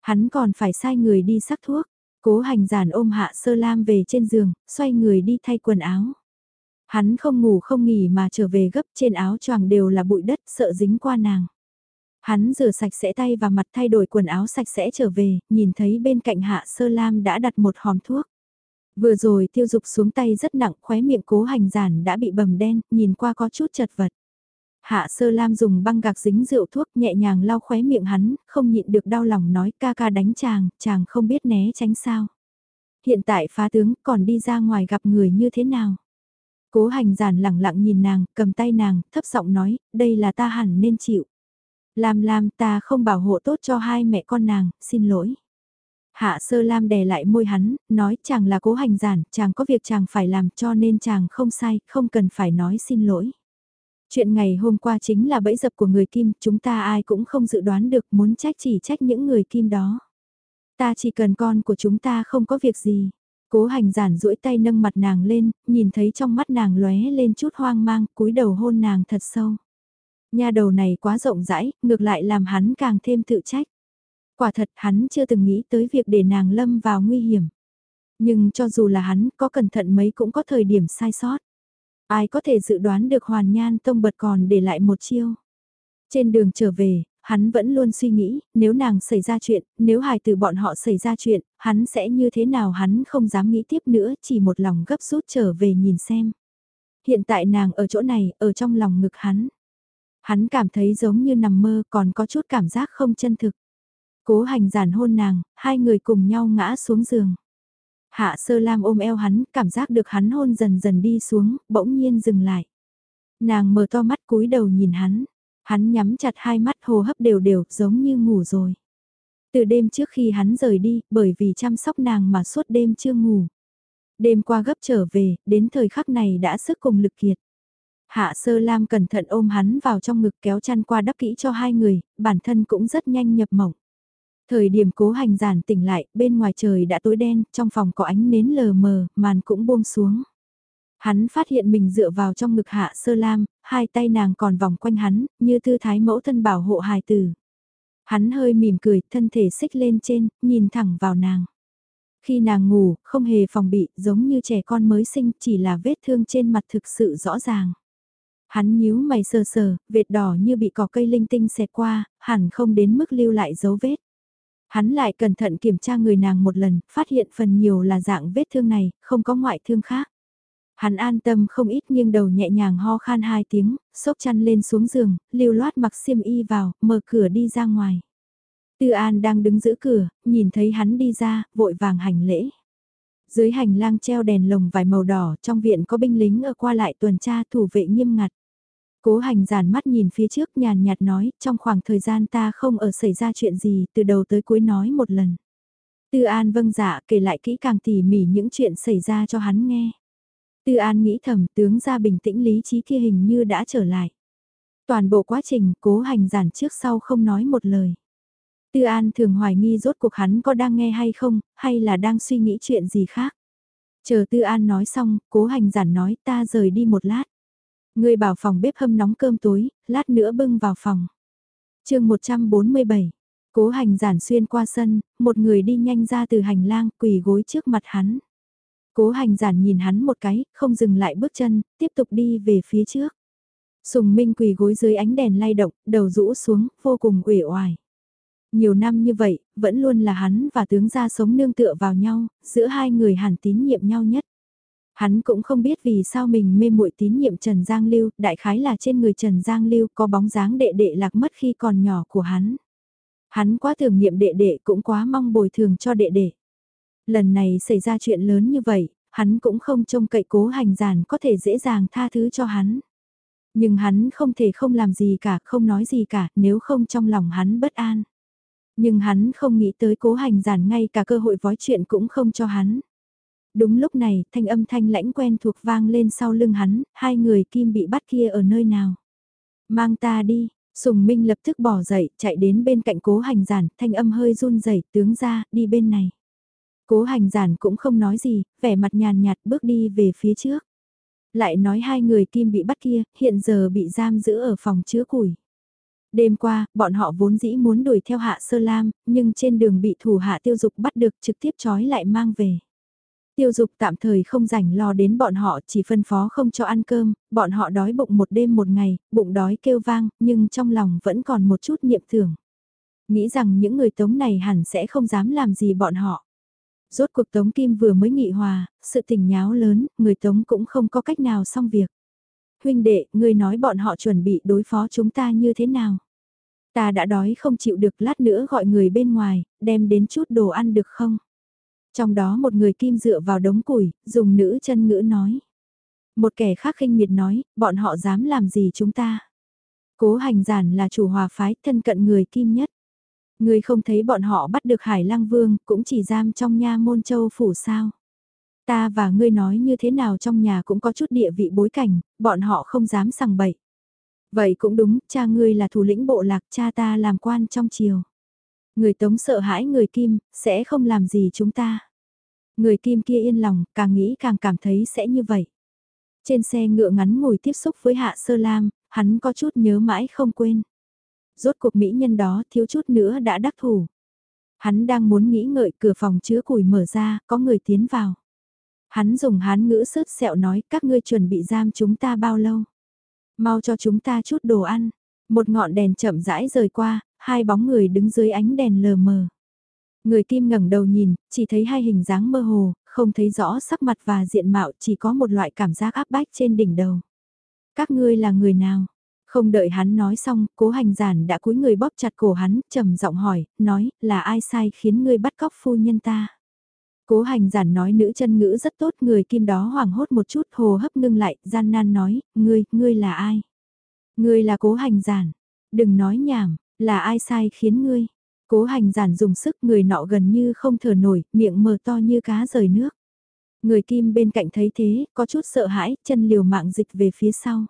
Hắn còn phải sai người đi sắc thuốc, cố hành giản ôm hạ sơ lam về trên giường, xoay người đi thay quần áo. Hắn không ngủ không nghỉ mà trở về gấp trên áo choàng đều là bụi đất sợ dính qua nàng. Hắn rửa sạch sẽ tay và mặt thay đổi quần áo sạch sẽ trở về, nhìn thấy bên cạnh hạ sơ lam đã đặt một hòm thuốc. Vừa rồi tiêu dục xuống tay rất nặng khóe miệng cố hành giản đã bị bầm đen, nhìn qua có chút chật vật. Hạ sơ lam dùng băng gạc dính rượu thuốc nhẹ nhàng lau khóe miệng hắn, không nhịn được đau lòng nói ca ca đánh chàng, chàng không biết né tránh sao. Hiện tại phá tướng còn đi ra ngoài gặp người như thế nào? Cố hành giản lẳng lặng nhìn nàng, cầm tay nàng, thấp giọng nói, đây là ta hẳn nên chịu. Lam Lam ta không bảo hộ tốt cho hai mẹ con nàng, xin lỗi. Hạ sơ Lam đè lại môi hắn, nói chàng là cố hành giản, chàng có việc chàng phải làm cho nên chàng không sai, không cần phải nói xin lỗi. Chuyện ngày hôm qua chính là bẫy dập của người Kim, chúng ta ai cũng không dự đoán được muốn trách chỉ trách những người Kim đó. Ta chỉ cần con của chúng ta không có việc gì. Cố hành giản duỗi tay nâng mặt nàng lên, nhìn thấy trong mắt nàng lóe lên chút hoang mang, cúi đầu hôn nàng thật sâu. Nhà đầu này quá rộng rãi, ngược lại làm hắn càng thêm tự trách. Quả thật hắn chưa từng nghĩ tới việc để nàng lâm vào nguy hiểm. Nhưng cho dù là hắn có cẩn thận mấy cũng có thời điểm sai sót. Ai có thể dự đoán được hoàn nhan tông bật còn để lại một chiêu. Trên đường trở về, hắn vẫn luôn suy nghĩ, nếu nàng xảy ra chuyện, nếu hài từ bọn họ xảy ra chuyện, hắn sẽ như thế nào hắn không dám nghĩ tiếp nữa, chỉ một lòng gấp rút trở về nhìn xem. Hiện tại nàng ở chỗ này, ở trong lòng ngực hắn. Hắn cảm thấy giống như nằm mơ còn có chút cảm giác không chân thực. Cố hành giản hôn nàng, hai người cùng nhau ngã xuống giường. Hạ sơ lam ôm eo hắn, cảm giác được hắn hôn dần dần đi xuống, bỗng nhiên dừng lại. Nàng mở to mắt cúi đầu nhìn hắn, hắn nhắm chặt hai mắt hồ hấp đều đều, giống như ngủ rồi. Từ đêm trước khi hắn rời đi, bởi vì chăm sóc nàng mà suốt đêm chưa ngủ. Đêm qua gấp trở về, đến thời khắc này đã sức cùng lực kiệt. Hạ sơ lam cẩn thận ôm hắn vào trong ngực kéo chăn qua đắp kỹ cho hai người, bản thân cũng rất nhanh nhập mộng. Thời điểm cố hành giản tỉnh lại, bên ngoài trời đã tối đen, trong phòng có ánh nến lờ mờ, màn cũng buông xuống. Hắn phát hiện mình dựa vào trong ngực hạ sơ lam, hai tay nàng còn vòng quanh hắn, như tư thái mẫu thân bảo hộ hài tử. Hắn hơi mỉm cười, thân thể xích lên trên, nhìn thẳng vào nàng. Khi nàng ngủ, không hề phòng bị, giống như trẻ con mới sinh, chỉ là vết thương trên mặt thực sự rõ ràng. Hắn nhíu mày sờ sờ, vệt đỏ như bị cỏ cây linh tinh xẹt qua, hẳn không đến mức lưu lại dấu vết. Hắn lại cẩn thận kiểm tra người nàng một lần, phát hiện phần nhiều là dạng vết thương này, không có ngoại thương khác. Hắn an tâm không ít nghiêng đầu nhẹ nhàng ho khan hai tiếng, xốc chăn lên xuống giường, lưu loát mặc xiêm y vào, mở cửa đi ra ngoài. Tư An đang đứng giữ cửa, nhìn thấy hắn đi ra, vội vàng hành lễ. Dưới hành lang treo đèn lồng vài màu đỏ, trong viện có binh lính ở qua lại tuần tra thủ vệ nghiêm ngặt. Cố hành giản mắt nhìn phía trước nhàn nhạt nói, trong khoảng thời gian ta không ở xảy ra chuyện gì, từ đầu tới cuối nói một lần. Tư An vâng dạ kể lại kỹ càng tỉ mỉ những chuyện xảy ra cho hắn nghe. Tư An nghĩ thầm tướng ra bình tĩnh lý trí kia hình như đã trở lại. Toàn bộ quá trình cố hành giản trước sau không nói một lời. Tư An thường hoài nghi rốt cuộc hắn có đang nghe hay không, hay là đang suy nghĩ chuyện gì khác. Chờ Tư An nói xong, cố hành giản nói ta rời đi một lát. Người bảo phòng bếp hâm nóng cơm tối, lát nữa bưng vào phòng. chương 147, cố hành giản xuyên qua sân, một người đi nhanh ra từ hành lang quỳ gối trước mặt hắn. Cố hành giản nhìn hắn một cái, không dừng lại bước chân, tiếp tục đi về phía trước. Sùng Minh quỳ gối dưới ánh đèn lay động, đầu rũ xuống, vô cùng uể oải. Nhiều năm như vậy, vẫn luôn là hắn và tướng gia sống nương tựa vào nhau, giữa hai người hẳn tín nhiệm nhau nhất. Hắn cũng không biết vì sao mình mê muội tín nhiệm Trần Giang Lưu, đại khái là trên người Trần Giang Lưu có bóng dáng đệ đệ lạc mất khi còn nhỏ của hắn. Hắn quá tưởng niệm đệ đệ cũng quá mong bồi thường cho đệ đệ. Lần này xảy ra chuyện lớn như vậy, hắn cũng không trông cậy cố hành giản có thể dễ dàng tha thứ cho hắn. Nhưng hắn không thể không làm gì cả, không nói gì cả, nếu không trong lòng hắn bất an. Nhưng hắn không nghĩ tới cố hành giản ngay cả cơ hội vói chuyện cũng không cho hắn. Đúng lúc này, thanh âm thanh lãnh quen thuộc vang lên sau lưng hắn, hai người kim bị bắt kia ở nơi nào. Mang ta đi, Sùng Minh lập tức bỏ dậy, chạy đến bên cạnh cố hành giản, thanh âm hơi run rẩy tướng ra, đi bên này. Cố hành giản cũng không nói gì, vẻ mặt nhàn nhạt bước đi về phía trước. Lại nói hai người kim bị bắt kia, hiện giờ bị giam giữ ở phòng chứa củi. Đêm qua, bọn họ vốn dĩ muốn đuổi theo hạ sơ lam, nhưng trên đường bị thủ hạ tiêu dục bắt được trực tiếp trói lại mang về. Tiêu dục tạm thời không rảnh lo đến bọn họ chỉ phân phó không cho ăn cơm, bọn họ đói bụng một đêm một ngày, bụng đói kêu vang, nhưng trong lòng vẫn còn một chút niệm tưởng. Nghĩ rằng những người tống này hẳn sẽ không dám làm gì bọn họ. Rốt cuộc tống kim vừa mới nghị hòa, sự tình nháo lớn, người tống cũng không có cách nào xong việc. Huynh đệ, người nói bọn họ chuẩn bị đối phó chúng ta như thế nào? Ta đã đói không chịu được lát nữa gọi người bên ngoài, đem đến chút đồ ăn được không? Trong đó một người kim dựa vào đống củi, dùng nữ chân ngữ nói. Một kẻ khác khinh miệt nói, bọn họ dám làm gì chúng ta. Cố hành giản là chủ hòa phái thân cận người kim nhất. Người không thấy bọn họ bắt được Hải Lăng Vương, cũng chỉ giam trong nha môn châu phủ sao. Ta và ngươi nói như thế nào trong nhà cũng có chút địa vị bối cảnh, bọn họ không dám sằng bậy. Vậy cũng đúng, cha ngươi là thủ lĩnh bộ lạc, cha ta làm quan trong triều. Người tống sợ hãi người kim, sẽ không làm gì chúng ta. Người kim kia yên lòng, càng nghĩ càng cảm thấy sẽ như vậy. Trên xe ngựa ngắn ngồi tiếp xúc với Hạ Sơ Lam, hắn có chút nhớ mãi không quên. Rốt cuộc mỹ nhân đó thiếu chút nữa đã đắc thủ. Hắn đang muốn nghĩ ngợi cửa phòng chứa củi mở ra, có người tiến vào. Hắn dùng hán ngữ sớt sẹo nói các ngươi chuẩn bị giam chúng ta bao lâu. Mau cho chúng ta chút đồ ăn. Một ngọn đèn chậm rãi rời qua, hai bóng người đứng dưới ánh đèn lờ mờ. Người kim ngẩng đầu nhìn, chỉ thấy hai hình dáng mơ hồ, không thấy rõ sắc mặt và diện mạo, chỉ có một loại cảm giác áp bách trên đỉnh đầu. Các ngươi là người nào? Không đợi hắn nói xong, cố hành giản đã cúi người bóp chặt cổ hắn, trầm giọng hỏi, nói, là ai sai khiến ngươi bắt cóc phu nhân ta? Cố hành giản nói nữ chân ngữ rất tốt, người kim đó hoảng hốt một chút, hồ hấp ngưng lại, gian nan nói, ngươi, ngươi là ai? Ngươi là cố hành giản, đừng nói nhảm, là ai sai khiến ngươi? Cố hành giản dùng sức người nọ gần như không thở nổi, miệng mở to như cá rời nước. Người kim bên cạnh thấy thế, có chút sợ hãi, chân liều mạng dịch về phía sau.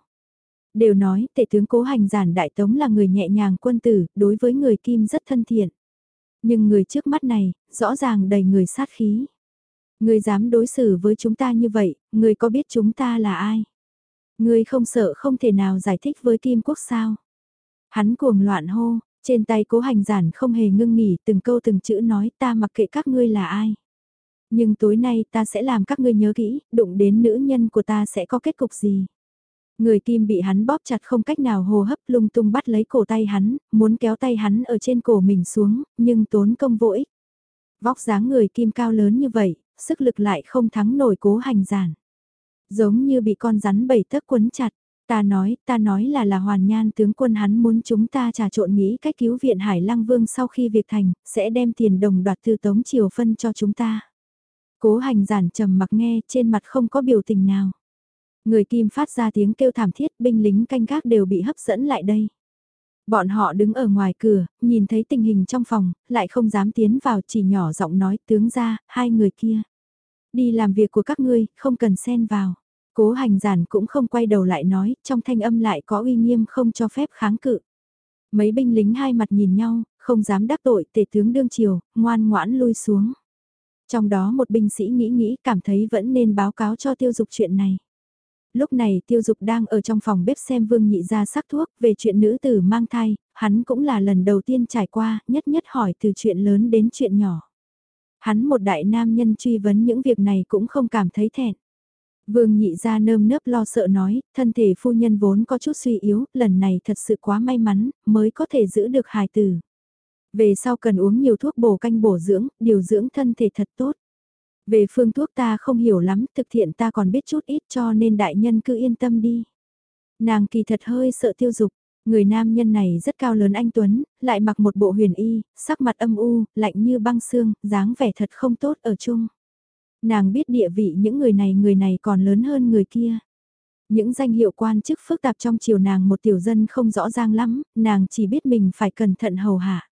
Đều nói tể tướng cố hành giản đại tống là người nhẹ nhàng quân tử, đối với người kim rất thân thiện. Nhưng người trước mắt này, rõ ràng đầy người sát khí. Người dám đối xử với chúng ta như vậy, người có biết chúng ta là ai? Người không sợ không thể nào giải thích với Kim Quốc sao? Hắn cuồng loạn hô, trên tay cố hành giản không hề ngưng nghỉ từng câu từng chữ nói ta mặc kệ các ngươi là ai. Nhưng tối nay ta sẽ làm các ngươi nhớ kỹ, đụng đến nữ nhân của ta sẽ có kết cục gì. Người kim bị hắn bóp chặt không cách nào hô hấp lung tung bắt lấy cổ tay hắn, muốn kéo tay hắn ở trên cổ mình xuống, nhưng tốn công vô ích. Vóc dáng người kim cao lớn như vậy, sức lực lại không thắng nổi cố hành giản. Giống như bị con rắn bầy tấc quấn chặt, ta nói, ta nói là là hoàn nhan tướng quân hắn muốn chúng ta trà trộn nghĩ cách cứu viện Hải Lăng Vương sau khi việc thành, sẽ đem tiền đồng đoạt từ tống triều phân cho chúng ta. Cố hành giản trầm mặc nghe, trên mặt không có biểu tình nào. Người kim phát ra tiếng kêu thảm thiết, binh lính canh gác đều bị hấp dẫn lại đây. Bọn họ đứng ở ngoài cửa, nhìn thấy tình hình trong phòng, lại không dám tiến vào chỉ nhỏ giọng nói tướng ra, hai người kia. Đi làm việc của các ngươi, không cần xen vào. Cố hành giản cũng không quay đầu lại nói, trong thanh âm lại có uy nghiêm không cho phép kháng cự. Mấy binh lính hai mặt nhìn nhau, không dám đắc tội tể tướng đương triều, ngoan ngoãn lui xuống. Trong đó một binh sĩ nghĩ nghĩ cảm thấy vẫn nên báo cáo cho tiêu dục chuyện này. Lúc này tiêu dục đang ở trong phòng bếp xem vương nhị ra sắc thuốc về chuyện nữ tử mang thai, hắn cũng là lần đầu tiên trải qua, nhất nhất hỏi từ chuyện lớn đến chuyện nhỏ. Hắn một đại nam nhân truy vấn những việc này cũng không cảm thấy thẹn. Vương nhị ra nơm nớp lo sợ nói, thân thể phu nhân vốn có chút suy yếu, lần này thật sự quá may mắn, mới có thể giữ được hài tử. Về sau cần uống nhiều thuốc bổ canh bổ dưỡng, điều dưỡng thân thể thật tốt. Về phương thuốc ta không hiểu lắm, thực thiện ta còn biết chút ít cho nên đại nhân cứ yên tâm đi. Nàng kỳ thật hơi sợ tiêu dục, người nam nhân này rất cao lớn anh Tuấn, lại mặc một bộ huyền y, sắc mặt âm u, lạnh như băng xương, dáng vẻ thật không tốt ở chung. Nàng biết địa vị những người này người này còn lớn hơn người kia. Những danh hiệu quan chức phức tạp trong chiều nàng một tiểu dân không rõ ràng lắm, nàng chỉ biết mình phải cẩn thận hầu hạ.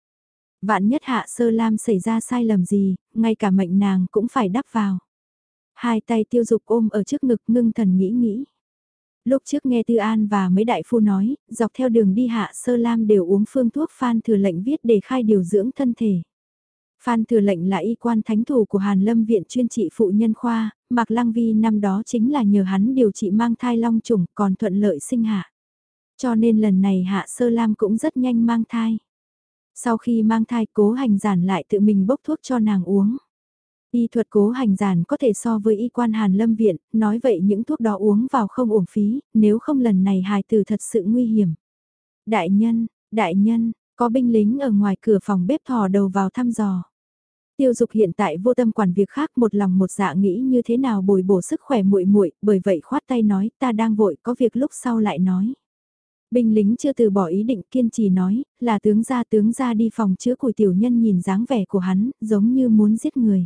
Vạn nhất hạ sơ lam xảy ra sai lầm gì, ngay cả mệnh nàng cũng phải đắp vào. Hai tay tiêu dục ôm ở trước ngực ngưng thần nghĩ nghĩ. Lúc trước nghe Tư An và mấy đại phu nói, dọc theo đường đi hạ sơ lam đều uống phương thuốc phan thừa lệnh viết để khai điều dưỡng thân thể. Phan Thừa Lệnh là y quan thánh thủ của Hàn Lâm Viện chuyên trị phụ nhân khoa, Mạc Lăng Vi năm đó chính là nhờ hắn điều trị mang thai long trùng còn thuận lợi sinh hạ. Cho nên lần này Hạ Sơ Lam cũng rất nhanh mang thai. Sau khi mang thai cố hành giản lại tự mình bốc thuốc cho nàng uống. Y thuật cố hành giản có thể so với y quan Hàn Lâm Viện, nói vậy những thuốc đó uống vào không uổng phí, nếu không lần này hài tử thật sự nguy hiểm. Đại nhân, đại nhân, có binh lính ở ngoài cửa phòng bếp thò đầu vào thăm dò. Tiêu Dục hiện tại vô tâm quản việc khác, một lòng một dạ nghĩ như thế nào bồi bổ sức khỏe muội muội, bởi vậy khoát tay nói, ta đang vội, có việc lúc sau lại nói. Binh lính chưa từ bỏ ý định kiên trì nói, là tướng gia tướng gia đi phòng chứa củi tiểu nhân nhìn dáng vẻ của hắn, giống như muốn giết người.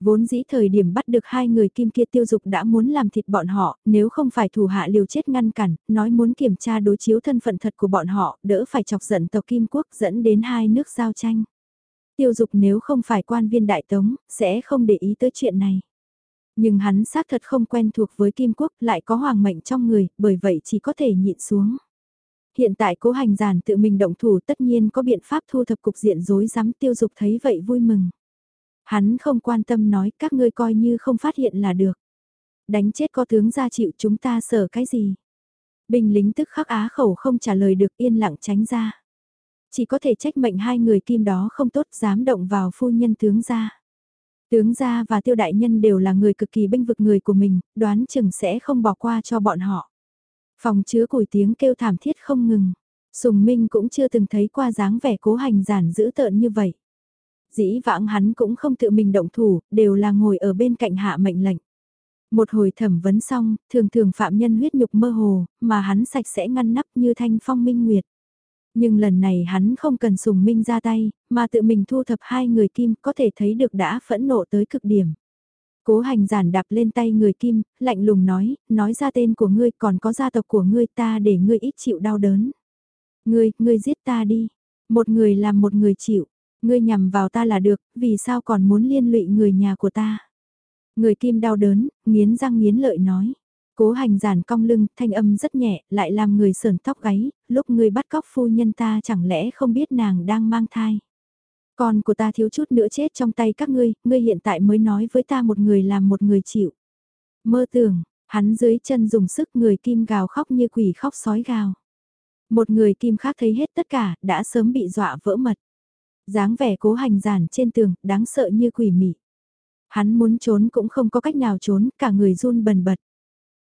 Vốn dĩ thời điểm bắt được hai người kim kia tiêu dục đã muốn làm thịt bọn họ, nếu không phải thủ hạ liều chết ngăn cản, nói muốn kiểm tra đối chiếu thân phận thật của bọn họ, đỡ phải chọc giận tộc kim quốc dẫn đến hai nước giao tranh. Tiêu dục nếu không phải quan viên đại tống, sẽ không để ý tới chuyện này. Nhưng hắn xác thật không quen thuộc với kim quốc lại có hoàng mệnh trong người, bởi vậy chỉ có thể nhịn xuống. Hiện tại cố hành giản tự mình động thủ tất nhiên có biện pháp thu thập cục diện rối rắm tiêu dục thấy vậy vui mừng. Hắn không quan tâm nói các ngươi coi như không phát hiện là được. Đánh chết có tướng ra chịu chúng ta sợ cái gì. Bình lính tức khắc á khẩu không trả lời được yên lặng tránh ra. Chỉ có thể trách mệnh hai người kim đó không tốt dám động vào phu nhân tướng gia. Tướng gia và tiêu đại nhân đều là người cực kỳ binh vực người của mình, đoán chừng sẽ không bỏ qua cho bọn họ. Phòng chứa củi tiếng kêu thảm thiết không ngừng. Sùng Minh cũng chưa từng thấy qua dáng vẻ cố hành giản dữ tợn như vậy. Dĩ vãng hắn cũng không tự mình động thủ, đều là ngồi ở bên cạnh hạ mệnh lệnh. Một hồi thẩm vấn xong, thường thường phạm nhân huyết nhục mơ hồ, mà hắn sạch sẽ ngăn nắp như thanh phong minh nguyệt. Nhưng lần này hắn không cần sùng minh ra tay, mà tự mình thu thập hai người kim có thể thấy được đã phẫn nộ tới cực điểm. Cố hành giản đạp lên tay người kim, lạnh lùng nói, nói ra tên của ngươi còn có gia tộc của ngươi ta để ngươi ít chịu đau đớn. Ngươi, ngươi giết ta đi. Một người làm một người chịu. Ngươi nhằm vào ta là được, vì sao còn muốn liên lụy người nhà của ta. Người kim đau đớn, nghiến răng nghiến lợi nói. Cố hành giản cong lưng, thanh âm rất nhẹ, lại làm người sờn tóc gáy, lúc ngươi bắt cóc phu nhân ta chẳng lẽ không biết nàng đang mang thai. Con của ta thiếu chút nữa chết trong tay các ngươi, ngươi hiện tại mới nói với ta một người làm một người chịu. Mơ tưởng, hắn dưới chân dùng sức người kim gào khóc như quỷ khóc sói gào. Một người kim khác thấy hết tất cả, đã sớm bị dọa vỡ mật. dáng vẻ cố hành giản trên tường, đáng sợ như quỷ mị. Hắn muốn trốn cũng không có cách nào trốn, cả người run bần bật.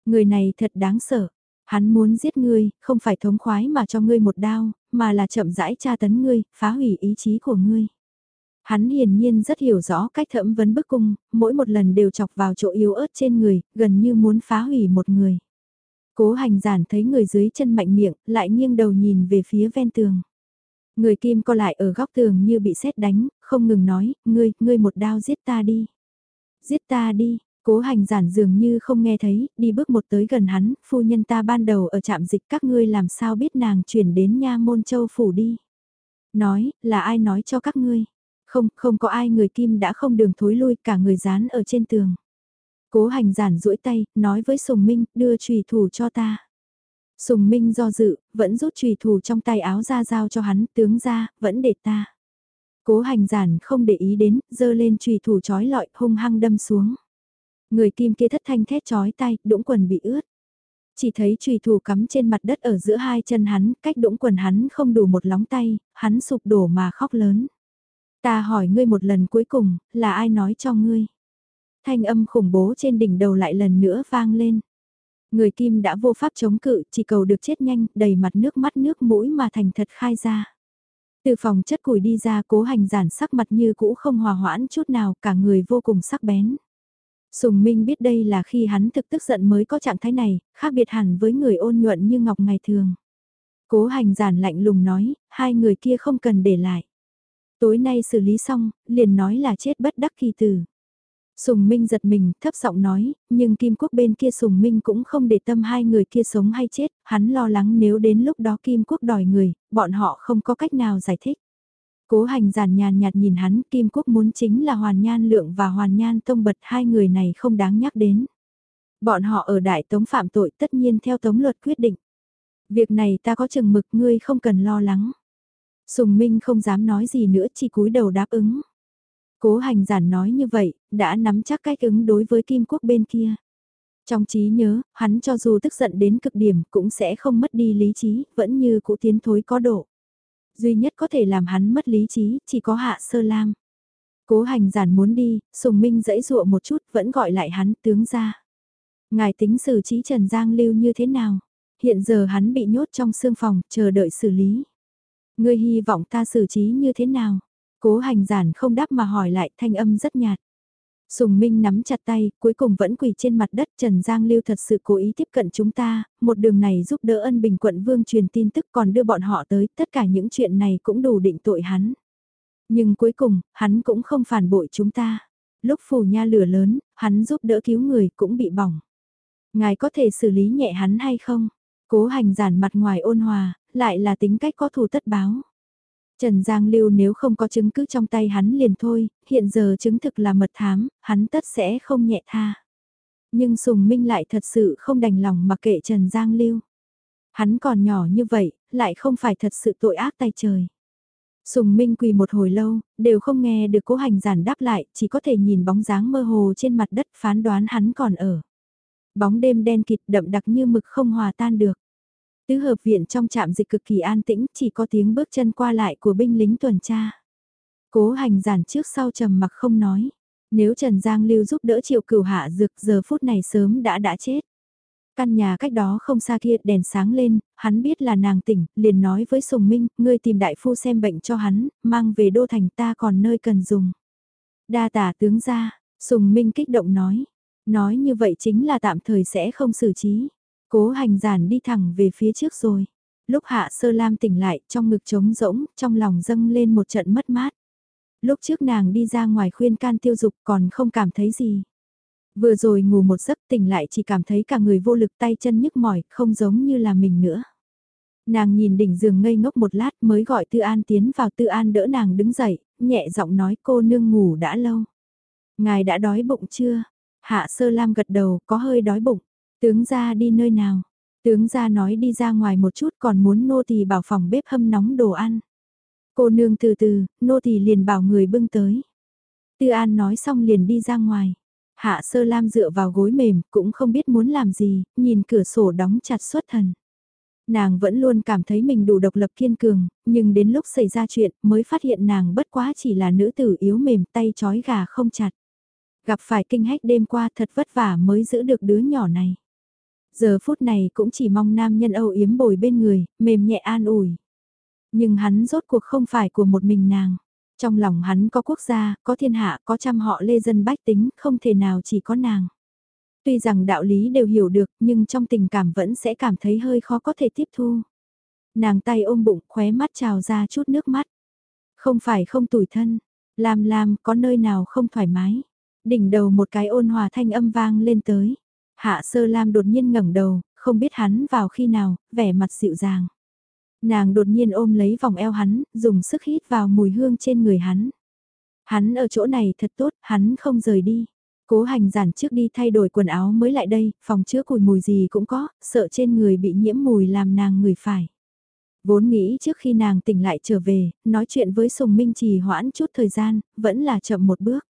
Người này thật đáng sợ. Hắn muốn giết ngươi, không phải thống khoái mà cho ngươi một đao, mà là chậm rãi tra tấn ngươi, phá hủy ý chí của ngươi. Hắn hiển nhiên rất hiểu rõ cách thẩm vấn bức cung, mỗi một lần đều chọc vào chỗ yếu ớt trên người, gần như muốn phá hủy một người. Cố hành giản thấy người dưới chân mạnh miệng, lại nghiêng đầu nhìn về phía ven tường. Người kim co lại ở góc tường như bị sét đánh, không ngừng nói, ngươi, ngươi một đao giết ta đi. Giết ta đi, cố hành giản dường như không nghe thấy, đi bước một tới gần hắn, phu nhân ta ban đầu ở trạm dịch các ngươi làm sao biết nàng chuyển đến nha môn châu phủ đi. Nói, là ai nói cho các ngươi. Không, không có ai người kim đã không đường thối lui cả người dán ở trên tường. Cố hành giản duỗi tay, nói với Sùng Minh, đưa trùy thủ cho ta. Sùng Minh do dự, vẫn rút trùy thủ trong tay áo ra giao cho hắn, tướng ra, vẫn để ta. Cố hành giản không để ý đến, dơ lên trùy thủ trói lọi, hung hăng đâm xuống. Người kim kia thất thanh thét chói tay, đũng quần bị ướt. Chỉ thấy trùy thủ cắm trên mặt đất ở giữa hai chân hắn, cách đũng quần hắn không đủ một lóng tay, hắn sụp đổ mà khóc lớn. Ta hỏi ngươi một lần cuối cùng, là ai nói cho ngươi? Thanh âm khủng bố trên đỉnh đầu lại lần nữa vang lên. Người kim đã vô pháp chống cự, chỉ cầu được chết nhanh, đầy mặt nước mắt nước mũi mà thành thật khai ra. Từ phòng chất củi đi ra cố hành giản sắc mặt như cũ không hòa hoãn chút nào, cả người vô cùng sắc bén. Sùng Minh biết đây là khi hắn thực tức giận mới có trạng thái này, khác biệt hẳn với người ôn nhuận như ngọc ngày thường. Cố hành giản lạnh lùng nói, hai người kia không cần để lại. Tối nay xử lý xong, liền nói là chết bất đắc kỳ tử. Sùng Minh giật mình, thấp giọng nói, nhưng Kim Quốc bên kia Sùng Minh cũng không để tâm hai người kia sống hay chết, hắn lo lắng nếu đến lúc đó Kim Quốc đòi người, bọn họ không có cách nào giải thích. Cố hành giản nhàn nhạt nhìn hắn, Kim Quốc muốn chính là Hoàn Nhan Lượng và Hoàn Nhan Tông Bật hai người này không đáng nhắc đến. Bọn họ ở Đại Tống phạm tội tất nhiên theo Tống luật quyết định. Việc này ta có chừng mực ngươi không cần lo lắng. Sùng Minh không dám nói gì nữa chỉ cúi đầu đáp ứng. Cố hành giản nói như vậy, đã nắm chắc cách ứng đối với Kim Quốc bên kia. Trong trí nhớ, hắn cho dù tức giận đến cực điểm cũng sẽ không mất đi lý trí, vẫn như cũ tiến thối có độ. Duy nhất có thể làm hắn mất lý trí, chỉ có hạ sơ lam. Cố hành giản muốn đi, Sùng Minh dãy dụa một chút vẫn gọi lại hắn tướng ra. Ngài tính xử trí Trần Giang Lưu như thế nào? Hiện giờ hắn bị nhốt trong xương phòng, chờ đợi xử lý. Ngươi hy vọng ta xử trí như thế nào? Cố hành giản không đáp mà hỏi lại thanh âm rất nhạt. Sùng Minh nắm chặt tay, cuối cùng vẫn quỳ trên mặt đất Trần Giang Lưu thật sự cố ý tiếp cận chúng ta, một đường này giúp đỡ ân bình quận vương truyền tin tức còn đưa bọn họ tới, tất cả những chuyện này cũng đủ định tội hắn. Nhưng cuối cùng, hắn cũng không phản bội chúng ta. Lúc phủ nha lửa lớn, hắn giúp đỡ cứu người cũng bị bỏng. Ngài có thể xử lý nhẹ hắn hay không? Cố hành giản mặt ngoài ôn hòa, lại là tính cách có thù tất báo. Trần Giang Lưu nếu không có chứng cứ trong tay hắn liền thôi, hiện giờ chứng thực là mật thám, hắn tất sẽ không nhẹ tha. Nhưng Sùng Minh lại thật sự không đành lòng mà kệ Trần Giang Lưu. Hắn còn nhỏ như vậy, lại không phải thật sự tội ác tay trời. Sùng Minh quỳ một hồi lâu, đều không nghe được cố hành giản đáp lại, chỉ có thể nhìn bóng dáng mơ hồ trên mặt đất phán đoán hắn còn ở. Bóng đêm đen kịt đậm đặc như mực không hòa tan được. Tứ hợp viện trong trạm dịch cực kỳ an tĩnh, chỉ có tiếng bước chân qua lại của binh lính tuần tra. Cố hành giản trước sau trầm mặc không nói. Nếu Trần Giang Lưu giúp đỡ triệu cửu hạ dược giờ phút này sớm đã đã chết. Căn nhà cách đó không xa kia đèn sáng lên, hắn biết là nàng tỉnh, liền nói với Sùng Minh, ngươi tìm đại phu xem bệnh cho hắn, mang về đô thành ta còn nơi cần dùng. Đa tả tướng ra, Sùng Minh kích động nói, nói như vậy chính là tạm thời sẽ không xử trí. Cố hành giản đi thẳng về phía trước rồi. Lúc hạ sơ lam tỉnh lại, trong ngực trống rỗng, trong lòng dâng lên một trận mất mát. Lúc trước nàng đi ra ngoài khuyên can tiêu dục còn không cảm thấy gì. Vừa rồi ngủ một giấc tỉnh lại chỉ cảm thấy cả người vô lực tay chân nhức mỏi, không giống như là mình nữa. Nàng nhìn đỉnh giường ngây ngốc một lát mới gọi Tư An tiến vào Tư An đỡ nàng đứng dậy, nhẹ giọng nói cô nương ngủ đã lâu. Ngài đã đói bụng chưa? Hạ sơ lam gật đầu có hơi đói bụng. Tướng ra đi nơi nào? Tướng ra nói đi ra ngoài một chút còn muốn nô tỳ bảo phòng bếp hâm nóng đồ ăn. Cô nương từ từ, nô tỳ liền bảo người bưng tới. Tư An nói xong liền đi ra ngoài. Hạ sơ lam dựa vào gối mềm, cũng không biết muốn làm gì, nhìn cửa sổ đóng chặt xuất thần. Nàng vẫn luôn cảm thấy mình đủ độc lập kiên cường, nhưng đến lúc xảy ra chuyện mới phát hiện nàng bất quá chỉ là nữ tử yếu mềm tay chói gà không chặt. Gặp phải kinh hách đêm qua thật vất vả mới giữ được đứa nhỏ này. Giờ phút này cũng chỉ mong nam nhân âu yếm bồi bên người, mềm nhẹ an ủi. Nhưng hắn rốt cuộc không phải của một mình nàng. Trong lòng hắn có quốc gia, có thiên hạ, có trăm họ lê dân bách tính, không thể nào chỉ có nàng. Tuy rằng đạo lý đều hiểu được, nhưng trong tình cảm vẫn sẽ cảm thấy hơi khó có thể tiếp thu. Nàng tay ôm bụng, khóe mắt trào ra chút nước mắt. Không phải không tủi thân, làm làm có nơi nào không thoải mái. Đỉnh đầu một cái ôn hòa thanh âm vang lên tới. Hạ sơ Lam đột nhiên ngẩng đầu, không biết hắn vào khi nào, vẻ mặt dịu dàng. Nàng đột nhiên ôm lấy vòng eo hắn, dùng sức hít vào mùi hương trên người hắn. Hắn ở chỗ này thật tốt, hắn không rời đi. Cố hành giản trước đi thay đổi quần áo mới lại đây, phòng chứa cùi mùi gì cũng có, sợ trên người bị nhiễm mùi làm nàng người phải. Vốn nghĩ trước khi nàng tỉnh lại trở về, nói chuyện với Sùng Minh trì hoãn chút thời gian, vẫn là chậm một bước.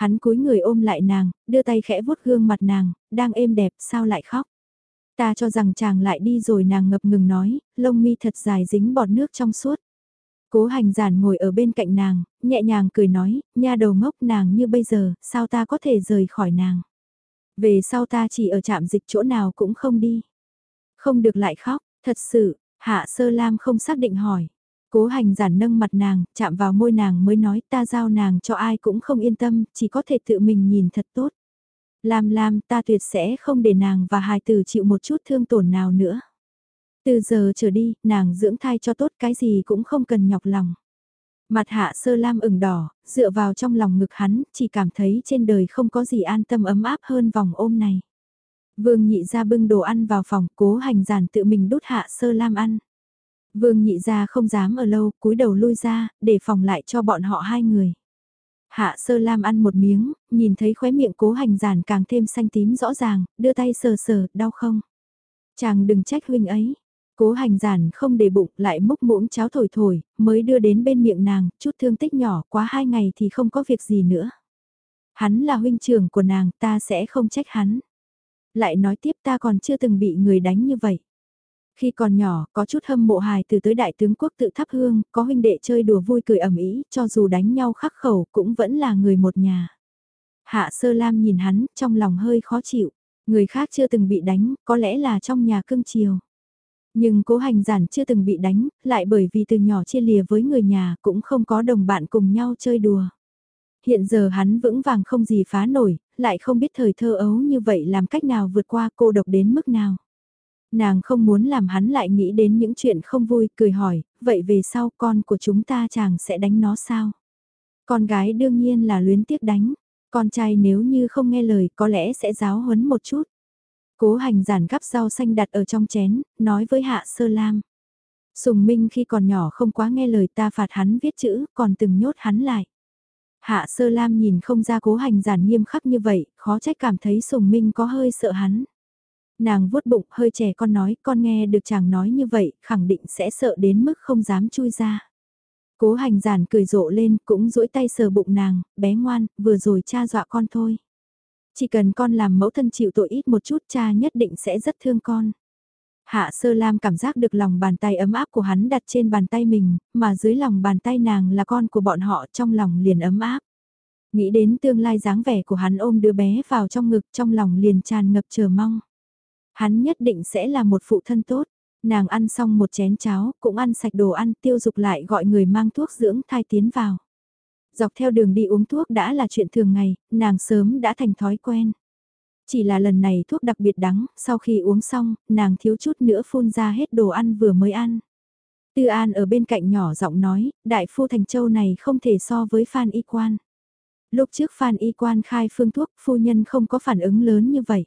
Hắn cúi người ôm lại nàng, đưa tay khẽ vuốt gương mặt nàng, đang êm đẹp sao lại khóc. Ta cho rằng chàng lại đi rồi nàng ngập ngừng nói, lông mi thật dài dính bọt nước trong suốt. Cố hành giản ngồi ở bên cạnh nàng, nhẹ nhàng cười nói, nha đầu ngốc nàng như bây giờ, sao ta có thể rời khỏi nàng. Về sau ta chỉ ở trạm dịch chỗ nào cũng không đi. Không được lại khóc, thật sự, hạ sơ lam không xác định hỏi. Cố hành giản nâng mặt nàng, chạm vào môi nàng mới nói ta giao nàng cho ai cũng không yên tâm, chỉ có thể tự mình nhìn thật tốt. Lam Lam ta tuyệt sẽ không để nàng và hài tử chịu một chút thương tổn nào nữa. Từ giờ trở đi, nàng dưỡng thai cho tốt cái gì cũng không cần nhọc lòng. Mặt hạ sơ lam ửng đỏ, dựa vào trong lòng ngực hắn, chỉ cảm thấy trên đời không có gì an tâm ấm áp hơn vòng ôm này. Vương nhị ra bưng đồ ăn vào phòng, cố hành giản tự mình đút hạ sơ lam ăn. Vương nhị ra không dám ở lâu, cúi đầu lui ra, để phòng lại cho bọn họ hai người. Hạ sơ lam ăn một miếng, nhìn thấy khóe miệng cố hành giản càng thêm xanh tím rõ ràng, đưa tay sờ sờ, đau không? Chàng đừng trách huynh ấy. Cố hành giản không để bụng lại múc muỗng cháo thổi thổi, mới đưa đến bên miệng nàng, chút thương tích nhỏ quá hai ngày thì không có việc gì nữa. Hắn là huynh trưởng của nàng, ta sẽ không trách hắn. Lại nói tiếp ta còn chưa từng bị người đánh như vậy. Khi còn nhỏ, có chút hâm mộ hài từ tới đại tướng quốc tự thắp hương, có huynh đệ chơi đùa vui cười ẩm ý, cho dù đánh nhau khắc khẩu cũng vẫn là người một nhà. Hạ sơ lam nhìn hắn, trong lòng hơi khó chịu. Người khác chưa từng bị đánh, có lẽ là trong nhà cưng chiều. Nhưng cố hành giản chưa từng bị đánh, lại bởi vì từ nhỏ chia lìa với người nhà cũng không có đồng bạn cùng nhau chơi đùa. Hiện giờ hắn vững vàng không gì phá nổi, lại không biết thời thơ ấu như vậy làm cách nào vượt qua cô độc đến mức nào. Nàng không muốn làm hắn lại nghĩ đến những chuyện không vui, cười hỏi, vậy về sau con của chúng ta chàng sẽ đánh nó sao? Con gái đương nhiên là luyến tiếc đánh. Con trai nếu như không nghe lời có lẽ sẽ giáo huấn một chút. Cố hành giản gắp rau xanh đặt ở trong chén, nói với Hạ Sơ Lam. Sùng Minh khi còn nhỏ không quá nghe lời ta phạt hắn viết chữ, còn từng nhốt hắn lại. Hạ Sơ Lam nhìn không ra cố hành giản nghiêm khắc như vậy, khó trách cảm thấy Sùng Minh có hơi sợ hắn. Nàng vuốt bụng hơi trẻ con nói, con nghe được chàng nói như vậy, khẳng định sẽ sợ đến mức không dám chui ra. Cố hành giản cười rộ lên, cũng duỗi tay sờ bụng nàng, bé ngoan, vừa rồi cha dọa con thôi. Chỉ cần con làm mẫu thân chịu tội ít một chút cha nhất định sẽ rất thương con. Hạ sơ lam cảm giác được lòng bàn tay ấm áp của hắn đặt trên bàn tay mình, mà dưới lòng bàn tay nàng là con của bọn họ trong lòng liền ấm áp. Nghĩ đến tương lai dáng vẻ của hắn ôm đứa bé vào trong ngực trong lòng liền tràn ngập chờ mong. Hắn nhất định sẽ là một phụ thân tốt. Nàng ăn xong một chén cháo, cũng ăn sạch đồ ăn, tiêu dục lại gọi người mang thuốc dưỡng thai tiến vào. Dọc theo đường đi uống thuốc đã là chuyện thường ngày, nàng sớm đã thành thói quen. Chỉ là lần này thuốc đặc biệt đắng, sau khi uống xong, nàng thiếu chút nữa phun ra hết đồ ăn vừa mới ăn. Tư An ở bên cạnh nhỏ giọng nói, đại phu Thành Châu này không thể so với Phan Y Quan. Lúc trước Phan Y Quan khai phương thuốc, phu nhân không có phản ứng lớn như vậy.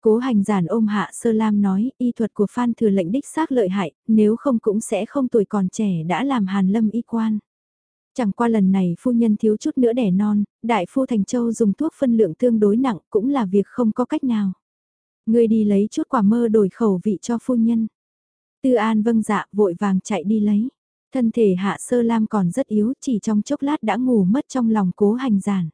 Cố hành giản ôm hạ sơ lam nói, y thuật của Phan thừa lệnh đích xác lợi hại, nếu không cũng sẽ không tuổi còn trẻ đã làm hàn lâm y quan. Chẳng qua lần này phu nhân thiếu chút nữa đẻ non, đại phu Thành Châu dùng thuốc phân lượng tương đối nặng cũng là việc không có cách nào. Người đi lấy chút quả mơ đổi khẩu vị cho phu nhân. Tư An vâng dạ vội vàng chạy đi lấy. Thân thể hạ sơ lam còn rất yếu chỉ trong chốc lát đã ngủ mất trong lòng cố hành giản.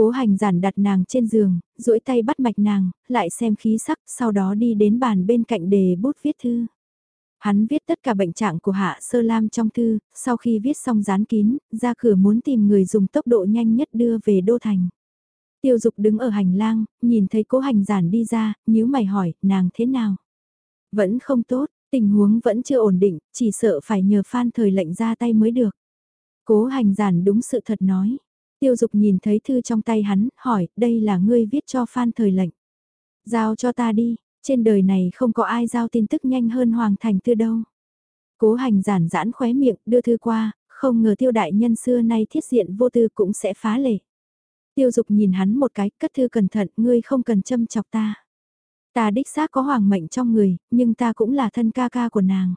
Cố hành giản đặt nàng trên giường, duỗi tay bắt mạch nàng, lại xem khí sắc, sau đó đi đến bàn bên cạnh đề bút viết thư. Hắn viết tất cả bệnh trạng của Hạ Sơ Lam trong thư, sau khi viết xong dán kín, ra cửa muốn tìm người dùng tốc độ nhanh nhất đưa về Đô Thành. Tiêu Dục đứng ở hành lang, nhìn thấy cố hành giản đi ra, nhíu mày hỏi, nàng thế nào? Vẫn không tốt, tình huống vẫn chưa ổn định, chỉ sợ phải nhờ Phan thời lệnh ra tay mới được. Cố hành giản đúng sự thật nói. Tiêu Dục nhìn thấy thư trong tay hắn, hỏi, đây là ngươi viết cho Phan thời lệnh. Giao cho ta đi, trên đời này không có ai giao tin tức nhanh hơn Hoàng Thành Tư đâu. Cố hành giản giãn khóe miệng, đưa thư qua, không ngờ tiêu đại nhân xưa nay thiết diện vô tư cũng sẽ phá lệ. Tiêu dục nhìn hắn một cái, cất thư cẩn thận, ngươi không cần châm chọc ta. Ta đích xác có hoàng mệnh trong người, nhưng ta cũng là thân ca ca của nàng.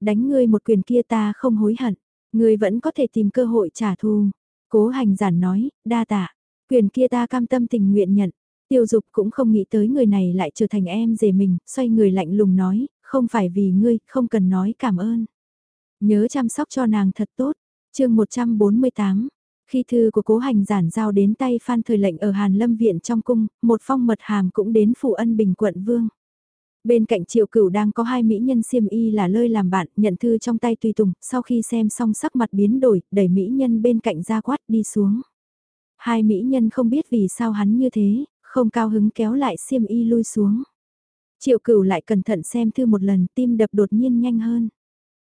Đánh ngươi một quyền kia ta không hối hận, ngươi vẫn có thể tìm cơ hội trả thù. Cố hành giản nói, đa tạ, quyền kia ta cam tâm tình nguyện nhận. Tiêu dục cũng không nghĩ tới người này lại trở thành em rể mình, xoay người lạnh lùng nói, không phải vì ngươi, không cần nói cảm ơn. Nhớ chăm sóc cho nàng thật tốt. chương 148, khi thư của cố hành giản giao đến tay Phan Thời lệnh ở Hàn Lâm Viện trong cung, một phong mật hàm cũng đến phụ ân bình quận vương. Bên cạnh triệu cửu đang có hai mỹ nhân xiêm y là lơi làm bạn, nhận thư trong tay tùy tùng, sau khi xem xong sắc mặt biến đổi, đẩy mỹ nhân bên cạnh ra quát đi xuống. Hai mỹ nhân không biết vì sao hắn như thế, không cao hứng kéo lại xiêm y lui xuống. Triệu cửu lại cẩn thận xem thư một lần tim đập đột nhiên nhanh hơn.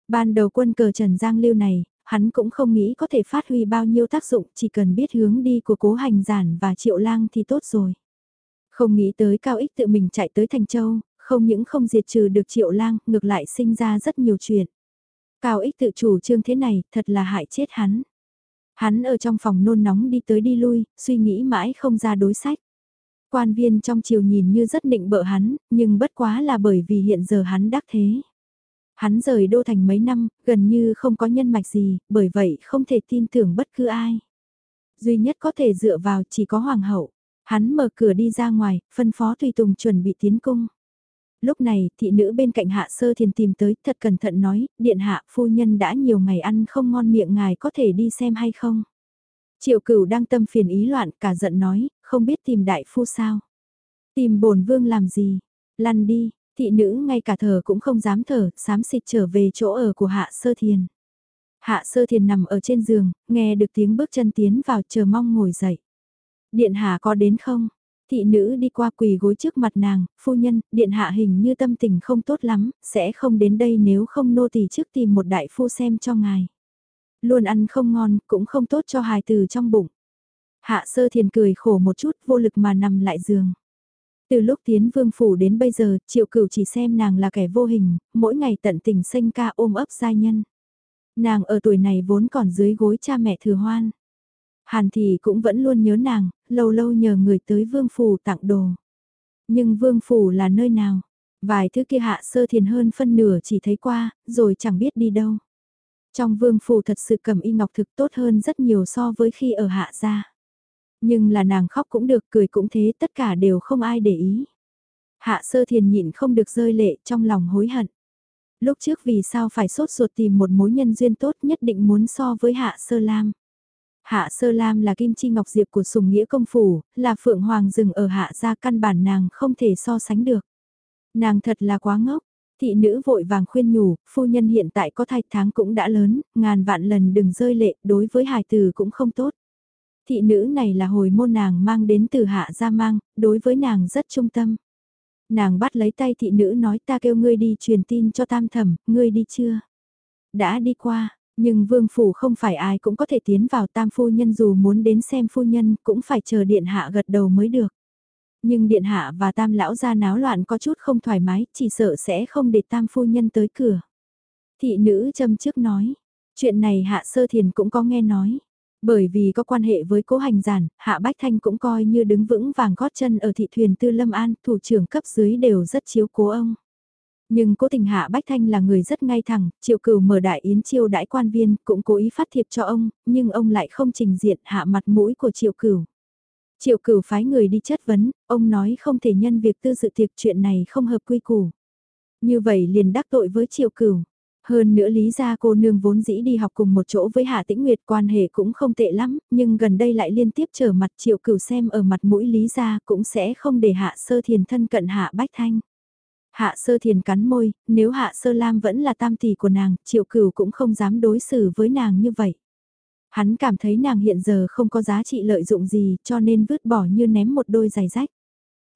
Ban đầu quân cờ Trần Giang Lưu này, hắn cũng không nghĩ có thể phát huy bao nhiêu tác dụng, chỉ cần biết hướng đi của cố hành giản và triệu lang thì tốt rồi. Không nghĩ tới cao ích tự mình chạy tới Thành Châu, không những không diệt trừ được triệu lang, ngược lại sinh ra rất nhiều chuyện. Cao ích tự chủ trương thế này, thật là hại chết hắn. Hắn ở trong phòng nôn nóng đi tới đi lui, suy nghĩ mãi không ra đối sách. Quan viên trong triều nhìn như rất định bợ hắn, nhưng bất quá là bởi vì hiện giờ hắn đắc thế. Hắn rời đô thành mấy năm, gần như không có nhân mạch gì, bởi vậy không thể tin tưởng bất cứ ai. Duy nhất có thể dựa vào chỉ có hoàng hậu. Hắn mở cửa đi ra ngoài, phân phó tùy tùng chuẩn bị tiến cung. Lúc này, thị nữ bên cạnh hạ sơ thiền tìm tới, thật cẩn thận nói, điện hạ phu nhân đã nhiều ngày ăn không ngon miệng ngài có thể đi xem hay không. Triệu cửu đang tâm phiền ý loạn cả giận nói, không biết tìm đại phu sao. Tìm bổn vương làm gì, lăn đi, thị nữ ngay cả thở cũng không dám thở, sám xịt trở về chỗ ở của hạ sơ thiền. Hạ sơ thiền nằm ở trên giường, nghe được tiếng bước chân tiến vào chờ mong ngồi dậy. Điện hạ có đến không? Thị nữ đi qua quỳ gối trước mặt nàng, phu nhân, điện hạ hình như tâm tình không tốt lắm, sẽ không đến đây nếu không nô tỳ trước tìm một đại phu xem cho ngài. Luôn ăn không ngon, cũng không tốt cho hài từ trong bụng. Hạ sơ thiền cười khổ một chút, vô lực mà nằm lại giường. Từ lúc tiến vương phủ đến bây giờ, triệu cửu chỉ xem nàng là kẻ vô hình, mỗi ngày tận tình sinh ca ôm ấp giai nhân. Nàng ở tuổi này vốn còn dưới gối cha mẹ thừa hoan. Hàn thì cũng vẫn luôn nhớ nàng, lâu lâu nhờ người tới vương phủ tặng đồ. Nhưng vương phủ là nơi nào? Vài thứ kia hạ sơ thiền hơn phân nửa chỉ thấy qua, rồi chẳng biết đi đâu. Trong vương phủ thật sự cầm y ngọc thực tốt hơn rất nhiều so với khi ở hạ gia. Nhưng là nàng khóc cũng được, cười cũng thế, tất cả đều không ai để ý. Hạ sơ thiền nhịn không được rơi lệ trong lòng hối hận. Lúc trước vì sao phải sốt ruột tìm một mối nhân duyên tốt nhất định muốn so với hạ sơ lam. Hạ Sơ Lam là kim chi ngọc diệp của sùng nghĩa công phủ, là phượng hoàng rừng ở hạ gia căn bản nàng không thể so sánh được. Nàng thật là quá ngốc, thị nữ vội vàng khuyên nhủ, phu nhân hiện tại có thai tháng cũng đã lớn, ngàn vạn lần đừng rơi lệ, đối với hài tử cũng không tốt. Thị nữ này là hồi môn nàng mang đến từ hạ gia mang, đối với nàng rất trung tâm. Nàng bắt lấy tay thị nữ nói ta kêu ngươi đi truyền tin cho tam thẩm, ngươi đi chưa? Đã đi qua, nhưng vương phủ không phải ai cũng có thể tiến vào tam phu nhân dù muốn đến xem phu nhân cũng phải chờ điện hạ gật đầu mới được. Nhưng điện hạ và tam lão ra náo loạn có chút không thoải mái, chỉ sợ sẽ không để tam phu nhân tới cửa. Thị nữ châm trước nói, chuyện này hạ sơ thiền cũng có nghe nói. Bởi vì có quan hệ với cố hành giản, Hạ Bách Thanh cũng coi như đứng vững vàng gót chân ở thị thuyền tư Lâm An, thủ trưởng cấp dưới đều rất chiếu cố ông. Nhưng cố tình Hạ Bách Thanh là người rất ngay thẳng, triệu cửu mở đại yến chiêu đãi quan viên, cũng cố ý phát thiệp cho ông, nhưng ông lại không trình diện hạ mặt mũi của triệu cửu. Triệu cửu phái người đi chất vấn, ông nói không thể nhân việc tư dự tiệc chuyện này không hợp quy củ. Như vậy liền đắc tội với triệu cửu. Hơn nữa lý ra cô nương vốn dĩ đi học cùng một chỗ với Hạ Tĩnh Nguyệt quan hệ cũng không tệ lắm, nhưng gần đây lại liên tiếp trở mặt triệu cửu xem ở mặt mũi lý ra cũng sẽ không để Hạ Sơ Thiền thân cận Hạ Bách Thanh. Hạ Sơ Thiền cắn môi, nếu Hạ Sơ Lam vẫn là tam tỷ của nàng, triệu cửu cũng không dám đối xử với nàng như vậy. Hắn cảm thấy nàng hiện giờ không có giá trị lợi dụng gì cho nên vứt bỏ như ném một đôi giày rách.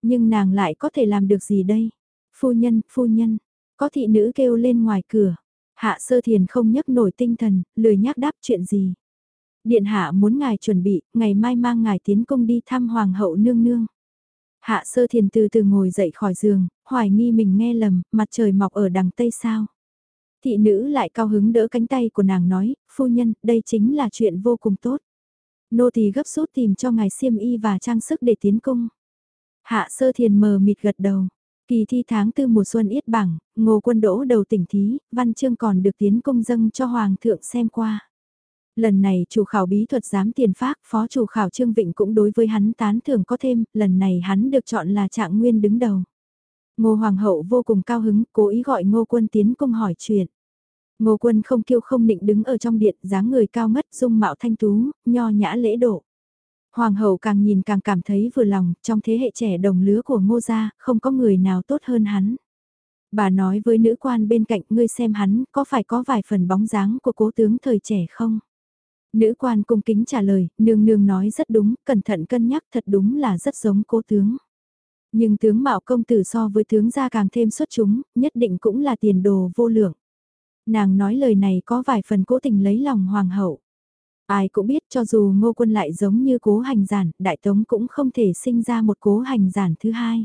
Nhưng nàng lại có thể làm được gì đây? Phu nhân, phu nhân, có thị nữ kêu lên ngoài cửa. Hạ sơ thiền không nhấc nổi tinh thần, lười nhắc đáp chuyện gì. Điện hạ muốn ngài chuẩn bị, ngày mai mang ngài tiến công đi thăm hoàng hậu nương nương. Hạ sơ thiền từ từ ngồi dậy khỏi giường, hoài nghi mình nghe lầm, mặt trời mọc ở đằng tây sao. Thị nữ lại cao hứng đỡ cánh tay của nàng nói, phu nhân, đây chính là chuyện vô cùng tốt. Nô tỳ gấp rút tìm cho ngài xiêm y và trang sức để tiến cung. Hạ sơ thiền mờ mịt gật đầu. Kỳ thi tháng tư mùa xuân yết bảng, ngô quân đỗ đầu tỉnh thí, văn chương còn được tiến công dâng cho hoàng thượng xem qua. Lần này chủ khảo bí thuật giám tiền phác, phó chủ khảo Trương Vịnh cũng đối với hắn tán thưởng có thêm, lần này hắn được chọn là trạng nguyên đứng đầu. Ngô Hoàng hậu vô cùng cao hứng, cố ý gọi Ngô Quân tiến công hỏi chuyện. Ngô Quân không kiêu không định đứng ở trong điện, dáng người cao ngất, dung mạo thanh tú, nho nhã lễ độ. Hoàng hậu càng nhìn càng cảm thấy vừa lòng, trong thế hệ trẻ đồng lứa của Ngô gia, không có người nào tốt hơn hắn. Bà nói với nữ quan bên cạnh ngươi xem hắn có phải có vài phần bóng dáng của cố tướng thời trẻ không? Nữ quan cung kính trả lời, nương nương nói rất đúng, cẩn thận cân nhắc thật đúng là rất giống cố tướng. Nhưng tướng mạo công tử so với tướng gia càng thêm xuất chúng, nhất định cũng là tiền đồ vô lượng. Nàng nói lời này có vài phần cố tình lấy lòng hoàng hậu. Ai cũng biết cho dù ngô quân lại giống như cố hành giản, đại tống cũng không thể sinh ra một cố hành giản thứ hai.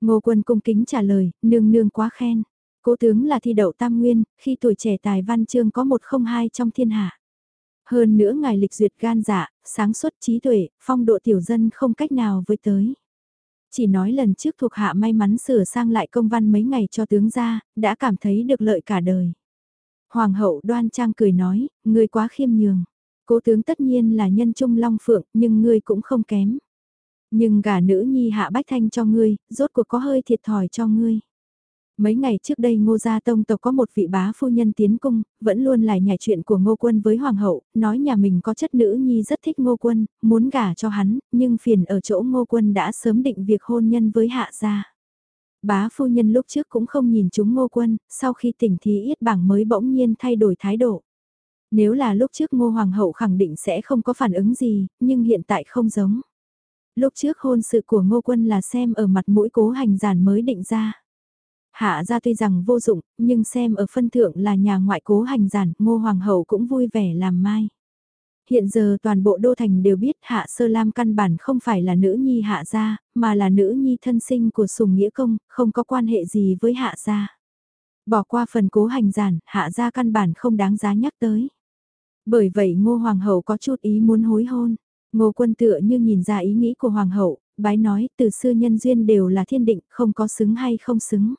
Ngô quân cung kính trả lời, nương nương quá khen. Cố tướng là thi đậu tam nguyên, khi tuổi trẻ tài văn chương có một không hai trong thiên hạ. Hơn nữa ngài lịch duyệt gan dạ, sáng suốt trí tuệ, phong độ tiểu dân không cách nào với tới. Chỉ nói lần trước thuộc hạ may mắn sửa sang lại công văn mấy ngày cho tướng gia, đã cảm thấy được lợi cả đời. Hoàng hậu đoan trang cười nói, ngươi quá khiêm nhường. Cố tướng tất nhiên là nhân trung long phượng, nhưng ngươi cũng không kém. Nhưng gả nữ nhi hạ bách thanh cho ngươi, rốt cuộc có hơi thiệt thòi cho ngươi. Mấy ngày trước đây ngô gia tông tộc có một vị bá phu nhân tiến cung, vẫn luôn lại nhảy chuyện của ngô quân với hoàng hậu, nói nhà mình có chất nữ nhi rất thích ngô quân, muốn gả cho hắn, nhưng phiền ở chỗ ngô quân đã sớm định việc hôn nhân với hạ gia. Bá phu nhân lúc trước cũng không nhìn chúng ngô quân, sau khi tỉnh thì yết bảng mới bỗng nhiên thay đổi thái độ. Nếu là lúc trước ngô hoàng hậu khẳng định sẽ không có phản ứng gì, nhưng hiện tại không giống. Lúc trước hôn sự của ngô quân là xem ở mặt mũi cố hành giản mới định ra. Hạ ra tuy rằng vô dụng, nhưng xem ở phân thượng là nhà ngoại cố hành giản, ngô hoàng hậu cũng vui vẻ làm mai. Hiện giờ toàn bộ đô thành đều biết hạ sơ lam căn bản không phải là nữ nhi hạ gia, mà là nữ nhi thân sinh của sùng nghĩa công, không có quan hệ gì với hạ gia. Bỏ qua phần cố hành giản, hạ gia căn bản không đáng giá nhắc tới. Bởi vậy ngô hoàng hậu có chút ý muốn hối hôn. Ngô quân tựa như nhìn ra ý nghĩ của hoàng hậu, bái nói từ xưa nhân duyên đều là thiên định, không có xứng hay không xứng.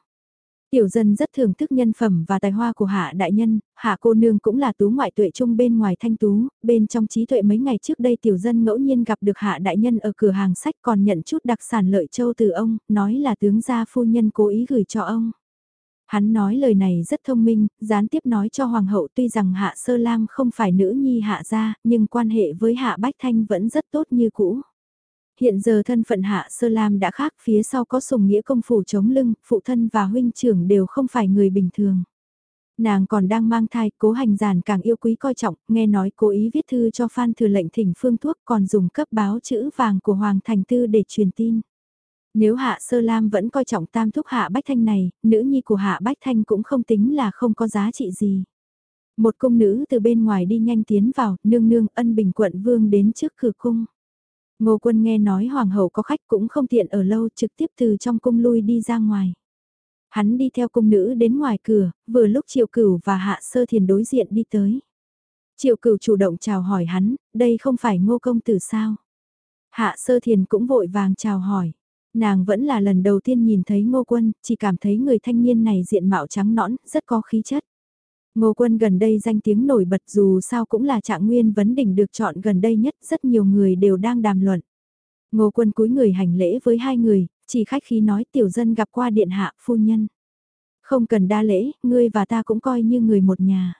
Tiểu dân rất thưởng thức nhân phẩm và tài hoa của hạ đại nhân, hạ cô nương cũng là tú ngoại tuệ trung bên ngoài thanh tú, bên trong trí tuệ mấy ngày trước đây tiểu dân ngẫu nhiên gặp được hạ đại nhân ở cửa hàng sách còn nhận chút đặc sản lợi châu từ ông, nói là tướng gia phu nhân cố ý gửi cho ông. Hắn nói lời này rất thông minh, gián tiếp nói cho hoàng hậu tuy rằng hạ sơ lam không phải nữ nhi hạ gia, nhưng quan hệ với hạ bách thanh vẫn rất tốt như cũ. Hiện giờ thân phận Hạ Sơ Lam đã khác phía sau có sùng nghĩa công phủ chống lưng, phụ thân và huynh trưởng đều không phải người bình thường. Nàng còn đang mang thai, cố hành giản càng yêu quý coi trọng, nghe nói cố ý viết thư cho Phan Thừa lệnh thỉnh phương thuốc còn dùng cấp báo chữ vàng của Hoàng Thành Tư để truyền tin. Nếu Hạ Sơ Lam vẫn coi trọng tam thúc Hạ Bách Thanh này, nữ nhi của Hạ Bách Thanh cũng không tính là không có giá trị gì. Một cung nữ từ bên ngoài đi nhanh tiến vào, nương nương ân bình quận vương đến trước cửa cung. Ngô quân nghe nói hoàng hậu có khách cũng không tiện ở lâu trực tiếp từ trong cung lui đi ra ngoài. Hắn đi theo cung nữ đến ngoài cửa, vừa lúc triệu cửu và hạ sơ thiền đối diện đi tới. Triệu cửu chủ động chào hỏi hắn, đây không phải ngô công tử sao? Hạ sơ thiền cũng vội vàng chào hỏi. Nàng vẫn là lần đầu tiên nhìn thấy ngô quân, chỉ cảm thấy người thanh niên này diện mạo trắng nõn, rất có khí chất. Ngô quân gần đây danh tiếng nổi bật dù sao cũng là trạng nguyên vấn đỉnh được chọn gần đây nhất, rất nhiều người đều đang đàm luận. Ngô quân cúi người hành lễ với hai người, chỉ khách khí nói tiểu dân gặp qua điện hạ, phu nhân. Không cần đa lễ, ngươi và ta cũng coi như người một nhà.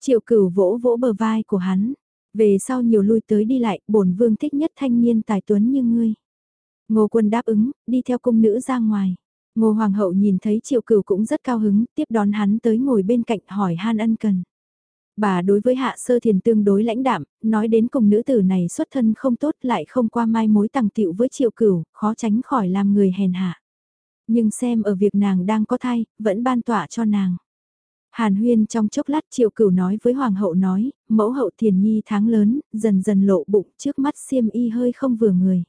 Triệu cửu vỗ vỗ bờ vai của hắn. Về sau nhiều lui tới đi lại, bổn vương thích nhất thanh niên tài tuấn như ngươi. Ngô quân đáp ứng, đi theo cung nữ ra ngoài. Ngô Hoàng hậu nhìn thấy triệu cửu cũng rất cao hứng, tiếp đón hắn tới ngồi bên cạnh hỏi han ân cần. Bà đối với hạ sơ thiền tương đối lãnh đạm, nói đến cùng nữ tử này xuất thân không tốt lại không qua mai mối tàng tiệu với triệu cửu, khó tránh khỏi làm người hèn hạ. Nhưng xem ở việc nàng đang có thai, vẫn ban tỏa cho nàng. Hàn huyên trong chốc lát triệu cửu nói với hoàng hậu nói, mẫu hậu thiền nhi tháng lớn, dần dần lộ bụng trước mắt xiêm y hơi không vừa người.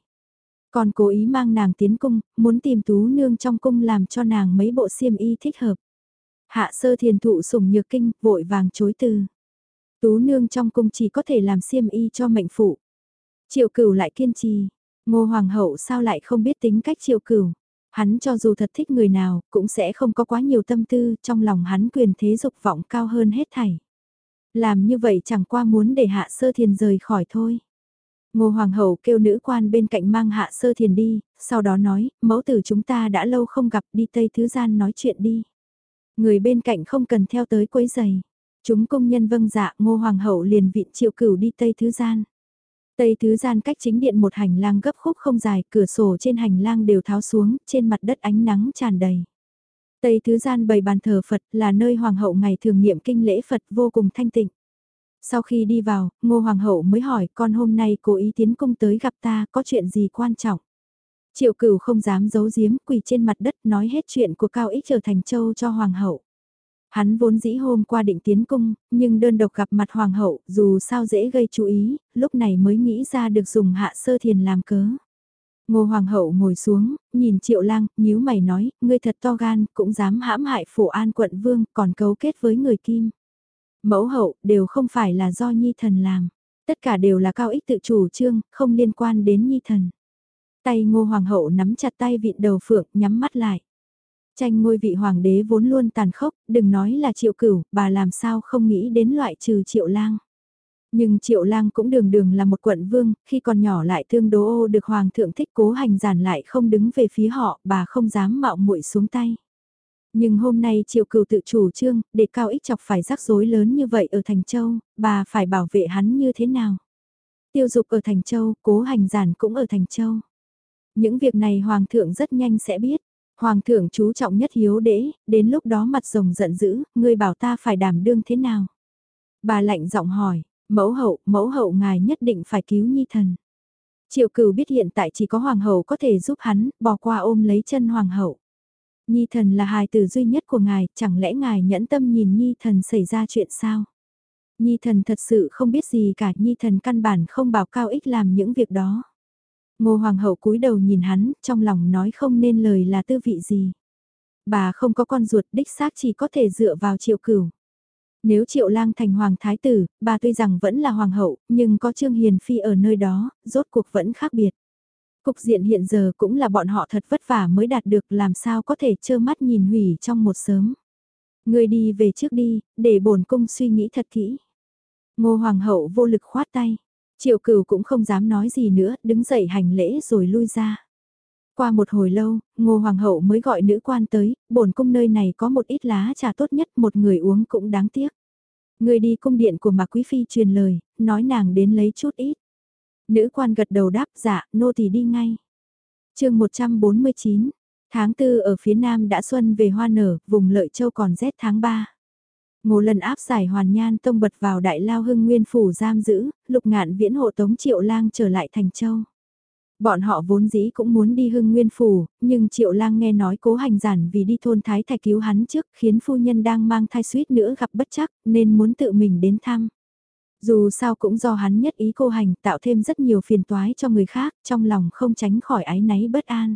Còn cố ý mang nàng tiến cung, muốn tìm tú nương trong cung làm cho nàng mấy bộ xiêm y thích hợp. Hạ sơ thiền thụ sủng nhược kinh, vội vàng chối từ. Tú nương trong cung chỉ có thể làm xiêm y cho mệnh phụ. Triệu cửu lại kiên trì. Ngô hoàng hậu sao lại không biết tính cách triệu cửu. Hắn cho dù thật thích người nào, cũng sẽ không có quá nhiều tâm tư, trong lòng hắn quyền thế dục vọng cao hơn hết thảy. Làm như vậy chẳng qua muốn để hạ sơ thiền rời khỏi thôi. Ngô Hoàng hậu kêu nữ quan bên cạnh mang hạ sơ thiền đi, sau đó nói, mẫu tử chúng ta đã lâu không gặp đi Tây Thứ Gian nói chuyện đi. Người bên cạnh không cần theo tới quấy giày. Chúng công nhân vâng dạ ngô hoàng hậu liền vịn triệu cửu đi Tây Thứ Gian. Tây Thứ Gian cách chính điện một hành lang gấp khúc không dài, cửa sổ trên hành lang đều tháo xuống, trên mặt đất ánh nắng tràn đầy. Tây Thứ Gian bày bàn thờ Phật là nơi hoàng hậu ngày thường niệm kinh lễ Phật vô cùng thanh tịnh. Sau khi đi vào, ngô hoàng hậu mới hỏi con hôm nay cố ý tiến cung tới gặp ta có chuyện gì quan trọng. Triệu cửu không dám giấu giếm quỳ trên mặt đất nói hết chuyện của Cao Ích trở thành châu cho hoàng hậu. Hắn vốn dĩ hôm qua định tiến cung, nhưng đơn độc gặp mặt hoàng hậu dù sao dễ gây chú ý, lúc này mới nghĩ ra được dùng hạ sơ thiền làm cớ. Ngô hoàng hậu ngồi xuống, nhìn triệu lang, nhíu mày nói, ngươi thật to gan, cũng dám hãm hại phổ an quận vương, còn cấu kết với người kim. Mẫu hậu đều không phải là do Nhi Thần làm. Tất cả đều là cao ích tự chủ trương, không liên quan đến Nhi Thần. Tay ngô hoàng hậu nắm chặt tay vịn đầu phượng, nhắm mắt lại. Tranh ngôi vị hoàng đế vốn luôn tàn khốc, đừng nói là triệu cửu, bà làm sao không nghĩ đến loại trừ triệu lang. Nhưng triệu lang cũng đường đường là một quận vương, khi còn nhỏ lại thương đố ô được hoàng thượng thích cố hành giản lại không đứng về phía họ, bà không dám mạo muội xuống tay. Nhưng hôm nay triệu cửu tự chủ trương, để cao ích chọc phải rắc rối lớn như vậy ở Thành Châu, bà phải bảo vệ hắn như thế nào? Tiêu dục ở Thành Châu, cố hành giản cũng ở Thành Châu. Những việc này Hoàng thượng rất nhanh sẽ biết. Hoàng thượng chú trọng nhất hiếu đễ, đến lúc đó mặt rồng giận dữ, ngươi bảo ta phải đảm đương thế nào? Bà lạnh giọng hỏi, mẫu hậu, mẫu hậu ngài nhất định phải cứu nhi thần. Triệu cửu biết hiện tại chỉ có hoàng hậu có thể giúp hắn, bỏ qua ôm lấy chân hoàng hậu. Nhi thần là hài tử duy nhất của ngài, chẳng lẽ ngài nhẫn tâm nhìn Nhi thần xảy ra chuyện sao? Nhi thần thật sự không biết gì cả, Nhi thần căn bản không bảo cao ích làm những việc đó. Ngô Hoàng hậu cúi đầu nhìn hắn, trong lòng nói không nên lời là tư vị gì. Bà không có con ruột đích xác chỉ có thể dựa vào triệu cửu. Nếu Triệu Lang thành hoàng thái tử, bà tuy rằng vẫn là hoàng hậu, nhưng có Trương Hiền Phi ở nơi đó, rốt cuộc vẫn khác biệt. Cục diện hiện giờ cũng là bọn họ thật vất vả mới đạt được làm sao có thể trơ mắt nhìn hủy trong một sớm. Người đi về trước đi, để bổn cung suy nghĩ thật kỹ. Ngô Hoàng hậu vô lực khoát tay. Triệu cửu cũng không dám nói gì nữa, đứng dậy hành lễ rồi lui ra. Qua một hồi lâu, Ngô Hoàng hậu mới gọi nữ quan tới, bổn cung nơi này có một ít lá trà tốt nhất một người uống cũng đáng tiếc. Người đi cung điện của Mạc Quý Phi truyền lời, nói nàng đến lấy chút ít. Nữ quan gật đầu đáp dạ, nô thì đi ngay. chương 149, tháng 4 ở phía nam đã xuân về hoa nở, vùng lợi châu còn rét tháng 3. Ngô lần áp giải hoàn nhan tông bật vào đại lao hưng nguyên phủ giam giữ, lục ngạn viễn hộ tống triệu lang trở lại thành châu. Bọn họ vốn dĩ cũng muốn đi hưng nguyên phủ, nhưng triệu lang nghe nói cố hành giản vì đi thôn thái thạch cứu hắn trước khiến phu nhân đang mang thai suýt nữa gặp bất chắc nên muốn tự mình đến thăm. Dù sao cũng do hắn nhất ý cô hành tạo thêm rất nhiều phiền toái cho người khác, trong lòng không tránh khỏi ái náy bất an.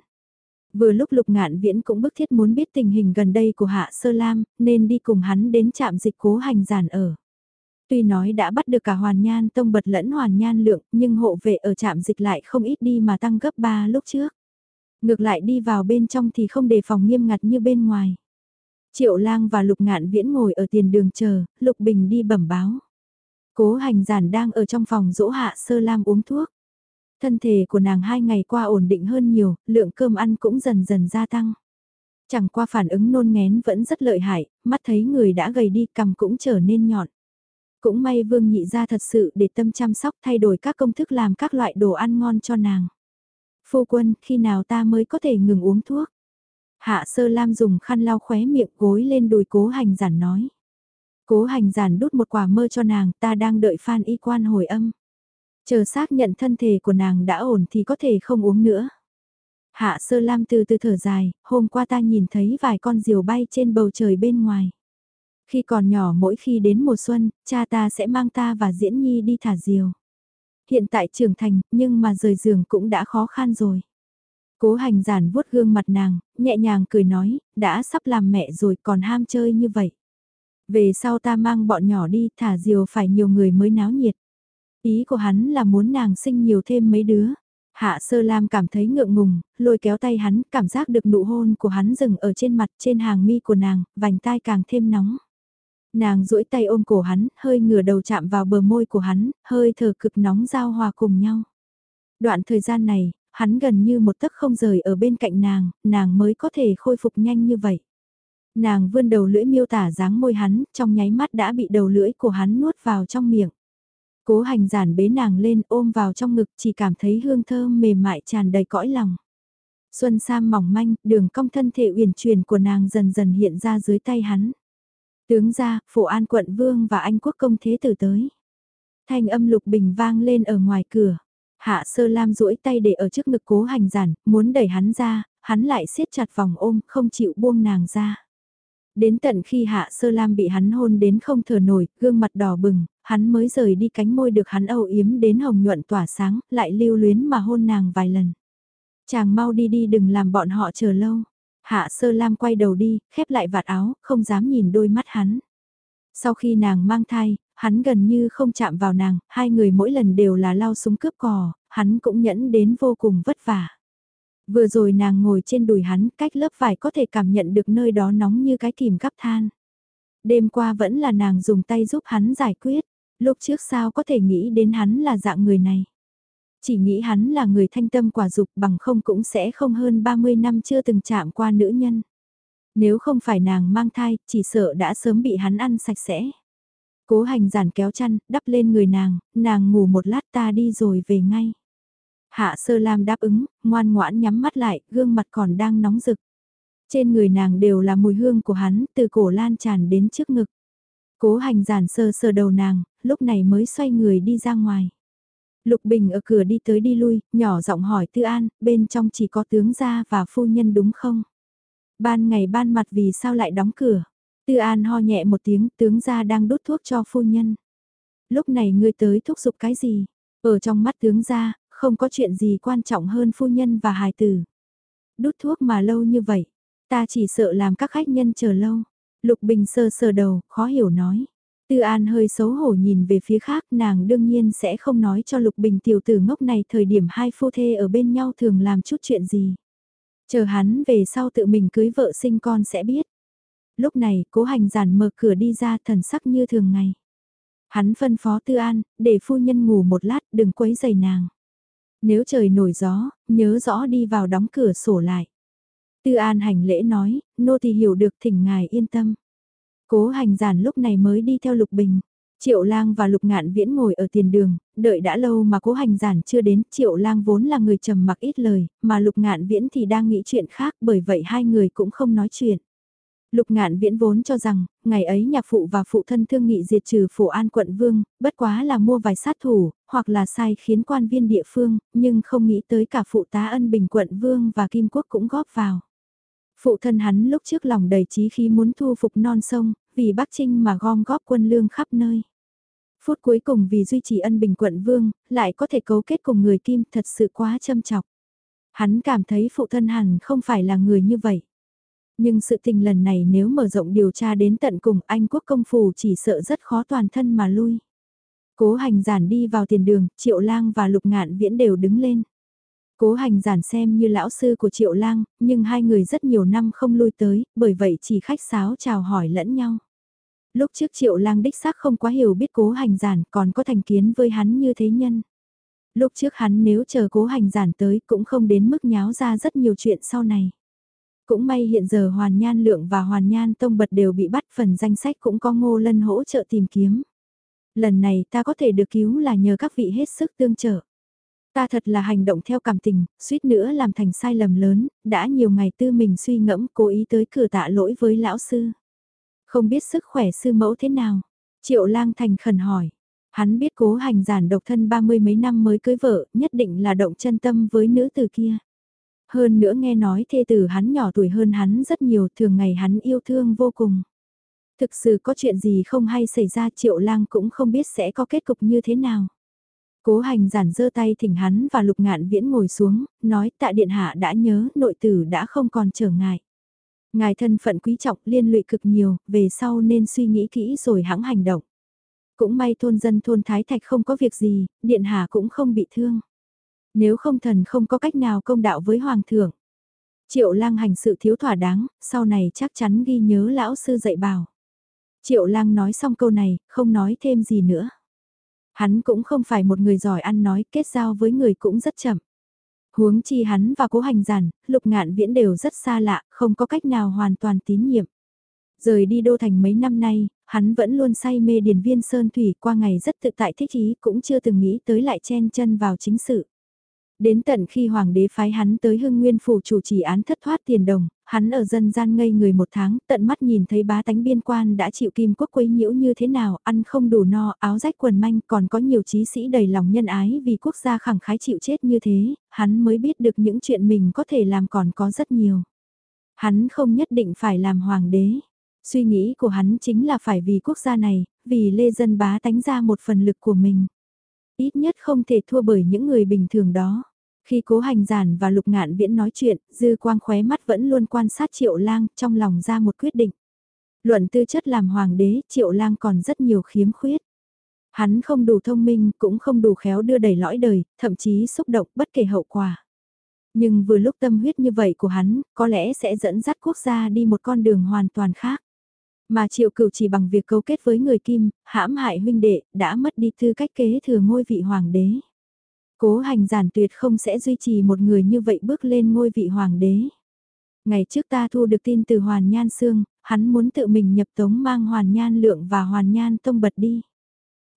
Vừa lúc lục ngạn viễn cũng bức thiết muốn biết tình hình gần đây của Hạ Sơ Lam, nên đi cùng hắn đến trạm dịch cố hành giản ở. Tuy nói đã bắt được cả hoàn nhan tông bật lẫn hoàn nhan lượng, nhưng hộ vệ ở trạm dịch lại không ít đi mà tăng gấp 3 lúc trước. Ngược lại đi vào bên trong thì không đề phòng nghiêm ngặt như bên ngoài. Triệu lang và lục ngạn viễn ngồi ở tiền đường chờ, lục bình đi bẩm báo. Cố hành giản đang ở trong phòng dỗ hạ sơ lam uống thuốc. Thân thể của nàng hai ngày qua ổn định hơn nhiều, lượng cơm ăn cũng dần dần gia tăng. Chẳng qua phản ứng nôn ngén vẫn rất lợi hại, mắt thấy người đã gầy đi cầm cũng trở nên nhọn. Cũng may vương nhị ra thật sự để tâm chăm sóc thay đổi các công thức làm các loại đồ ăn ngon cho nàng. Phu quân, khi nào ta mới có thể ngừng uống thuốc? Hạ sơ lam dùng khăn lau khóe miệng gối lên đùi cố hành giản nói. Cố hành giản đút một quả mơ cho nàng, ta đang đợi phan y quan hồi âm. Chờ xác nhận thân thể của nàng đã ổn thì có thể không uống nữa. Hạ sơ lam từ từ thở dài, hôm qua ta nhìn thấy vài con diều bay trên bầu trời bên ngoài. Khi còn nhỏ mỗi khi đến mùa xuân, cha ta sẽ mang ta và Diễn Nhi đi thả diều. Hiện tại trưởng thành, nhưng mà rời giường cũng đã khó khăn rồi. Cố hành giản vuốt gương mặt nàng, nhẹ nhàng cười nói, đã sắp làm mẹ rồi còn ham chơi như vậy. Về sau ta mang bọn nhỏ đi thả diều phải nhiều người mới náo nhiệt. Ý của hắn là muốn nàng sinh nhiều thêm mấy đứa. Hạ sơ lam cảm thấy ngượng ngùng, lôi kéo tay hắn, cảm giác được nụ hôn của hắn dừng ở trên mặt trên hàng mi của nàng, vành tai càng thêm nóng. Nàng duỗi tay ôm cổ hắn, hơi ngửa đầu chạm vào bờ môi của hắn, hơi thở cực nóng giao hòa cùng nhau. Đoạn thời gian này, hắn gần như một tấc không rời ở bên cạnh nàng, nàng mới có thể khôi phục nhanh như vậy. Nàng vươn đầu lưỡi miêu tả dáng môi hắn, trong nháy mắt đã bị đầu lưỡi của hắn nuốt vào trong miệng. Cố hành giản bế nàng lên ôm vào trong ngực chỉ cảm thấy hương thơm mềm mại tràn đầy cõi lòng. Xuân Sam mỏng manh, đường cong thân thể uyển chuyển của nàng dần dần hiện ra dưới tay hắn. Tướng ra, phổ an quận vương và anh quốc công thế tử tới. Thanh âm lục bình vang lên ở ngoài cửa. Hạ sơ lam duỗi tay để ở trước ngực cố hành giản, muốn đẩy hắn ra, hắn lại siết chặt vòng ôm, không chịu buông nàng ra. Đến tận khi hạ sơ lam bị hắn hôn đến không thở nổi, gương mặt đỏ bừng, hắn mới rời đi cánh môi được hắn âu yếm đến hồng nhuận tỏa sáng, lại lưu luyến mà hôn nàng vài lần. Chàng mau đi đi đừng làm bọn họ chờ lâu. Hạ sơ lam quay đầu đi, khép lại vạt áo, không dám nhìn đôi mắt hắn. Sau khi nàng mang thai, hắn gần như không chạm vào nàng, hai người mỗi lần đều là lao súng cướp cò, hắn cũng nhẫn đến vô cùng vất vả. Vừa rồi nàng ngồi trên đùi hắn, cách lớp vải có thể cảm nhận được nơi đó nóng như cái kìm gắp than. Đêm qua vẫn là nàng dùng tay giúp hắn giải quyết, lúc trước sao có thể nghĩ đến hắn là dạng người này. Chỉ nghĩ hắn là người thanh tâm quả dục bằng không cũng sẽ không hơn 30 năm chưa từng chạm qua nữ nhân. Nếu không phải nàng mang thai, chỉ sợ đã sớm bị hắn ăn sạch sẽ. Cố hành giản kéo chăn, đắp lên người nàng, nàng ngủ một lát ta đi rồi về ngay. Hạ sơ lam đáp ứng, ngoan ngoãn nhắm mắt lại, gương mặt còn đang nóng rực. Trên người nàng đều là mùi hương của hắn, từ cổ lan tràn đến trước ngực. Cố hành giản sơ sơ đầu nàng, lúc này mới xoay người đi ra ngoài. Lục Bình ở cửa đi tới đi lui, nhỏ giọng hỏi Tư An, bên trong chỉ có tướng gia và phu nhân đúng không? Ban ngày ban mặt vì sao lại đóng cửa? Tư An ho nhẹ một tiếng, tướng gia đang đút thuốc cho phu nhân. Lúc này ngươi tới thúc giục cái gì? Ở trong mắt tướng gia, không có chuyện gì quan trọng hơn phu nhân và hài tử. Đút thuốc mà lâu như vậy, ta chỉ sợ làm các khách nhân chờ lâu. Lục Bình sơ sờ đầu, khó hiểu nói. Tư An hơi xấu hổ nhìn về phía khác nàng đương nhiên sẽ không nói cho Lục Bình tiểu tử ngốc này thời điểm hai phu thê ở bên nhau thường làm chút chuyện gì. Chờ hắn về sau tự mình cưới vợ sinh con sẽ biết. Lúc này cố hành giản mở cửa đi ra thần sắc như thường ngày. Hắn phân phó Tư An, để phu nhân ngủ một lát đừng quấy giày nàng. Nếu trời nổi gió, nhớ rõ đi vào đóng cửa sổ lại. Tư An hành lễ nói, nô thì hiểu được thỉnh ngài yên tâm. Cố hành giản lúc này mới đi theo Lục Bình. Triệu lang và lục ngạn viễn ngồi ở tiền đường, đợi đã lâu mà cố hành giản chưa đến, triệu lang vốn là người trầm mặc ít lời, mà lục ngạn viễn thì đang nghĩ chuyện khác bởi vậy hai người cũng không nói chuyện. Lục ngạn viễn vốn cho rằng, ngày ấy nhạc phụ và phụ thân thương nghị diệt trừ phủ an quận vương, bất quá là mua vài sát thủ, hoặc là sai khiến quan viên địa phương, nhưng không nghĩ tới cả phụ tá ân bình quận vương và kim quốc cũng góp vào. Phụ thân hắn lúc trước lòng đầy chí khí muốn thu phục non sông, vì Bắc Trinh mà gom góp quân lương khắp nơi. Phút cuối cùng vì duy trì ân bình quận vương, lại có thể cấu kết cùng người Kim thật sự quá châm chọc. Hắn cảm thấy phụ thân hẳn không phải là người như vậy. Nhưng sự tình lần này nếu mở rộng điều tra đến tận cùng Anh quốc công phủ chỉ sợ rất khó toàn thân mà lui. Cố hành giản đi vào tiền đường, triệu lang và lục ngạn viễn đều đứng lên. Cố hành giản xem như lão sư của triệu lang, nhưng hai người rất nhiều năm không lui tới, bởi vậy chỉ khách sáo chào hỏi lẫn nhau. Lúc trước triệu lang đích xác không quá hiểu biết cố hành giản còn có thành kiến với hắn như thế nhân. Lúc trước hắn nếu chờ cố hành giản tới cũng không đến mức nháo ra rất nhiều chuyện sau này. Cũng may hiện giờ Hoàn Nhan Lượng và Hoàn Nhan Tông Bật đều bị bắt phần danh sách cũng có ngô lân hỗ trợ tìm kiếm. Lần này ta có thể được cứu là nhờ các vị hết sức tương trợ. Ta thật là hành động theo cảm tình, suýt nữa làm thành sai lầm lớn, đã nhiều ngày tư mình suy ngẫm cố ý tới cửa tạ lỗi với lão sư. Không biết sức khỏe sư mẫu thế nào? Triệu lang thành khẩn hỏi. Hắn biết cố hành giản độc thân ba mươi mấy năm mới cưới vợ, nhất định là động chân tâm với nữ từ kia. Hơn nữa nghe nói thê tử hắn nhỏ tuổi hơn hắn rất nhiều, thường ngày hắn yêu thương vô cùng. Thực sự có chuyện gì không hay xảy ra triệu lang cũng không biết sẽ có kết cục như thế nào. Cố hành giản giơ tay thỉnh hắn và lục ngạn viễn ngồi xuống, nói tạ điện hạ đã nhớ nội tử đã không còn trở ngại. Ngài thân phận quý trọng liên lụy cực nhiều, về sau nên suy nghĩ kỹ rồi hãng hành động. Cũng may thôn dân thôn Thái Thạch không có việc gì, điện hạ cũng không bị thương. Nếu không thần không có cách nào công đạo với hoàng thượng. Triệu lang hành sự thiếu thỏa đáng, sau này chắc chắn ghi nhớ lão sư dạy bảo. Triệu lang nói xong câu này, không nói thêm gì nữa. Hắn cũng không phải một người giỏi ăn nói, kết giao với người cũng rất chậm. Huống chi hắn và cố hành giản, lục ngạn viễn đều rất xa lạ, không có cách nào hoàn toàn tín nhiệm. Rời đi đô thành mấy năm nay, hắn vẫn luôn say mê điền viên sơn thủy qua ngày rất tự tại thích ý cũng chưa từng nghĩ tới lại chen chân vào chính sự. Đến tận khi hoàng đế phái hắn tới hưng nguyên phủ chủ trì án thất thoát tiền đồng, hắn ở dân gian ngây người một tháng, tận mắt nhìn thấy bá tánh biên quan đã chịu kim quốc quấy nhiễu như thế nào, ăn không đủ no, áo rách quần manh, còn có nhiều trí sĩ đầy lòng nhân ái vì quốc gia khẳng khái chịu chết như thế, hắn mới biết được những chuyện mình có thể làm còn có rất nhiều. Hắn không nhất định phải làm hoàng đế. Suy nghĩ của hắn chính là phải vì quốc gia này, vì lê dân bá tánh ra một phần lực của mình. Ít nhất không thể thua bởi những người bình thường đó. Khi cố hành giản và lục ngạn viễn nói chuyện, dư quang khóe mắt vẫn luôn quan sát triệu lang trong lòng ra một quyết định. Luận tư chất làm hoàng đế, triệu lang còn rất nhiều khiếm khuyết. Hắn không đủ thông minh, cũng không đủ khéo đưa đẩy lõi đời, thậm chí xúc động bất kể hậu quả. Nhưng vừa lúc tâm huyết như vậy của hắn, có lẽ sẽ dẫn dắt quốc gia đi một con đường hoàn toàn khác. Mà triệu cửu chỉ bằng việc cấu kết với người Kim, hãm hại huynh đệ, đã mất đi tư cách kế thừa ngôi vị hoàng đế. Cố hành giản tuyệt không sẽ duy trì một người như vậy bước lên ngôi vị hoàng đế. Ngày trước ta thu được tin từ Hoàn Nhan Sương, hắn muốn tự mình nhập tống mang Hoàn Nhan Lượng và Hoàn Nhan Tông bật đi.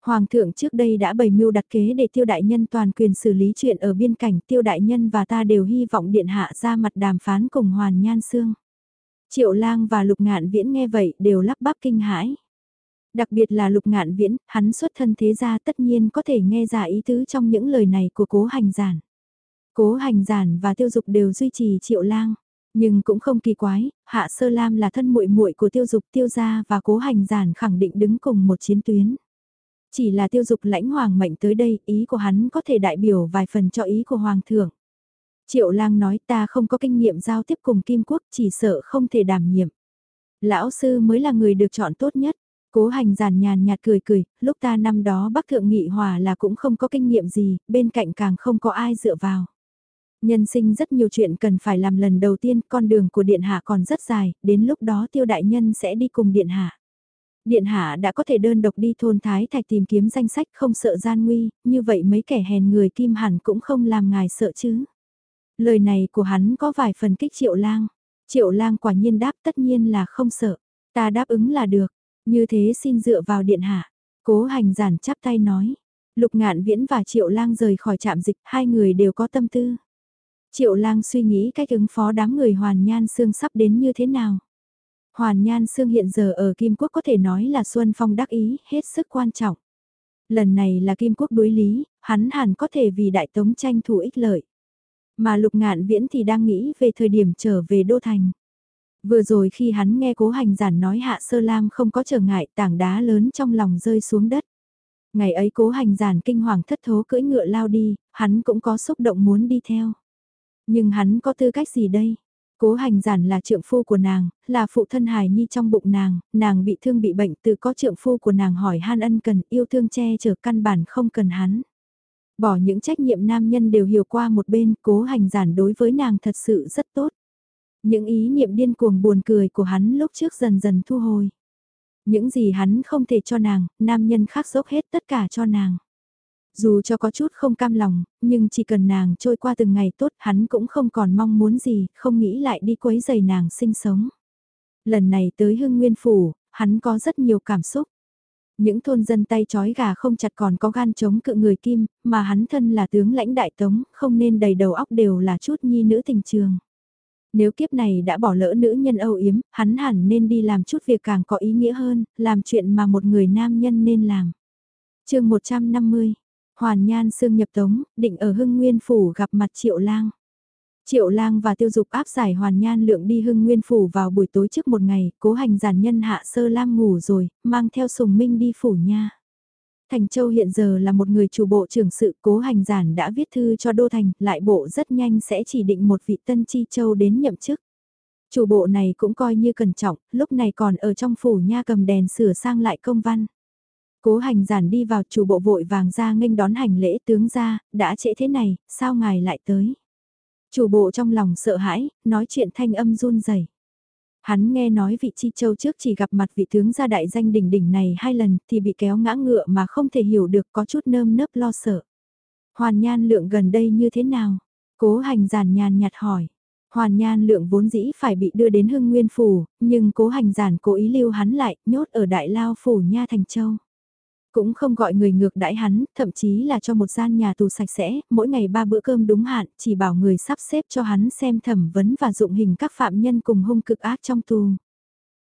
Hoàng thượng trước đây đã bày mưu đặt kế để tiêu đại nhân toàn quyền xử lý chuyện ở biên cảnh tiêu đại nhân và ta đều hy vọng điện hạ ra mặt đàm phán cùng Hoàn Nhan Sương. Triệu lang và lục ngạn viễn nghe vậy đều lắp bắp kinh hãi. Đặc biệt là lục ngạn viễn, hắn xuất thân thế gia tất nhiên có thể nghe ra ý tứ trong những lời này của cố hành giản. Cố hành giản và tiêu dục đều duy trì triệu lang. Nhưng cũng không kỳ quái, Hạ Sơ Lam là thân muội muội của tiêu dục tiêu gia và cố hành giản khẳng định đứng cùng một chiến tuyến. Chỉ là tiêu dục lãnh hoàng mệnh tới đây, ý của hắn có thể đại biểu vài phần cho ý của hoàng thượng. Triệu lang nói ta không có kinh nghiệm giao tiếp cùng Kim Quốc chỉ sợ không thể đảm nhiệm. Lão sư mới là người được chọn tốt nhất. Cố hành giản nhàn nhạt cười cười, lúc ta năm đó bắc thượng nghị hòa là cũng không có kinh nghiệm gì, bên cạnh càng không có ai dựa vào. Nhân sinh rất nhiều chuyện cần phải làm lần đầu tiên, con đường của Điện Hạ còn rất dài, đến lúc đó tiêu đại nhân sẽ đi cùng Điện Hạ. Điện Hạ đã có thể đơn độc đi thôn Thái Thạch tìm kiếm danh sách không sợ gian nguy, như vậy mấy kẻ hèn người kim hẳn cũng không làm ngài sợ chứ. Lời này của hắn có vài phần kích triệu lang. Triệu lang quả nhiên đáp tất nhiên là không sợ. Ta đáp ứng là được. Như thế xin dựa vào điện hạ. Cố hành giản chắp tay nói. Lục ngạn viễn và triệu lang rời khỏi trạm dịch, hai người đều có tâm tư. Triệu lang suy nghĩ cách ứng phó đám người hoàn nhan xương sắp đến như thế nào. Hoàn Nhan xương hiện giờ ở Kim Quốc có thể nói là Xuân Phong đắc ý, hết sức quan trọng. Lần này là Kim Quốc đối lý, hắn hẳn có thể vì Đại Tống tranh thủ ích lợi. Mà Lục Ngạn Viễn thì đang nghĩ về thời điểm trở về Đô Thành. Vừa rồi khi hắn nghe cố hành giản nói Hạ Sơ Lam không có trở ngại tảng đá lớn trong lòng rơi xuống đất. Ngày ấy cố hành giản kinh hoàng thất thố cưỡi ngựa lao đi, hắn cũng có xúc động muốn đi theo. Nhưng hắn có tư cách gì đây? Cố hành giản là trượng phu của nàng, là phụ thân hài nhi trong bụng nàng, nàng bị thương bị bệnh từ có trượng phu của nàng hỏi han ân cần yêu thương che chở căn bản không cần hắn. Bỏ những trách nhiệm nam nhân đều hiểu qua một bên, cố hành giản đối với nàng thật sự rất tốt. Những ý niệm điên cuồng buồn cười của hắn lúc trước dần dần thu hồi. Những gì hắn không thể cho nàng, nam nhân khác dốc hết tất cả cho nàng. Dù cho có chút không cam lòng, nhưng chỉ cần nàng trôi qua từng ngày tốt hắn cũng không còn mong muốn gì, không nghĩ lại đi quấy giày nàng sinh sống. Lần này tới hưng nguyên phủ, hắn có rất nhiều cảm xúc. Những thôn dân tay chói gà không chặt còn có gan chống cự người kim, mà hắn thân là tướng lãnh đại tống, không nên đầy đầu óc đều là chút nhi nữ tình trường. Nếu kiếp này đã bỏ lỡ nữ nhân âu yếm, hắn hẳn nên đi làm chút việc càng có ý nghĩa hơn, làm chuyện mà một người nam nhân nên làm. chương 150 Hoàn Nhan Sương nhập tống, định ở Hưng Nguyên Phủ gặp mặt Triệu Lang. Triệu Lang và Tiêu Dục áp giải Hoàn Nhan lượng đi Hưng Nguyên Phủ vào buổi tối trước một ngày, cố hành giản nhân hạ sơ lam ngủ rồi, mang theo sùng minh đi phủ nha. Thành Châu hiện giờ là một người chủ bộ trưởng sự cố hành giản đã viết thư cho Đô Thành, lại bộ rất nhanh sẽ chỉ định một vị tân chi châu đến nhậm chức. Chủ bộ này cũng coi như cẩn trọng, lúc này còn ở trong phủ nha cầm đèn sửa sang lại công văn. Cố hành giản đi vào chủ bộ vội vàng ra nghênh đón hành lễ tướng ra, đã trễ thế này, sao ngài lại tới? Chủ bộ trong lòng sợ hãi, nói chuyện thanh âm run rẩy. Hắn nghe nói vị chi châu trước chỉ gặp mặt vị tướng gia đại danh đỉnh đỉnh này hai lần thì bị kéo ngã ngựa mà không thể hiểu được có chút nơm nớp lo sợ. Hoàn nhan lượng gần đây như thế nào? Cố hành giản nhàn nhạt hỏi. Hoàn nhan lượng vốn dĩ phải bị đưa đến hưng nguyên phủ, nhưng cố hành giản cố ý lưu hắn lại, nhốt ở đại lao phủ nha thành châu. Cũng không gọi người ngược đãi hắn, thậm chí là cho một gian nhà tù sạch sẽ, mỗi ngày ba bữa cơm đúng hạn, chỉ bảo người sắp xếp cho hắn xem thẩm vấn và dụng hình các phạm nhân cùng hung cực ác trong tù.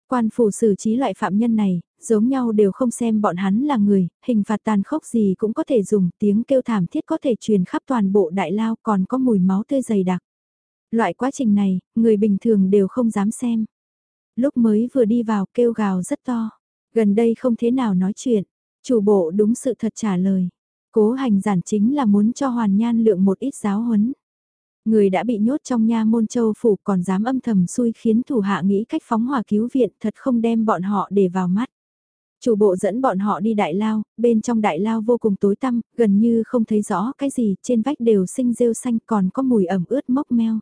Quan phủ xử trí loại phạm nhân này, giống nhau đều không xem bọn hắn là người, hình phạt tàn khốc gì cũng có thể dùng, tiếng kêu thảm thiết có thể truyền khắp toàn bộ đại lao còn có mùi máu tươi dày đặc. Loại quá trình này, người bình thường đều không dám xem. Lúc mới vừa đi vào kêu gào rất to, gần đây không thế nào nói chuyện, Chủ bộ đúng sự thật trả lời. Cố hành giản chính là muốn cho Hoàn Nhan lượng một ít giáo huấn. Người đã bị nhốt trong nha môn châu phủ còn dám âm thầm xui khiến thủ hạ nghĩ cách phóng hỏa cứu viện thật không đem bọn họ để vào mắt. Chủ bộ dẫn bọn họ đi đại lao, bên trong đại lao vô cùng tối tăm, gần như không thấy rõ cái gì, trên vách đều sinh rêu xanh còn có mùi ẩm ướt mốc meo.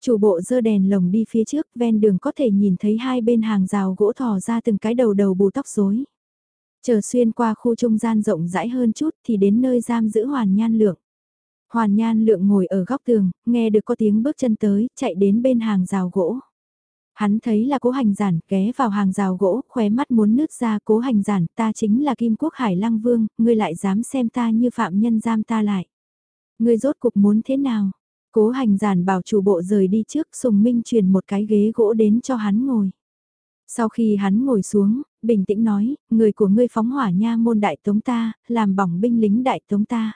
Chủ bộ dơ đèn lồng đi phía trước, ven đường có thể nhìn thấy hai bên hàng rào gỗ thò ra từng cái đầu đầu bù tóc rối. Chờ xuyên qua khu trung gian rộng rãi hơn chút thì đến nơi giam giữ Hoàn Nhan Lượng. Hoàn Nhan Lượng ngồi ở góc tường, nghe được có tiếng bước chân tới, chạy đến bên hàng rào gỗ. Hắn thấy là cố hành giản, ghé vào hàng rào gỗ, khóe mắt muốn nứt ra cố hành giản, ta chính là Kim Quốc Hải Lăng Vương, ngươi lại dám xem ta như phạm nhân giam ta lại. Ngươi rốt cục muốn thế nào? Cố hành giản bảo chủ bộ rời đi trước, Sùng Minh truyền một cái ghế gỗ đến cho hắn ngồi. Sau khi hắn ngồi xuống, bình tĩnh nói, người của ngươi phóng hỏa nha môn đại tống ta, làm bỏng binh lính đại tống ta.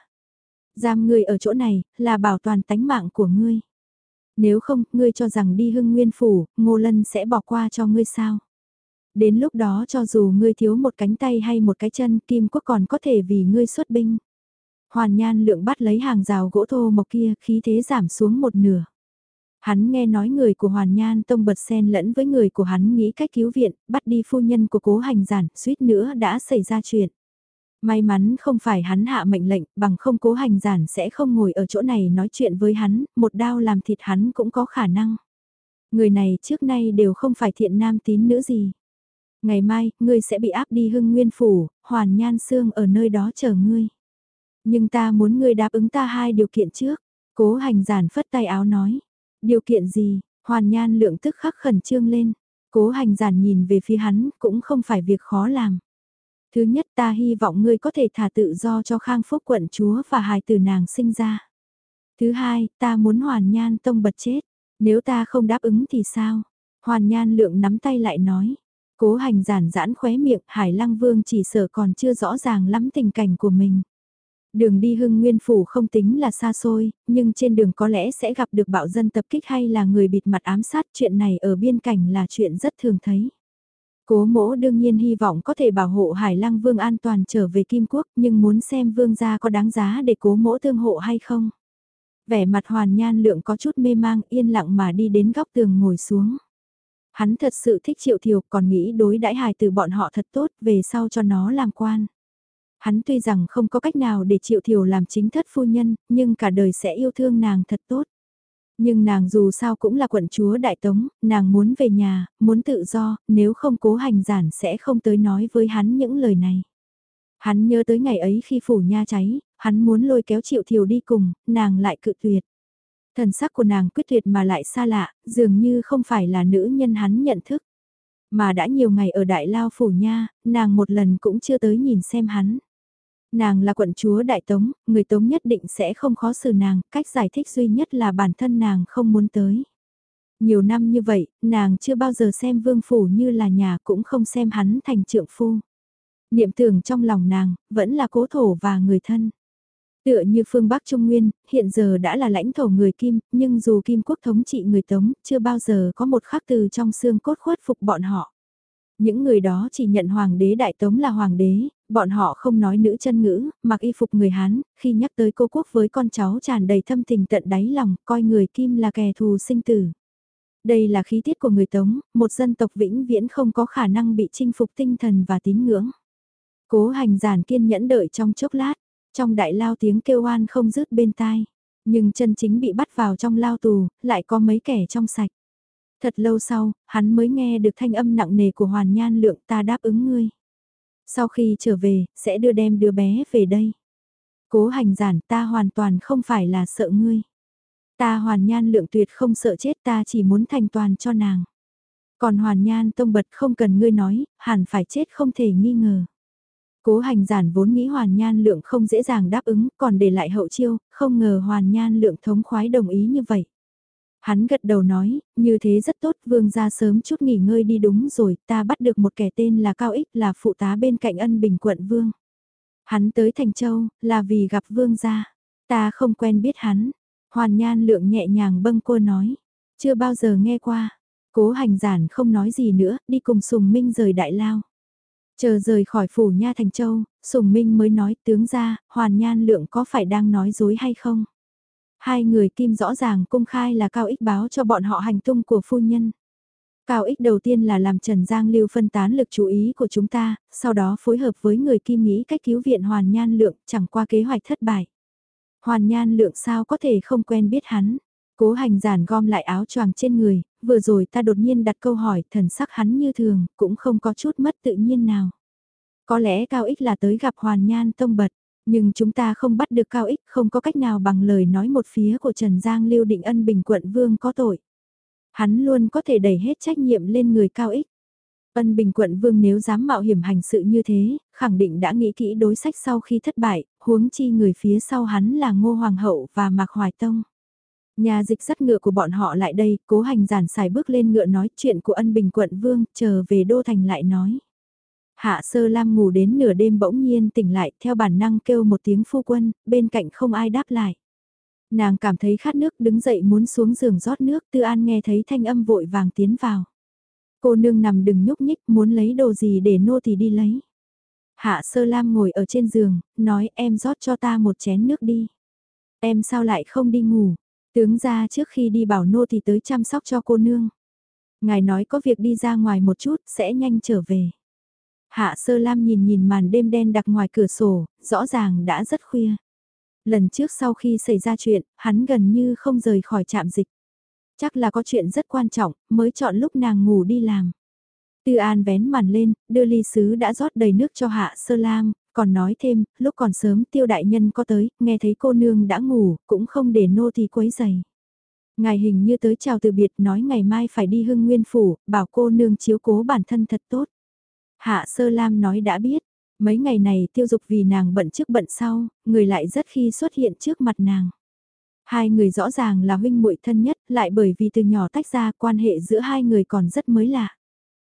Giam ngươi ở chỗ này, là bảo toàn tánh mạng của ngươi. Nếu không, ngươi cho rằng đi hưng nguyên phủ, ngô lân sẽ bỏ qua cho ngươi sao? Đến lúc đó cho dù ngươi thiếu một cánh tay hay một cái chân, kim quốc còn có thể vì ngươi xuất binh. Hoàn nhan lượng bắt lấy hàng rào gỗ thô mộc kia, khí thế giảm xuống một nửa. Hắn nghe nói người của Hoàn Nhan Tông bật sen lẫn với người của hắn nghĩ cách cứu viện, bắt đi phu nhân của cố hành giản, suýt nữa đã xảy ra chuyện. May mắn không phải hắn hạ mệnh lệnh, bằng không cố hành giản sẽ không ngồi ở chỗ này nói chuyện với hắn, một đao làm thịt hắn cũng có khả năng. Người này trước nay đều không phải thiện nam tín nữ gì. Ngày mai, ngươi sẽ bị áp đi hưng nguyên phủ, hoàn nhan xương ở nơi đó chờ ngươi. Nhưng ta muốn ngươi đáp ứng ta hai điều kiện trước. Cố hành giản phất tay áo nói. Điều kiện gì? Hoàn nhan lượng tức khắc khẩn trương lên. Cố hành giản nhìn về phía hắn cũng không phải việc khó làm. Thứ nhất ta hy vọng ngươi có thể thả tự do cho khang phúc quận chúa và hài tử nàng sinh ra. Thứ hai, ta muốn hoàn nhan tông bật chết. Nếu ta không đáp ứng thì sao? Hoàn nhan lượng nắm tay lại nói. Cố hành giản giãn khóe miệng, Hải Lăng Vương chỉ sợ còn chưa rõ ràng lắm tình cảnh của mình. Đường đi hưng nguyên phủ không tính là xa xôi, nhưng trên đường có lẽ sẽ gặp được bạo dân tập kích hay là người bịt mặt ám sát chuyện này ở biên cảnh là chuyện rất thường thấy. Cố mỗ đương nhiên hy vọng có thể bảo hộ Hải Lăng Vương an toàn trở về Kim Quốc nhưng muốn xem Vương gia có đáng giá để cố mỗ thương hộ hay không. Vẻ mặt hoàn nhan lượng có chút mê mang yên lặng mà đi đến góc tường ngồi xuống. Hắn thật sự thích triệu thiều còn nghĩ đối đãi hài từ bọn họ thật tốt về sau cho nó làm quan. Hắn tuy rằng không có cách nào để triệu thiều làm chính thất phu nhân, nhưng cả đời sẽ yêu thương nàng thật tốt. Nhưng nàng dù sao cũng là quận chúa Đại Tống, nàng muốn về nhà, muốn tự do, nếu không cố hành giản sẽ không tới nói với hắn những lời này. Hắn nhớ tới ngày ấy khi phủ nha cháy, hắn muốn lôi kéo triệu thiều đi cùng, nàng lại cự tuyệt. Thần sắc của nàng quyết tuyệt mà lại xa lạ, dường như không phải là nữ nhân hắn nhận thức. Mà đã nhiều ngày ở Đại Lao Phủ Nha, nàng một lần cũng chưa tới nhìn xem hắn. Nàng là quận chúa Đại Tống, người Tống nhất định sẽ không khó xử nàng, cách giải thích duy nhất là bản thân nàng không muốn tới. Nhiều năm như vậy, nàng chưa bao giờ xem vương phủ như là nhà cũng không xem hắn thành trượng phu. Niệm tưởng trong lòng nàng, vẫn là cố thổ và người thân. Tựa như phương Bắc Trung Nguyên, hiện giờ đã là lãnh thổ người Kim, nhưng dù Kim quốc thống trị người Tống, chưa bao giờ có một khắc từ trong xương cốt khuất phục bọn họ. Những người đó chỉ nhận Hoàng đế Đại Tống là Hoàng đế, bọn họ không nói nữ chân ngữ, mặc y phục người Hán, khi nhắc tới cô quốc với con cháu tràn đầy thâm tình tận đáy lòng, coi người Kim là kẻ thù sinh tử. Đây là khí tiết của người Tống, một dân tộc vĩnh viễn không có khả năng bị chinh phục tinh thần và tín ngưỡng. Cố hành giản kiên nhẫn đợi trong chốc lát, trong đại lao tiếng kêu oan không dứt bên tai, nhưng chân chính bị bắt vào trong lao tù, lại có mấy kẻ trong sạch. Thật lâu sau, hắn mới nghe được thanh âm nặng nề của Hoàn Nhan Lượng ta đáp ứng ngươi. Sau khi trở về, sẽ đưa đem đứa bé về đây. Cố hành giản ta hoàn toàn không phải là sợ ngươi. Ta Hoàn Nhan Lượng tuyệt không sợ chết ta chỉ muốn thành toàn cho nàng. Còn Hoàn Nhan Tông Bật không cần ngươi nói, hẳn phải chết không thể nghi ngờ. Cố hành giản vốn nghĩ hoàn nhan lượng không dễ dàng đáp ứng, còn để lại hậu chiêu, không ngờ hoàn nhan lượng thống khoái đồng ý như vậy. Hắn gật đầu nói, như thế rất tốt, vương gia sớm chút nghỉ ngơi đi đúng rồi, ta bắt được một kẻ tên là Cao Ích là phụ tá bên cạnh ân bình quận vương. Hắn tới Thành Châu, là vì gặp vương gia. Ta không quen biết hắn. Hoàn nhan lượng nhẹ nhàng bâng cô nói. Chưa bao giờ nghe qua. Cố hành giản không nói gì nữa, đi cùng Sùng Minh rời đại lao. Chờ rời khỏi phủ Nha Thành Châu, Sùng Minh mới nói tướng ra, Hoàn Nhan Lượng có phải đang nói dối hay không? Hai người kim rõ ràng công khai là Cao Ích báo cho bọn họ hành tung của phu nhân. Cao ích đầu tiên là làm Trần Giang Lưu phân tán lực chú ý của chúng ta, sau đó phối hợp với người kim nghĩ cách cứu viện Hoàn Nhan Lượng chẳng qua kế hoạch thất bại. Hoàn Nhan Lượng sao có thể không quen biết hắn. Cố hành giản gom lại áo choàng trên người, vừa rồi ta đột nhiên đặt câu hỏi thần sắc hắn như thường, cũng không có chút mất tự nhiên nào. Có lẽ Cao Ích là tới gặp Hoàn Nhan Tông Bật, nhưng chúng ta không bắt được Cao Ích không có cách nào bằng lời nói một phía của Trần Giang Lưu Định Ân Bình Quận Vương có tội. Hắn luôn có thể đẩy hết trách nhiệm lên người Cao Ích. Ân Bình Quận Vương nếu dám mạo hiểm hành sự như thế, khẳng định đã nghĩ kỹ đối sách sau khi thất bại, huống chi người phía sau hắn là Ngô Hoàng hậu và Mạc Hoài Tông. Nhà dịch dắt ngựa của bọn họ lại đây, cố hành giản xài bước lên ngựa nói chuyện của ân bình quận vương, chờ về đô thành lại nói. Hạ sơ lam ngủ đến nửa đêm bỗng nhiên tỉnh lại, theo bản năng kêu một tiếng phu quân, bên cạnh không ai đáp lại. Nàng cảm thấy khát nước đứng dậy muốn xuống giường rót nước, tư an nghe thấy thanh âm vội vàng tiến vào. Cô nương nằm đừng nhúc nhích, muốn lấy đồ gì để nô thì đi lấy. Hạ sơ lam ngồi ở trên giường, nói em rót cho ta một chén nước đi. Em sao lại không đi ngủ, Tướng ra trước khi đi bảo nô thì tới chăm sóc cho cô nương. Ngài nói có việc đi ra ngoài một chút, sẽ nhanh trở về. Hạ sơ lam nhìn nhìn màn đêm đen đặc ngoài cửa sổ, rõ ràng đã rất khuya. Lần trước sau khi xảy ra chuyện, hắn gần như không rời khỏi trạm dịch. Chắc là có chuyện rất quan trọng, mới chọn lúc nàng ngủ đi làm. Tư An vén màn lên, đưa ly sứ đã rót đầy nước cho Hạ Sơ Lam, còn nói thêm, lúc còn sớm tiêu đại nhân có tới, nghe thấy cô nương đã ngủ, cũng không để nô thì quấy giày. Ngài hình như tới chào từ biệt nói ngày mai phải đi hưng nguyên phủ, bảo cô nương chiếu cố bản thân thật tốt. Hạ Sơ Lam nói đã biết, mấy ngày này tiêu dục vì nàng bận trước bận sau, người lại rất khi xuất hiện trước mặt nàng. Hai người rõ ràng là huynh muội thân nhất, lại bởi vì từ nhỏ tách ra quan hệ giữa hai người còn rất mới lạ.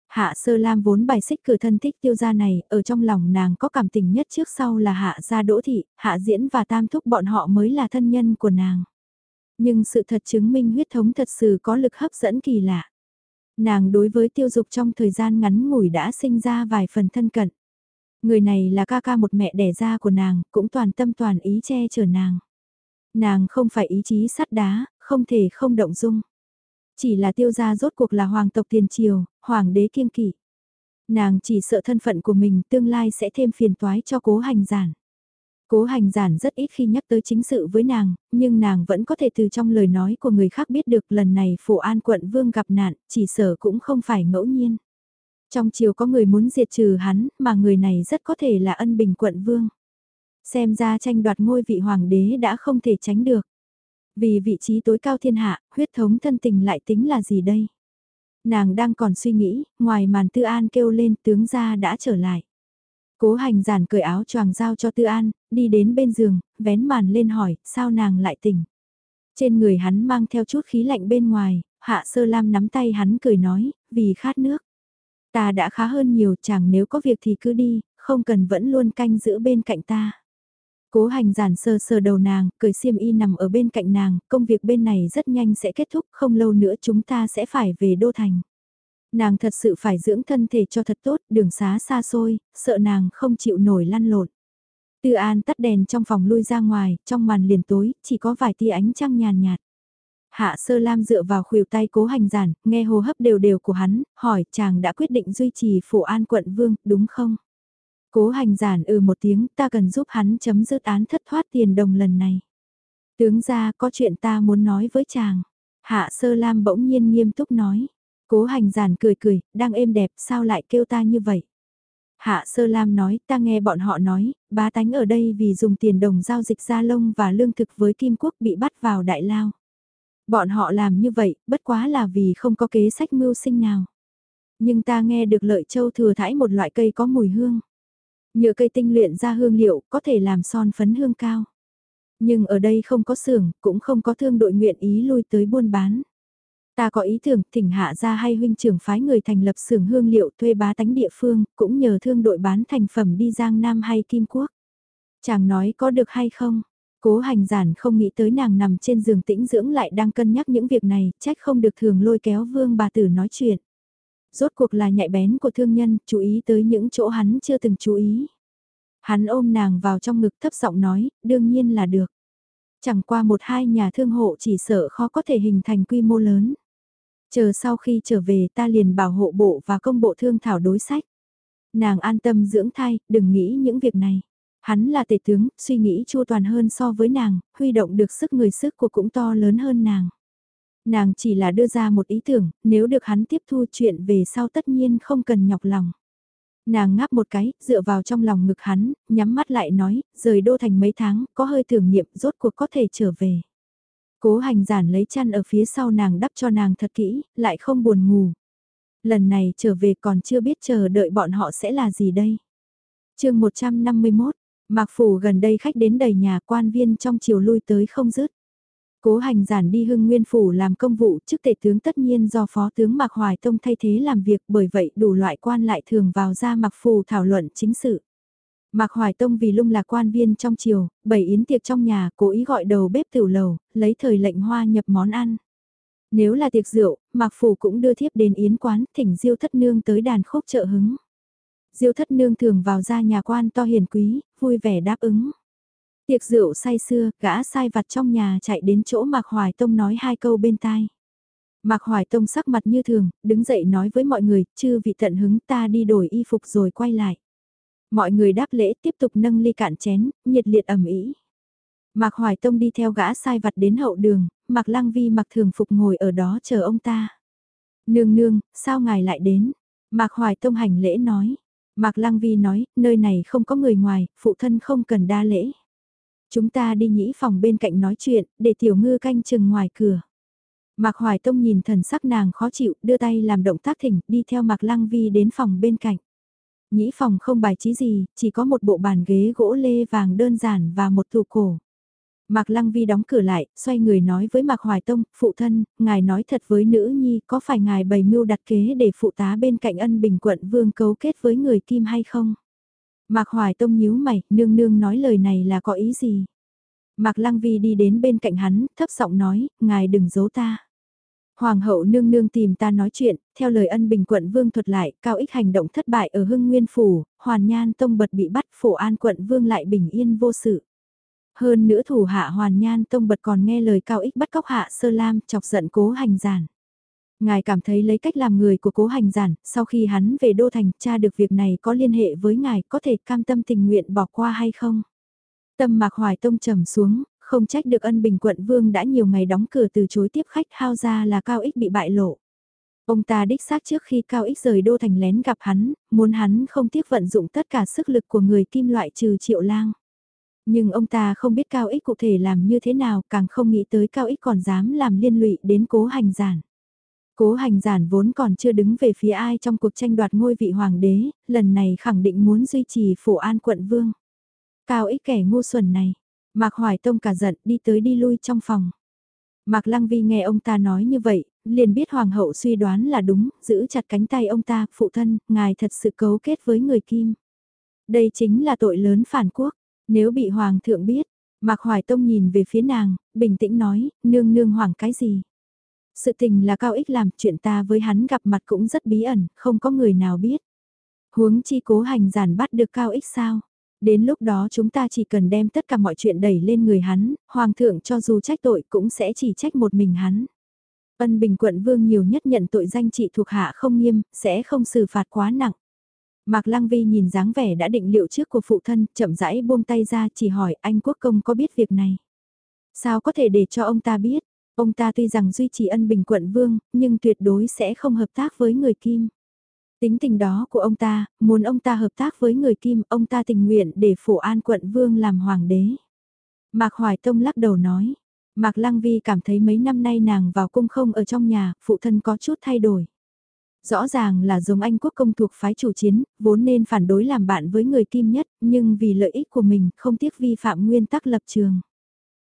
Hạ sơ lam vốn bài xích cửa thân thích tiêu gia này, ở trong lòng nàng có cảm tình nhất trước sau là hạ gia đỗ thị, hạ diễn và tam thúc bọn họ mới là thân nhân của nàng. Nhưng sự thật chứng minh huyết thống thật sự có lực hấp dẫn kỳ lạ. Nàng đối với tiêu dục trong thời gian ngắn ngủi đã sinh ra vài phần thân cận. Người này là ca ca một mẹ đẻ ra của nàng, cũng toàn tâm toàn ý che chở nàng. Nàng không phải ý chí sắt đá, không thể không động dung. Chỉ là tiêu gia rốt cuộc là hoàng tộc tiền triều, hoàng đế kiêng kỵ. Nàng chỉ sợ thân phận của mình tương lai sẽ thêm phiền toái cho cố hành giản. Cố hành giản rất ít khi nhắc tới chính sự với nàng, nhưng nàng vẫn có thể từ trong lời nói của người khác biết được lần này phổ an quận vương gặp nạn, chỉ sợ cũng không phải ngẫu nhiên. Trong chiều có người muốn diệt trừ hắn, mà người này rất có thể là ân bình quận vương. Xem ra tranh đoạt ngôi vị hoàng đế đã không thể tránh được. Vì vị trí tối cao thiên hạ, huyết thống thân tình lại tính là gì đây? Nàng đang còn suy nghĩ, ngoài màn tư an kêu lên tướng gia đã trở lại. Cố hành giản cởi áo choàng giao cho tư an, đi đến bên giường, vén màn lên hỏi, sao nàng lại tỉnh? Trên người hắn mang theo chút khí lạnh bên ngoài, hạ sơ lam nắm tay hắn cười nói, vì khát nước. Ta đã khá hơn nhiều chẳng nếu có việc thì cứ đi, không cần vẫn luôn canh giữ bên cạnh ta. Cố hành giản sờ sờ đầu nàng, cười xiêm y nằm ở bên cạnh nàng, công việc bên này rất nhanh sẽ kết thúc, không lâu nữa chúng ta sẽ phải về Đô Thành. Nàng thật sự phải dưỡng thân thể cho thật tốt, đường xá xa xôi, sợ nàng không chịu nổi lăn lộn. Tư An tắt đèn trong phòng lui ra ngoài, trong màn liền tối, chỉ có vài tia ánh trăng nhàn nhạt. Hạ Sơ Lam dựa vào khuỷu tay cố hành giản, nghe hô hấp đều đều của hắn, hỏi chàng đã quyết định duy trì phổ an quận vương, đúng không? Cố hành giản ừ một tiếng ta cần giúp hắn chấm dứt án thất thoát tiền đồng lần này. Tướng ra có chuyện ta muốn nói với chàng. Hạ sơ lam bỗng nhiên nghiêm túc nói. Cố hành giản cười cười, đang êm đẹp sao lại kêu ta như vậy. Hạ sơ lam nói ta nghe bọn họ nói, bá tánh ở đây vì dùng tiền đồng giao dịch gia lông và lương thực với Kim Quốc bị bắt vào đại lao. Bọn họ làm như vậy, bất quá là vì không có kế sách mưu sinh nào. Nhưng ta nghe được lợi châu thừa thải một loại cây có mùi hương. Nhựa cây tinh luyện ra hương liệu có thể làm son phấn hương cao. Nhưng ở đây không có xưởng, cũng không có thương đội nguyện ý lui tới buôn bán. Ta có ý tưởng thỉnh hạ ra hay huynh trưởng phái người thành lập xưởng hương liệu thuê bá tánh địa phương, cũng nhờ thương đội bán thành phẩm đi Giang Nam hay Kim Quốc. Chàng nói có được hay không? Cố hành giản không nghĩ tới nàng nằm trên giường tĩnh dưỡng lại đang cân nhắc những việc này, trách không được thường lôi kéo vương bà tử nói chuyện rốt cuộc là nhạy bén của thương nhân, chú ý tới những chỗ hắn chưa từng chú ý. Hắn ôm nàng vào trong ngực thấp giọng nói, đương nhiên là được. Chẳng qua một hai nhà thương hộ chỉ sợ khó có thể hình thành quy mô lớn. Chờ sau khi trở về ta liền bảo hộ bộ và công bộ thương thảo đối sách. Nàng an tâm dưỡng thai, đừng nghĩ những việc này. Hắn là tể tướng, suy nghĩ chu toàn hơn so với nàng, huy động được sức người sức của cũng to lớn hơn nàng. Nàng chỉ là đưa ra một ý tưởng, nếu được hắn tiếp thu chuyện về sau tất nhiên không cần nhọc lòng. Nàng ngáp một cái, dựa vào trong lòng ngực hắn, nhắm mắt lại nói, rời đô thành mấy tháng, có hơi thử nghiệm rốt cuộc có thể trở về. Cố hành giản lấy chăn ở phía sau nàng đắp cho nàng thật kỹ, lại không buồn ngủ. Lần này trở về còn chưa biết chờ đợi bọn họ sẽ là gì đây. chương 151, Mạc Phủ gần đây khách đến đầy nhà quan viên trong chiều lui tới không dứt. Cố hành giản đi hưng nguyên phủ làm công vụ chức tể tướng tất nhiên do phó tướng Mạc Hoài Tông thay thế làm việc bởi vậy đủ loại quan lại thường vào ra Mạc Phủ thảo luận chính sự. Mạc Hoài Tông vì lung là quan viên trong triều, bày yến tiệc trong nhà, cố ý gọi đầu bếp tiểu lầu, lấy thời lệnh hoa nhập món ăn. Nếu là tiệc rượu, Mạc Phủ cũng đưa thiếp đến yến quán, thỉnh Diêu Thất Nương tới đàn khúc trợ hứng. Diêu Thất Nương thường vào ra nhà quan to hiền quý, vui vẻ đáp ứng. Tiệc rượu say xưa, gã sai vặt trong nhà chạy đến chỗ Mạc Hoài Tông nói hai câu bên tai. Mạc Hoài Tông sắc mặt như thường, đứng dậy nói với mọi người, chư vị tận hứng ta đi đổi y phục rồi quay lại. Mọi người đáp lễ tiếp tục nâng ly cạn chén, nhiệt liệt ẩm ý. Mạc Hoài Tông đi theo gã sai vặt đến hậu đường, Mạc Lăng Vi mặc thường phục ngồi ở đó chờ ông ta. Nương nương, sao ngài lại đến? Mạc Hoài Tông hành lễ nói. Mạc Lăng Vi nói, nơi này không có người ngoài, phụ thân không cần đa lễ. Chúng ta đi nhĩ phòng bên cạnh nói chuyện, để tiểu ngư canh chừng ngoài cửa. Mạc Hoài Tông nhìn thần sắc nàng khó chịu, đưa tay làm động tác thỉnh, đi theo Mạc Lăng Vi đến phòng bên cạnh. Nhĩ phòng không bài trí gì, chỉ có một bộ bàn ghế gỗ lê vàng đơn giản và một tủ cổ. Mạc Lăng Vi đóng cửa lại, xoay người nói với Mạc Hoài Tông, phụ thân, ngài nói thật với nữ nhi, có phải ngài bày mưu đặt kế để phụ tá bên cạnh ân bình quận vương cấu kết với người kim hay không? Mạc Hoài Tông nhíu mày, nương nương nói lời này là có ý gì? Mạc Lăng Vi đi đến bên cạnh hắn, thấp giọng nói, ngài đừng giấu ta. Hoàng hậu nương nương tìm ta nói chuyện, theo lời ân bình quận vương thuật lại, cao ích hành động thất bại ở hưng nguyên phủ, hoàn nhan tông bật bị bắt, phổ an quận vương lại bình yên vô sự. Hơn nữa thủ hạ hoàn nhan tông bật còn nghe lời cao ích bắt cóc hạ sơ lam chọc giận cố hành giản. Ngài cảm thấy lấy cách làm người của cố hành giản, sau khi hắn về Đô Thành, tra được việc này có liên hệ với ngài, có thể cam tâm tình nguyện bỏ qua hay không? Tâm mạc hoài tông trầm xuống, không trách được ân bình quận vương đã nhiều ngày đóng cửa từ chối tiếp khách hao ra là cao ích bị bại lộ. Ông ta đích xác trước khi Cao Ích rời Đô Thành lén gặp hắn, muốn hắn không tiếc vận dụng tất cả sức lực của người kim loại trừ triệu lang. Nhưng ông ta không biết Cao Ích cụ thể làm như thế nào, càng không nghĩ tới Cao Ích còn dám làm liên lụy đến cố hành giản. Cố hành giản vốn còn chưa đứng về phía ai trong cuộc tranh đoạt ngôi vị hoàng đế, lần này khẳng định muốn duy trì phổ an quận vương. Cao Ích kẻ ngu xuẩn này, Mạc Hoài Tông cả giận đi tới đi lui trong phòng. Mạc Lăng Vi nghe ông ta nói như vậy, liền biết Hoàng hậu suy đoán là đúng, giữ chặt cánh tay ông ta, phụ thân, ngài thật sự cấu kết với người Kim. Đây chính là tội lớn phản quốc, nếu bị Hoàng thượng biết, Mạc Hoài Tông nhìn về phía nàng, bình tĩnh nói, nương nương Hoàng cái gì. Sự tình là cao ích làm chuyện ta với hắn gặp mặt cũng rất bí ẩn, không có người nào biết. Huống chi cố hành giản bắt được cao ích sao? Đến lúc đó chúng ta chỉ cần đem tất cả mọi chuyện đẩy lên người hắn, hoàng thượng cho dù trách tội cũng sẽ chỉ trách một mình hắn. Ân Bình quận vương nhiều nhất nhận tội danh trị thuộc hạ không nghiêm, sẽ không xử phạt quá nặng. Mạc Lăng Vi nhìn dáng vẻ đã định liệu trước của phụ thân, chậm rãi buông tay ra chỉ hỏi anh quốc công có biết việc này. Sao có thể để cho ông ta biết, ông ta tuy rằng duy trì ân bình quận vương, nhưng tuyệt đối sẽ không hợp tác với người Kim. Tính tình đó của ông ta, muốn ông ta hợp tác với người Kim, ông ta tình nguyện để phổ an quận vương làm hoàng đế. Mạc Hoài Tông lắc đầu nói, Mạc Lăng Vi cảm thấy mấy năm nay nàng vào cung không ở trong nhà, phụ thân có chút thay đổi. Rõ ràng là giống anh quốc công thuộc phái chủ chiến, vốn nên phản đối làm bạn với người Kim nhất, nhưng vì lợi ích của mình không tiếc vi phạm nguyên tắc lập trường.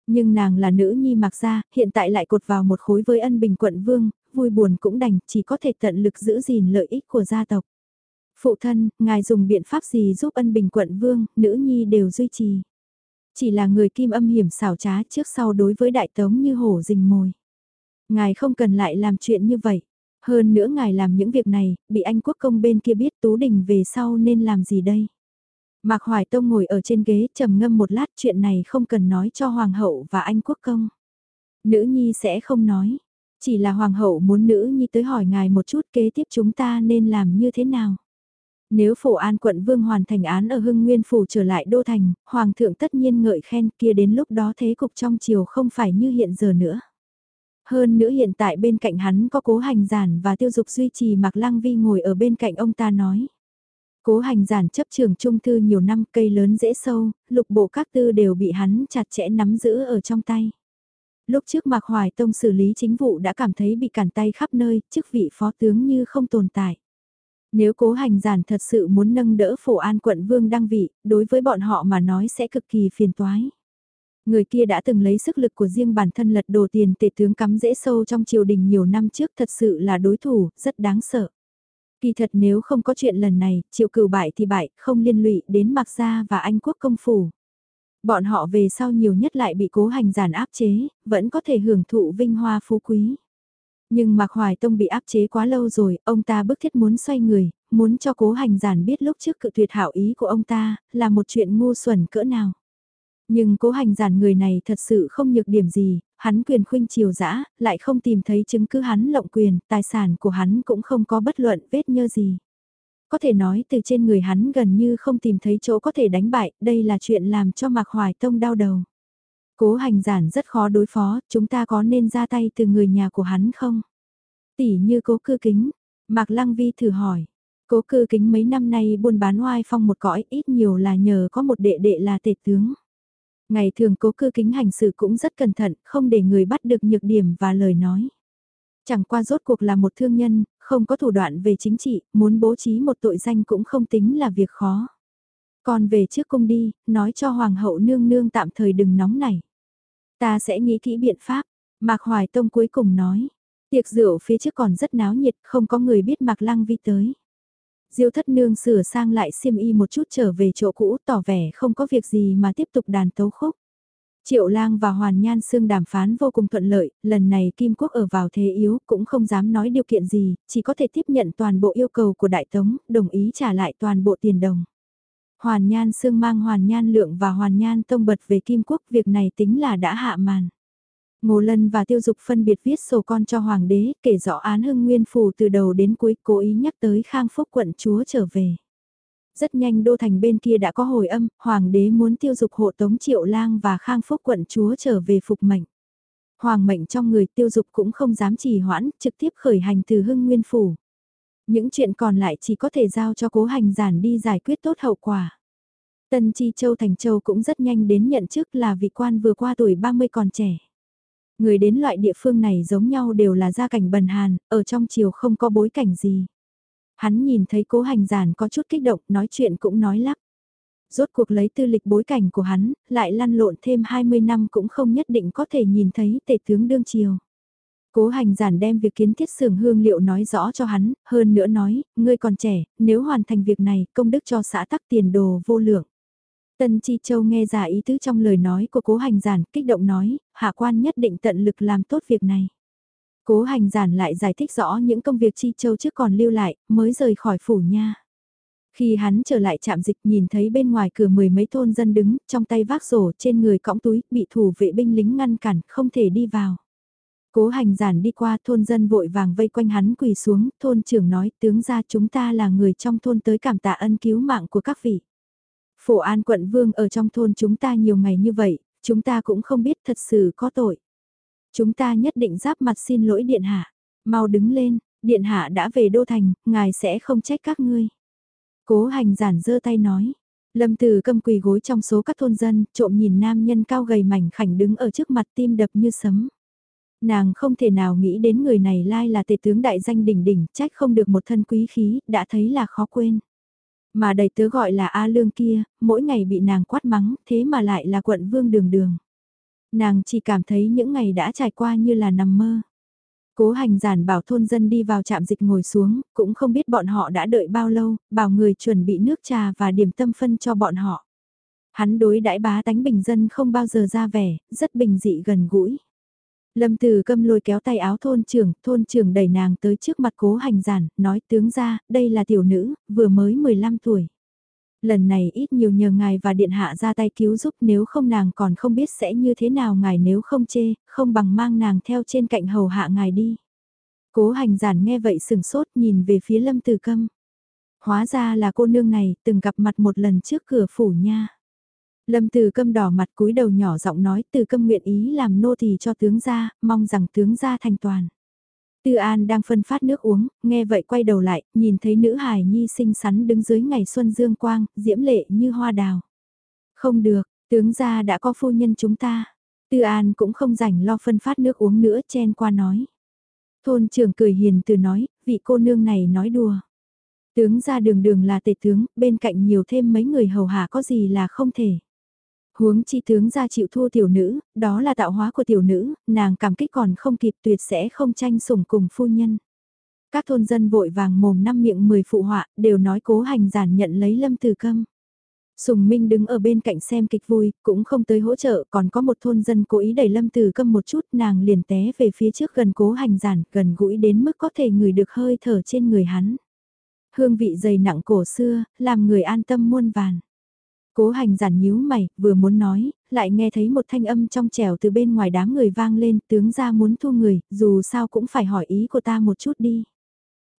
Nhưng nàng là nữ nhi mặc ra, hiện tại lại cột vào một khối với ân bình quận vương, vui buồn cũng đành, chỉ có thể tận lực giữ gìn lợi ích của gia tộc. Phụ thân, ngài dùng biện pháp gì giúp ân bình quận vương, nữ nhi đều duy trì. Chỉ là người kim âm hiểm xảo trá trước sau đối với đại tống như hổ rình mồi. Ngài không cần lại làm chuyện như vậy. Hơn nữa ngài làm những việc này, bị anh quốc công bên kia biết Tú Đình về sau nên làm gì đây? Mạc Hoài Tông ngồi ở trên ghế trầm ngâm một lát chuyện này không cần nói cho Hoàng hậu và anh quốc công. Nữ nhi sẽ không nói. Chỉ là Hoàng hậu muốn nữ nhi tới hỏi ngài một chút kế tiếp chúng ta nên làm như thế nào. Nếu phổ an quận vương hoàn thành án ở hưng nguyên phủ trở lại đô thành, Hoàng thượng tất nhiên ngợi khen kia đến lúc đó thế cục trong triều không phải như hiện giờ nữa. Hơn nữa hiện tại bên cạnh hắn có cố hành giản và tiêu dục duy trì mặc lăng vi ngồi ở bên cạnh ông ta nói. Cố hành giản chấp trường trung thư nhiều năm cây lớn dễ sâu, lục bộ các tư đều bị hắn chặt chẽ nắm giữ ở trong tay. Lúc trước Mạc Hoài Tông xử lý chính vụ đã cảm thấy bị cản tay khắp nơi, chức vị phó tướng như không tồn tại. Nếu cố hành giản thật sự muốn nâng đỡ phổ an quận vương đăng vị, đối với bọn họ mà nói sẽ cực kỳ phiền toái. Người kia đã từng lấy sức lực của riêng bản thân lật đồ tiền tệ tướng cắm dễ sâu trong triều đình nhiều năm trước thật sự là đối thủ, rất đáng sợ. Kỳ thật nếu không có chuyện lần này, triệu cửu bại thì bại, không liên lụy đến Mạc Gia và Anh Quốc công phủ. Bọn họ về sau nhiều nhất lại bị cố hành giản áp chế, vẫn có thể hưởng thụ vinh hoa phú quý. Nhưng Mạc Hoài Tông bị áp chế quá lâu rồi, ông ta bức thiết muốn xoay người, muốn cho cố hành giản biết lúc trước cự tuyệt hảo ý của ông ta, là một chuyện ngu xuẩn cỡ nào. Nhưng cố hành giản người này thật sự không nhược điểm gì, hắn quyền khuynh chiều dã, lại không tìm thấy chứng cứ hắn lộng quyền, tài sản của hắn cũng không có bất luận vết nhơ gì. Có thể nói từ trên người hắn gần như không tìm thấy chỗ có thể đánh bại, đây là chuyện làm cho Mạc Hoài Tông đau đầu. Cố hành giản rất khó đối phó, chúng ta có nên ra tay từ người nhà của hắn không? Tỷ như cố cư kính, Mạc Lăng Vi thử hỏi. Cố cư kính mấy năm nay buôn bán oai phong một cõi ít nhiều là nhờ có một đệ đệ là tể tướng. Ngày thường cố cư kính hành sự cũng rất cẩn thận, không để người bắt được nhược điểm và lời nói. Chẳng qua rốt cuộc là một thương nhân, không có thủ đoạn về chính trị, muốn bố trí một tội danh cũng không tính là việc khó. Còn về trước cung đi, nói cho Hoàng hậu nương nương tạm thời đừng nóng nảy. Ta sẽ nghĩ kỹ biện pháp, Mạc Hoài Tông cuối cùng nói. Tiệc rượu phía trước còn rất náo nhiệt, không có người biết Mạc Lăng Vi tới. Diêu thất nương sửa sang lại xiêm y một chút trở về chỗ cũ tỏ vẻ không có việc gì mà tiếp tục đàn tấu khúc. Triệu lang và Hoàn Nhan Sương đàm phán vô cùng thuận lợi, lần này Kim Quốc ở vào thế yếu cũng không dám nói điều kiện gì, chỉ có thể tiếp nhận toàn bộ yêu cầu của Đại Tống, đồng ý trả lại toàn bộ tiền đồng. Hoàn Nhan Sương mang Hoàn Nhan Lượng và Hoàn Nhan Tông bật về Kim Quốc, việc này tính là đã hạ màn. Ngô Lân và Tiêu Dục phân biệt viết sổ con cho Hoàng đế, kể rõ án hưng nguyên phủ từ đầu đến cuối cố ý nhắc tới Khang Phúc quận chúa trở về. Rất nhanh đô thành bên kia đã có hồi âm, Hoàng đế muốn tiêu dục hộ tống triệu lang và Khang Phúc quận chúa trở về phục mệnh. Hoàng mệnh trong người tiêu dục cũng không dám trì hoãn, trực tiếp khởi hành từ hưng nguyên phủ. Những chuyện còn lại chỉ có thể giao cho cố hành giản đi giải quyết tốt hậu quả. Tân Chi Châu Thành Châu cũng rất nhanh đến nhận chức là vị quan vừa qua tuổi 30 còn trẻ. Người đến loại địa phương này giống nhau đều là gia cảnh bần hàn, ở trong chiều không có bối cảnh gì. Hắn nhìn thấy cố hành giản có chút kích động, nói chuyện cũng nói lắp. Rốt cuộc lấy tư lịch bối cảnh của hắn, lại lăn lộn thêm 20 năm cũng không nhất định có thể nhìn thấy tể tướng đương chiều. Cố hành giản đem việc kiến thiết xưởng hương liệu nói rõ cho hắn, hơn nữa nói, ngươi còn trẻ, nếu hoàn thành việc này, công đức cho xã tắc tiền đồ vô lượng. Tân Chi Châu nghe ra ý tứ trong lời nói của cố hành giản, kích động nói, hạ quan nhất định tận lực làm tốt việc này. Cố hành giản lại giải thích rõ những công việc Chi Châu trước còn lưu lại, mới rời khỏi phủ nha. Khi hắn trở lại trạm dịch nhìn thấy bên ngoài cửa mười mấy thôn dân đứng, trong tay vác rổ trên người cõng túi, bị thủ vệ binh lính ngăn cản, không thể đi vào. Cố hành giản đi qua thôn dân vội vàng vây quanh hắn quỳ xuống, thôn trưởng nói tướng ra chúng ta là người trong thôn tới cảm tạ ân cứu mạng của các vị. Phổ An quận vương ở trong thôn chúng ta nhiều ngày như vậy, chúng ta cũng không biết thật sự có tội. Chúng ta nhất định giáp mặt xin lỗi điện hạ. Mau đứng lên, điện hạ đã về đô thành, ngài sẽ không trách các ngươi. Cố hành giản giơ tay nói. Lâm Từ cầm quỳ gối trong số các thôn dân, trộm nhìn nam nhân cao gầy mảnh khảnh đứng ở trước mặt tim đập như sấm. Nàng không thể nào nghĩ đến người này lai là tề tướng đại danh đỉnh đỉnh, trách không được một thân quý khí, đã thấy là khó quên. Mà đầy tớ gọi là A Lương kia, mỗi ngày bị nàng quát mắng, thế mà lại là quận vương đường đường. Nàng chỉ cảm thấy những ngày đã trải qua như là nằm mơ. Cố hành giản bảo thôn dân đi vào trạm dịch ngồi xuống, cũng không biết bọn họ đã đợi bao lâu, bảo người chuẩn bị nước trà và điểm tâm phân cho bọn họ. Hắn đối đãi bá tánh bình dân không bao giờ ra vẻ, rất bình dị gần gũi. Lâm Từ Câm lôi kéo tay áo thôn trưởng, thôn trưởng đẩy nàng tới trước mặt cố hành giản, nói tướng ra, đây là tiểu nữ, vừa mới 15 tuổi. Lần này ít nhiều nhờ ngài và điện hạ ra tay cứu giúp nếu không nàng còn không biết sẽ như thế nào ngài nếu không chê, không bằng mang nàng theo trên cạnh hầu hạ ngài đi. Cố hành giản nghe vậy sừng sốt nhìn về phía lâm từ câm. Hóa ra là cô nương này từng gặp mặt một lần trước cửa phủ nha. Lâm từ câm đỏ mặt cúi đầu nhỏ giọng nói từ câm nguyện ý làm nô tỳ cho tướng gia, mong rằng tướng gia thành toàn. Tư An đang phân phát nước uống, nghe vậy quay đầu lại, nhìn thấy nữ hài nhi xinh xắn đứng dưới ngày xuân dương quang, diễm lệ như hoa đào. Không được, tướng gia đã có phu nhân chúng ta. Tư An cũng không rảnh lo phân phát nước uống nữa chen qua nói. Thôn trưởng cười hiền từ nói, vị cô nương này nói đùa. Tướng gia đường đường là tể tướng, bên cạnh nhiều thêm mấy người hầu hạ có gì là không thể. Huống chi tướng ra chịu thua tiểu nữ, đó là tạo hóa của tiểu nữ, nàng cảm kích còn không kịp tuyệt sẽ không tranh sủng cùng phu nhân. Các thôn dân vội vàng mồm năm miệng mười phụ họa, đều nói cố hành giản nhận lấy lâm từ câm. Sùng Minh đứng ở bên cạnh xem kịch vui, cũng không tới hỗ trợ, còn có một thôn dân cố ý đẩy lâm từ câm một chút, nàng liền té về phía trước gần cố hành giản, gần gũi đến mức có thể ngửi được hơi thở trên người hắn. Hương vị dày nặng cổ xưa, làm người an tâm muôn vàn. Cố hành giản nhíu mày, vừa muốn nói, lại nghe thấy một thanh âm trong trẻo từ bên ngoài đám người vang lên, tướng ra muốn thu người, dù sao cũng phải hỏi ý của ta một chút đi.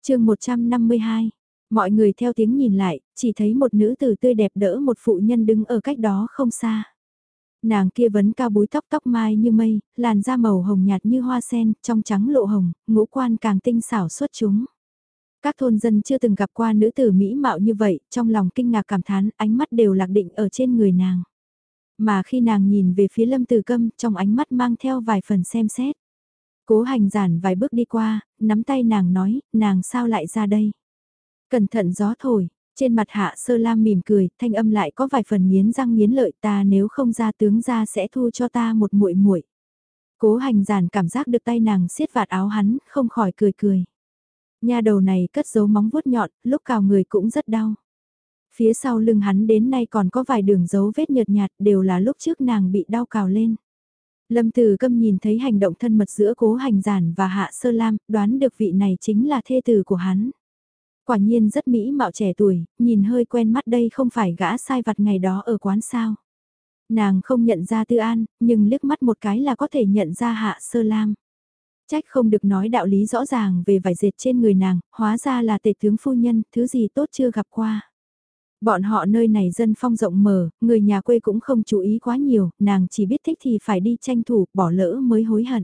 chương 152, mọi người theo tiếng nhìn lại, chỉ thấy một nữ tử tươi đẹp đỡ một phụ nhân đứng ở cách đó không xa. Nàng kia vấn cao búi tóc tóc mai như mây, làn da màu hồng nhạt như hoa sen, trong trắng lộ hồng, ngũ quan càng tinh xảo xuất chúng. Các thôn dân chưa từng gặp qua nữ tử mỹ mạo như vậy, trong lòng kinh ngạc cảm thán, ánh mắt đều lạc định ở trên người nàng. Mà khi nàng nhìn về phía lâm tử câm, trong ánh mắt mang theo vài phần xem xét. Cố hành giản vài bước đi qua, nắm tay nàng nói, nàng sao lại ra đây? Cẩn thận gió thổi, trên mặt hạ sơ lam mỉm cười, thanh âm lại có vài phần nghiến răng nghiến lợi ta nếu không ra tướng ra sẽ thu cho ta một muội muội. Cố hành giản cảm giác được tay nàng siết vạt áo hắn, không khỏi cười cười. Nha đầu này cất dấu móng vuốt nhọn, lúc cào người cũng rất đau. Phía sau lưng hắn đến nay còn có vài đường dấu vết nhợt nhạt đều là lúc trước nàng bị đau cào lên. Lâm Từ Câm nhìn thấy hành động thân mật giữa cố hành giản và hạ sơ lam, đoán được vị này chính là thê tử của hắn. Quả nhiên rất mỹ mạo trẻ tuổi, nhìn hơi quen mắt đây không phải gã sai vặt ngày đó ở quán sao. Nàng không nhận ra Tư An, nhưng liếc mắt một cái là có thể nhận ra hạ sơ lam. Trách không được nói đạo lý rõ ràng về vải dệt trên người nàng, hóa ra là tể tướng phu nhân, thứ gì tốt chưa gặp qua. Bọn họ nơi này dân phong rộng mở, người nhà quê cũng không chú ý quá nhiều, nàng chỉ biết thích thì phải đi tranh thủ, bỏ lỡ mới hối hận.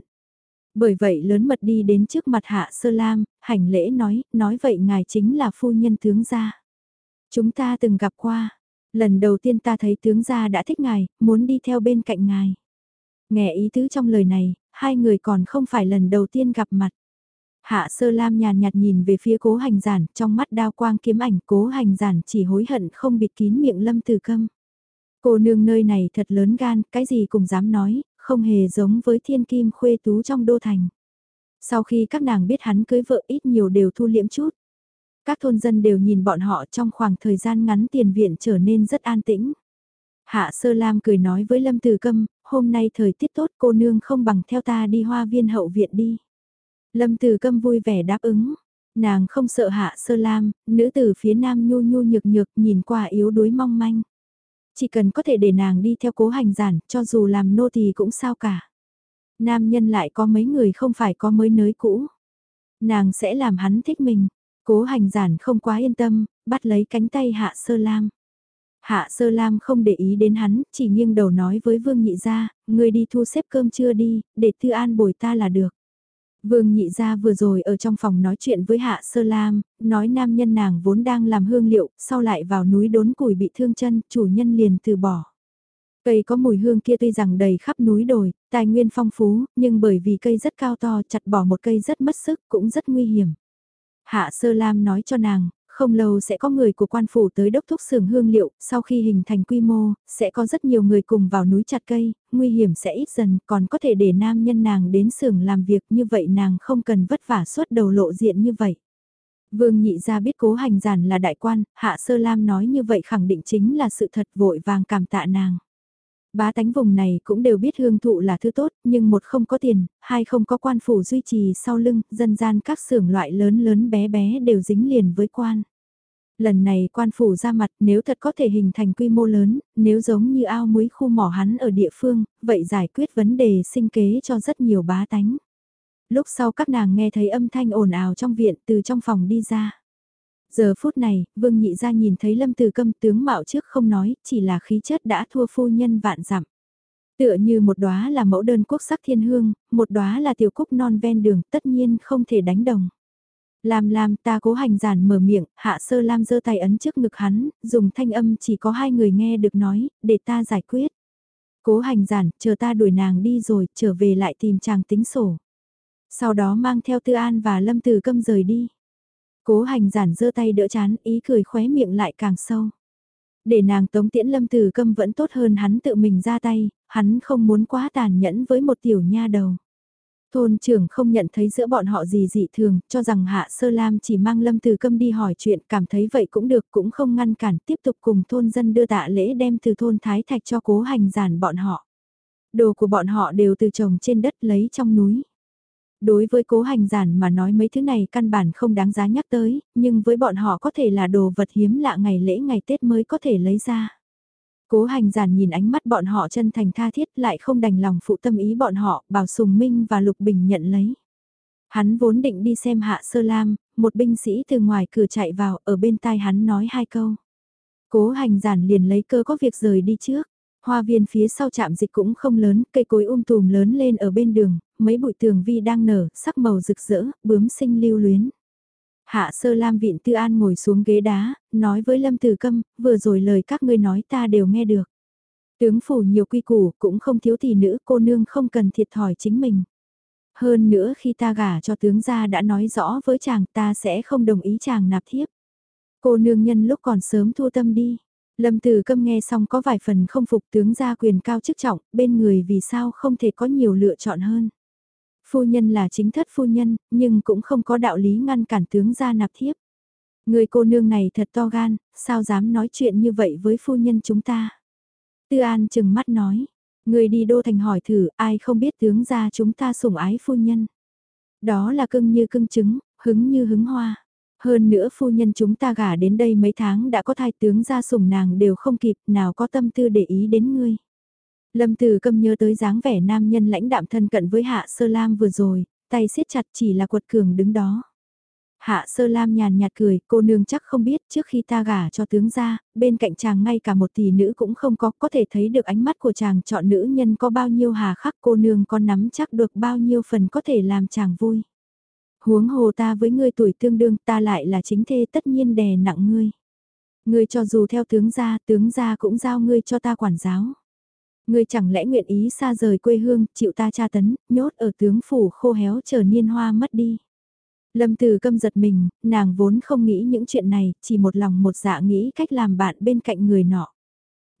Bởi vậy lớn mật đi đến trước mặt hạ sơ lam, hành lễ nói, nói vậy ngài chính là phu nhân tướng gia. Chúng ta từng gặp qua, lần đầu tiên ta thấy tướng gia đã thích ngài, muốn đi theo bên cạnh ngài. Nghe ý tứ trong lời này, hai người còn không phải lần đầu tiên gặp mặt. Hạ sơ lam nhàn nhạt nhìn về phía cố hành giản, trong mắt đao quang kiếm ảnh cố hành giản chỉ hối hận không bịt kín miệng lâm từ câm. Cô nương nơi này thật lớn gan, cái gì cũng dám nói, không hề giống với thiên kim khuê tú trong đô thành. Sau khi các nàng biết hắn cưới vợ ít nhiều đều thu liễm chút. Các thôn dân đều nhìn bọn họ trong khoảng thời gian ngắn tiền viện trở nên rất an tĩnh. Hạ Sơ Lam cười nói với Lâm Từ Câm, hôm nay thời tiết tốt cô nương không bằng theo ta đi hoa viên hậu viện đi. Lâm Từ Câm vui vẻ đáp ứng. Nàng không sợ Hạ Sơ Lam, nữ tử phía nam nhu nhu nhược nhược nhìn qua yếu đuối mong manh. Chỉ cần có thể để nàng đi theo cố hành giản, cho dù làm nô thì cũng sao cả. Nam nhân lại có mấy người không phải có mới nới cũ. Nàng sẽ làm hắn thích mình. Cố hành giản không quá yên tâm, bắt lấy cánh tay Hạ Sơ Lam. Hạ Sơ Lam không để ý đến hắn, chỉ nghiêng đầu nói với Vương Nhị Gia, người đi thu xếp cơm trưa đi, để Tư An bồi ta là được. Vương Nhị Gia vừa rồi ở trong phòng nói chuyện với Hạ Sơ Lam, nói nam nhân nàng vốn đang làm hương liệu, sau lại vào núi đốn củi bị thương chân, chủ nhân liền từ bỏ. Cây có mùi hương kia tuy rằng đầy khắp núi đồi, tài nguyên phong phú, nhưng bởi vì cây rất cao to chặt bỏ một cây rất mất sức cũng rất nguy hiểm. Hạ Sơ Lam nói cho nàng, không lâu sẽ có người của quan phủ tới đốc thúc xưởng hương liệu, sau khi hình thành quy mô, sẽ có rất nhiều người cùng vào núi chặt cây, nguy hiểm sẽ ít dần, còn có thể để nam nhân nàng đến xưởng làm việc như vậy nàng không cần vất vả suốt đầu lộ diện như vậy. Vương nhị ra biết cố hành giản là đại quan, hạ sơ lam nói như vậy khẳng định chính là sự thật vội vàng cảm tạ nàng. Bá tánh vùng này cũng đều biết hương thụ là thứ tốt, nhưng một không có tiền, hai không có quan phủ duy trì sau lưng, dân gian các xưởng loại lớn lớn bé bé đều dính liền với quan. Lần này quan phủ ra mặt nếu thật có thể hình thành quy mô lớn, nếu giống như ao muối khu mỏ hắn ở địa phương, vậy giải quyết vấn đề sinh kế cho rất nhiều bá tánh. Lúc sau các nàng nghe thấy âm thanh ồn ào trong viện từ trong phòng đi ra. Giờ phút này, Vương Nhị ra nhìn thấy Lâm Từ Câm tướng mạo trước không nói, chỉ là khí chất đã thua phu nhân vạn dặm. Tựa như một đóa là mẫu đơn quốc sắc thiên hương, một đóa là tiểu cúc non ven đường, tất nhiên không thể đánh đồng. Lam Lam ta cố hành giản mở miệng, hạ sơ Lam giơ tay ấn trước ngực hắn, dùng thanh âm chỉ có hai người nghe được nói, để ta giải quyết. Cố hành giản, chờ ta đuổi nàng đi rồi, trở về lại tìm chàng tính sổ. Sau đó mang theo Tư An và Lâm Từ Câm rời đi. Cố hành giản giơ tay đỡ chán, ý cười khóe miệng lại càng sâu. Để nàng tống tiễn lâm từ câm vẫn tốt hơn hắn tự mình ra tay, hắn không muốn quá tàn nhẫn với một tiểu nha đầu. Thôn trưởng không nhận thấy giữa bọn họ gì dị thường, cho rằng Hạ Sơ Lam chỉ mang Lâm Từ Câm đi hỏi chuyện, cảm thấy vậy cũng được, cũng không ngăn cản, tiếp tục cùng thôn dân đưa tạ lễ đem từ thôn Thái Thạch cho cố hành giản bọn họ. Đồ của bọn họ đều từ trồng trên đất lấy trong núi. Đối với cố hành giản mà nói mấy thứ này căn bản không đáng giá nhắc tới, nhưng với bọn họ có thể là đồ vật hiếm lạ ngày lễ ngày Tết mới có thể lấy ra. Cố hành giản nhìn ánh mắt bọn họ chân thành tha thiết lại không đành lòng phụ tâm ý bọn họ, bảo Sùng Minh và Lục Bình nhận lấy. Hắn vốn định đi xem Hạ Sơ Lam, một binh sĩ từ ngoài cửa chạy vào, ở bên tai hắn nói hai câu. Cố hành giản liền lấy cơ có việc rời đi trước. Hoa viên phía sau trạm dịch cũng không lớn, cây cối um tùm lớn lên ở bên đường, mấy bụi tường vi đang nở, sắc màu rực rỡ, bướm sinh lưu luyến. Hạ sơ lam viện tư an ngồi xuống ghế đá, nói với Lâm Tử Câm, vừa rồi lời các ngươi nói ta đều nghe được. Tướng phủ nhiều quy củ, cũng không thiếu tỷ nữ, cô nương không cần thiệt thòi chính mình. Hơn nữa khi ta gả cho tướng gia đã nói rõ với chàng ta sẽ không đồng ý chàng nạp thiếp. Cô nương nhân lúc còn sớm thu tâm đi. Lâm Từ Câm nghe xong có vài phần không phục tướng gia quyền cao chức trọng, bên người vì sao không thể có nhiều lựa chọn hơn. Phu nhân là chính thất phu nhân, nhưng cũng không có đạo lý ngăn cản tướng gia nạp thiếp. Người cô nương này thật to gan, sao dám nói chuyện như vậy với phu nhân chúng ta. Tư An chừng mắt nói, người đi đô thành hỏi thử ai không biết tướng gia chúng ta sủng ái phu nhân. Đó là cưng như cưng trứng, hứng như hứng hoa. Hơn nữa phu nhân chúng ta gả đến đây mấy tháng đã có thai tướng gia sủng nàng đều không kịp nào có tâm tư để ý đến ngươi. Lâm Từ Câm nhớ tới dáng vẻ nam nhân lãnh đạm thân cận với Hạ Sơ Lam vừa rồi, tay siết chặt chỉ là quật cường đứng đó. Hạ Sơ Lam nhàn nhạt cười, cô nương chắc không biết trước khi ta gả cho tướng gia, bên cạnh chàng ngay cả một tỷ nữ cũng không có, có thể thấy được ánh mắt của chàng chọn nữ nhân có bao nhiêu hà khắc cô nương có nắm chắc được bao nhiêu phần có thể làm chàng vui. Huống hồ ta với ngươi tuổi tương đương ta lại là chính thê tất nhiên đè nặng ngươi. Ngươi cho dù theo tướng gia, tướng gia cũng giao ngươi cho ta quản giáo. Ngươi chẳng lẽ nguyện ý xa rời quê hương, chịu ta tra tấn, nhốt ở tướng phủ khô héo chờ niên hoa mất đi. Lâm Từ câm giật mình, nàng vốn không nghĩ những chuyện này, chỉ một lòng một dạ nghĩ cách làm bạn bên cạnh người nọ.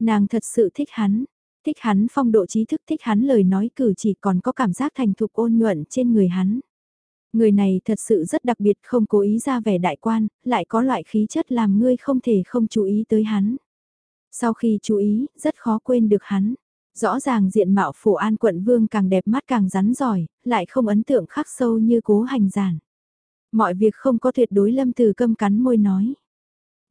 Nàng thật sự thích hắn, thích hắn phong độ trí thức thích hắn lời nói cử chỉ còn có cảm giác thành thục ôn nhuận trên người hắn. Người này thật sự rất đặc biệt không cố ý ra vẻ đại quan, lại có loại khí chất làm ngươi không thể không chú ý tới hắn. Sau khi chú ý, rất khó quên được hắn. Rõ ràng diện mạo phổ an quận vương càng đẹp mắt càng rắn giỏi, lại không ấn tượng khắc sâu như cố hành giản. Mọi việc không có tuyệt đối lâm từ câm cắn môi nói.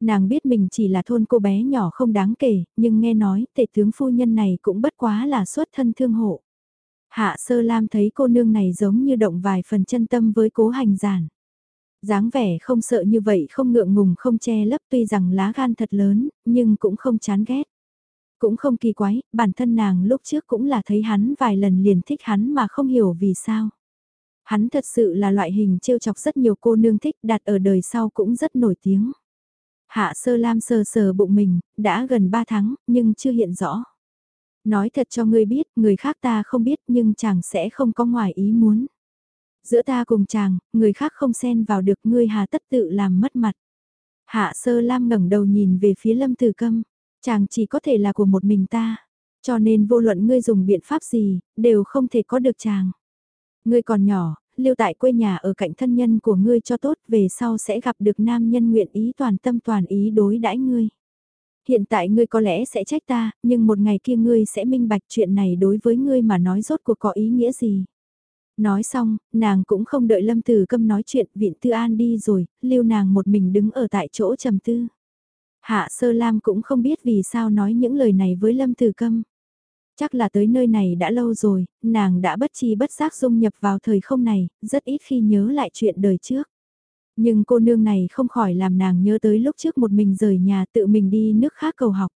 Nàng biết mình chỉ là thôn cô bé nhỏ không đáng kể, nhưng nghe nói tể tướng phu nhân này cũng bất quá là xuất thân thương hộ. Hạ sơ lam thấy cô nương này giống như động vài phần chân tâm với cố hành giản. dáng vẻ không sợ như vậy không ngượng ngùng không che lấp tuy rằng lá gan thật lớn, nhưng cũng không chán ghét. Cũng không kỳ quái, bản thân nàng lúc trước cũng là thấy hắn vài lần liền thích hắn mà không hiểu vì sao. Hắn thật sự là loại hình trêu chọc rất nhiều cô nương thích đặt ở đời sau cũng rất nổi tiếng. Hạ sơ lam sờ sờ bụng mình, đã gần 3 tháng, nhưng chưa hiện rõ. Nói thật cho ngươi biết, người khác ta không biết nhưng chàng sẽ không có ngoài ý muốn. Giữa ta cùng chàng, người khác không xen vào được ngươi hà tất tự làm mất mặt. Hạ sơ lam ngẩng đầu nhìn về phía lâm tử câm, chàng chỉ có thể là của một mình ta. Cho nên vô luận ngươi dùng biện pháp gì, đều không thể có được chàng. Ngươi còn nhỏ, lưu tại quê nhà ở cạnh thân nhân của ngươi cho tốt về sau sẽ gặp được nam nhân nguyện ý toàn tâm toàn ý đối đãi ngươi. Hiện tại ngươi có lẽ sẽ trách ta, nhưng một ngày kia ngươi sẽ minh bạch chuyện này đối với ngươi mà nói rốt cuộc có ý nghĩa gì. Nói xong, nàng cũng không đợi Lâm Tử Câm nói chuyện, viện Tư An đi rồi, lưu nàng một mình đứng ở tại chỗ trầm tư. Hạ Sơ Lam cũng không biết vì sao nói những lời này với Lâm Tử Câm. Chắc là tới nơi này đã lâu rồi, nàng đã bất chi bất giác dung nhập vào thời không này, rất ít khi nhớ lại chuyện đời trước. Nhưng cô nương này không khỏi làm nàng nhớ tới lúc trước một mình rời nhà tự mình đi nước khác cầu học.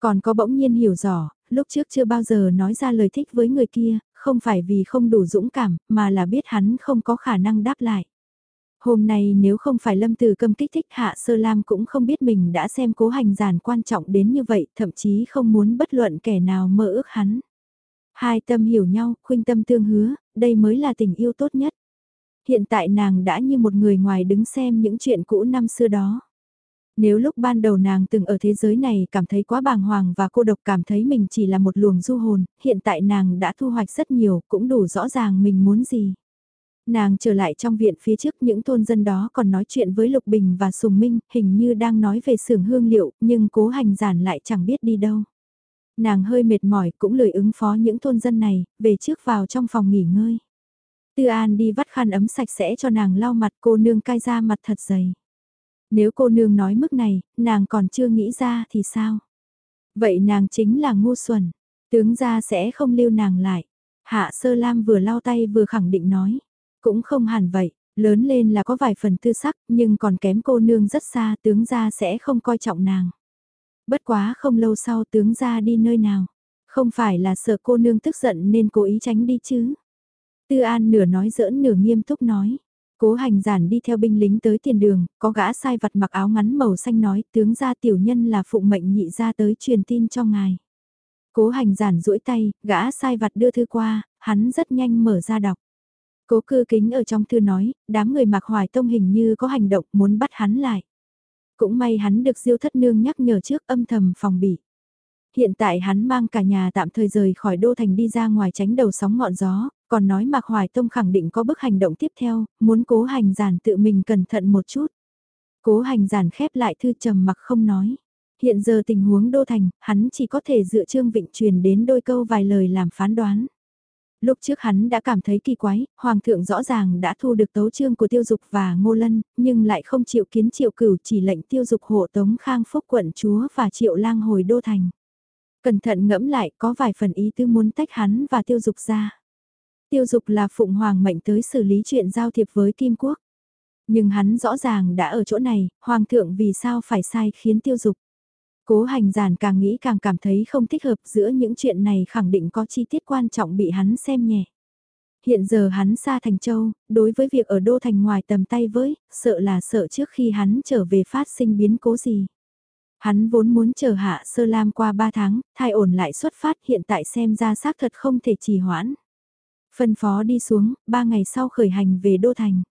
Còn có bỗng nhiên hiểu rõ, lúc trước chưa bao giờ nói ra lời thích với người kia, không phải vì không đủ dũng cảm, mà là biết hắn không có khả năng đáp lại. Hôm nay nếu không phải lâm từ cầm kích thích Hạ Sơ Lam cũng không biết mình đã xem cố hành giản quan trọng đến như vậy, thậm chí không muốn bất luận kẻ nào mơ ước hắn. Hai tâm hiểu nhau, khuynh tâm tương hứa, đây mới là tình yêu tốt nhất. Hiện tại nàng đã như một người ngoài đứng xem những chuyện cũ năm xưa đó. Nếu lúc ban đầu nàng từng ở thế giới này cảm thấy quá bàng hoàng và cô độc cảm thấy mình chỉ là một luồng du hồn, hiện tại nàng đã thu hoạch rất nhiều, cũng đủ rõ ràng mình muốn gì. Nàng trở lại trong viện phía trước những thôn dân đó còn nói chuyện với Lục Bình và Sùng Minh, hình như đang nói về xưởng hương liệu, nhưng cố hành giản lại chẳng biết đi đâu. Nàng hơi mệt mỏi cũng lười ứng phó những thôn dân này, về trước vào trong phòng nghỉ ngơi. Tư An đi vắt khăn ấm sạch sẽ cho nàng lau mặt cô nương cai ra mặt thật dày. Nếu cô nương nói mức này, nàng còn chưa nghĩ ra thì sao? Vậy nàng chính là ngu xuẩn, tướng gia sẽ không lưu nàng lại. Hạ Sơ Lam vừa lau tay vừa khẳng định nói, cũng không hẳn vậy, lớn lên là có vài phần tư sắc nhưng còn kém cô nương rất xa tướng gia sẽ không coi trọng nàng. Bất quá không lâu sau tướng gia đi nơi nào, không phải là sợ cô nương tức giận nên cố ý tránh đi chứ. Tư An nửa nói giỡn nửa nghiêm túc nói. Cố hành giản đi theo binh lính tới tiền đường, có gã sai vặt mặc áo ngắn màu xanh nói tướng gia tiểu nhân là phụng mệnh nhị ra tới truyền tin cho ngài. Cố hành giản duỗi tay, gã sai vặt đưa thư qua, hắn rất nhanh mở ra đọc. Cố cư kính ở trong thư nói, đám người mặc hoài tông hình như có hành động muốn bắt hắn lại. Cũng may hắn được diêu thất nương nhắc nhở trước âm thầm phòng bị. Hiện tại hắn mang cả nhà tạm thời rời khỏi đô thành đi ra ngoài tránh đầu sóng ngọn gió, còn nói Mạc Hoài Tông khẳng định có bước hành động tiếp theo, muốn cố hành giản tự mình cẩn thận một chút. Cố hành giản khép lại thư trầm mặc không nói. Hiện giờ tình huống đô thành, hắn chỉ có thể dựa Trương Vịnh truyền đến đôi câu vài lời làm phán đoán. Lúc trước hắn đã cảm thấy kỳ quái, Hoàng thượng rõ ràng đã thu được tấu trương của tiêu dục và ngô lân, nhưng lại không chịu kiến triệu cửu chỉ lệnh tiêu dục hộ tống khang phúc quận chúa và triệu lang hồi đô thành. Cẩn thận ngẫm lại có vài phần ý tư muốn tách hắn và tiêu dục ra. Tiêu dục là Phụng Hoàng mệnh tới xử lý chuyện giao thiệp với Kim Quốc. Nhưng hắn rõ ràng đã ở chỗ này, Hoàng thượng vì sao phải sai khiến tiêu dục. Cố hành giản càng nghĩ càng cảm thấy không thích hợp giữa những chuyện này khẳng định có chi tiết quan trọng bị hắn xem nhẹ. Hiện giờ hắn xa thành châu, đối với việc ở đô thành ngoài tầm tay với, sợ là sợ trước khi hắn trở về phát sinh biến cố gì. Hắn vốn muốn chờ hạ sơ lam qua 3 tháng, thai ổn lại xuất phát hiện tại xem ra xác thật không thể trì hoãn. Phân phó đi xuống, ba ngày sau khởi hành về Đô Thành.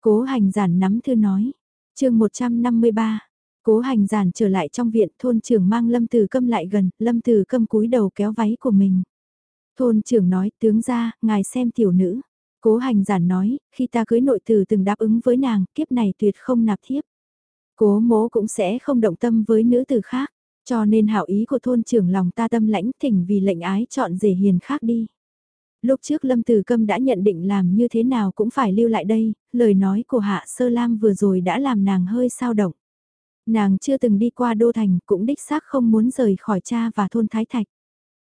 Cố hành giản nắm thư nói. chương 153. Cố hành giản trở lại trong viện thôn trưởng mang lâm từ câm lại gần, lâm từ câm cúi đầu kéo váy của mình. Thôn trưởng nói tướng ra, ngài xem tiểu nữ. Cố hành giản nói, khi ta cưới nội tử từng đáp ứng với nàng, kiếp này tuyệt không nạp thiếp. Cố mố cũng sẽ không động tâm với nữ tử khác, cho nên hảo ý của thôn trưởng lòng ta tâm lãnh thỉnh vì lệnh ái chọn rể hiền khác đi. Lúc trước Lâm Từ Câm đã nhận định làm như thế nào cũng phải lưu lại đây, lời nói của Hạ Sơ Lam vừa rồi đã làm nàng hơi sao động. Nàng chưa từng đi qua Đô Thành cũng đích xác không muốn rời khỏi cha và thôn Thái Thạch.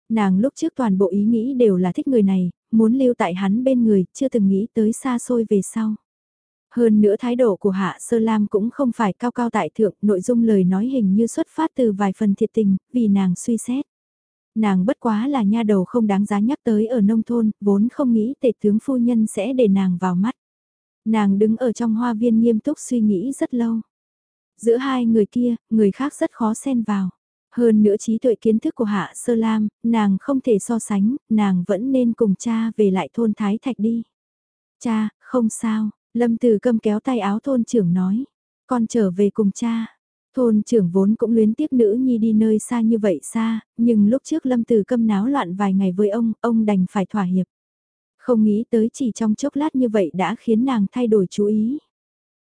Nàng lúc trước toàn bộ ý nghĩ đều là thích người này, muốn lưu tại hắn bên người, chưa từng nghĩ tới xa xôi về sau. Hơn nữa thái độ của Hạ Sơ Lam cũng không phải cao cao tại thượng, nội dung lời nói hình như xuất phát từ vài phần thiệt tình, vì nàng suy xét nàng bất quá là nha đầu không đáng giá nhắc tới ở nông thôn, vốn không nghĩ tể tướng phu nhân sẽ để nàng vào mắt. Nàng đứng ở trong hoa viên nghiêm túc suy nghĩ rất lâu. Giữa hai người kia, người khác rất khó xen vào. Hơn nữa trí tuệ kiến thức của Hạ Sơ Lam, nàng không thể so sánh, nàng vẫn nên cùng cha về lại thôn Thái Thạch đi. Cha, không sao, Lâm Từ câm kéo tay áo thôn trưởng nói. Con trở về cùng cha. Thôn trưởng vốn cũng luyến tiếc nữ nhi đi nơi xa như vậy xa, nhưng lúc trước lâm từ câm náo loạn vài ngày với ông, ông đành phải thỏa hiệp. Không nghĩ tới chỉ trong chốc lát như vậy đã khiến nàng thay đổi chú ý.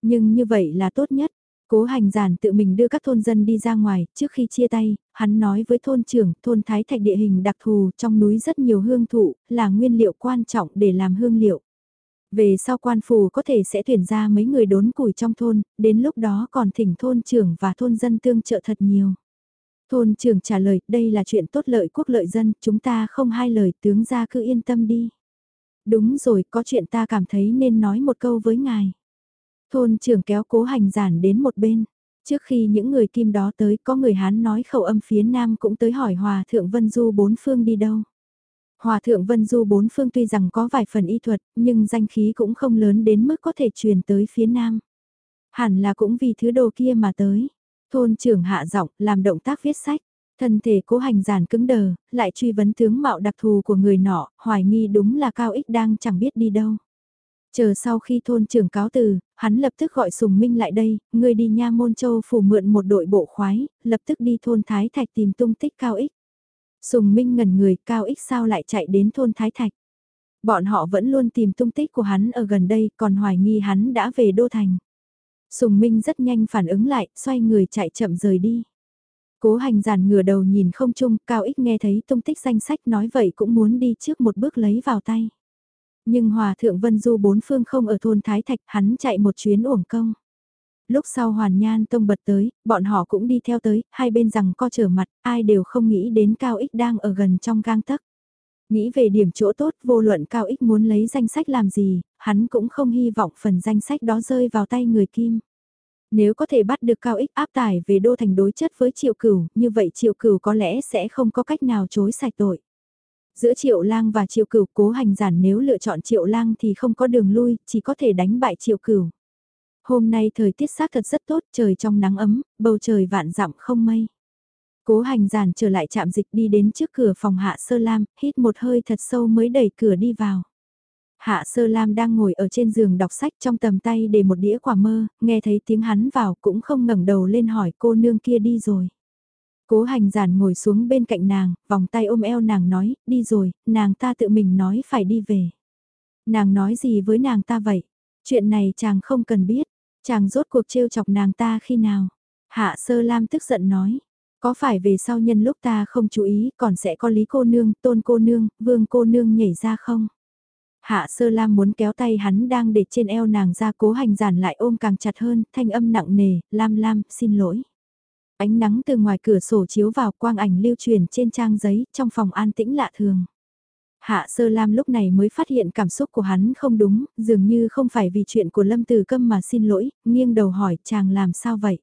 Nhưng như vậy là tốt nhất. Cố hành giản tự mình đưa các thôn dân đi ra ngoài, trước khi chia tay, hắn nói với thôn trưởng, thôn Thái Thạch địa hình đặc thù, trong núi rất nhiều hương thụ, là nguyên liệu quan trọng để làm hương liệu. Về sau quan phủ có thể sẽ tuyển ra mấy người đốn củi trong thôn, đến lúc đó còn thỉnh thôn trưởng và thôn dân tương trợ thật nhiều. Thôn trưởng trả lời, đây là chuyện tốt lợi quốc lợi dân, chúng ta không hai lời tướng ra cứ yên tâm đi. Đúng rồi, có chuyện ta cảm thấy nên nói một câu với ngài. Thôn trưởng kéo cố hành giản đến một bên. Trước khi những người kim đó tới, có người Hán nói khẩu âm phía Nam cũng tới hỏi Hòa Thượng Vân Du bốn phương đi đâu. Hòa thượng Vân Du bốn phương tuy rằng có vài phần y thuật, nhưng danh khí cũng không lớn đến mức có thể truyền tới phía nam. Hẳn là cũng vì thứ đồ kia mà tới. Thôn trưởng hạ giọng làm động tác viết sách. Thân thể cố hành giản cứng đờ, lại truy vấn tướng mạo đặc thù của người nọ, hoài nghi đúng là Cao Ích đang chẳng biết đi đâu. Chờ sau khi thôn trưởng cáo từ, hắn lập tức gọi Sùng Minh lại đây, người đi nha môn châu phủ mượn một đội bộ khoái, lập tức đi thôn Thái Thạch tìm tung tích Cao Ích. Sùng Minh ngẩn người cao ích sao lại chạy đến thôn Thái Thạch. Bọn họ vẫn luôn tìm tung tích của hắn ở gần đây còn hoài nghi hắn đã về Đô Thành. Sùng Minh rất nhanh phản ứng lại, xoay người chạy chậm rời đi. Cố hành giản ngửa đầu nhìn không chung, Cao Ích nghe thấy tung tích danh sách nói vậy cũng muốn đi trước một bước lấy vào tay. Nhưng Hòa Thượng Vân Du bốn phương không ở thôn Thái Thạch, hắn chạy một chuyến uổng công. Lúc sau Hoàn Nhan Tông bật tới, bọn họ cũng đi theo tới, hai bên rằng co trở mặt, ai đều không nghĩ đến Cao Ích đang ở gần trong gang tấc. Nghĩ về điểm chỗ tốt, vô luận Cao Ích muốn lấy danh sách làm gì, hắn cũng không hy vọng phần danh sách đó rơi vào tay người Kim. Nếu có thể bắt được Cao Ích áp tải về đô thành đối chất với Triệu Cửu, như vậy Triệu Cửu có lẽ sẽ không có cách nào chối sạch tội. Giữa Triệu Lang và Triệu Cửu cố hành giản nếu lựa chọn Triệu Lang thì không có đường lui, chỉ có thể đánh bại Triệu Cửu. Hôm nay thời tiết xác thật rất tốt, trời trong nắng ấm, bầu trời vạn dặm không mây. Cố hành giản trở lại chạm dịch đi đến trước cửa phòng Hạ Sơ Lam, hít một hơi thật sâu mới đẩy cửa đi vào. Hạ Sơ Lam đang ngồi ở trên giường đọc sách trong tầm tay để một đĩa quả mơ, nghe thấy tiếng hắn vào cũng không ngẩng đầu lên hỏi cô nương kia đi rồi. Cố hành giản ngồi xuống bên cạnh nàng, vòng tay ôm eo nàng nói, đi rồi, nàng ta tự mình nói phải đi về. Nàng nói gì với nàng ta vậy? Chuyện này chàng không cần biết, chàng rốt cuộc trêu chọc nàng ta khi nào? Hạ sơ lam tức giận nói, có phải về sau nhân lúc ta không chú ý còn sẽ có lý cô nương, tôn cô nương, vương cô nương nhảy ra không? Hạ sơ lam muốn kéo tay hắn đang để trên eo nàng ra cố hành giản lại ôm càng chặt hơn, thanh âm nặng nề, lam lam, xin lỗi. Ánh nắng từ ngoài cửa sổ chiếu vào quang ảnh lưu truyền trên trang giấy, trong phòng an tĩnh lạ thường. Hạ Sơ Lam lúc này mới phát hiện cảm xúc của hắn không đúng, dường như không phải vì chuyện của Lâm Từ Câm mà xin lỗi, nghiêng đầu hỏi chàng làm sao vậy?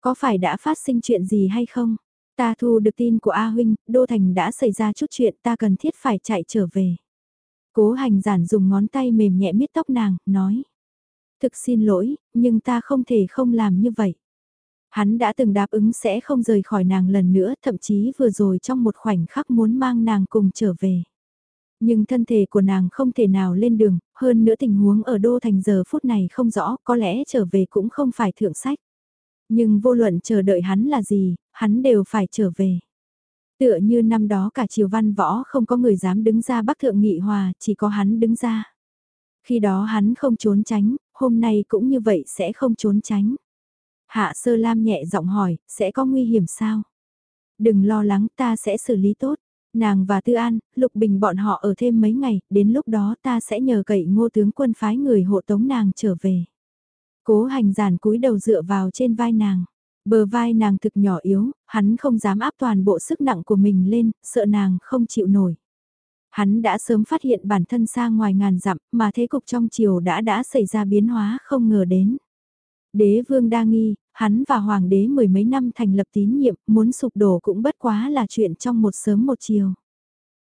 Có phải đã phát sinh chuyện gì hay không? Ta thu được tin của A Huynh, Đô Thành đã xảy ra chút chuyện ta cần thiết phải chạy trở về. Cố hành giản dùng ngón tay mềm nhẹ miết tóc nàng, nói. Thực xin lỗi, nhưng ta không thể không làm như vậy. Hắn đã từng đáp ứng sẽ không rời khỏi nàng lần nữa, thậm chí vừa rồi trong một khoảnh khắc muốn mang nàng cùng trở về. Nhưng thân thể của nàng không thể nào lên đường, hơn nữa tình huống ở đô thành giờ phút này không rõ, có lẽ trở về cũng không phải thượng sách. Nhưng vô luận chờ đợi hắn là gì, hắn đều phải trở về. Tựa như năm đó cả triều văn võ không có người dám đứng ra bắc thượng nghị hòa, chỉ có hắn đứng ra. Khi đó hắn không trốn tránh, hôm nay cũng như vậy sẽ không trốn tránh. Hạ sơ lam nhẹ giọng hỏi, sẽ có nguy hiểm sao? Đừng lo lắng ta sẽ xử lý tốt. Nàng và Tư An, Lục Bình bọn họ ở thêm mấy ngày, đến lúc đó ta sẽ nhờ cậy ngô tướng quân phái người hộ tống nàng trở về. Cố hành giản cúi đầu dựa vào trên vai nàng. Bờ vai nàng thực nhỏ yếu, hắn không dám áp toàn bộ sức nặng của mình lên, sợ nàng không chịu nổi. Hắn đã sớm phát hiện bản thân xa ngoài ngàn dặm, mà thế cục trong chiều đã đã xảy ra biến hóa không ngờ đến. Đế vương đa nghi, hắn và hoàng đế mười mấy năm thành lập tín nhiệm, muốn sụp đổ cũng bất quá là chuyện trong một sớm một chiều.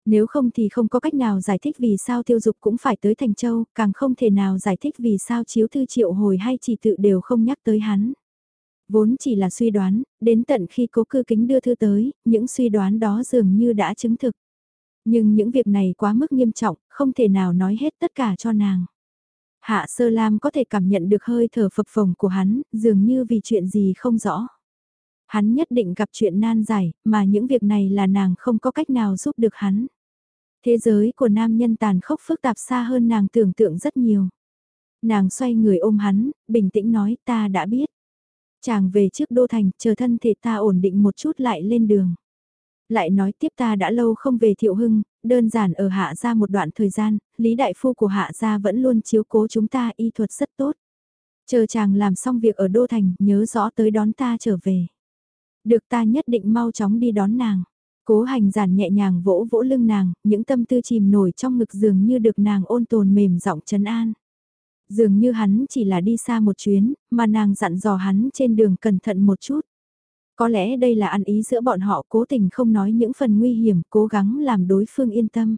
Nếu không thì không có cách nào giải thích vì sao tiêu dục cũng phải tới Thành Châu, càng không thể nào giải thích vì sao chiếu thư triệu hồi hay chỉ tự đều không nhắc tới hắn. Vốn chỉ là suy đoán, đến tận khi cố cư kính đưa thư tới, những suy đoán đó dường như đã chứng thực. Nhưng những việc này quá mức nghiêm trọng, không thể nào nói hết tất cả cho nàng. Hạ Sơ Lam có thể cảm nhận được hơi thở phập phồng của hắn, dường như vì chuyện gì không rõ. Hắn nhất định gặp chuyện nan giải, mà những việc này là nàng không có cách nào giúp được hắn. Thế giới của nam nhân tàn khốc phức tạp xa hơn nàng tưởng tượng rất nhiều. Nàng xoay người ôm hắn, bình tĩnh nói ta đã biết. Chàng về trước đô thành, chờ thân thể ta ổn định một chút lại lên đường. Lại nói tiếp ta đã lâu không về thiệu hưng, đơn giản ở hạ gia một đoạn thời gian, Lý Đại Phu của hạ gia vẫn luôn chiếu cố chúng ta y thuật rất tốt. Chờ chàng làm xong việc ở Đô Thành, nhớ rõ tới đón ta trở về. Được ta nhất định mau chóng đi đón nàng. Cố hành giản nhẹ nhàng vỗ vỗ lưng nàng, những tâm tư chìm nổi trong ngực dường như được nàng ôn tồn mềm giọng trấn an. Dường như hắn chỉ là đi xa một chuyến, mà nàng dặn dò hắn trên đường cẩn thận một chút. Có lẽ đây là ăn ý giữa bọn họ cố tình không nói những phần nguy hiểm, cố gắng làm đối phương yên tâm.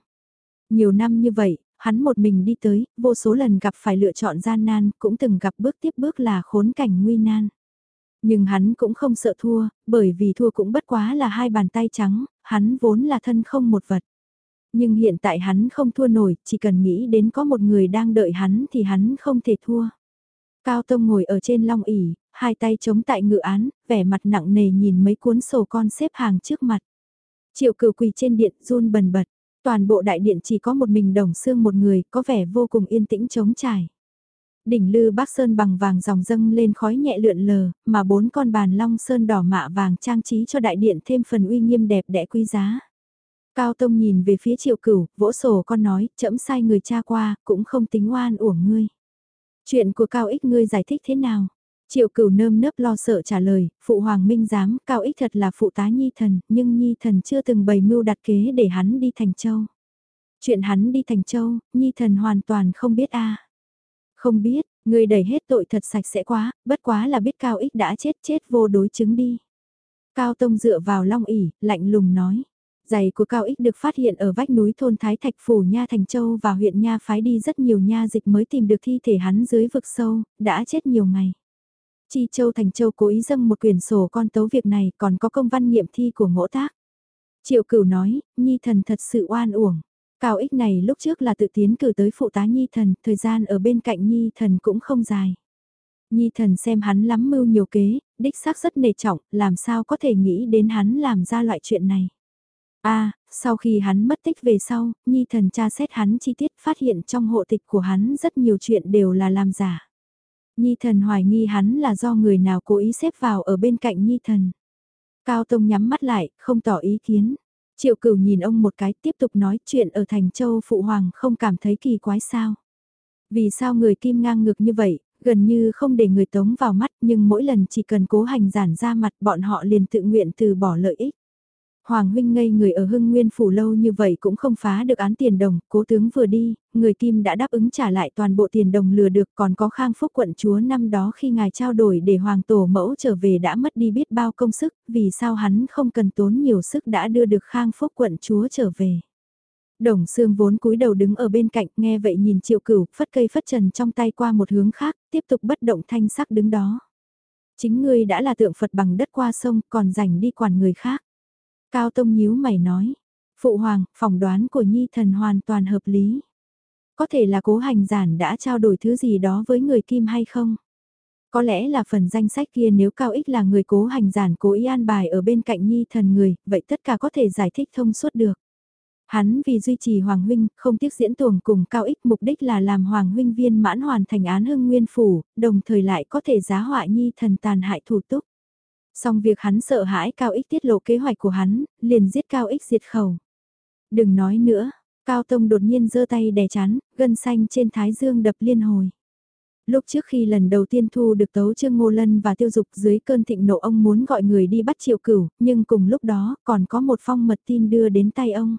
Nhiều năm như vậy, hắn một mình đi tới, vô số lần gặp phải lựa chọn gian nan, cũng từng gặp bước tiếp bước là khốn cảnh nguy nan. Nhưng hắn cũng không sợ thua, bởi vì thua cũng bất quá là hai bàn tay trắng, hắn vốn là thân không một vật. Nhưng hiện tại hắn không thua nổi, chỉ cần nghĩ đến có một người đang đợi hắn thì hắn không thể thua. Cao Tông ngồi ở trên long ỉ, hai tay chống tại ngự án, vẻ mặt nặng nề nhìn mấy cuốn sổ con xếp hàng trước mặt. Triệu cửu quỳ trên điện run bần bật, toàn bộ đại điện chỉ có một mình đồng xương một người, có vẻ vô cùng yên tĩnh trống trải. Đỉnh lư bác sơn bằng vàng dòng dâng lên khói nhẹ lượn lờ, mà bốn con bàn long sơn đỏ mạ vàng trang trí cho đại điện thêm phần uy nghiêm đẹp đẽ quý giá. Cao Tông nhìn về phía triệu cửu, vỗ sổ con nói, chậm sai người cha qua, cũng không tính oan uổng ngươi. Chuyện của Cao Ích ngươi giải thích thế nào? Triệu cửu nơm nớp lo sợ trả lời, phụ hoàng minh giám, cao ích thật là phụ tá nhi thần, nhưng nhi thần chưa từng bày mưu đặt kế để hắn đi thành châu. Chuyện hắn đi thành châu, nhi thần hoàn toàn không biết a Không biết, người đẩy hết tội thật sạch sẽ quá, bất quá là biết cao ích đã chết chết vô đối chứng đi. Cao Tông dựa vào long ỉ, lạnh lùng nói. Giày của Cao Ích được phát hiện ở vách núi thôn Thái Thạch Phủ Nha Thành Châu và huyện Nha phái đi rất nhiều nha dịch mới tìm được thi thể hắn dưới vực sâu, đã chết nhiều ngày. Chi Châu Thành Châu cố ý dâng một quyển sổ con tấu việc này còn có công văn nghiệm thi của ngỗ tác. Triệu cửu nói, Nhi thần thật sự oan uổng. Cao ích này lúc trước là tự tiến cử tới phụ tá Nhi thần, thời gian ở bên cạnh Nhi thần cũng không dài. Nhi thần xem hắn lắm mưu nhiều kế, đích xác rất nề trọng, làm sao có thể nghĩ đến hắn làm ra loại chuyện này. a à, sau khi hắn mất tích về sau, Nhi thần tra xét hắn chi tiết phát hiện trong hộ tịch của hắn rất nhiều chuyện đều là làm giả. Nhi thần hoài nghi hắn là do người nào cố ý xếp vào ở bên cạnh Nhi thần. Cao Tông nhắm mắt lại, không tỏ ý kiến. Triệu cửu nhìn ông một cái tiếp tục nói chuyện ở Thành Châu Phụ Hoàng không cảm thấy kỳ quái sao. Vì sao người kim ngang ngược như vậy, gần như không để người tống vào mắt nhưng mỗi lần chỉ cần cố hành giản ra mặt bọn họ liền tự nguyện từ bỏ lợi ích. Hoàng huynh ngây người ở hưng nguyên phủ lâu như vậy cũng không phá được án tiền đồng, cố tướng vừa đi, người kim đã đáp ứng trả lại toàn bộ tiền đồng lừa được còn có khang phúc quận chúa năm đó khi ngài trao đổi để hoàng tổ mẫu trở về đã mất đi biết bao công sức, vì sao hắn không cần tốn nhiều sức đã đưa được khang phúc quận chúa trở về. Đồng xương vốn cúi đầu đứng ở bên cạnh nghe vậy nhìn triệu cửu phất cây phất trần trong tay qua một hướng khác, tiếp tục bất động thanh sắc đứng đó. Chính ngươi đã là tượng Phật bằng đất qua sông còn rảnh đi quản người khác. Cao Tông nhíu mày nói, Phụ Hoàng, phỏng đoán của Nhi Thần hoàn toàn hợp lý. Có thể là cố hành giản đã trao đổi thứ gì đó với người Kim hay không? Có lẽ là phần danh sách kia nếu Cao Ích là người cố hành giản cố ý an bài ở bên cạnh Nhi Thần người, vậy tất cả có thể giải thích thông suốt được. Hắn vì duy trì Hoàng Huynh, không tiếc diễn tuồng cùng Cao Ích mục đích là làm Hoàng Huynh viên mãn hoàn thành án hưng nguyên phủ, đồng thời lại có thể giá họa Nhi Thần tàn hại thủ túc. Xong việc hắn sợ hãi Cao Ích tiết lộ kế hoạch của hắn, liền giết Cao Ích diệt khẩu. Đừng nói nữa, Cao Tông đột nhiên giơ tay đè chán, gân xanh trên thái dương đập liên hồi. Lúc trước khi lần đầu tiên thu được tấu trương Ngô Lân và tiêu dục dưới cơn thịnh nộ ông muốn gọi người đi bắt triệu cửu, nhưng cùng lúc đó còn có một phong mật tin đưa đến tay ông.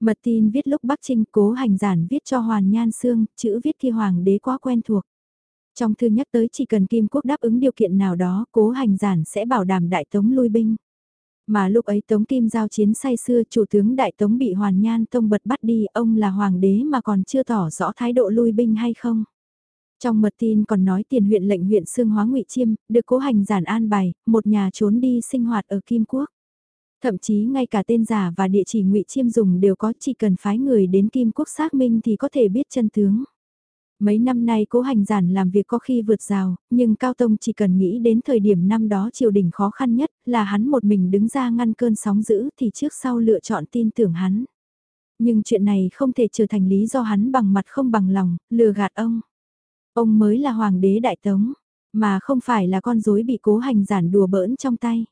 Mật tin viết lúc Bắc Trinh cố hành giản viết cho Hoàn Nhan Sương, chữ viết khi Hoàng đế quá quen thuộc. Trong thư nhắc tới chỉ cần Kim Quốc đáp ứng điều kiện nào đó, cố hành giản sẽ bảo đảm Đại Tống lui binh. Mà lúc ấy Tống Kim giao chiến say xưa, chủ tướng Đại Tống bị Hoàn Nhan Tông bật bắt đi, ông là hoàng đế mà còn chưa tỏ rõ thái độ lui binh hay không. Trong mật tin còn nói tiền huyện lệnh huyện Sương Hóa ngụy Chiêm, được cố hành giản an bài, một nhà trốn đi sinh hoạt ở Kim Quốc. Thậm chí ngay cả tên giả và địa chỉ ngụy Chiêm dùng đều có chỉ cần phái người đến Kim Quốc xác minh thì có thể biết chân tướng. Mấy năm nay cố hành giản làm việc có khi vượt rào, nhưng Cao Tông chỉ cần nghĩ đến thời điểm năm đó triều đình khó khăn nhất là hắn một mình đứng ra ngăn cơn sóng dữ thì trước sau lựa chọn tin tưởng hắn. Nhưng chuyện này không thể trở thành lý do hắn bằng mặt không bằng lòng, lừa gạt ông. Ông mới là hoàng đế đại tống, mà không phải là con rối bị cố hành giản đùa bỡn trong tay.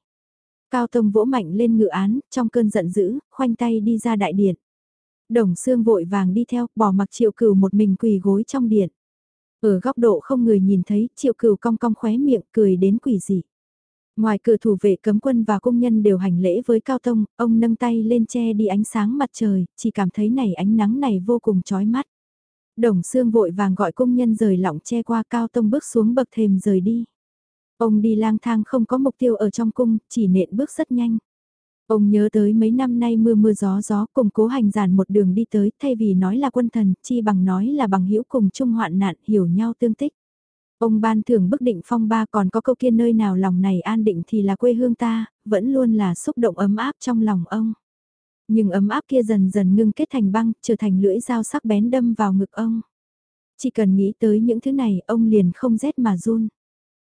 Cao Tông vỗ mạnh lên ngự án, trong cơn giận dữ, khoanh tay đi ra đại điện. Đồng xương vội vàng đi theo, bỏ mặc triệu cửu một mình quỳ gối trong điện. Ở góc độ không người nhìn thấy, triệu cửu cong cong khóe miệng cười đến quỷ dị. Ngoài cửa thủ vệ cấm quân và công nhân đều hành lễ với Cao Tông, ông nâng tay lên che đi ánh sáng mặt trời, chỉ cảm thấy này ánh nắng này vô cùng chói mắt. Đồng xương vội vàng gọi công nhân rời lỏng che qua Cao Tông bước xuống bậc thềm rời đi. Ông đi lang thang không có mục tiêu ở trong cung, chỉ nện bước rất nhanh. Ông nhớ tới mấy năm nay mưa mưa gió gió cùng cố hành giản một đường đi tới thay vì nói là quân thần, chi bằng nói là bằng hữu cùng chung hoạn nạn hiểu nhau tương tích. Ông ban thưởng bức định phong ba còn có câu kia nơi nào lòng này an định thì là quê hương ta, vẫn luôn là xúc động ấm áp trong lòng ông. Nhưng ấm áp kia dần dần ngưng kết thành băng, trở thành lưỡi dao sắc bén đâm vào ngực ông. Chỉ cần nghĩ tới những thứ này, ông liền không rét mà run.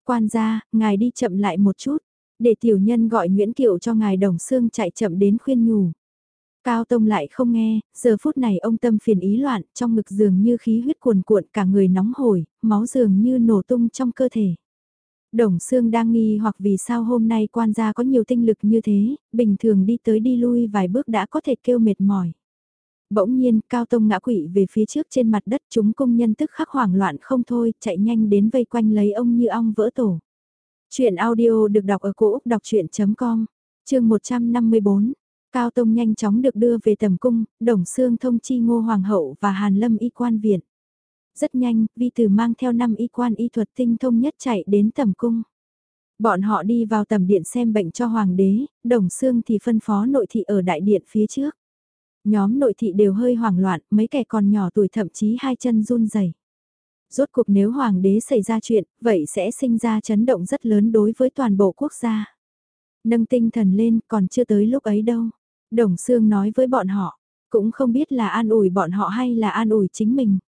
Quan gia, ngài đi chậm lại một chút. Để tiểu nhân gọi Nguyễn Kiệu cho ngài Đồng xương chạy chậm đến khuyên nhủ. Cao Tông lại không nghe, giờ phút này ông tâm phiền ý loạn, trong ngực dường như khí huyết cuồn cuộn cả người nóng hổi, máu dường như nổ tung trong cơ thể. Đồng Sương đang nghi hoặc vì sao hôm nay quan gia có nhiều tinh lực như thế, bình thường đi tới đi lui vài bước đã có thể kêu mệt mỏi. Bỗng nhiên, Cao Tông ngã quỵ về phía trước trên mặt đất chúng công nhân tức khắc hoảng loạn không thôi, chạy nhanh đến vây quanh lấy ông như ong vỡ tổ. Chuyện audio được đọc ở cổ Úc đọc chuyện.com, chương 154. Cao Tông nhanh chóng được đưa về tầm cung, Đồng Sương thông chi Ngô Hoàng hậu và Hàn Lâm y quan viện. Rất nhanh, vi tử mang theo năm y quan y thuật tinh thông nhất chạy đến tầm cung. Bọn họ đi vào tầm điện xem bệnh cho hoàng đế, Đồng Sương thì phân phó nội thị ở đại điện phía trước. Nhóm nội thị đều hơi hoảng loạn, mấy kẻ còn nhỏ tuổi thậm chí hai chân run rẩy. Rốt cuộc nếu hoàng đế xảy ra chuyện, vậy sẽ sinh ra chấn động rất lớn đối với toàn bộ quốc gia. Nâng tinh thần lên, còn chưa tới lúc ấy đâu. Đồng Sương nói với bọn họ, cũng không biết là an ủi bọn họ hay là an ủi chính mình.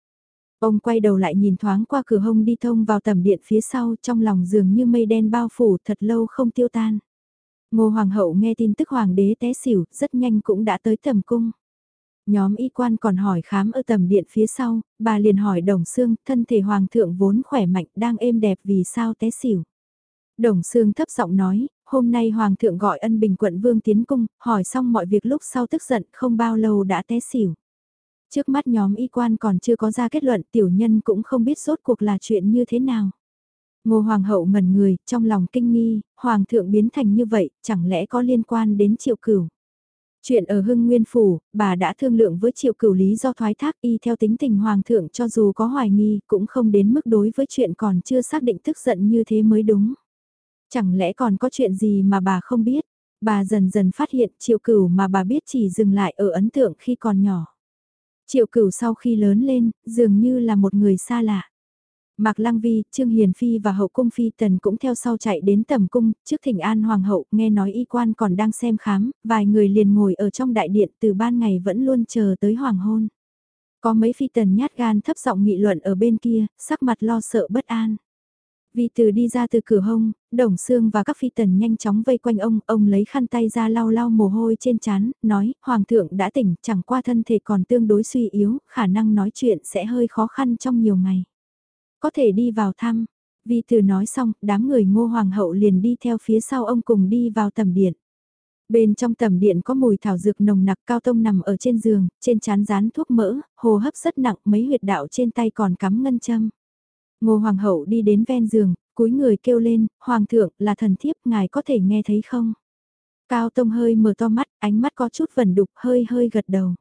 Ông quay đầu lại nhìn thoáng qua cửa hông đi thông vào tầm điện phía sau trong lòng dường như mây đen bao phủ thật lâu không tiêu tan. Ngô Hoàng hậu nghe tin tức Hoàng đế té xỉu, rất nhanh cũng đã tới tầm cung. Nhóm y quan còn hỏi khám ở tầm điện phía sau, bà liền hỏi Đồng Sương, thân thể Hoàng thượng vốn khỏe mạnh đang êm đẹp vì sao té xỉu. Đồng Sương thấp giọng nói, hôm nay Hoàng thượng gọi ân bình quận vương tiến cung, hỏi xong mọi việc lúc sau tức giận không bao lâu đã té xỉu. Trước mắt nhóm y quan còn chưa có ra kết luận tiểu nhân cũng không biết rốt cuộc là chuyện như thế nào. Ngô Hoàng hậu ngẩn người, trong lòng kinh nghi, Hoàng thượng biến thành như vậy, chẳng lẽ có liên quan đến triệu cửu. Chuyện ở Hưng Nguyên Phủ, bà đã thương lượng với triệu cửu lý do thoái thác y theo tính tình Hoàng thượng cho dù có hoài nghi cũng không đến mức đối với chuyện còn chưa xác định tức giận như thế mới đúng. Chẳng lẽ còn có chuyện gì mà bà không biết? Bà dần dần phát hiện triệu cửu mà bà biết chỉ dừng lại ở ấn tượng khi còn nhỏ. Triệu cửu sau khi lớn lên, dường như là một người xa lạ. Mạc Lăng Vi, Trương Hiền Phi và Hậu Cung Phi Tần cũng theo sau chạy đến tầm cung, trước thỉnh an Hoàng hậu, nghe nói y quan còn đang xem khám, vài người liền ngồi ở trong đại điện từ ban ngày vẫn luôn chờ tới hoàng hôn. Có mấy phi tần nhát gan thấp giọng nghị luận ở bên kia, sắc mặt lo sợ bất an. Vì từ đi ra từ cửa hông, Đồng Sương và các phi tần nhanh chóng vây quanh ông, ông lấy khăn tay ra lau lau mồ hôi trên chán, nói, Hoàng thượng đã tỉnh, chẳng qua thân thể còn tương đối suy yếu, khả năng nói chuyện sẽ hơi khó khăn trong nhiều ngày. Có thể đi vào thăm, vì từ nói xong, đám người ngô hoàng hậu liền đi theo phía sau ông cùng đi vào tầm điện. Bên trong tầm điện có mùi thảo dược nồng nặc cao tông nằm ở trên giường, trên chán rán thuốc mỡ, hồ hấp rất nặng, mấy huyệt đạo trên tay còn cắm ngân châm. Ngô Hoàng hậu đi đến ven giường, cúi người kêu lên, Hoàng thượng là thần thiếp, ngài có thể nghe thấy không? Cao Tông hơi mở to mắt, ánh mắt có chút vẩn đục, hơi hơi gật đầu.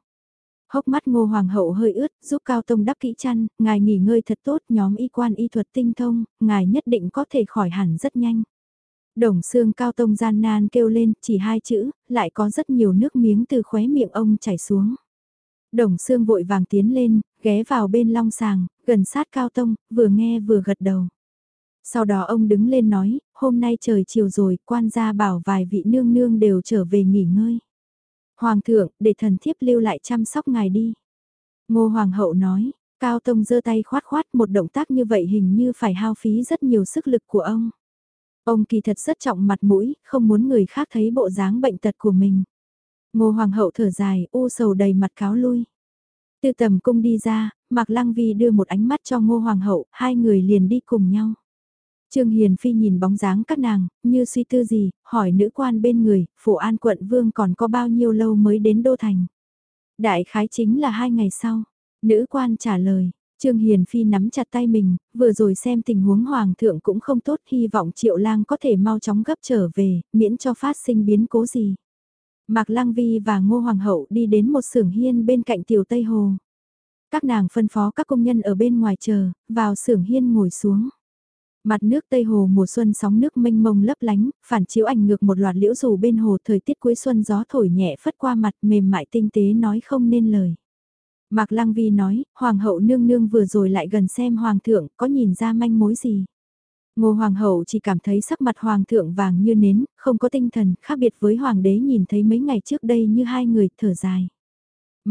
Hốc mắt ngô hoàng hậu hơi ướt, giúp Cao Tông đắp kỹ chăn, ngài nghỉ ngơi thật tốt, nhóm y quan y thuật tinh thông, ngài nhất định có thể khỏi hẳn rất nhanh. Đồng xương Cao Tông gian nan kêu lên, chỉ hai chữ, lại có rất nhiều nước miếng từ khóe miệng ông chảy xuống. Đồng xương vội vàng tiến lên, ghé vào bên long sàng, gần sát Cao Tông, vừa nghe vừa gật đầu. Sau đó ông đứng lên nói, hôm nay trời chiều rồi, quan gia bảo vài vị nương nương đều trở về nghỉ ngơi. Hoàng thượng, để thần thiếp lưu lại chăm sóc ngài đi. Ngô Hoàng hậu nói, Cao Tông giơ tay khoát khoát một động tác như vậy hình như phải hao phí rất nhiều sức lực của ông. Ông kỳ thật rất trọng mặt mũi, không muốn người khác thấy bộ dáng bệnh tật của mình. Ngô Hoàng hậu thở dài, u sầu đầy mặt cáo lui. Từ tầm cung đi ra, Mạc Lăng Vi đưa một ánh mắt cho Ngô Hoàng hậu, hai người liền đi cùng nhau. Trương Hiền Phi nhìn bóng dáng các nàng, như suy tư gì, hỏi nữ quan bên người, phủ an quận vương còn có bao nhiêu lâu mới đến Đô Thành. Đại khái chính là hai ngày sau. Nữ quan trả lời, Trương Hiền Phi nắm chặt tay mình, vừa rồi xem tình huống hoàng thượng cũng không tốt, hy vọng Triệu Lang có thể mau chóng gấp trở về, miễn cho phát sinh biến cố gì. Mạc Lăng Vi và Ngô Hoàng hậu đi đến một xưởng hiên bên cạnh Tiểu Tây Hồ. Các nàng phân phó các công nhân ở bên ngoài chờ, vào xưởng hiên ngồi xuống. Mặt nước Tây Hồ mùa xuân sóng nước mênh mông lấp lánh, phản chiếu ảnh ngược một loạt liễu rủ bên hồ thời tiết cuối xuân gió thổi nhẹ phất qua mặt mềm mại tinh tế nói không nên lời. Mạc Lăng Vi nói, Hoàng hậu nương nương vừa rồi lại gần xem Hoàng thượng có nhìn ra manh mối gì. Ngô Hoàng hậu chỉ cảm thấy sắc mặt Hoàng thượng vàng như nến, không có tinh thần, khác biệt với Hoàng đế nhìn thấy mấy ngày trước đây như hai người thở dài.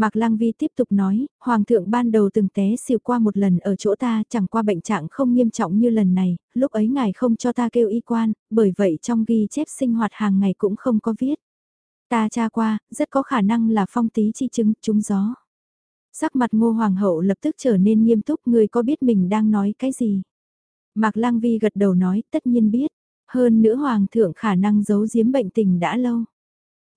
Mạc Lăng Vi tiếp tục nói, Hoàng thượng ban đầu từng té xìu qua một lần ở chỗ ta chẳng qua bệnh trạng không nghiêm trọng như lần này, lúc ấy ngài không cho ta kêu y quan, bởi vậy trong ghi chép sinh hoạt hàng ngày cũng không có viết. Ta tra qua, rất có khả năng là phong tí chi chứng, trúng gió. Sắc mặt ngô hoàng hậu lập tức trở nên nghiêm túc người có biết mình đang nói cái gì. Mạc Lăng Vi gật đầu nói tất nhiên biết, hơn nữa hoàng thượng khả năng giấu giếm bệnh tình đã lâu.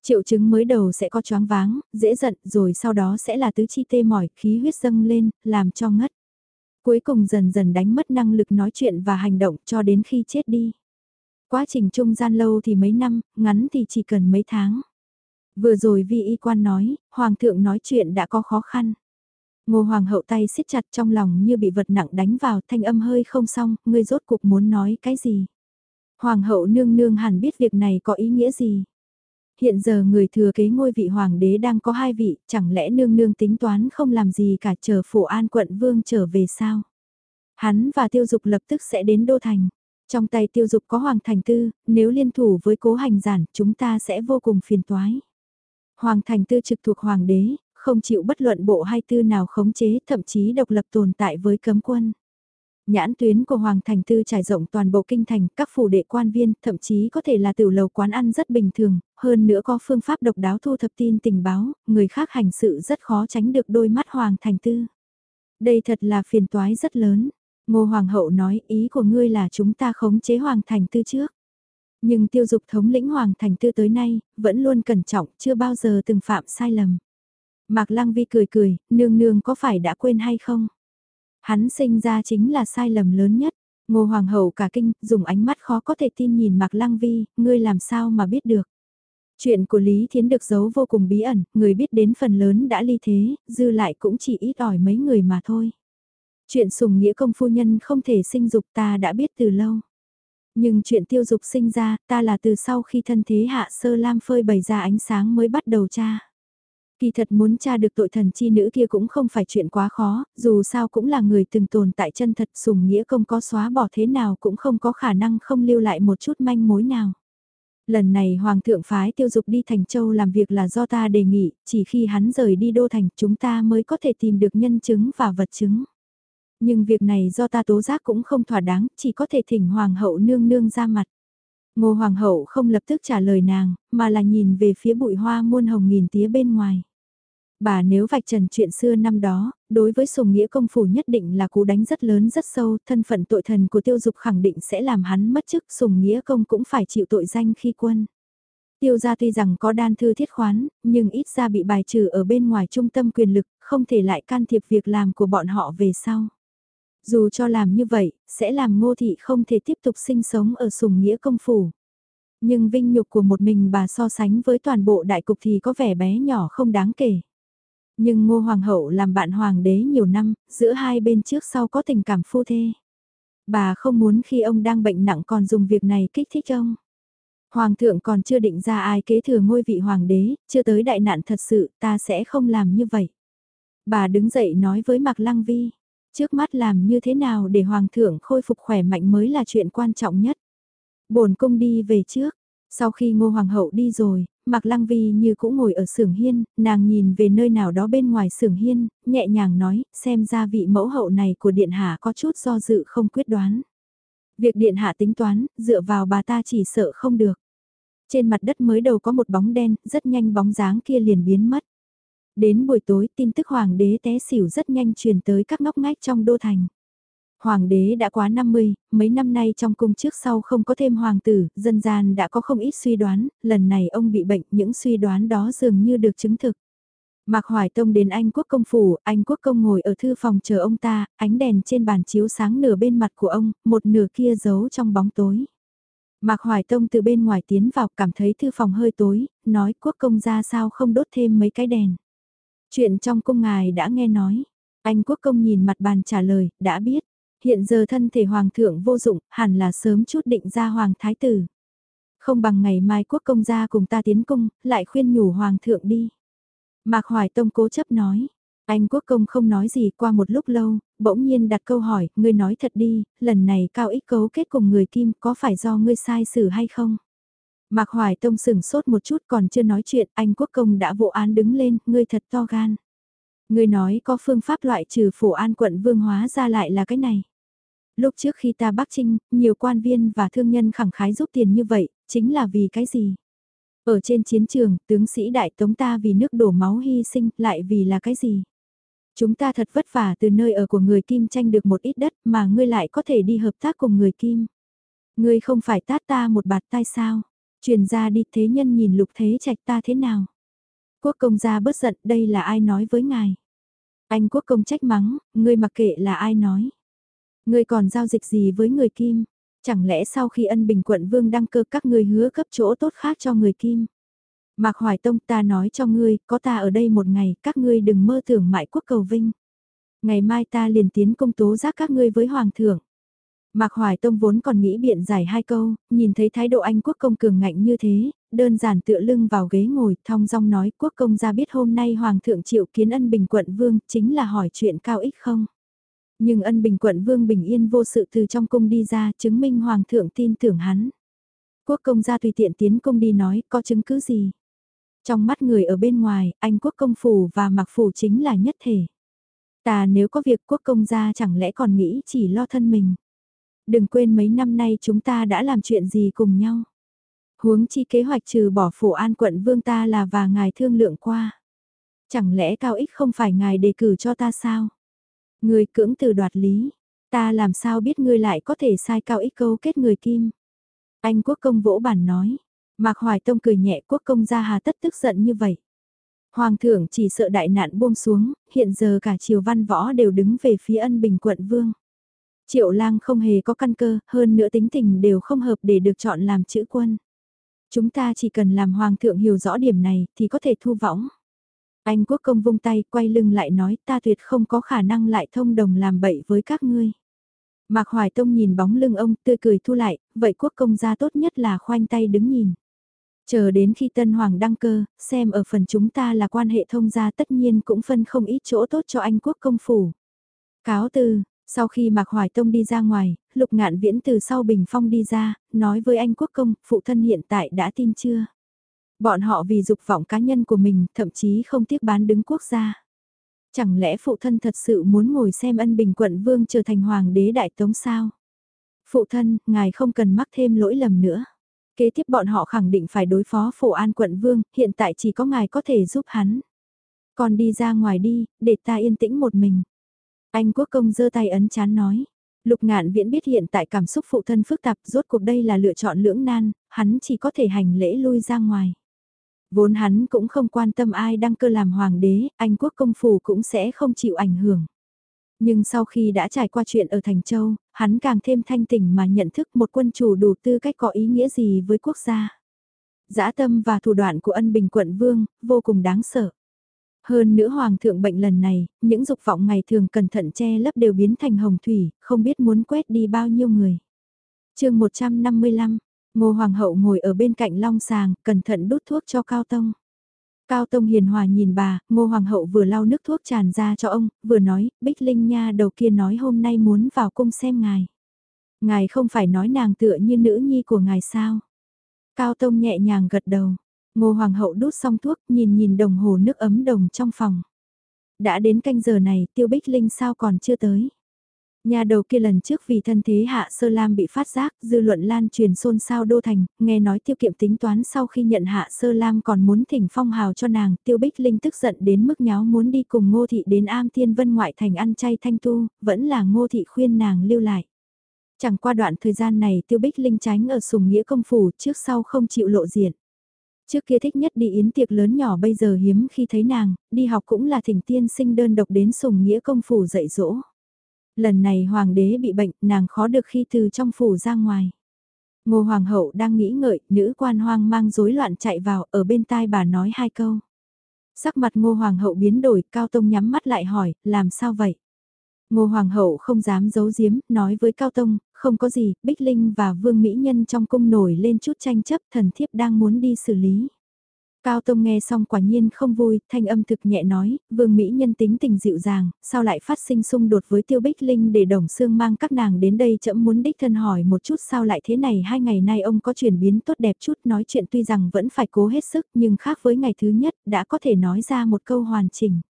Triệu chứng mới đầu sẽ có choáng váng, dễ giận rồi sau đó sẽ là tứ chi tê mỏi, khí huyết dâng lên, làm cho ngất. Cuối cùng dần dần đánh mất năng lực nói chuyện và hành động cho đến khi chết đi. Quá trình trung gian lâu thì mấy năm, ngắn thì chỉ cần mấy tháng. Vừa rồi vi y quan nói, hoàng thượng nói chuyện đã có khó khăn. Ngô hoàng hậu tay siết chặt trong lòng như bị vật nặng đánh vào thanh âm hơi không xong, ngươi rốt cuộc muốn nói cái gì. Hoàng hậu nương nương hẳn biết việc này có ý nghĩa gì. Hiện giờ người thừa kế ngôi vị hoàng đế đang có hai vị, chẳng lẽ nương nương tính toán không làm gì cả chờ phổ an quận vương trở về sao? Hắn và tiêu dục lập tức sẽ đến đô thành. Trong tay tiêu dục có hoàng thành tư, nếu liên thủ với cố hành giản, chúng ta sẽ vô cùng phiền toái. Hoàng thành tư trực thuộc hoàng đế, không chịu bất luận bộ hay tư nào khống chế, thậm chí độc lập tồn tại với cấm quân. Nhãn tuyến của Hoàng Thành Tư trải rộng toàn bộ kinh thành, các phủ đệ quan viên, thậm chí có thể là tiểu lầu quán ăn rất bình thường, hơn nữa có phương pháp độc đáo thu thập tin tình báo, người khác hành sự rất khó tránh được đôi mắt Hoàng Thành Tư. Đây thật là phiền toái rất lớn. Ngô Hoàng hậu nói ý của ngươi là chúng ta khống chế Hoàng Thành Tư trước. Nhưng tiêu dục thống lĩnh Hoàng Thành Tư tới nay, vẫn luôn cẩn trọng, chưa bao giờ từng phạm sai lầm. Mạc Lăng Vi cười cười, nương nương có phải đã quên hay không? Hắn sinh ra chính là sai lầm lớn nhất. Ngô Hoàng hậu cả kinh, dùng ánh mắt khó có thể tin nhìn Mạc Lăng Vi, ngươi làm sao mà biết được. Chuyện của Lý Thiến được giấu vô cùng bí ẩn, người biết đến phần lớn đã ly thế, dư lại cũng chỉ ít ỏi mấy người mà thôi. Chuyện sùng nghĩa công phu nhân không thể sinh dục ta đã biết từ lâu. Nhưng chuyện tiêu dục sinh ra, ta là từ sau khi thân thế hạ sơ lam phơi bày ra ánh sáng mới bắt đầu tra. Kỳ thật muốn tra được tội thần chi nữ kia cũng không phải chuyện quá khó, dù sao cũng là người từng tồn tại chân thật sùng nghĩa công có xóa bỏ thế nào cũng không có khả năng không lưu lại một chút manh mối nào. Lần này Hoàng thượng phái tiêu dục đi Thành Châu làm việc là do ta đề nghị, chỉ khi hắn rời đi Đô Thành chúng ta mới có thể tìm được nhân chứng và vật chứng. Nhưng việc này do ta tố giác cũng không thỏa đáng, chỉ có thể thỉnh Hoàng hậu nương nương ra mặt. Ngô Hoàng hậu không lập tức trả lời nàng, mà là nhìn về phía bụi hoa muôn hồng nghìn tía bên ngoài. Bà nếu vạch trần chuyện xưa năm đó, đối với sùng nghĩa công phủ nhất định là cú đánh rất lớn rất sâu, thân phận tội thần của tiêu dục khẳng định sẽ làm hắn mất chức, sùng nghĩa công cũng phải chịu tội danh khi quân. Tiêu gia tuy rằng có đan thư thiết khoán, nhưng ít ra bị bài trừ ở bên ngoài trung tâm quyền lực, không thể lại can thiệp việc làm của bọn họ về sau. Dù cho làm như vậy, sẽ làm ngô thị không thể tiếp tục sinh sống ở sùng nghĩa công phủ. Nhưng vinh nhục của một mình bà so sánh với toàn bộ đại cục thì có vẻ bé nhỏ không đáng kể. Nhưng ngô hoàng hậu làm bạn hoàng đế nhiều năm, giữa hai bên trước sau có tình cảm phu thê. Bà không muốn khi ông đang bệnh nặng còn dùng việc này kích thích ông. Hoàng thượng còn chưa định ra ai kế thừa ngôi vị hoàng đế, chưa tới đại nạn thật sự, ta sẽ không làm như vậy. Bà đứng dậy nói với Mạc Lăng Vi, trước mắt làm như thế nào để hoàng thượng khôi phục khỏe mạnh mới là chuyện quan trọng nhất. Bổn cung đi về trước, sau khi ngô hoàng hậu đi rồi, Mạc Lăng Vi như cũng ngồi ở sưởng hiên, nàng nhìn về nơi nào đó bên ngoài sưởng hiên, nhẹ nhàng nói, xem ra vị mẫu hậu này của Điện Hạ có chút do dự không quyết đoán. Việc Điện Hạ tính toán, dựa vào bà ta chỉ sợ không được. Trên mặt đất mới đầu có một bóng đen, rất nhanh bóng dáng kia liền biến mất. Đến buổi tối tin tức hoàng đế té xỉu rất nhanh truyền tới các ngóc ngách trong đô thành. Hoàng đế đã quá 50, mấy năm nay trong cung trước sau không có thêm hoàng tử, dân gian đã có không ít suy đoán, lần này ông bị bệnh, những suy đoán đó dường như được chứng thực. Mạc Hoài Tông đến Anh Quốc công phủ, Anh Quốc công ngồi ở thư phòng chờ ông ta, ánh đèn trên bàn chiếu sáng nửa bên mặt của ông, một nửa kia giấu trong bóng tối. Mạc Hoài Tông từ bên ngoài tiến vào cảm thấy thư phòng hơi tối, nói quốc công ra sao không đốt thêm mấy cái đèn. Chuyện trong cung ngài đã nghe nói. Anh quốc công nhìn mặt bàn trả lời, đã biết. Hiện giờ thân thể hoàng thượng vô dụng, hẳn là sớm chút định ra hoàng thái tử. Không bằng ngày mai quốc công gia cùng ta tiến cung, lại khuyên nhủ hoàng thượng đi. Mạc Hoài Tông cố chấp nói. Anh quốc công không nói gì qua một lúc lâu, bỗng nhiên đặt câu hỏi, ngươi nói thật đi, lần này cao ích cấu kết cùng người kim có phải do ngươi sai xử hay không? Mạc Hoài Tông sừng sốt một chút còn chưa nói chuyện, anh quốc công đã vụ án đứng lên, ngươi thật to gan. Ngươi nói có phương pháp loại trừ phổ an quận vương hóa ra lại là cái này. Lúc trước khi ta Bắc Trinh, nhiều quan viên và thương nhân khẳng khái giúp tiền như vậy, chính là vì cái gì? Ở trên chiến trường, tướng sĩ đại tống ta vì nước đổ máu hy sinh, lại vì là cái gì? Chúng ta thật vất vả từ nơi ở của người Kim tranh được một ít đất mà ngươi lại có thể đi hợp tác cùng người Kim. Ngươi không phải tát ta một bạt tai sao? Truyền ra đi thế nhân nhìn lục thế trạch ta thế nào. Quốc công gia bớt giận đây là ai nói với ngài. Anh quốc công trách mắng, ngươi mặc kệ là ai nói. Ngươi còn giao dịch gì với người kim? Chẳng lẽ sau khi ân bình quận vương đăng cơ các ngươi hứa cấp chỗ tốt khác cho người kim? Mạc Hoài Tông ta nói cho ngươi, có ta ở đây một ngày, các ngươi đừng mơ tưởng mại quốc cầu vinh. Ngày mai ta liền tiến công tố giác các ngươi với Hoàng thượng. Mạc Hoài Tông vốn còn nghĩ biện giải hai câu, nhìn thấy thái độ anh quốc công cường ngạnh như thế, đơn giản tựa lưng vào ghế ngồi, thong dong nói quốc công ra biết hôm nay Hoàng thượng triệu kiến ân bình quận vương, chính là hỏi chuyện cao ích không? Nhưng ân bình quận vương bình yên vô sự từ trong cung đi ra, chứng minh Hoàng thượng tin tưởng hắn. Quốc công gia tùy tiện tiến cung đi nói, có chứng cứ gì? Trong mắt người ở bên ngoài, anh quốc công phủ và mặc phủ chính là nhất thể. Ta nếu có việc quốc công gia chẳng lẽ còn nghĩ chỉ lo thân mình. Đừng quên mấy năm nay chúng ta đã làm chuyện gì cùng nhau. Huống chi kế hoạch trừ bỏ phủ an quận vương ta là và ngài thương lượng qua. Chẳng lẽ cao ích không phải ngài đề cử cho ta sao? Người cưỡng từ đoạt lý, ta làm sao biết ngươi lại có thể sai cao ích câu kết người kim. Anh quốc công vỗ bản nói, Mạc Hoài Tông cười nhẹ quốc công ra hà tất tức giận như vậy. Hoàng thượng chỉ sợ đại nạn buông xuống, hiện giờ cả triều văn võ đều đứng về phía ân bình quận vương. Triệu lang không hề có căn cơ, hơn nữa tính tình đều không hợp để được chọn làm chữ quân. Chúng ta chỉ cần làm hoàng thượng hiểu rõ điểm này thì có thể thu võng. Anh quốc công vung tay quay lưng lại nói ta tuyệt không có khả năng lại thông đồng làm bậy với các ngươi. Mạc Hoài Tông nhìn bóng lưng ông tươi cười thu lại, vậy quốc công gia tốt nhất là khoanh tay đứng nhìn. Chờ đến khi Tân Hoàng đăng cơ, xem ở phần chúng ta là quan hệ thông gia tất nhiên cũng phân không ít chỗ tốt cho anh quốc công phủ. Cáo từ, sau khi Mạc Hoài Tông đi ra ngoài, Lục Ngạn Viễn từ sau bình phong đi ra, nói với anh quốc công, phụ thân hiện tại đã tin chưa? Bọn họ vì dục vọng cá nhân của mình, thậm chí không tiếc bán đứng quốc gia. Chẳng lẽ phụ thân thật sự muốn ngồi xem ân bình quận vương trở thành hoàng đế đại tống sao? Phụ thân, ngài không cần mắc thêm lỗi lầm nữa. Kế tiếp bọn họ khẳng định phải đối phó phổ an quận vương, hiện tại chỉ có ngài có thể giúp hắn. Còn đi ra ngoài đi, để ta yên tĩnh một mình. Anh quốc công giơ tay ấn chán nói. Lục ngạn viễn biết hiện tại cảm xúc phụ thân phức tạp, rốt cuộc đây là lựa chọn lưỡng nan, hắn chỉ có thể hành lễ lui ra ngoài. Vốn hắn cũng không quan tâm ai đăng cơ làm hoàng đế, anh quốc công phủ cũng sẽ không chịu ảnh hưởng. Nhưng sau khi đã trải qua chuyện ở Thành Châu, hắn càng thêm thanh tỉnh mà nhận thức một quân chủ đủ tư cách có ý nghĩa gì với quốc gia. Dã tâm và thủ đoạn của ân bình quận vương, vô cùng đáng sợ. Hơn nữa hoàng thượng bệnh lần này, những dục vọng ngày thường cẩn thận che lấp đều biến thành hồng thủy, không biết muốn quét đi bao nhiêu người. chương 155, Ngô Hoàng hậu ngồi ở bên cạnh long sàng, cẩn thận đút thuốc cho Cao Tông. Cao Tông hiền hòa nhìn bà, Ngô Hoàng hậu vừa lau nước thuốc tràn ra cho ông, vừa nói, Bích Linh Nha đầu kia nói hôm nay muốn vào cung xem ngài. Ngài không phải nói nàng tựa như nữ nhi của ngài sao? Cao Tông nhẹ nhàng gật đầu. Ngô Hoàng hậu đút xong thuốc, nhìn nhìn đồng hồ nước ấm đồng trong phòng. Đã đến canh giờ này, Tiêu Bích Linh sao còn chưa tới? Nhà đầu kia lần trước vì thân thế Hạ Sơ Lam bị phát giác, dư luận lan truyền xôn xao đô thành, nghe nói tiêu kiệm tính toán sau khi nhận Hạ Sơ Lam còn muốn thỉnh phong hào cho nàng, tiêu bích linh tức giận đến mức nháo muốn đi cùng ngô thị đến am thiên vân ngoại thành ăn chay thanh tu, vẫn là ngô thị khuyên nàng lưu lại. Chẳng qua đoạn thời gian này tiêu bích linh tránh ở sùng nghĩa công phủ trước sau không chịu lộ diện. Trước kia thích nhất đi yến tiệc lớn nhỏ bây giờ hiếm khi thấy nàng, đi học cũng là thỉnh tiên sinh đơn độc đến sùng nghĩa công phủ dạy dỗ. Lần này hoàng đế bị bệnh, nàng khó được khi từ trong phủ ra ngoài. Ngô hoàng hậu đang nghĩ ngợi, nữ quan hoang mang rối loạn chạy vào, ở bên tai bà nói hai câu. Sắc mặt ngô hoàng hậu biến đổi, cao tông nhắm mắt lại hỏi, làm sao vậy? Ngô hoàng hậu không dám giấu giếm, nói với cao tông, không có gì, Bích Linh và Vương Mỹ Nhân trong cung nổi lên chút tranh chấp, thần thiếp đang muốn đi xử lý. Cao Tông nghe xong quả nhiên không vui, thanh âm thực nhẹ nói, vương Mỹ nhân tính tình dịu dàng, sao lại phát sinh xung đột với Tiêu Bích Linh để đồng xương mang các nàng đến đây chậm muốn đích thân hỏi một chút sao lại thế này hai ngày nay ông có chuyển biến tốt đẹp chút nói chuyện tuy rằng vẫn phải cố hết sức nhưng khác với ngày thứ nhất đã có thể nói ra một câu hoàn chỉnh.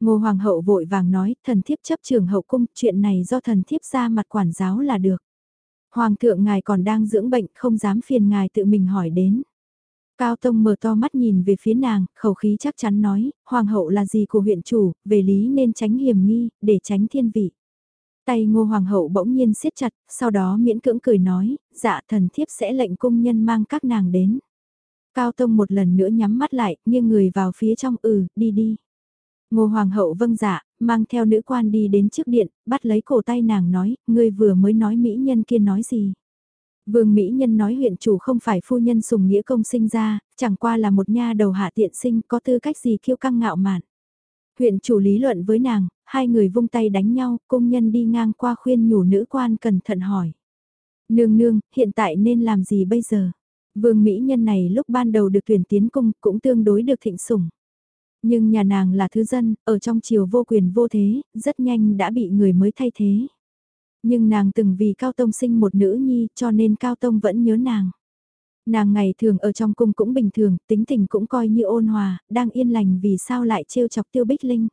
Ngô Hoàng hậu vội vàng nói, thần thiếp chấp trường hậu cung, chuyện này do thần thiếp ra mặt quản giáo là được. Hoàng thượng ngài còn đang dưỡng bệnh không dám phiền ngài tự mình hỏi đến. Cao Tông mở to mắt nhìn về phía nàng, khẩu khí chắc chắn nói, hoàng hậu là gì của huyện chủ, về lý nên tránh hiểm nghi, để tránh thiên vị. Tay ngô hoàng hậu bỗng nhiên siết chặt, sau đó miễn cưỡng cười nói, dạ thần thiếp sẽ lệnh cung nhân mang các nàng đến. Cao Tông một lần nữa nhắm mắt lại, nghiêng người vào phía trong ừ, đi đi. Ngô Hoàng hậu vâng dạ, mang theo nữ quan đi đến trước điện, bắt lấy cổ tay nàng nói, ngươi vừa mới nói mỹ nhân kia nói gì. Vương Mỹ Nhân nói huyện chủ không phải phu nhân sùng nghĩa công sinh ra, chẳng qua là một nha đầu hạ tiện sinh có tư cách gì kiêu căng ngạo mạn. Huyện chủ lý luận với nàng, hai người vung tay đánh nhau, công nhân đi ngang qua khuyên nhủ nữ quan cẩn thận hỏi. Nương nương, hiện tại nên làm gì bây giờ? Vương Mỹ Nhân này lúc ban đầu được tuyển tiến cung cũng tương đối được thịnh sủng. Nhưng nhà nàng là thứ dân, ở trong triều vô quyền vô thế, rất nhanh đã bị người mới thay thế. Nhưng nàng từng vì Cao Tông sinh một nữ nhi cho nên Cao Tông vẫn nhớ nàng. Nàng ngày thường ở trong cung cũng bình thường, tính tình cũng coi như ôn hòa, đang yên lành vì sao lại trêu chọc Tiêu Bích Linh.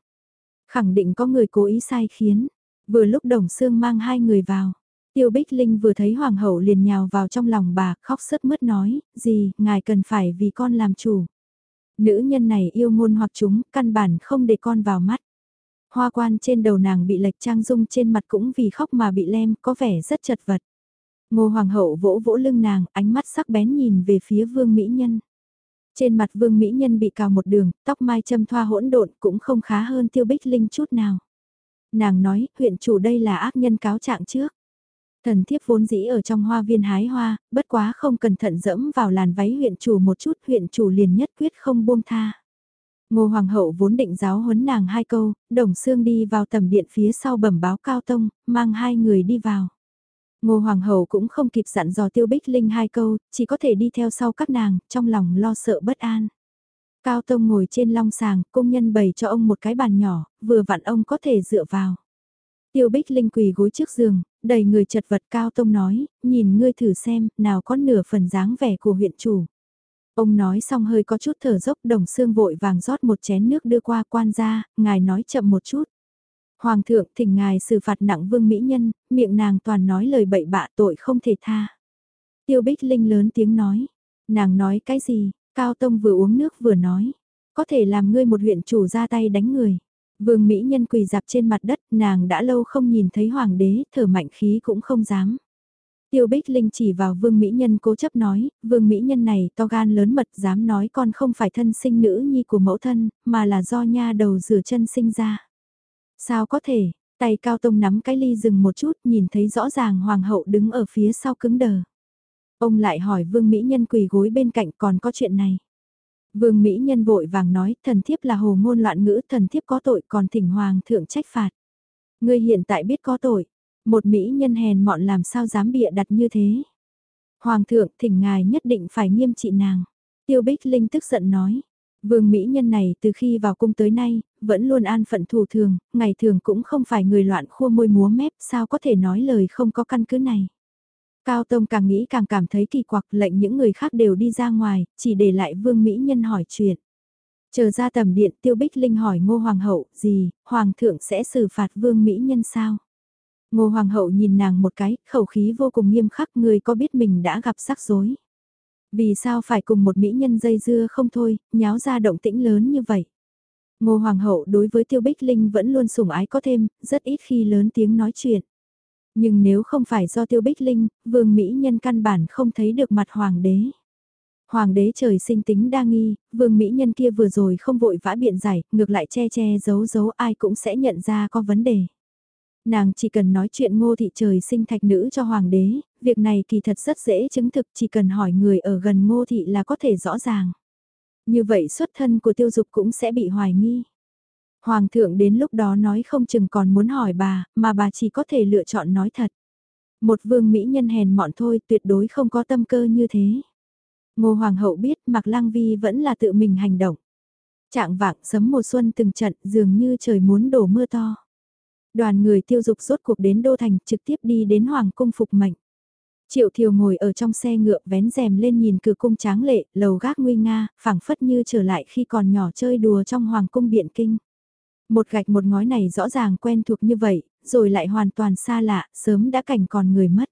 Khẳng định có người cố ý sai khiến. Vừa lúc Đồng xương mang hai người vào. Tiêu Bích Linh vừa thấy Hoàng hậu liền nhào vào trong lòng bà, khóc sướt mướt nói, gì, ngài cần phải vì con làm chủ. Nữ nhân này yêu ngôn hoặc chúng, căn bản không để con vào mắt. Hoa quan trên đầu nàng bị lệch trang dung trên mặt cũng vì khóc mà bị lem, có vẻ rất chật vật. Ngô Hoàng hậu vỗ vỗ lưng nàng, ánh mắt sắc bén nhìn về phía vương mỹ nhân. Trên mặt vương mỹ nhân bị cào một đường, tóc mai châm thoa hỗn độn cũng không khá hơn tiêu bích linh chút nào. Nàng nói, huyện chủ đây là ác nhân cáo trạng trước. Thần thiếp vốn dĩ ở trong hoa viên hái hoa, bất quá không cẩn thận dẫm vào làn váy huyện chủ một chút, huyện chủ liền nhất quyết không buông tha. Ngô Hoàng hậu vốn định giáo huấn nàng hai câu, đồng xương đi vào tầm điện phía sau bẩm báo cao tông, mang hai người đi vào. Ngô Hoàng hậu cũng không kịp dặn dò tiêu bích linh hai câu, chỉ có thể đi theo sau các nàng, trong lòng lo sợ bất an. Cao Tông ngồi trên long sàng, công nhân bày cho ông một cái bàn nhỏ, vừa vặn ông có thể dựa vào. Tiêu Bích Linh quỳ gối trước giường, đầy người chật vật Cao Tông nói, nhìn ngươi thử xem, nào có nửa phần dáng vẻ của huyện chủ. Ông nói xong hơi có chút thở dốc đồng xương vội vàng rót một chén nước đưa qua quan ra ngài nói chậm một chút. Hoàng thượng thỉnh ngài xử phạt nặng vương mỹ nhân, miệng nàng toàn nói lời bậy bạ tội không thể tha. Tiêu Bích Linh lớn tiếng nói, nàng nói cái gì, Cao Tông vừa uống nước vừa nói, có thể làm ngươi một huyện chủ ra tay đánh người. Vương Mỹ Nhân quỳ dạp trên mặt đất, nàng đã lâu không nhìn thấy hoàng đế, thở mạnh khí cũng không dám. Tiêu Bích Linh chỉ vào Vương Mỹ Nhân cố chấp nói, Vương Mỹ Nhân này to gan lớn mật dám nói con không phải thân sinh nữ nhi của mẫu thân, mà là do nha đầu rửa chân sinh ra. Sao có thể, tay Cao Tông nắm cái ly dừng một chút nhìn thấy rõ ràng Hoàng hậu đứng ở phía sau cứng đờ. Ông lại hỏi Vương Mỹ Nhân quỳ gối bên cạnh còn có chuyện này. Vương Mỹ Nhân vội vàng nói thần thiếp là hồ ngôn loạn ngữ thần thiếp có tội còn thỉnh Hoàng thượng trách phạt. Ngươi hiện tại biết có tội, một Mỹ Nhân hèn mọn làm sao dám bịa đặt như thế. Hoàng thượng thỉnh ngài nhất định phải nghiêm trị nàng. Tiêu Bích Linh tức giận nói. Vương Mỹ Nhân này từ khi vào cung tới nay, vẫn luôn an phận thủ thường, ngày thường cũng không phải người loạn khua môi múa mép, sao có thể nói lời không có căn cứ này. Cao Tông càng nghĩ càng cảm thấy kỳ quặc lệnh những người khác đều đi ra ngoài, chỉ để lại Vương Mỹ Nhân hỏi chuyện. Chờ ra tầm điện Tiêu Bích Linh hỏi Ngô Hoàng hậu, gì, Hoàng thượng sẽ xử phạt Vương Mỹ Nhân sao? Ngô Hoàng hậu nhìn nàng một cái, khẩu khí vô cùng nghiêm khắc người có biết mình đã gặp rắc rối. Vì sao phải cùng một Mỹ Nhân dây dưa không thôi, nháo ra động tĩnh lớn như vậy? Ngô Hoàng hậu đối với Tiêu Bích Linh vẫn luôn sủng ái có thêm, rất ít khi lớn tiếng nói chuyện. Nhưng nếu không phải do Tiêu Bích Linh, Vương Mỹ Nhân căn bản không thấy được mặt Hoàng đế. Hoàng đế trời sinh tính đa nghi, Vương Mỹ Nhân kia vừa rồi không vội vã biện giải, ngược lại che che giấu giấu ai cũng sẽ nhận ra có vấn đề. Nàng chỉ cần nói chuyện ngô thị trời sinh thạch nữ cho hoàng đế, việc này kỳ thật rất dễ chứng thực chỉ cần hỏi người ở gần ngô thị là có thể rõ ràng. Như vậy xuất thân của tiêu dục cũng sẽ bị hoài nghi. Hoàng thượng đến lúc đó nói không chừng còn muốn hỏi bà, mà bà chỉ có thể lựa chọn nói thật. Một vương mỹ nhân hèn mọn thôi tuyệt đối không có tâm cơ như thế. Ngô Hoàng hậu biết Mạc Lăng Vi vẫn là tự mình hành động. Trạng vạng sấm mùa xuân từng trận dường như trời muốn đổ mưa to. Đoàn người tiêu dục rốt cuộc đến Đô Thành trực tiếp đi đến Hoàng cung phục mệnh. Triệu Thiều ngồi ở trong xe ngựa vén rèm lên nhìn cửa cung tráng lệ, lầu gác nguy nga, phảng phất như trở lại khi còn nhỏ chơi đùa trong Hoàng cung Biện Kinh. Một gạch một ngói này rõ ràng quen thuộc như vậy, rồi lại hoàn toàn xa lạ, sớm đã cảnh còn người mất.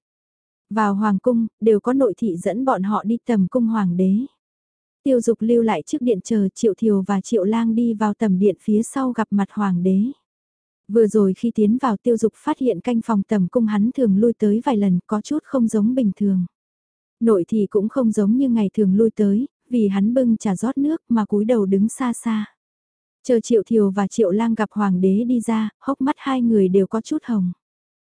Vào Hoàng cung, đều có nội thị dẫn bọn họ đi tầm cung Hoàng đế. Tiêu dục lưu lại trước điện chờ Triệu Thiều và Triệu Lang đi vào tầm điện phía sau gặp mặt Hoàng đế. Vừa rồi khi tiến vào tiêu dục phát hiện canh phòng tầm cung hắn thường lui tới vài lần có chút không giống bình thường. Nội thì cũng không giống như ngày thường lui tới, vì hắn bưng trà rót nước mà cúi đầu đứng xa xa. Chờ Triệu Thiều và Triệu Lang gặp Hoàng đế đi ra, hốc mắt hai người đều có chút hồng.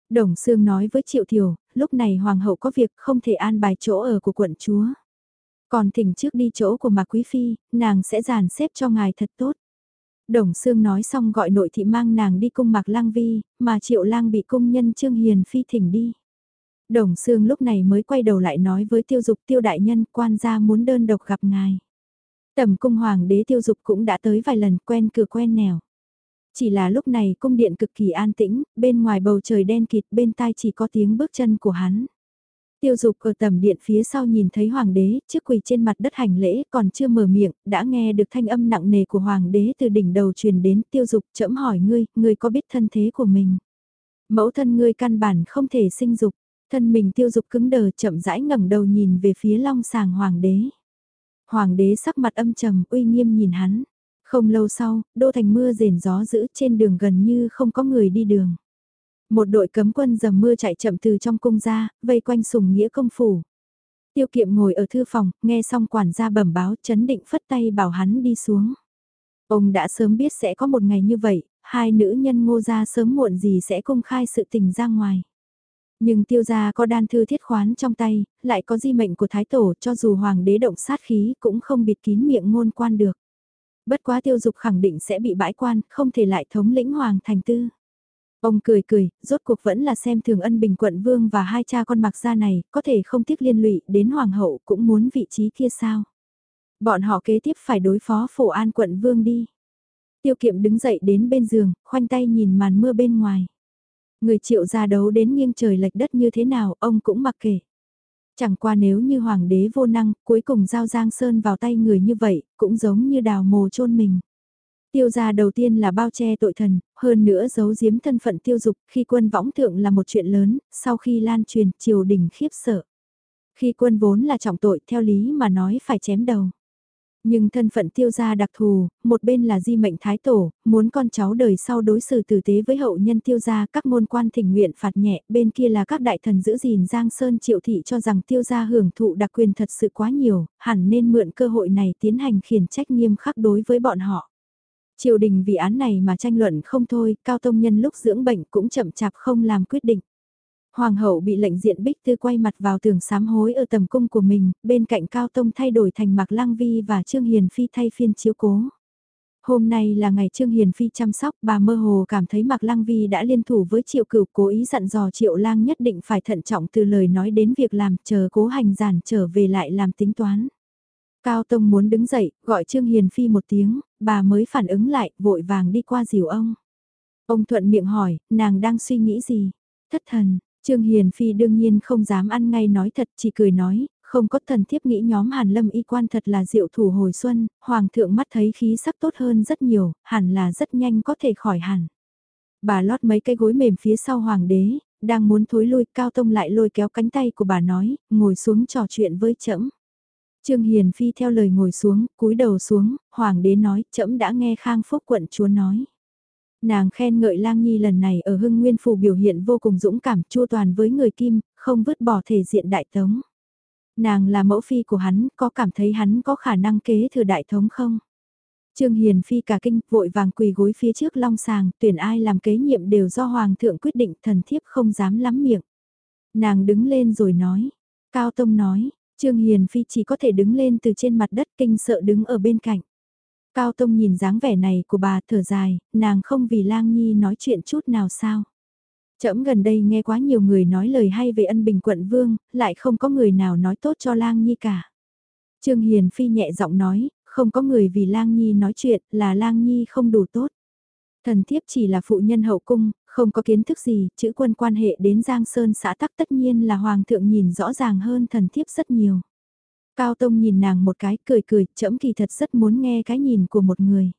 Đồng Sương nói với Triệu Thiều, lúc này Hoàng hậu có việc không thể an bài chỗ ở của quận chúa. Còn thỉnh trước đi chỗ của Mạc Quý Phi, nàng sẽ dàn xếp cho ngài thật tốt. Đồng Sương nói xong gọi nội thị mang nàng đi cung Mạc Lang Vi, mà Triệu Lang bị cung nhân Trương Hiền Phi thỉnh đi. Đồng Sương lúc này mới quay đầu lại nói với tiêu dục tiêu đại nhân quan gia muốn đơn độc gặp ngài. Tầm cung hoàng đế tiêu dục cũng đã tới vài lần quen cửa quen nẻo. Chỉ là lúc này cung điện cực kỳ an tĩnh, bên ngoài bầu trời đen kịt bên tai chỉ có tiếng bước chân của hắn. Tiêu dục ở tầm điện phía sau nhìn thấy hoàng đế, trước quỳ trên mặt đất hành lễ, còn chưa mở miệng, đã nghe được thanh âm nặng nề của hoàng đế từ đỉnh đầu truyền đến tiêu dục chẫm hỏi ngươi, ngươi có biết thân thế của mình? Mẫu thân ngươi căn bản không thể sinh dục, thân mình tiêu dục cứng đờ chậm rãi ngẩng đầu nhìn về phía long sàng hoàng đế. Hoàng đế sắc mặt âm trầm uy nghiêm nhìn hắn. Không lâu sau, đô thành mưa rền gió dữ trên đường gần như không có người đi đường. Một đội cấm quân dầm mưa chạy chậm từ trong cung ra, vây quanh sùng nghĩa công phủ. Tiêu kiệm ngồi ở thư phòng, nghe xong quản gia bẩm báo chấn định phất tay bảo hắn đi xuống. Ông đã sớm biết sẽ có một ngày như vậy, hai nữ nhân ngô gia sớm muộn gì sẽ công khai sự tình ra ngoài. Nhưng tiêu gia có đan thư thiết khoán trong tay, lại có di mệnh của thái tổ cho dù hoàng đế động sát khí cũng không bịt kín miệng ngôn quan được. Bất quá tiêu dục khẳng định sẽ bị bãi quan, không thể lại thống lĩnh hoàng thành tư. Ông cười cười, rốt cuộc vẫn là xem thường ân bình quận vương và hai cha con mặc gia này, có thể không tiếc liên lụy đến hoàng hậu cũng muốn vị trí kia sao. Bọn họ kế tiếp phải đối phó phổ an quận vương đi. Tiêu kiệm đứng dậy đến bên giường, khoanh tay nhìn màn mưa bên ngoài. Người triệu gia đấu đến nghiêng trời lệch đất như thế nào, ông cũng mặc kệ. Chẳng qua nếu như hoàng đế vô năng, cuối cùng giao Giang Sơn vào tay người như vậy, cũng giống như đào mồ chôn mình. Tiêu gia đầu tiên là bao che tội thần, hơn nữa giấu giếm thân phận tiêu dục khi quân võng thượng là một chuyện lớn, sau khi lan truyền triều đình khiếp sợ. Khi quân vốn là trọng tội theo lý mà nói phải chém đầu. Nhưng thân phận tiêu gia đặc thù, một bên là di mệnh thái tổ, muốn con cháu đời sau đối xử tử tế với hậu nhân tiêu gia các môn quan thỉnh nguyện phạt nhẹ, bên kia là các đại thần giữ gìn Giang Sơn triệu thị cho rằng tiêu gia hưởng thụ đặc quyền thật sự quá nhiều, hẳn nên mượn cơ hội này tiến hành khiển trách nghiêm khắc đối với bọn họ. Triều đình vì án này mà tranh luận không thôi, Cao Tông Nhân lúc dưỡng bệnh cũng chậm chạp không làm quyết định. Hoàng hậu bị lệnh diện bích tư quay mặt vào tường sám hối ở tầm cung của mình, bên cạnh Cao Tông thay đổi thành Mạc Lang Vi và Trương Hiền Phi thay phiên chiếu cố. Hôm nay là ngày Trương Hiền Phi chăm sóc, bà mơ hồ cảm thấy Mạc Lăng Vi đã liên thủ với Triệu Cửu cố ý dặn dò Triệu Lang nhất định phải thận trọng từ lời nói đến việc làm, chờ cố hành giản trở về lại làm tính toán. Cao Tông muốn đứng dậy, gọi Trương Hiền Phi một tiếng, bà mới phản ứng lại, vội vàng đi qua dìu ông. Ông thuận miệng hỏi, nàng đang suy nghĩ gì? Thất thần, Trương Hiền Phi đương nhiên không dám ăn ngay nói thật, chỉ cười nói, không có thần thiếp nghĩ nhóm Hàn Lâm y quan thật là diệu thủ hồi xuân, Hoàng thượng mắt thấy khí sắc tốt hơn rất nhiều, hẳn là rất nhanh có thể khỏi hẳn. Bà lót mấy cái gối mềm phía sau Hoàng đế, đang muốn thối lui, Cao Tông lại lôi kéo cánh tay của bà nói, ngồi xuống trò chuyện với trẫm. Trương Hiền Phi theo lời ngồi xuống, cúi đầu xuống, Hoàng đế nói, trẫm đã nghe Khang Phúc quận chúa nói. Nàng khen ngợi Lang Nhi lần này ở Hưng Nguyên Phủ biểu hiện vô cùng dũng cảm chua toàn với người kim, không vứt bỏ thể diện đại tống. Nàng là mẫu phi của hắn, có cảm thấy hắn có khả năng kế thừa đại thống không? Trương Hiền Phi cả kinh, vội vàng quỳ gối phía trước long sàng, tuyển ai làm kế nhiệm đều do Hoàng thượng quyết định thần thiếp không dám lắm miệng. Nàng đứng lên rồi nói, Cao Tông nói, Trương Hiền Phi chỉ có thể đứng lên từ trên mặt đất kinh sợ đứng ở bên cạnh. Cao Tông nhìn dáng vẻ này của bà thở dài, nàng không vì Lang Nhi nói chuyện chút nào sao. Chậm gần đây nghe quá nhiều người nói lời hay về ân bình quận vương, lại không có người nào nói tốt cho Lang Nhi cả. Trương Hiền Phi nhẹ giọng nói, không có người vì Lang Nhi nói chuyện là Lang Nhi không đủ tốt. Thần thiếp chỉ là phụ nhân hậu cung, không có kiến thức gì, chữ quân quan hệ đến Giang Sơn xã tắc tất nhiên là Hoàng thượng nhìn rõ ràng hơn thần thiếp rất nhiều. Cao Tông nhìn nàng một cái cười cười, chậm kỳ thật rất muốn nghe cái nhìn của một người.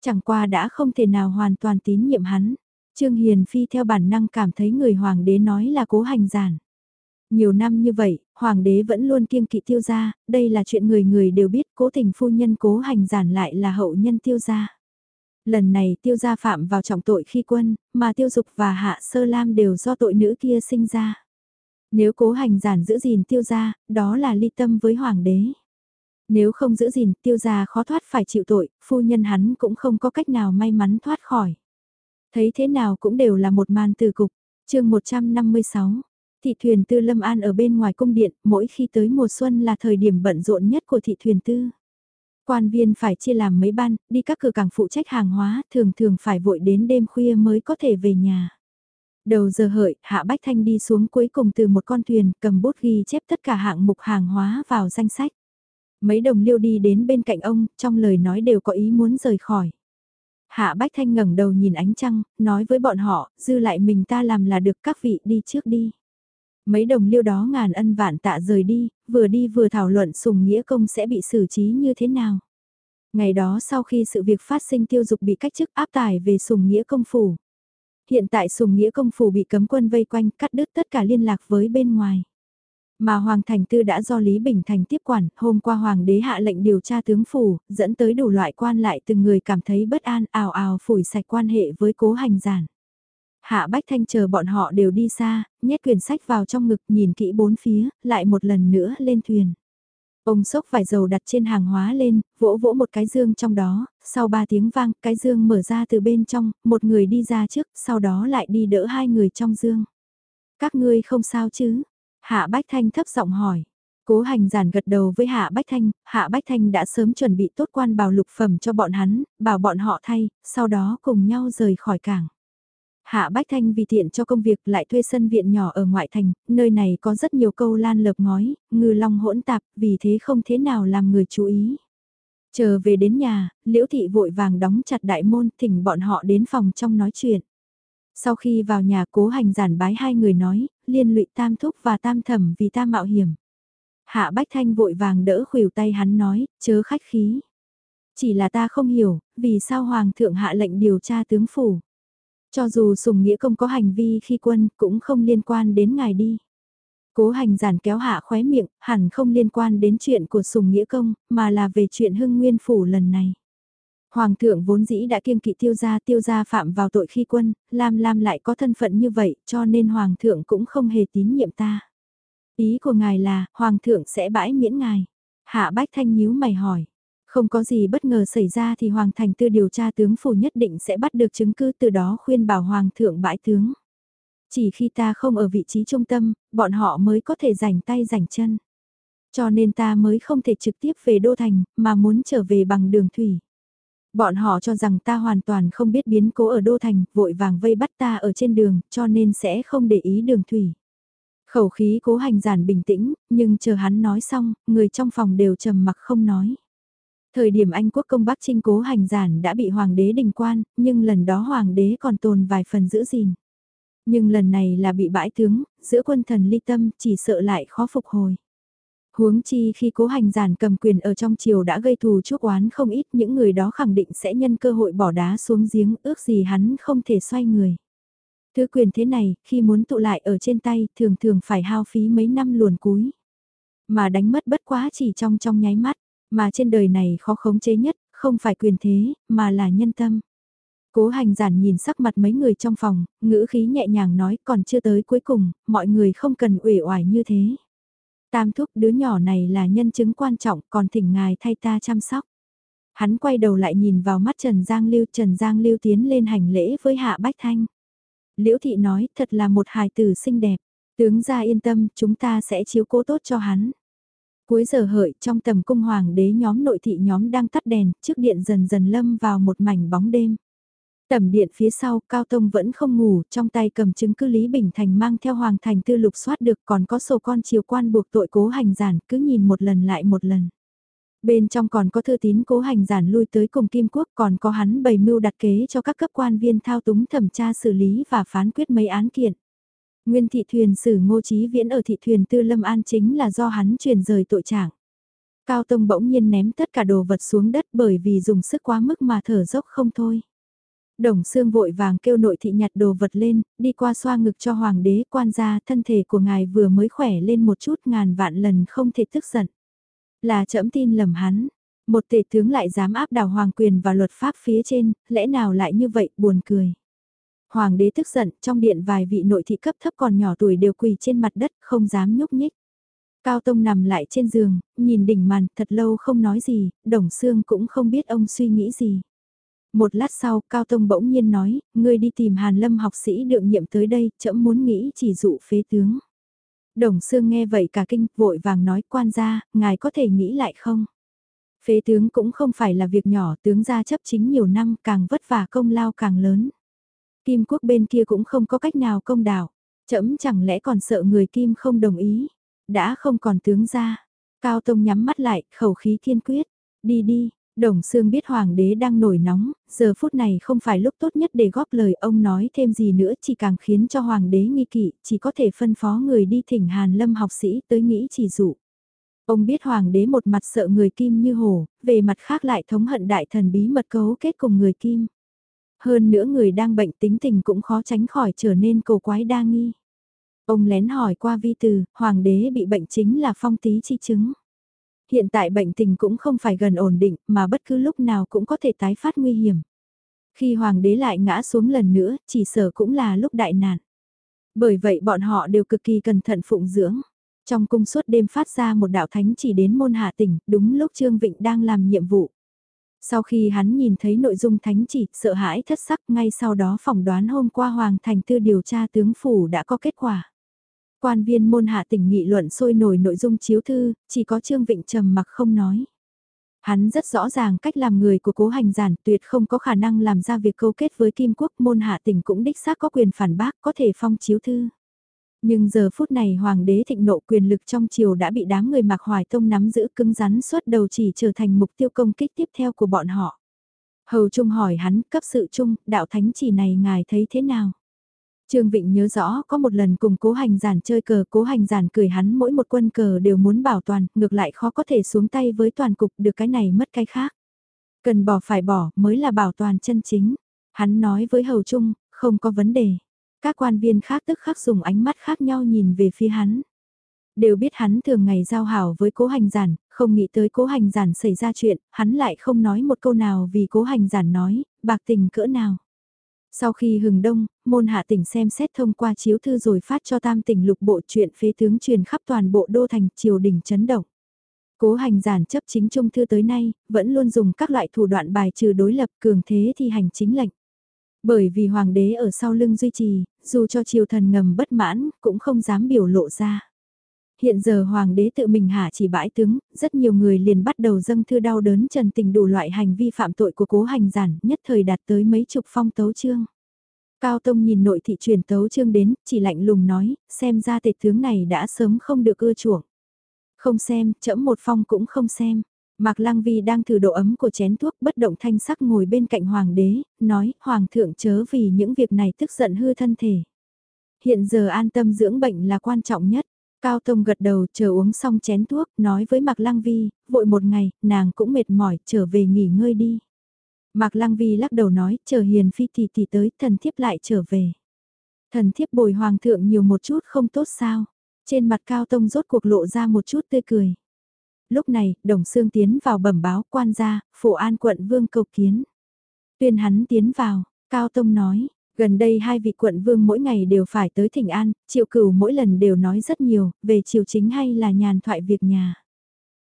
Chẳng qua đã không thể nào hoàn toàn tín nhiệm hắn. Trương Hiền Phi theo bản năng cảm thấy người hoàng đế nói là cố hành giản. Nhiều năm như vậy, hoàng đế vẫn luôn kiêng kỵ tiêu gia, đây là chuyện người người đều biết cố tình phu nhân cố hành giản lại là hậu nhân tiêu gia. Lần này tiêu gia phạm vào trọng tội khi quân, mà tiêu dục và hạ sơ lam đều do tội nữ kia sinh ra. Nếu cố hành giản giữ gìn tiêu gia, đó là ly tâm với hoàng đế. Nếu không giữ gìn tiêu gia khó thoát phải chịu tội, phu nhân hắn cũng không có cách nào may mắn thoát khỏi. Thấy thế nào cũng đều là một màn từ cục. chương 156, thị thuyền tư Lâm An ở bên ngoài cung điện, mỗi khi tới mùa xuân là thời điểm bận rộn nhất của thị thuyền tư. Quan viên phải chia làm mấy ban, đi các cửa cảng phụ trách hàng hóa, thường thường phải vội đến đêm khuya mới có thể về nhà. Đầu giờ hợi, Hạ Bách Thanh đi xuống cuối cùng từ một con thuyền, cầm bút ghi chép tất cả hạng mục hàng hóa vào danh sách. Mấy đồng liêu đi đến bên cạnh ông, trong lời nói đều có ý muốn rời khỏi. Hạ Bách Thanh ngẩng đầu nhìn ánh trăng, nói với bọn họ, dư lại mình ta làm là được các vị đi trước đi. Mấy đồng liêu đó ngàn ân vạn tạ rời đi, vừa đi vừa thảo luận sùng nghĩa công sẽ bị xử trí như thế nào. Ngày đó sau khi sự việc phát sinh tiêu dục bị cách chức áp tải về sùng nghĩa công phủ. Hiện tại sùng nghĩa công phủ bị cấm quân vây quanh cắt đứt tất cả liên lạc với bên ngoài. Mà Hoàng Thành Tư đã do Lý Bình Thành tiếp quản, hôm qua Hoàng đế hạ lệnh điều tra tướng phủ, dẫn tới đủ loại quan lại từng người cảm thấy bất an ào ào phủi sạch quan hệ với cố hành giản. Hạ Bách Thanh chờ bọn họ đều đi xa, nhét quyển sách vào trong ngực nhìn kỹ bốn phía, lại một lần nữa lên thuyền. Ông sốc vải dầu đặt trên hàng hóa lên, vỗ vỗ một cái dương trong đó, sau ba tiếng vang, cái dương mở ra từ bên trong, một người đi ra trước, sau đó lại đi đỡ hai người trong dương. Các ngươi không sao chứ? Hạ Bách Thanh thấp giọng hỏi. Cố hành giản gật đầu với Hạ Bách Thanh, Hạ Bách Thanh đã sớm chuẩn bị tốt quan bào lục phẩm cho bọn hắn, bảo bọn họ thay, sau đó cùng nhau rời khỏi cảng. Hạ Bách Thanh vì tiện cho công việc lại thuê sân viện nhỏ ở ngoại thành, nơi này có rất nhiều câu lan lợp ngói, ngư long hỗn tạp, vì thế không thế nào làm người chú ý. Chờ về đến nhà, Liễu Thị vội vàng đóng chặt đại môn thỉnh bọn họ đến phòng trong nói chuyện. Sau khi vào nhà cố hành giản bái hai người nói, liên lụy tam thúc và tam thẩm vì ta mạo hiểm. Hạ Bách Thanh vội vàng đỡ khuỷu tay hắn nói, chớ khách khí. Chỉ là ta không hiểu, vì sao Hoàng thượng hạ lệnh điều tra tướng phủ. Cho dù Sùng Nghĩa Công có hành vi khi quân cũng không liên quan đến ngài đi. Cố hành giản kéo hạ khóe miệng, hẳn không liên quan đến chuyện của Sùng Nghĩa Công, mà là về chuyện hưng nguyên phủ lần này. Hoàng thượng vốn dĩ đã kiêng kỵ tiêu gia tiêu gia phạm vào tội khi quân, Lam Lam lại có thân phận như vậy cho nên Hoàng thượng cũng không hề tín nhiệm ta. Ý của ngài là, Hoàng thượng sẽ bãi miễn ngài. Hạ Bách Thanh nhíu mày hỏi. Không có gì bất ngờ xảy ra thì Hoàng Thành Tư điều tra tướng phủ nhất định sẽ bắt được chứng cứ từ đó khuyên bảo Hoàng thượng bãi tướng. Chỉ khi ta không ở vị trí trung tâm, bọn họ mới có thể rảnh tay rảnh chân. Cho nên ta mới không thể trực tiếp về Đô Thành, mà muốn trở về bằng đường thủy. Bọn họ cho rằng ta hoàn toàn không biết biến cố ở Đô Thành, vội vàng vây bắt ta ở trên đường, cho nên sẽ không để ý đường thủy. Khẩu khí cố hành giản bình tĩnh, nhưng chờ hắn nói xong, người trong phòng đều trầm mặc không nói. Thời điểm Anh quốc công Bắc Trinh cố hành giản đã bị hoàng đế đình quan, nhưng lần đó hoàng đế còn tồn vài phần giữ gìn. Nhưng lần này là bị bãi tướng, giữa quân thần ly tâm chỉ sợ lại khó phục hồi. Huống chi khi cố hành giản cầm quyền ở trong triều đã gây thù chuốc oán không ít những người đó khẳng định sẽ nhân cơ hội bỏ đá xuống giếng ước gì hắn không thể xoay người. Thứ quyền thế này, khi muốn tụ lại ở trên tay, thường thường phải hao phí mấy năm luồn cúi. Mà đánh mất bất quá chỉ trong trong nháy mắt, mà trên đời này khó khống chế nhất, không phải quyền thế, mà là nhân tâm. Cố hành giản nhìn sắc mặt mấy người trong phòng, ngữ khí nhẹ nhàng nói còn chưa tới cuối cùng, mọi người không cần uể oải như thế. Tam thúc đứa nhỏ này là nhân chứng quan trọng còn thỉnh ngài thay ta chăm sóc. Hắn quay đầu lại nhìn vào mắt Trần Giang Lưu, Trần Giang Lưu tiến lên hành lễ với Hạ Bách Thanh. Liễu Thị nói thật là một hài tử xinh đẹp, tướng gia yên tâm chúng ta sẽ chiếu cố tốt cho hắn. Cuối giờ hợi trong tầm cung hoàng đế nhóm nội thị nhóm đang tắt đèn, trước điện dần dần lâm vào một mảnh bóng đêm. Tầm điện phía sau, Cao Tông vẫn không ngủ, trong tay cầm chứng cứ Lý Bình Thành mang theo Hoàng Thành tư lục soát được còn có sổ con chiều quan buộc tội cố hành giản, cứ nhìn một lần lại một lần. Bên trong còn có thư tín cố hành giản lui tới cùng Kim Quốc còn có hắn bày mưu đặt kế cho các cấp quan viên thao túng thẩm tra xử lý và phán quyết mấy án kiện. Nguyên thị thuyền sử ngô trí viễn ở thị thuyền tư lâm an chính là do hắn truyền rời tội trạng. Cao Tông bỗng nhiên ném tất cả đồ vật xuống đất bởi vì dùng sức quá mức mà thở dốc không thôi. Đồng xương vội vàng kêu nội thị nhặt đồ vật lên, đi qua xoa ngực cho hoàng đế quan gia thân thể của ngài vừa mới khỏe lên một chút ngàn vạn lần không thể tức giận. Là trẫm tin lầm hắn, Một tể tướng lại dám áp đảo hoàng quyền và luật pháp phía trên, lẽ nào lại như vậy, buồn cười. Hoàng đế tức giận, trong điện vài vị nội thị cấp thấp còn nhỏ tuổi đều quỳ trên mặt đất, không dám nhúc nhích. Cao Tông nằm lại trên giường, nhìn đỉnh màn, thật lâu không nói gì, Đồng Sương cũng không biết ông suy nghĩ gì. Một lát sau, Cao Tông bỗng nhiên nói, ngươi đi tìm Hàn Lâm học sĩ đượng nhiệm tới đây, chậm muốn nghĩ chỉ dụ phế tướng. Đồng Sương nghe vậy cả kinh, vội vàng nói quan gia, ngài có thể nghĩ lại không? Phế tướng cũng không phải là việc nhỏ, tướng gia chấp chính nhiều năm, càng vất vả công lao càng lớn. Kim quốc bên kia cũng không có cách nào công đảo, Chấm chẳng lẽ còn sợ người Kim không đồng ý? Đã không còn tướng gia. Cao Tông nhắm mắt lại, khẩu khí kiên quyết. Đi đi, Đồng Sương biết Hoàng đế đang nổi nóng, giờ phút này không phải lúc tốt nhất để góp lời ông nói thêm gì nữa chỉ càng khiến cho Hoàng đế nghi kỵ, chỉ có thể phân phó người đi thỉnh Hàn Lâm học sĩ tới nghĩ chỉ dụ. Ông biết Hoàng đế một mặt sợ người Kim như hổ, về mặt khác lại thống hận đại thần bí mật cấu kết cùng người Kim. Hơn nữa người đang bệnh tính tình cũng khó tránh khỏi trở nên cầu quái đa nghi. Ông lén hỏi qua vi từ, Hoàng đế bị bệnh chính là phong tí chi chứng. Hiện tại bệnh tình cũng không phải gần ổn định mà bất cứ lúc nào cũng có thể tái phát nguy hiểm. Khi hoàng đế lại ngã xuống lần nữa, chỉ sợ cũng là lúc đại nạn. Bởi vậy bọn họ đều cực kỳ cẩn thận phụng dưỡng. Trong cung suốt đêm phát ra một đạo thánh chỉ đến môn hạ tỉnh, đúng lúc Trương Vịnh đang làm nhiệm vụ. Sau khi hắn nhìn thấy nội dung thánh chỉ, sợ hãi thất sắc ngay sau đó phỏng đoán hôm qua Hoàng Thành Tư điều tra tướng phủ đã có kết quả. Quan viên môn hạ tỉnh nghị luận sôi nổi nội dung chiếu thư, chỉ có Trương Vịnh trầm mặc không nói. Hắn rất rõ ràng cách làm người của cố hành giản tuyệt không có khả năng làm ra việc câu kết với Kim Quốc môn hạ tỉnh cũng đích xác có quyền phản bác có thể phong chiếu thư. Nhưng giờ phút này hoàng đế thịnh nộ quyền lực trong triều đã bị đám người mặc hoài tông nắm giữ cứng rắn suốt đầu chỉ trở thành mục tiêu công kích tiếp theo của bọn họ. Hầu Trung hỏi hắn cấp sự trung, đạo thánh chỉ này ngài thấy thế nào? Trương Vịnh nhớ rõ có một lần cùng cố hành giản chơi cờ cố hành giản cười hắn mỗi một quân cờ đều muốn bảo toàn, ngược lại khó có thể xuống tay với toàn cục được cái này mất cái khác. Cần bỏ phải bỏ mới là bảo toàn chân chính. Hắn nói với Hầu Trung, không có vấn đề. Các quan viên khác tức khắc dùng ánh mắt khác nhau nhìn về phía hắn. Đều biết hắn thường ngày giao hảo với cố hành giản, không nghĩ tới cố hành giản xảy ra chuyện, hắn lại không nói một câu nào vì cố hành giản nói, bạc tình cỡ nào. Sau khi hừng đông, môn hạ tỉnh xem xét thông qua chiếu thư rồi phát cho tam tỉnh lục bộ chuyện phế tướng truyền khắp toàn bộ đô thành triều đình chấn động. Cố hành giản chấp chính trung thư tới nay, vẫn luôn dùng các loại thủ đoạn bài trừ đối lập cường thế thi hành chính lệnh. Bởi vì hoàng đế ở sau lưng duy trì, dù cho triều thần ngầm bất mãn, cũng không dám biểu lộ ra. Hiện giờ hoàng đế tự mình hạ chỉ bãi tướng, rất nhiều người liền bắt đầu dâng thư đau đớn trần tình đủ loại hành vi phạm tội của cố hành giản, nhất thời đạt tới mấy chục phong tấu chương. Cao Tông nhìn nội thị truyền tấu chương đến, chỉ lạnh lùng nói, xem ra tệ tướng này đã sớm không được ưa chuộng. Không xem, chẫm một phong cũng không xem. Mạc Lăng Vi đang thử độ ấm của chén thuốc bất động thanh sắc ngồi bên cạnh hoàng đế, nói, hoàng thượng chớ vì những việc này tức giận hư thân thể. Hiện giờ an tâm dưỡng bệnh là quan trọng nhất. Cao Tông gật đầu chờ uống xong chén thuốc, nói với Mạc Lăng Vi, vội một ngày, nàng cũng mệt mỏi, trở về nghỉ ngơi đi. Mạc Lăng Vi lắc đầu nói, chờ hiền phi tỷ tỷ tới, thần thiếp lại trở về. Thần thiếp bồi hoàng thượng nhiều một chút không tốt sao. Trên mặt Cao Tông rốt cuộc lộ ra một chút tươi cười. Lúc này, Đồng xương tiến vào bẩm báo quan gia, phổ an quận vương cầu kiến. Tuyên hắn tiến vào, Cao Tông nói, Gần đây hai vị quận vương mỗi ngày đều phải tới thỉnh an, triệu cửu mỗi lần đều nói rất nhiều, về triều chính hay là nhàn thoại việc nhà.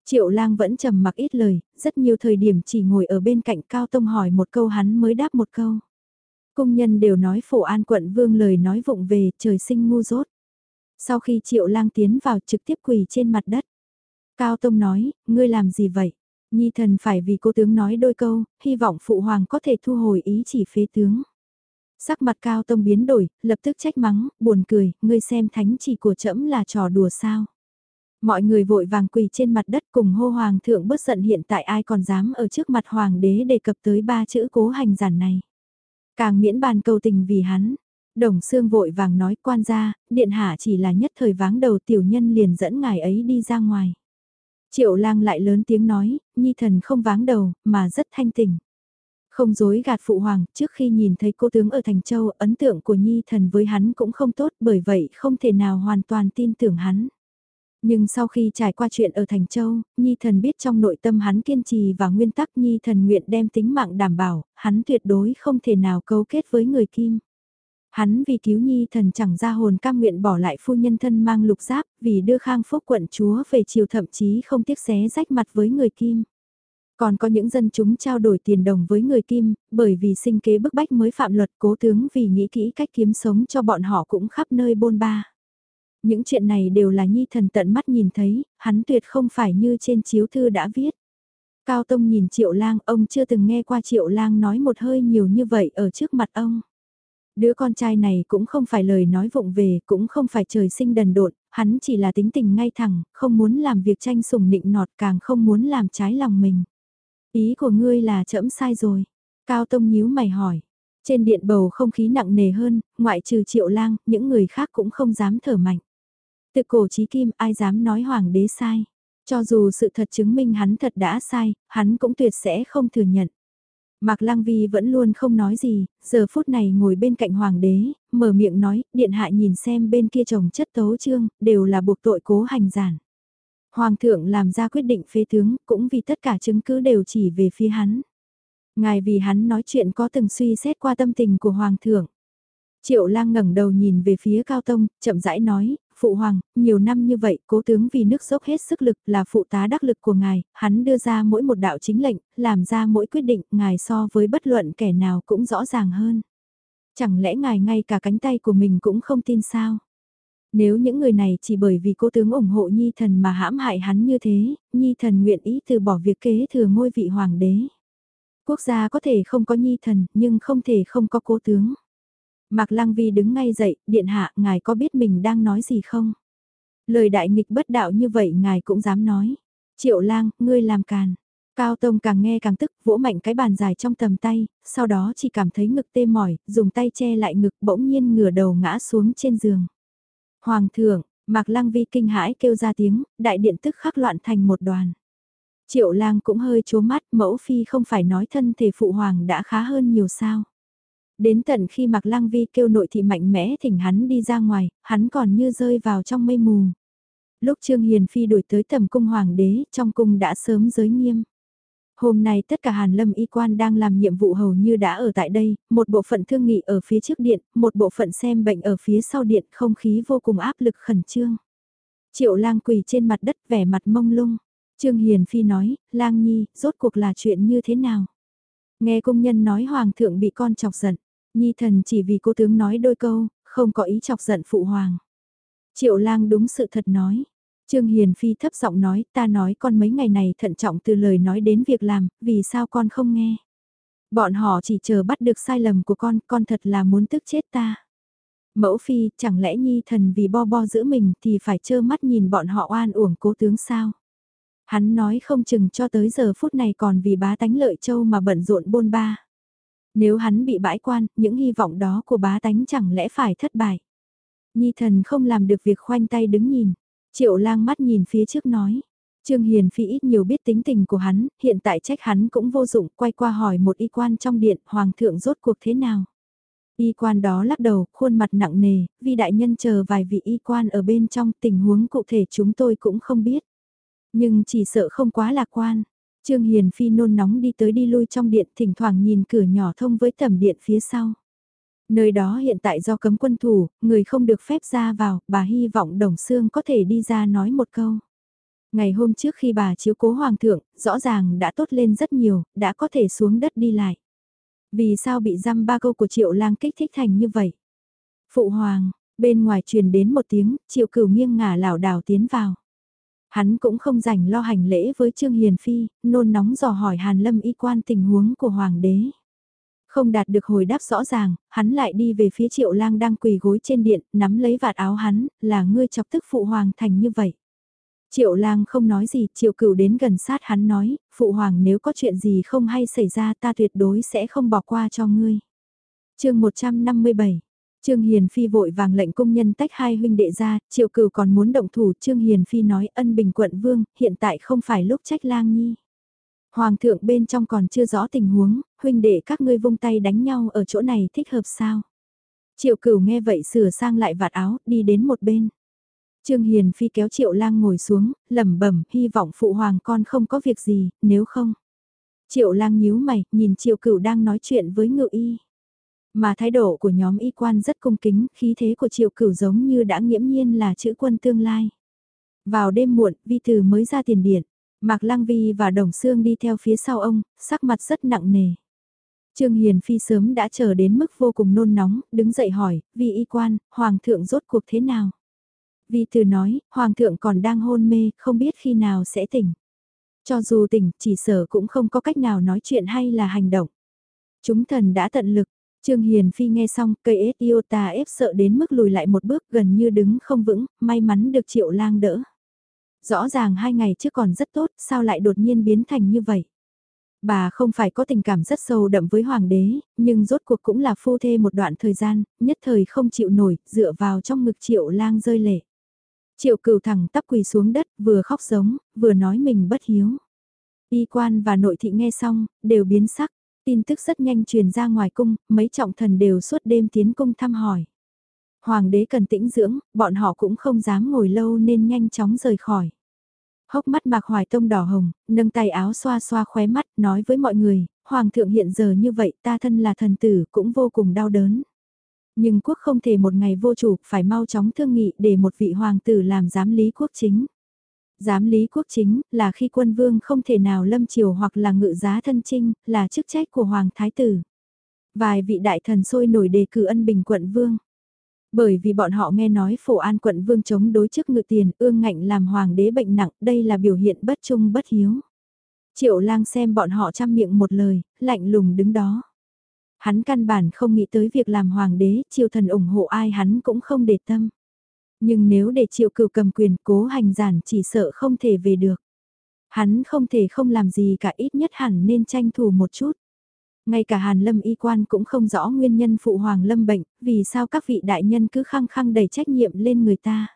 Triệu lang vẫn trầm mặc ít lời, rất nhiều thời điểm chỉ ngồi ở bên cạnh Cao Tông hỏi một câu hắn mới đáp một câu. Công nhân đều nói phổ an quận vương lời nói vụng về, trời sinh ngu dốt. Sau khi triệu lang tiến vào trực tiếp quỳ trên mặt đất. Cao Tông nói, ngươi làm gì vậy? Nhi thần phải vì cô tướng nói đôi câu, hy vọng phụ hoàng có thể thu hồi ý chỉ phế tướng. Sắc mặt cao tông biến đổi, lập tức trách mắng, buồn cười, ngươi xem thánh chỉ của trẫm là trò đùa sao. Mọi người vội vàng quỳ trên mặt đất cùng hô hoàng thượng bớt giận hiện tại ai còn dám ở trước mặt hoàng đế đề cập tới ba chữ cố hành giản này. Càng miễn bàn cầu tình vì hắn, đồng xương vội vàng nói quan ra, điện hạ chỉ là nhất thời váng đầu tiểu nhân liền dẫn ngài ấy đi ra ngoài. Triệu lang lại lớn tiếng nói, nhi thần không váng đầu, mà rất thanh tỉnh. Không dối gạt phụ hoàng, trước khi nhìn thấy cô tướng ở Thành Châu, ấn tượng của Nhi thần với hắn cũng không tốt bởi vậy không thể nào hoàn toàn tin tưởng hắn. Nhưng sau khi trải qua chuyện ở Thành Châu, Nhi Thần biết trong nội tâm hắn kiên trì và nguyên tắc Nhi Thần nguyện đem tính mạng đảm bảo, hắn tuyệt đối không thể nào cấu kết với người Kim. Hắn vì cứu Nhi Thần chẳng ra hồn cam nguyện bỏ lại phu nhân thân mang lục giáp, vì đưa Khang Phúc quận chúa về chiều thậm chí không tiếc xé rách mặt với người Kim. Còn có những dân chúng trao đổi tiền đồng với người Kim, bởi vì sinh kế bức bách mới phạm luật cố tướng vì nghĩ kỹ cách kiếm sống cho bọn họ cũng khắp nơi bôn ba. Những chuyện này đều là nhi thần tận mắt nhìn thấy, hắn tuyệt không phải như trên chiếu thư đã viết. Cao Tông nhìn Triệu Lang, ông chưa từng nghe qua Triệu Lang nói một hơi nhiều như vậy ở trước mặt ông. Đứa con trai này cũng không phải lời nói vụng về, cũng không phải trời sinh đần độn, hắn chỉ là tính tình ngay thẳng, không muốn làm việc tranh sủng nịnh nọt càng không muốn làm trái lòng mình. Ý của ngươi là trẫm sai rồi. Cao Tông nhíu mày hỏi. Trên điện bầu không khí nặng nề hơn, ngoại trừ Triệu Lang, những người khác cũng không dám thở mạnh. Từ cổ chí kim ai dám nói hoàng đế sai. Cho dù sự thật chứng minh hắn thật đã sai, hắn cũng tuyệt sẽ không thừa nhận. Mạc Lăng Vi vẫn luôn không nói gì, giờ phút này ngồi bên cạnh hoàng đế, mở miệng nói, điện hạ nhìn xem bên kia chồng chất tấu trương, đều là buộc tội cố hành giản. Hoàng thượng làm ra quyết định phế tướng, cũng vì tất cả chứng cứ đều chỉ về phía hắn. Ngài vì hắn nói chuyện có từng suy xét qua tâm tình của hoàng thượng. Triệu lang ngẩng đầu nhìn về phía Cao Tông, chậm rãi nói, Phụ Hoàng, nhiều năm như vậy, cố tướng vì nước dốc hết sức lực là phụ tá đắc lực của ngài, hắn đưa ra mỗi một đạo chính lệnh, làm ra mỗi quyết định, ngài so với bất luận kẻ nào cũng rõ ràng hơn. Chẳng lẽ ngài ngay cả cánh tay của mình cũng không tin sao? Nếu những người này chỉ bởi vì cố tướng ủng hộ Nhi thần mà hãm hại hắn như thế, Nhi thần nguyện ý từ bỏ việc kế thừa ngôi vị hoàng đế. Quốc gia có thể không có Nhi thần, nhưng không thể không có cố tướng. Mạc Lăng Vi đứng ngay dậy, điện hạ, ngài có biết mình đang nói gì không? Lời đại nghịch bất đạo như vậy ngài cũng dám nói. Triệu lang, ngươi làm càn. Cao Tông càng nghe càng tức, vỗ mạnh cái bàn dài trong tầm tay, sau đó chỉ cảm thấy ngực tê mỏi, dùng tay che lại ngực bỗng nhiên ngửa đầu ngã xuống trên giường. Hoàng thượng, Mạc Lăng Vi kinh hãi kêu ra tiếng, đại điện tức khắc loạn thành một đoàn. Triệu lang cũng hơi chố mắt, mẫu phi không phải nói thân thể phụ hoàng đã khá hơn nhiều sao. Đến tận khi Mạc Lăng Vi kêu nội thị mạnh mẽ thỉnh hắn đi ra ngoài, hắn còn như rơi vào trong mây mù. Lúc Trương Hiền Phi đuổi tới tầm cung hoàng đế, trong cung đã sớm giới nghiêm. Hôm nay tất cả Hàn Lâm y quan đang làm nhiệm vụ hầu như đã ở tại đây, một bộ phận thương nghị ở phía trước điện, một bộ phận xem bệnh ở phía sau điện, không khí vô cùng áp lực khẩn trương. Triệu lang quỳ trên mặt đất vẻ mặt mông lung. Trương Hiền Phi nói, lang nhi, rốt cuộc là chuyện như thế nào? Nghe công nhân nói hoàng thượng bị con chọc giận. Nhi thần chỉ vì cô tướng nói đôi câu, không có ý chọc giận phụ hoàng. Triệu lang đúng sự thật nói. Trương Hiền Phi thấp giọng nói ta nói con mấy ngày này thận trọng từ lời nói đến việc làm, vì sao con không nghe. Bọn họ chỉ chờ bắt được sai lầm của con, con thật là muốn tức chết ta. Mẫu Phi, chẳng lẽ Nhi thần vì bo bo giữ mình thì phải trơ mắt nhìn bọn họ oan uổng cố tướng sao? Hắn nói không chừng cho tới giờ phút này còn vì bá tánh lợi châu mà bận rộn bôn ba. Nếu hắn bị bãi quan, những hy vọng đó của bá tánh chẳng lẽ phải thất bại. Nhi thần không làm được việc khoanh tay đứng nhìn. Triệu lang mắt nhìn phía trước nói. Trương Hiền Phi ít nhiều biết tính tình của hắn, hiện tại trách hắn cũng vô dụng, quay qua hỏi một y quan trong điện, hoàng thượng rốt cuộc thế nào. Y quan đó lắc đầu, khuôn mặt nặng nề, vì đại nhân chờ vài vị y quan ở bên trong tình huống cụ thể chúng tôi cũng không biết. Nhưng chỉ sợ không quá lạc quan. Trương Hiền Phi nôn nóng đi tới đi lui trong điện thỉnh thoảng nhìn cửa nhỏ thông với tầm điện phía sau. Nơi đó hiện tại do cấm quân thủ, người không được phép ra vào, bà hy vọng Đồng Sương có thể đi ra nói một câu. Ngày hôm trước khi bà chiếu cố hoàng thượng, rõ ràng đã tốt lên rất nhiều, đã có thể xuống đất đi lại. Vì sao bị dăm ba câu của triệu lang kích thích thành như vậy? Phụ hoàng, bên ngoài truyền đến một tiếng, triệu cửu nghiêng ngả lảo đảo tiến vào. Hắn cũng không rảnh lo hành lễ với Trương Hiền Phi, nôn nóng dò hỏi Hàn Lâm y quan tình huống của Hoàng đế. Không đạt được hồi đáp rõ ràng, hắn lại đi về phía triệu lang đang quỳ gối trên điện, nắm lấy vạt áo hắn, là ngươi chọc tức phụ hoàng thành như vậy. Triệu lang không nói gì, triệu cửu đến gần sát hắn nói, phụ hoàng nếu có chuyện gì không hay xảy ra ta tuyệt đối sẽ không bỏ qua cho ngươi. chương 157 Trương Hiền Phi vội vàng lệnh công nhân tách hai huynh đệ ra, triệu cửu còn muốn động thủ Trương Hiền Phi nói ân bình quận vương, hiện tại không phải lúc trách lang nhi. Hoàng thượng bên trong còn chưa rõ tình huống, huynh đệ các ngươi vung tay đánh nhau ở chỗ này thích hợp sao? Triệu cửu nghe vậy sửa sang lại vạt áo, đi đến một bên. Trương Hiền Phi kéo Triệu Lang ngồi xuống, lẩm bẩm, hy vọng phụ hoàng con không có việc gì, nếu không. Triệu Lang nhíu mày, nhìn Triệu Cửu đang nói chuyện với Ngự Y. Mà thái độ của nhóm y quan rất cung kính, khí thế của Triệu Cửu giống như đã nghiễm nhiên là chữ quân tương lai. Vào đêm muộn, Vi Từ mới ra tiền điện, Mạc Lăng Vi và Đồng Sương đi theo phía sau ông, sắc mặt rất nặng nề. Trương Hiền Phi sớm đã chờ đến mức vô cùng nôn nóng, đứng dậy hỏi, Vi y quan, Hoàng thượng rốt cuộc thế nào? Vi Từ nói, Hoàng thượng còn đang hôn mê, không biết khi nào sẽ tỉnh. Cho dù tỉnh, chỉ sở cũng không có cách nào nói chuyện hay là hành động. Chúng thần đã tận lực, Trương Hiền Phi nghe xong, cây ết ta ép sợ đến mức lùi lại một bước gần như đứng không vững, may mắn được triệu lang đỡ. Rõ ràng hai ngày trước còn rất tốt, sao lại đột nhiên biến thành như vậy? Bà không phải có tình cảm rất sâu đậm với hoàng đế, nhưng rốt cuộc cũng là phu thê một đoạn thời gian, nhất thời không chịu nổi, dựa vào trong ngực triệu lang rơi lệ. Triệu cửu thẳng tắp quỳ xuống đất, vừa khóc giống, vừa nói mình bất hiếu. Y quan và nội thị nghe xong, đều biến sắc, tin tức rất nhanh truyền ra ngoài cung, mấy trọng thần đều suốt đêm tiến cung thăm hỏi. Hoàng đế cần tĩnh dưỡng, bọn họ cũng không dám ngồi lâu nên nhanh chóng rời khỏi. Hốc mắt bạc hoài tông đỏ hồng, nâng tay áo xoa xoa khóe mắt, nói với mọi người, Hoàng thượng hiện giờ như vậy ta thân là thần tử cũng vô cùng đau đớn. Nhưng quốc không thể một ngày vô chủ, phải mau chóng thương nghị để một vị hoàng tử làm giám lý quốc chính. Giám lý quốc chính là khi quân vương không thể nào lâm triều hoặc là ngự giá thân trinh, là chức trách của hoàng thái tử. Vài vị đại thần sôi nổi đề cử ân bình quận vương. Bởi vì bọn họ nghe nói phổ an quận vương chống đối chức ngự tiền, ương ngạnh làm hoàng đế bệnh nặng, đây là biểu hiện bất trung bất hiếu. Triệu lang xem bọn họ chăm miệng một lời, lạnh lùng đứng đó. Hắn căn bản không nghĩ tới việc làm hoàng đế, triều thần ủng hộ ai hắn cũng không để tâm. Nhưng nếu để triệu cửu cầm quyền cố hành giản chỉ sợ không thể về được. Hắn không thể không làm gì cả ít nhất hẳn nên tranh thủ một chút. Ngay cả Hàn Lâm y quan cũng không rõ nguyên nhân phụ hoàng lâm bệnh, vì sao các vị đại nhân cứ khăng khăng đẩy trách nhiệm lên người ta.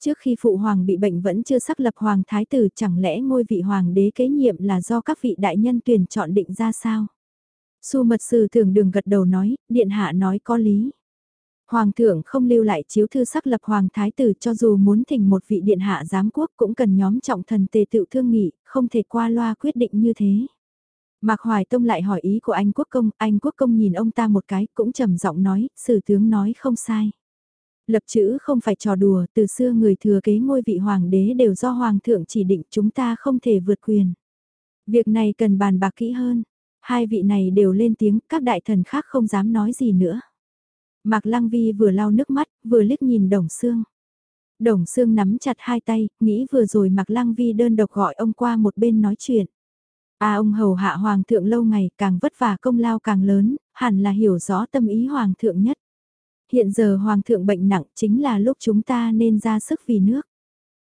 Trước khi phụ hoàng bị bệnh vẫn chưa xác lập hoàng thái tử chẳng lẽ ngôi vị hoàng đế kế nhiệm là do các vị đại nhân tuyển chọn định ra sao? Su mật sử thường đường gật đầu nói, điện hạ nói có lý. Hoàng thượng không lưu lại chiếu thư sắc lập hoàng thái tử cho dù muốn thỉnh một vị điện hạ giám quốc cũng cần nhóm trọng thần tề tự thương nghị, không thể qua loa quyết định như thế. Mạc Hoài Tông lại hỏi ý của anh quốc công, anh quốc công nhìn ông ta một cái cũng trầm giọng nói, sử tướng nói không sai. Lập chữ không phải trò đùa, từ xưa người thừa kế ngôi vị hoàng đế đều do hoàng thượng chỉ định chúng ta không thể vượt quyền. Việc này cần bàn bạc kỹ hơn, hai vị này đều lên tiếng, các đại thần khác không dám nói gì nữa. Mạc Lăng Vi vừa lau nước mắt, vừa liếc nhìn Đồng Sương. Đồng Sương nắm chặt hai tay, nghĩ vừa rồi Mạc Lăng Vi đơn độc gọi ông qua một bên nói chuyện. À ông hầu hạ hoàng thượng lâu ngày càng vất vả công lao càng lớn, hẳn là hiểu rõ tâm ý hoàng thượng nhất. Hiện giờ hoàng thượng bệnh nặng chính là lúc chúng ta nên ra sức vì nước.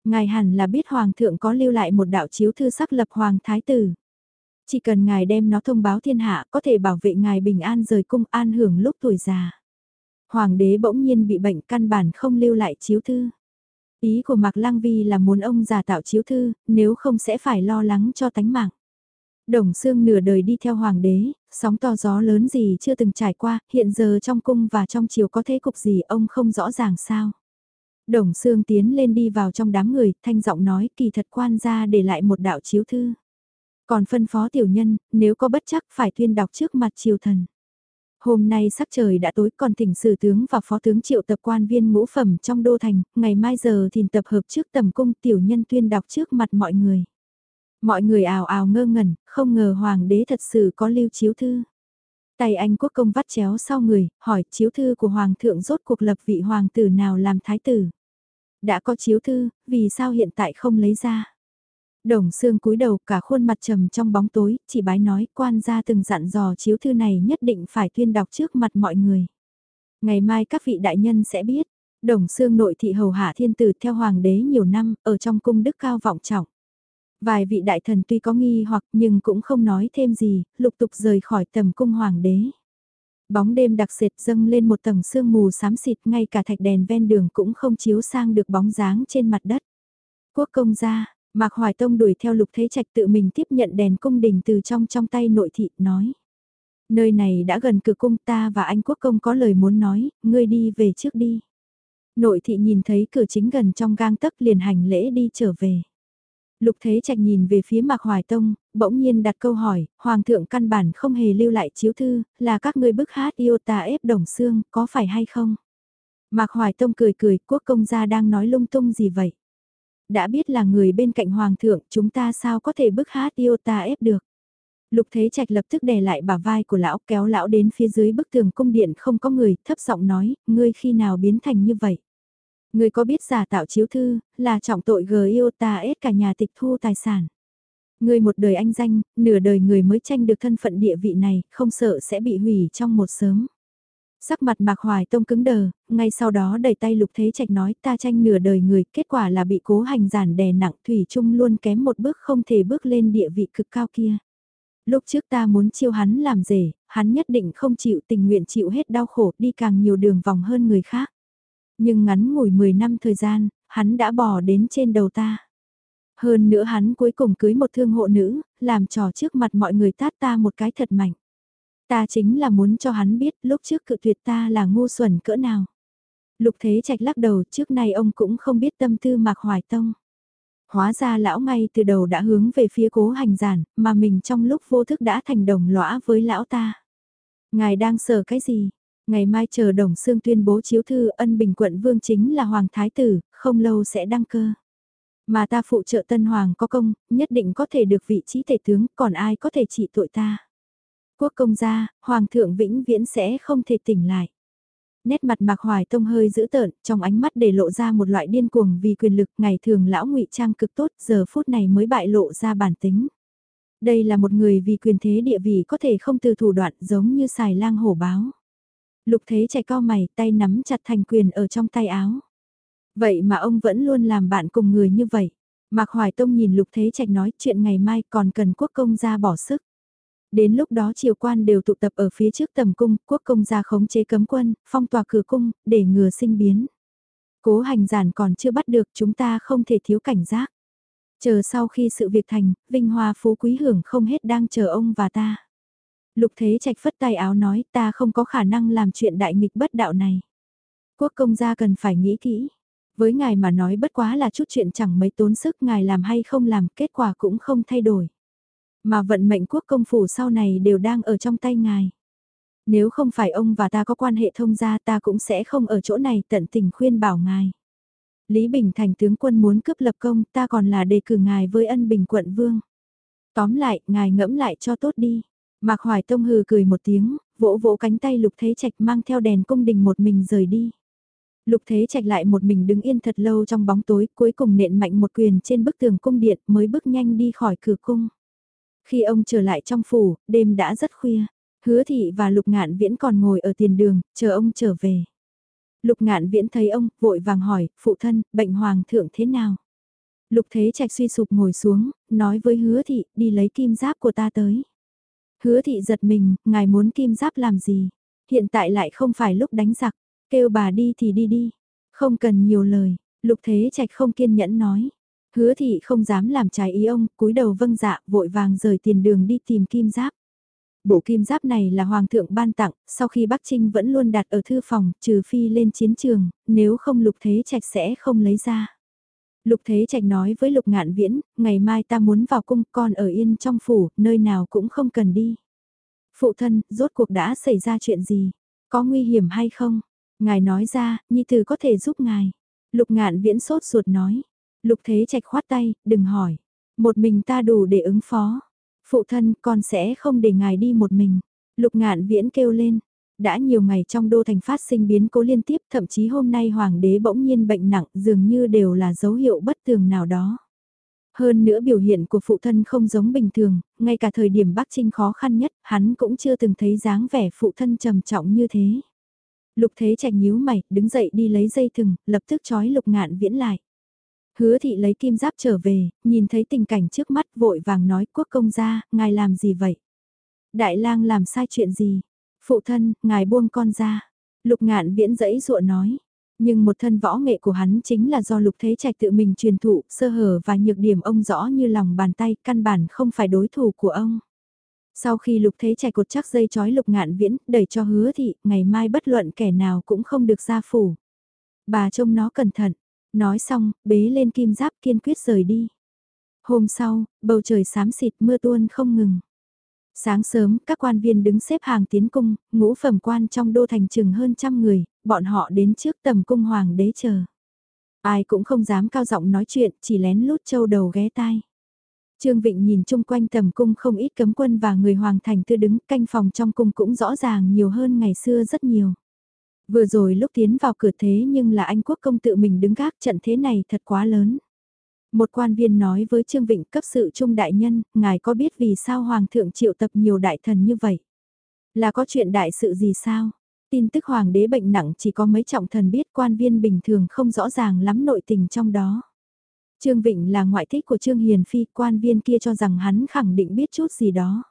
Ngài hẳn là biết hoàng thượng có lưu lại một đạo chiếu thư sắc lập hoàng thái tử. Chỉ cần ngài đem nó thông báo thiên hạ có thể bảo vệ ngài bình an rời cung an hưởng lúc tuổi già. Hoàng đế bỗng nhiên bị bệnh căn bản không lưu lại chiếu thư. Ý của Mạc Lăng Vi là muốn ông giả tạo chiếu thư, nếu không sẽ phải lo lắng cho tánh mạng. Đồng xương nửa đời đi theo hoàng đế, sóng to gió lớn gì chưa từng trải qua, hiện giờ trong cung và trong triều có thế cục gì ông không rõ ràng sao. Đồng xương tiến lên đi vào trong đám người, thanh giọng nói kỳ thật quan ra để lại một đạo chiếu thư. Còn phân phó tiểu nhân, nếu có bất chắc phải tuyên đọc trước mặt triều thần. Hôm nay sắc trời đã tối còn thỉnh sử tướng và phó tướng triệu tập quan viên ngũ phẩm trong đô thành, ngày mai giờ thìn tập hợp trước tầm cung tiểu nhân tuyên đọc trước mặt mọi người. Mọi người ào ào ngơ ngẩn, không ngờ hoàng đế thật sự có lưu chiếu thư. Tay anh quốc công vắt chéo sau người, hỏi chiếu thư của hoàng thượng rốt cuộc lập vị hoàng tử nào làm thái tử. Đã có chiếu thư, vì sao hiện tại không lấy ra? Đồng xương cúi đầu cả khuôn mặt trầm trong bóng tối, chỉ bái nói quan gia từng dặn dò chiếu thư này nhất định phải tuyên đọc trước mặt mọi người. Ngày mai các vị đại nhân sẽ biết, đồng xương nội thị hầu hạ thiên tử theo hoàng đế nhiều năm, ở trong cung đức cao vọng trọng. Vài vị đại thần tuy có nghi hoặc nhưng cũng không nói thêm gì, lục tục rời khỏi tầm cung hoàng đế. Bóng đêm đặc sệt dâng lên một tầng sương mù xám xịt ngay cả thạch đèn ven đường cũng không chiếu sang được bóng dáng trên mặt đất. Quốc công gia, Mạc Hoài Tông đuổi theo lục thế trạch tự mình tiếp nhận đèn cung đình từ trong trong tay nội thị, nói. Nơi này đã gần cửa cung ta và anh quốc công có lời muốn nói, ngươi đi về trước đi. Nội thị nhìn thấy cửa chính gần trong gang tấc liền hành lễ đi trở về. Lục Thế Trạch nhìn về phía Mạc Hoài Tông, bỗng nhiên đặt câu hỏi, Hoàng thượng căn bản không hề lưu lại chiếu thư, là các ngươi bức hát yêu ta ép đồng xương, có phải hay không? Mạc Hoài Tông cười cười, quốc công gia đang nói lung tung gì vậy? Đã biết là người bên cạnh Hoàng thượng, chúng ta sao có thể bức hát yêu ta ép được? Lục Thế Trạch lập tức đè lại bả vai của lão, kéo lão đến phía dưới bức tường cung điện không có người, thấp giọng nói, ngươi khi nào biến thành như vậy? Ngươi có biết giả tạo chiếu thư, là trọng tội gờ yêu ta ép cả nhà tịch thu tài sản. Ngươi một đời anh danh, nửa đời người mới tranh được thân phận địa vị này, không sợ sẽ bị hủy trong một sớm. Sắc mặt Mạc Hoài Tông cứng đờ, ngay sau đó đẩy tay Lục Thế Trạch nói ta tranh nửa đời người, kết quả là bị cố hành giản đè nặng Thủy chung luôn kém một bước không thể bước lên địa vị cực cao kia. Lúc trước ta muốn chiêu hắn làm rể, hắn nhất định không chịu tình nguyện chịu hết đau khổ đi càng nhiều đường vòng hơn người khác. Nhưng ngắn ngủi 10 năm thời gian, hắn đã bỏ đến trên đầu ta. Hơn nữa hắn cuối cùng cưới một thương hộ nữ, làm trò trước mặt mọi người tát ta một cái thật mạnh. Ta chính là muốn cho hắn biết lúc trước cự tuyệt ta là ngu xuẩn cỡ nào. Lục Thế Trạch lắc đầu trước nay ông cũng không biết tâm tư Mạc Hoài Tông. Hóa ra lão ngay từ đầu đã hướng về phía cố hành giản, mà mình trong lúc vô thức đã thành đồng lõa với lão ta. Ngài đang sợ cái gì? Ngày mai chờ đồng xương tuyên bố chiếu thư ân bình quận vương chính là hoàng thái tử, không lâu sẽ đăng cơ. Mà ta phụ trợ tân hoàng có công, nhất định có thể được vị trí thể tướng, còn ai có thể trị tội ta. Quốc công gia, hoàng thượng vĩnh viễn sẽ không thể tỉnh lại. Nét mặt Mạc Hoài Tông hơi dữ tợn, trong ánh mắt để lộ ra một loại điên cuồng vì quyền lực, ngày thường lão ngụy trang cực tốt, giờ phút này mới bại lộ ra bản tính. Đây là một người vì quyền thế địa vị có thể không từ thủ đoạn giống như xài lang hổ báo. Lục thế chạy co mày, tay nắm chặt thành quyền ở trong tay áo. Vậy mà ông vẫn luôn làm bạn cùng người như vậy. Mạc Hoài Tông nhìn Lục Thế Trạch nói chuyện ngày mai còn cần quốc công ra bỏ sức. Đến lúc đó triều quan đều tụ tập ở phía trước tầm cung, quốc công ra khống chế cấm quân, phong tỏa cửa cung, để ngừa sinh biến. Cố hành giản còn chưa bắt được chúng ta không thể thiếu cảnh giác. Chờ sau khi sự việc thành, vinh hoa phú quý hưởng không hết đang chờ ông và ta. Lục Thế Trạch phất tay áo nói ta không có khả năng làm chuyện đại nghịch bất đạo này. Quốc công gia cần phải nghĩ kỹ. Với ngài mà nói bất quá là chút chuyện chẳng mấy tốn sức ngài làm hay không làm kết quả cũng không thay đổi. Mà vận mệnh quốc công phủ sau này đều đang ở trong tay ngài. Nếu không phải ông và ta có quan hệ thông gia ta cũng sẽ không ở chỗ này tận tình khuyên bảo ngài. Lý Bình Thành tướng quân muốn cướp lập công ta còn là đề cử ngài với ân bình quận vương. Tóm lại, ngài ngẫm lại cho tốt đi. Mạc Hoài Tông hừ cười một tiếng, vỗ vỗ cánh tay Lục Thế Trạch mang theo đèn cung đình một mình rời đi. Lục Thế Trạch lại một mình đứng yên thật lâu trong bóng tối, cuối cùng nện mạnh một quyền trên bức tường cung điện mới bước nhanh đi khỏi cửa cung. Khi ông trở lại trong phủ, đêm đã rất khuya. Hứa thị và Lục Ngạn Viễn còn ngồi ở tiền đường, chờ ông trở về. Lục Ngạn Viễn thấy ông, vội vàng hỏi, phụ thân, bệnh hoàng thượng thế nào? Lục Thế Trạch suy sụp ngồi xuống, nói với hứa thị, đi lấy kim giáp của ta tới. Hứa thị giật mình, ngài muốn kim giáp làm gì? Hiện tại lại không phải lúc đánh giặc, kêu bà đi thì đi đi. Không cần nhiều lời, lục thế trạch không kiên nhẫn nói. Hứa thị không dám làm trái ý ông, cúi đầu vâng dạ, vội vàng rời tiền đường đi tìm kim giáp. Bộ kim giáp này là hoàng thượng ban tặng, sau khi Bắc Trinh vẫn luôn đặt ở thư phòng, trừ phi lên chiến trường, nếu không lục thế trạch sẽ không lấy ra. Lục Thế Trạch nói với Lục Ngạn Viễn, ngày mai ta muốn vào cung con ở yên trong phủ, nơi nào cũng không cần đi. Phụ thân, rốt cuộc đã xảy ra chuyện gì? Có nguy hiểm hay không? Ngài nói ra, Nhi Tử có thể giúp ngài. Lục Ngạn Viễn sốt ruột nói. Lục Thế Trạch khoát tay, đừng hỏi. Một mình ta đủ để ứng phó. Phụ thân, con sẽ không để ngài đi một mình. Lục Ngạn Viễn kêu lên, đã nhiều ngày trong đô thành phát sinh biến cố liên tiếp thậm chí hôm nay hoàng đế bỗng nhiên bệnh nặng dường như đều là dấu hiệu bất thường nào đó. Hơn nữa biểu hiện của phụ thân không giống bình thường, ngay cả thời điểm Bắc Trinh khó khăn nhất, hắn cũng chưa từng thấy dáng vẻ phụ thân trầm trọng như thế. Lục Thế Trạch nhíu mày, đứng dậy đi lấy dây thừng, lập tức trói Lục Ngạn Viễn lại. Hứa thị lấy kim giáp trở về, nhìn thấy tình cảnh trước mắt vội vàng nói quốc công gia, ngài làm gì vậy? Đại lang làm sai chuyện gì? Phụ thân, ngài buông con ra. Lục ngạn viễn dẫy dụa nói. Nhưng một thân võ nghệ của hắn chính là do lục thế trạch tự mình truyền thụ, sơ hở và nhược điểm ông rõ như lòng bàn tay, căn bản không phải đối thủ của ông. Sau khi lục thế trạch cột chắc dây chói lục ngạn viễn, đẩy cho hứa thị, ngày mai bất luận kẻ nào cũng không được ra phủ. Bà trông nó cẩn thận, nói xong, bế lên kim giáp kiên quyết rời đi. Hôm sau, bầu trời xám xịt mưa tuôn không ngừng. Sáng sớm, các quan viên đứng xếp hàng tiến cung, ngũ phẩm quan trong đô thành chừng hơn trăm người, bọn họ đến trước tầm cung hoàng đế chờ. Ai cũng không dám cao giọng nói chuyện, chỉ lén lút châu đầu ghé tai. Trương Vịnh nhìn chung quanh tầm cung không ít cấm quân và người hoàng thành tư đứng canh phòng trong cung cũng rõ ràng nhiều hơn ngày xưa rất nhiều. Vừa rồi lúc tiến vào cửa thế nhưng là anh quốc công tự mình đứng gác trận thế này thật quá lớn. Một quan viên nói với Trương Vịnh cấp sự trung đại nhân, ngài có biết vì sao Hoàng thượng triệu tập nhiều đại thần như vậy? Là có chuyện đại sự gì sao? Tin tức Hoàng đế bệnh nặng chỉ có mấy trọng thần biết quan viên bình thường không rõ ràng lắm nội tình trong đó. Trương Vịnh là ngoại thích của Trương Hiền Phi, quan viên kia cho rằng hắn khẳng định biết chút gì đó.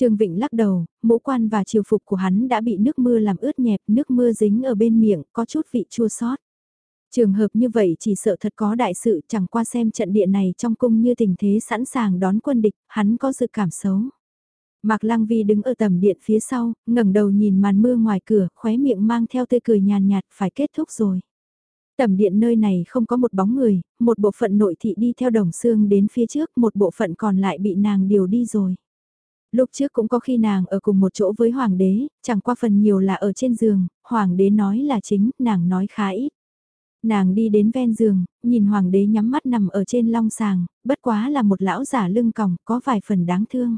Trương Vịnh lắc đầu, mũ quan và triều phục của hắn đã bị nước mưa làm ướt nhẹp, nước mưa dính ở bên miệng, có chút vị chua xót. Trường hợp như vậy chỉ sợ thật có đại sự chẳng qua xem trận địa này trong cung như tình thế sẵn sàng đón quân địch, hắn có dự cảm xấu. Mạc Lăng Vi đứng ở tầm điện phía sau, ngẩng đầu nhìn màn mưa ngoài cửa, khóe miệng mang theo tươi cười nhàn nhạt, phải kết thúc rồi. Tầm điện nơi này không có một bóng người, một bộ phận nội thị đi theo đồng xương đến phía trước, một bộ phận còn lại bị nàng điều đi rồi. Lúc trước cũng có khi nàng ở cùng một chỗ với hoàng đế, chẳng qua phần nhiều là ở trên giường, hoàng đế nói là chính, nàng nói khá ít. Nàng đi đến ven giường, nhìn hoàng đế nhắm mắt nằm ở trên long sàng, bất quá là một lão giả lưng còng, có vài phần đáng thương.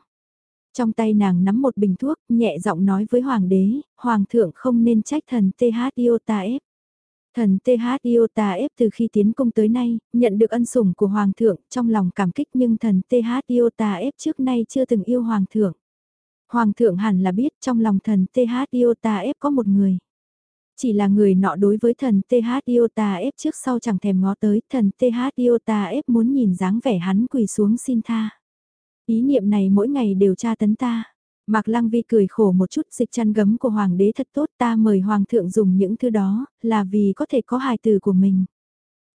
Trong tay nàng nắm một bình thuốc, nhẹ giọng nói với hoàng đế, hoàng thượng không nên trách thần TH Iota Thần TH Iota ép từ khi tiến công tới nay, nhận được ân sủng của hoàng thượng, trong lòng cảm kích nhưng thần TH Iota ép trước nay chưa từng yêu hoàng thượng. Hoàng thượng hẳn là biết trong lòng thần TH Iota ép có một người. Chỉ là người nọ đối với thần TH Iota ép trước sau chẳng thèm ngó tới, thần TH Iota ép muốn nhìn dáng vẻ hắn quỳ xuống xin tha. Ý niệm này mỗi ngày đều tra tấn ta. Mạc Lăng Vi cười khổ một chút dịch chăn gấm của Hoàng đế thật tốt ta mời Hoàng thượng dùng những thứ đó, là vì có thể có hài từ của mình.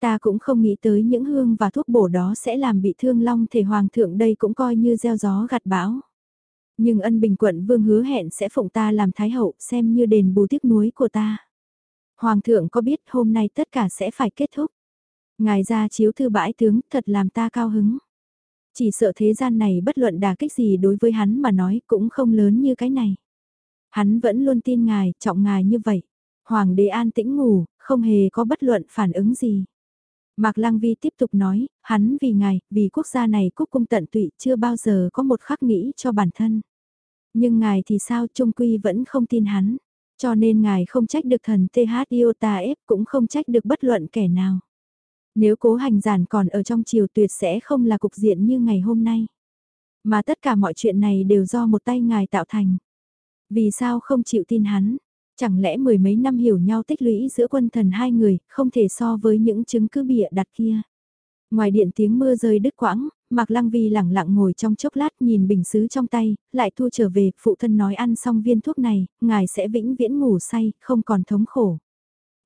Ta cũng không nghĩ tới những hương và thuốc bổ đó sẽ làm bị thương long thể Hoàng thượng đây cũng coi như gieo gió gặt bão. Nhưng ân bình quận vương hứa hẹn sẽ phụng ta làm thái hậu xem như đền bù tiếc nuối của ta. Hoàng thượng có biết hôm nay tất cả sẽ phải kết thúc. Ngài ra chiếu thư bãi tướng thật làm ta cao hứng. Chỉ sợ thế gian này bất luận đà kích gì đối với hắn mà nói cũng không lớn như cái này. Hắn vẫn luôn tin ngài, trọng ngài như vậy. Hoàng đế an tĩnh ngủ, không hề có bất luận phản ứng gì. Mạc Lăng Vi tiếp tục nói, hắn vì ngài, vì quốc gia này cúc cung tận tụy chưa bao giờ có một khắc nghĩ cho bản thân. Nhưng ngài thì sao trung quy vẫn không tin hắn. Cho nên ngài không trách được thần TH Iota F cũng không trách được bất luận kẻ nào. Nếu cố hành giản còn ở trong chiều tuyệt sẽ không là cục diện như ngày hôm nay. Mà tất cả mọi chuyện này đều do một tay ngài tạo thành. Vì sao không chịu tin hắn? Chẳng lẽ mười mấy năm hiểu nhau tích lũy giữa quân thần hai người, không thể so với những chứng cứ bịa đặt kia. Ngoài điện tiếng mưa rơi đứt quãng, Mạc Lăng Vi lẳng lặng ngồi trong chốc lát nhìn bình sứ trong tay, lại thu trở về, phụ thân nói ăn xong viên thuốc này, ngài sẽ vĩnh viễn ngủ say, không còn thống khổ.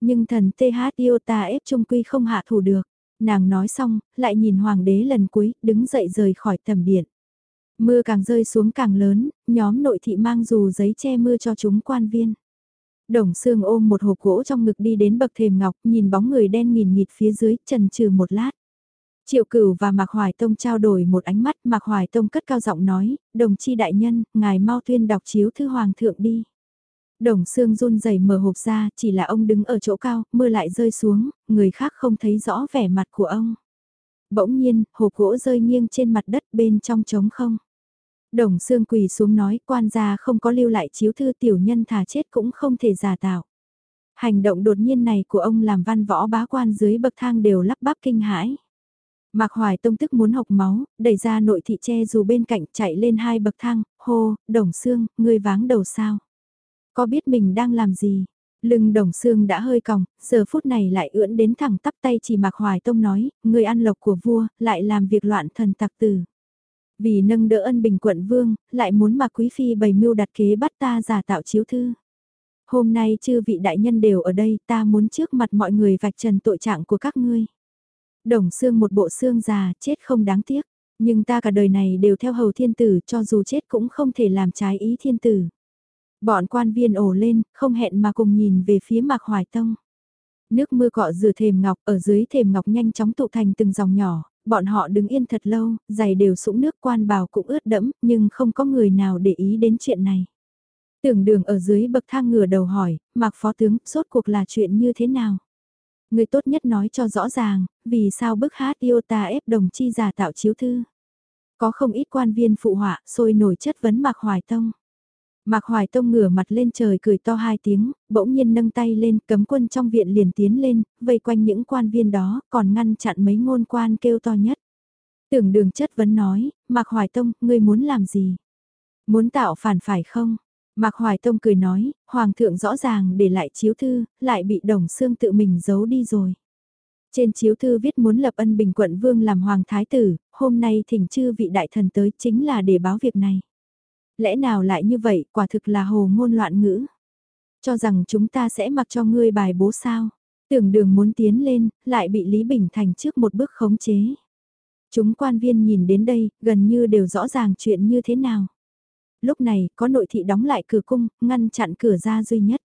Nhưng thần TH Iota ép trung quy không hạ thủ được. Nàng nói xong, lại nhìn hoàng đế lần cuối, đứng dậy rời khỏi tầm điện. Mưa càng rơi xuống càng lớn, nhóm nội thị mang dù giấy che mưa cho chúng quan viên. Đồng xương ôm một hộp gỗ trong ngực đi đến bậc thềm ngọc, nhìn bóng người đen nghìn nghịt phía dưới, trần trừ một lát. Triệu cửu và Mạc Hoài Tông trao đổi một ánh mắt, Mạc Hoài Tông cất cao giọng nói, đồng chi đại nhân, ngài mau tuyên đọc chiếu thư hoàng thượng đi. Đồng xương run rẩy mở hộp ra, chỉ là ông đứng ở chỗ cao, mưa lại rơi xuống, người khác không thấy rõ vẻ mặt của ông. Bỗng nhiên, hộp gỗ rơi nghiêng trên mặt đất bên trong trống không. Đồng xương quỳ xuống nói quan gia không có lưu lại chiếu thư tiểu nhân thà chết cũng không thể giả tạo. Hành động đột nhiên này của ông làm văn võ bá quan dưới bậc thang đều lắp bắp kinh hãi. Mạc Hoài Tông tức muốn học máu, đẩy ra nội thị che dù bên cạnh chạy lên hai bậc thang, hô, đồng xương, ngươi váng đầu sao. Có biết mình đang làm gì? Lưng đồng xương đã hơi còng, giờ phút này lại ưỡn đến thẳng tắp tay chỉ Mạc Hoài Tông nói, người ăn lộc của vua, lại làm việc loạn thần tặc tử. Vì nâng đỡ ân bình quận vương, lại muốn mà quý phi bày mưu đặt kế bắt ta giả tạo chiếu thư. Hôm nay chư vị đại nhân đều ở đây, ta muốn trước mặt mọi người vạch trần tội trạng của các ngươi. Đồng xương một bộ xương già, chết không đáng tiếc. Nhưng ta cả đời này đều theo hầu thiên tử, cho dù chết cũng không thể làm trái ý thiên tử. Bọn quan viên ổ lên, không hẹn mà cùng nhìn về phía Mạc Hoài Tông. Nước mưa cọ rửa thềm ngọc ở dưới thềm ngọc nhanh chóng tụ thành từng dòng nhỏ, bọn họ đứng yên thật lâu, giày đều sũng nước quan bào cũng ướt đẫm, nhưng không có người nào để ý đến chuyện này. Tưởng đường ở dưới bậc thang ngửa đầu hỏi, mặc phó tướng, sốt cuộc là chuyện như thế nào? Người tốt nhất nói cho rõ ràng, vì sao bức hát yêu ta ép đồng chi giả tạo chiếu thư? Có không ít quan viên phụ họa, sôi nổi chất vấn Mạc Hoài Tông. Mạc Hoài Tông ngửa mặt lên trời cười to hai tiếng, bỗng nhiên nâng tay lên, cấm quân trong viện liền tiến lên, vây quanh những quan viên đó, còn ngăn chặn mấy ngôn quan kêu to nhất. Tưởng đường chất vấn nói, Mạc Hoài Tông, ngươi muốn làm gì? Muốn tạo phản phải không? Mạc Hoài Tông cười nói, Hoàng thượng rõ ràng để lại chiếu thư, lại bị đồng xương tự mình giấu đi rồi. Trên chiếu thư viết muốn lập ân bình quận vương làm hoàng thái tử, hôm nay thỉnh chư vị đại thần tới chính là để báo việc này. Lẽ nào lại như vậy, quả thực là hồ ngôn loạn ngữ. Cho rằng chúng ta sẽ mặc cho ngươi bài bố sao. Tưởng đường muốn tiến lên, lại bị Lý Bình Thành trước một bước khống chế. Chúng quan viên nhìn đến đây, gần như đều rõ ràng chuyện như thế nào. Lúc này, có nội thị đóng lại cửa cung, ngăn chặn cửa ra duy nhất.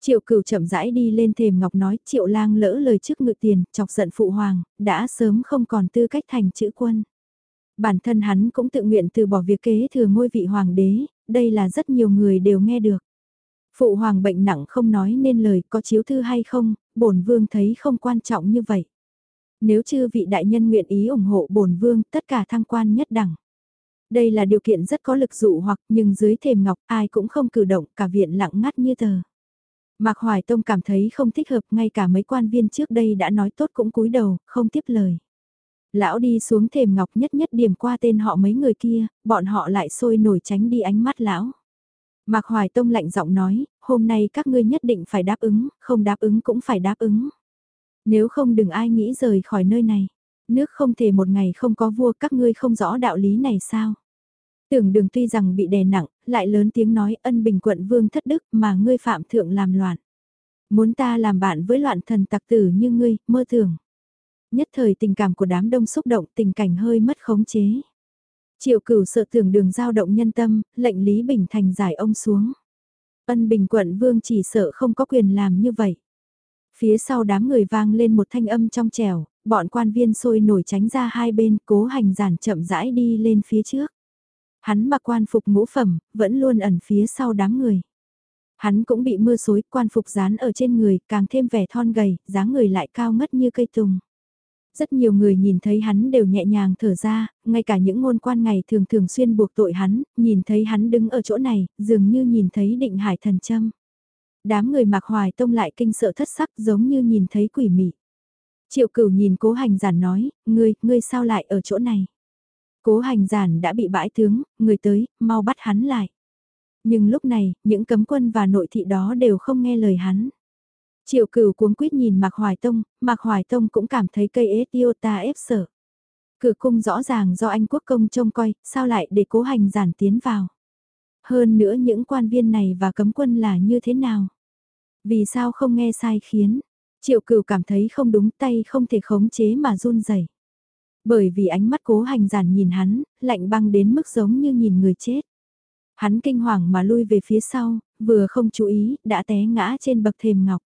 Triệu cửu chậm rãi đi lên thềm ngọc nói triệu lang lỡ lời trước ngự tiền, chọc giận phụ hoàng, đã sớm không còn tư cách thành chữ quân. Bản thân hắn cũng tự nguyện từ bỏ việc kế thừa ngôi vị hoàng đế, đây là rất nhiều người đều nghe được. Phụ hoàng bệnh nặng không nói nên lời có chiếu thư hay không, bổn vương thấy không quan trọng như vậy. Nếu chư vị đại nhân nguyện ý ủng hộ bổn vương tất cả thăng quan nhất đẳng. Đây là điều kiện rất có lực dụ hoặc nhưng dưới thềm ngọc ai cũng không cử động cả viện lặng ngắt như tờ. Mạc Hoài Tông cảm thấy không thích hợp ngay cả mấy quan viên trước đây đã nói tốt cũng cúi đầu, không tiếp lời. Lão đi xuống thềm ngọc nhất nhất điểm qua tên họ mấy người kia, bọn họ lại sôi nổi tránh đi ánh mắt lão. Mạc Hoài Tông lạnh giọng nói, hôm nay các ngươi nhất định phải đáp ứng, không đáp ứng cũng phải đáp ứng. Nếu không đừng ai nghĩ rời khỏi nơi này. Nước không thể một ngày không có vua các ngươi không rõ đạo lý này sao. Tưởng đường tuy rằng bị đè nặng, lại lớn tiếng nói ân bình quận vương thất đức mà ngươi phạm thượng làm loạn. Muốn ta làm bạn với loạn thần tặc tử như ngươi, mơ thường. Nhất thời tình cảm của đám đông xúc động tình cảnh hơi mất khống chế. Triệu cửu sợ tưởng đường giao động nhân tâm, lệnh Lý Bình Thành giải ông xuống. Ân bình quận vương chỉ sợ không có quyền làm như vậy. Phía sau đám người vang lên một thanh âm trong trẻo, bọn quan viên sôi nổi tránh ra hai bên cố hành giản chậm rãi đi lên phía trước. Hắn mặc quan phục ngũ phẩm, vẫn luôn ẩn phía sau đám người. Hắn cũng bị mưa xối, quan phục dán ở trên người, càng thêm vẻ thon gầy, dáng người lại cao ngất như cây tùng. Rất nhiều người nhìn thấy hắn đều nhẹ nhàng thở ra, ngay cả những ngôn quan ngày thường thường xuyên buộc tội hắn, nhìn thấy hắn đứng ở chỗ này, dường như nhìn thấy định hải thần châm. Đám người mặc hoài tông lại kinh sợ thất sắc giống như nhìn thấy quỷ mị. Triệu cửu nhìn cố hành giản nói, ngươi, ngươi sao lại ở chỗ này? Cố hành giản đã bị bãi tướng, người tới, mau bắt hắn lại. Nhưng lúc này, những cấm quân và nội thị đó đều không nghe lời hắn. Triệu cửu cuống quýt nhìn Mạc Hoài Tông, Mạc Hoài Tông cũng cảm thấy cây ế tiêu ta ép sợ. Cửa cung rõ ràng do anh quốc công trông coi, sao lại để cố hành giản tiến vào. Hơn nữa những quan viên này và cấm quân là như thế nào? Vì sao không nghe sai khiến? Triệu cửu cảm thấy không đúng tay không thể khống chế mà run rẩy. Bởi vì ánh mắt cố hành giản nhìn hắn, lạnh băng đến mức giống như nhìn người chết. Hắn kinh hoàng mà lui về phía sau, vừa không chú ý, đã té ngã trên bậc thềm ngọc.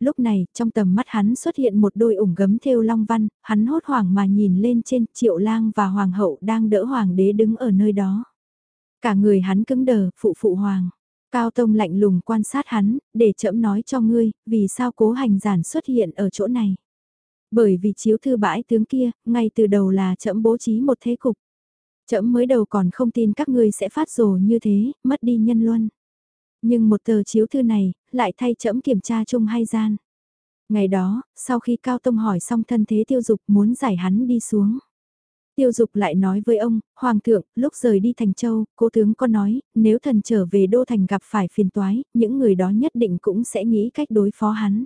Lúc này, trong tầm mắt hắn xuất hiện một đôi ủng gấm thêu long văn, hắn hốt hoảng mà nhìn lên trên triệu lang và hoàng hậu đang đỡ hoàng đế đứng ở nơi đó. Cả người hắn cứng đờ, phụ phụ hoàng. Cao Tông lạnh lùng quan sát hắn, để chậm nói cho ngươi, vì sao cố hành giản xuất hiện ở chỗ này. Bởi vì chiếu thư bãi tướng kia, ngay từ đầu là chậm bố trí một thế cục. Chậm mới đầu còn không tin các ngươi sẽ phát rồ như thế, mất đi nhân luân. Nhưng một tờ chiếu thư này, lại thay chậm kiểm tra chung hay gian. Ngày đó, sau khi Cao Tông hỏi xong thân thế tiêu dục muốn giải hắn đi xuống. Tiêu dục lại nói với ông, Hoàng thượng, lúc rời đi Thành Châu, cố tướng có nói, nếu thần trở về Đô Thành gặp phải phiền toái, những người đó nhất định cũng sẽ nghĩ cách đối phó hắn.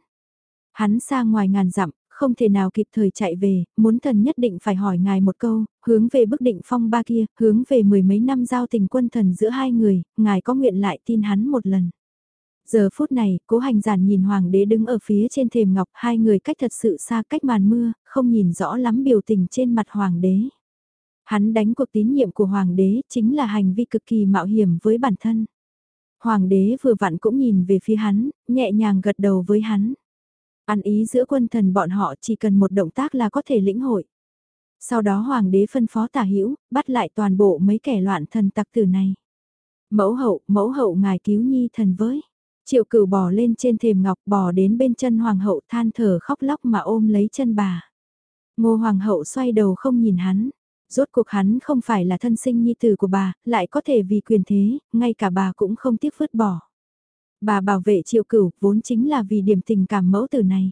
Hắn xa ngoài ngàn dặm, không thể nào kịp thời chạy về, muốn thần nhất định phải hỏi ngài một câu, hướng về bức định phong ba kia, hướng về mười mấy năm giao tình quân thần giữa hai người, ngài có nguyện lại tin hắn một lần. Giờ phút này, cố hành giản nhìn hoàng đế đứng ở phía trên thềm ngọc, hai người cách thật sự xa cách màn mưa, không nhìn rõ lắm biểu tình trên mặt hoàng đế. Hắn đánh cuộc tín nhiệm của hoàng đế chính là hành vi cực kỳ mạo hiểm với bản thân. Hoàng đế vừa vặn cũng nhìn về phía hắn, nhẹ nhàng gật đầu với hắn. Ăn ý giữa quân thần bọn họ chỉ cần một động tác là có thể lĩnh hội. Sau đó hoàng đế phân phó tả hữu bắt lại toàn bộ mấy kẻ loạn thần tặc tử này. Mẫu hậu, mẫu hậu ngài cứu nhi thần với. Triệu cửu bò lên trên thềm ngọc bò đến bên chân hoàng hậu than thở khóc lóc mà ôm lấy chân bà. Ngô hoàng hậu xoay đầu không nhìn hắn. Rốt cuộc hắn không phải là thân sinh nhi tử của bà, lại có thể vì quyền thế, ngay cả bà cũng không tiếc vứt bỏ. Bà bảo vệ triệu cửu vốn chính là vì điểm tình cảm mẫu tử này.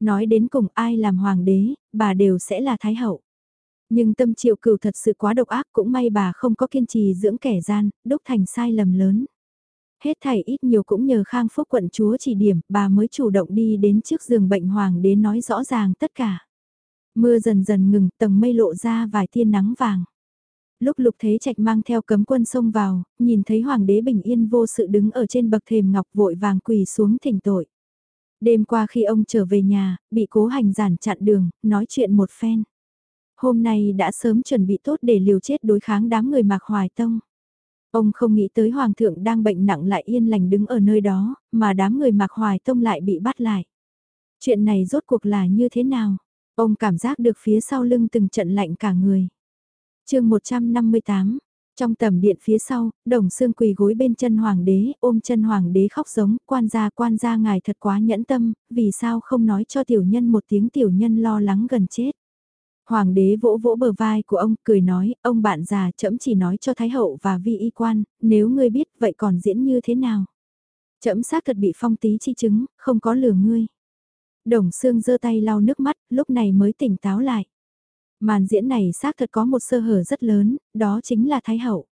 Nói đến cùng ai làm hoàng đế, bà đều sẽ là thái hậu. Nhưng tâm triệu cửu thật sự quá độc ác cũng may bà không có kiên trì dưỡng kẻ gian, đúc thành sai lầm lớn. Hết thảy ít nhiều cũng nhờ Khang Phúc quận chúa chỉ điểm, bà mới chủ động đi đến trước giường bệnh hoàng đế nói rõ ràng tất cả. Mưa dần dần ngừng, tầng mây lộ ra vài tia nắng vàng. Lúc lục thế trạch mang theo cấm quân xông vào, nhìn thấy hoàng đế bình yên vô sự đứng ở trên bậc thềm ngọc vội vàng quỳ xuống thỉnh tội. Đêm qua khi ông trở về nhà, bị cố hành giản chặn đường, nói chuyện một phen. Hôm nay đã sớm chuẩn bị tốt để liều chết đối kháng đám người mạc hoài tông. Ông không nghĩ tới Hoàng thượng đang bệnh nặng lại yên lành đứng ở nơi đó, mà đám người mạc hoài tông lại bị bắt lại. Chuyện này rốt cuộc là như thế nào? Ông cảm giác được phía sau lưng từng trận lạnh cả người. chương 158, trong tầm điện phía sau, đồng xương quỳ gối bên chân hoàng đế, ôm chân hoàng đế khóc giống, quan gia quan gia ngài thật quá nhẫn tâm, vì sao không nói cho tiểu nhân một tiếng tiểu nhân lo lắng gần chết. Hoàng đế vỗ vỗ bờ vai của ông, cười nói, ông bạn già chậm chỉ nói cho Thái Hậu và vi y quan, nếu ngươi biết vậy còn diễn như thế nào. Chậm xác thật bị phong tí chi chứng, không có lừa ngươi. Đồng xương giơ tay lau nước mắt, lúc này mới tỉnh táo lại. Màn diễn này xác thật có một sơ hở rất lớn, đó chính là Thái Hậu.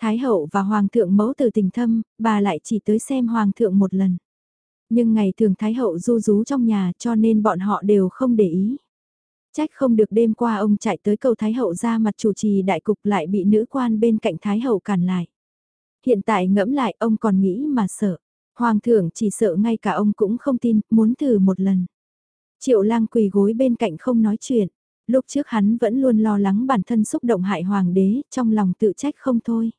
Thái Hậu và Hoàng thượng mẫu từ tình thâm, bà lại chỉ tới xem Hoàng thượng một lần. Nhưng ngày thường Thái Hậu du rú trong nhà cho nên bọn họ đều không để ý. Trách không được đêm qua ông chạy tới cầu Thái Hậu ra mặt chủ trì đại cục lại bị nữ quan bên cạnh Thái Hậu cản lại. Hiện tại ngẫm lại ông còn nghĩ mà sợ. Hoàng thượng chỉ sợ ngay cả ông cũng không tin, muốn thử một lần. Triệu lang quỳ gối bên cạnh không nói chuyện. Lúc trước hắn vẫn luôn lo lắng bản thân xúc động hại hoàng đế, trong lòng tự trách không thôi.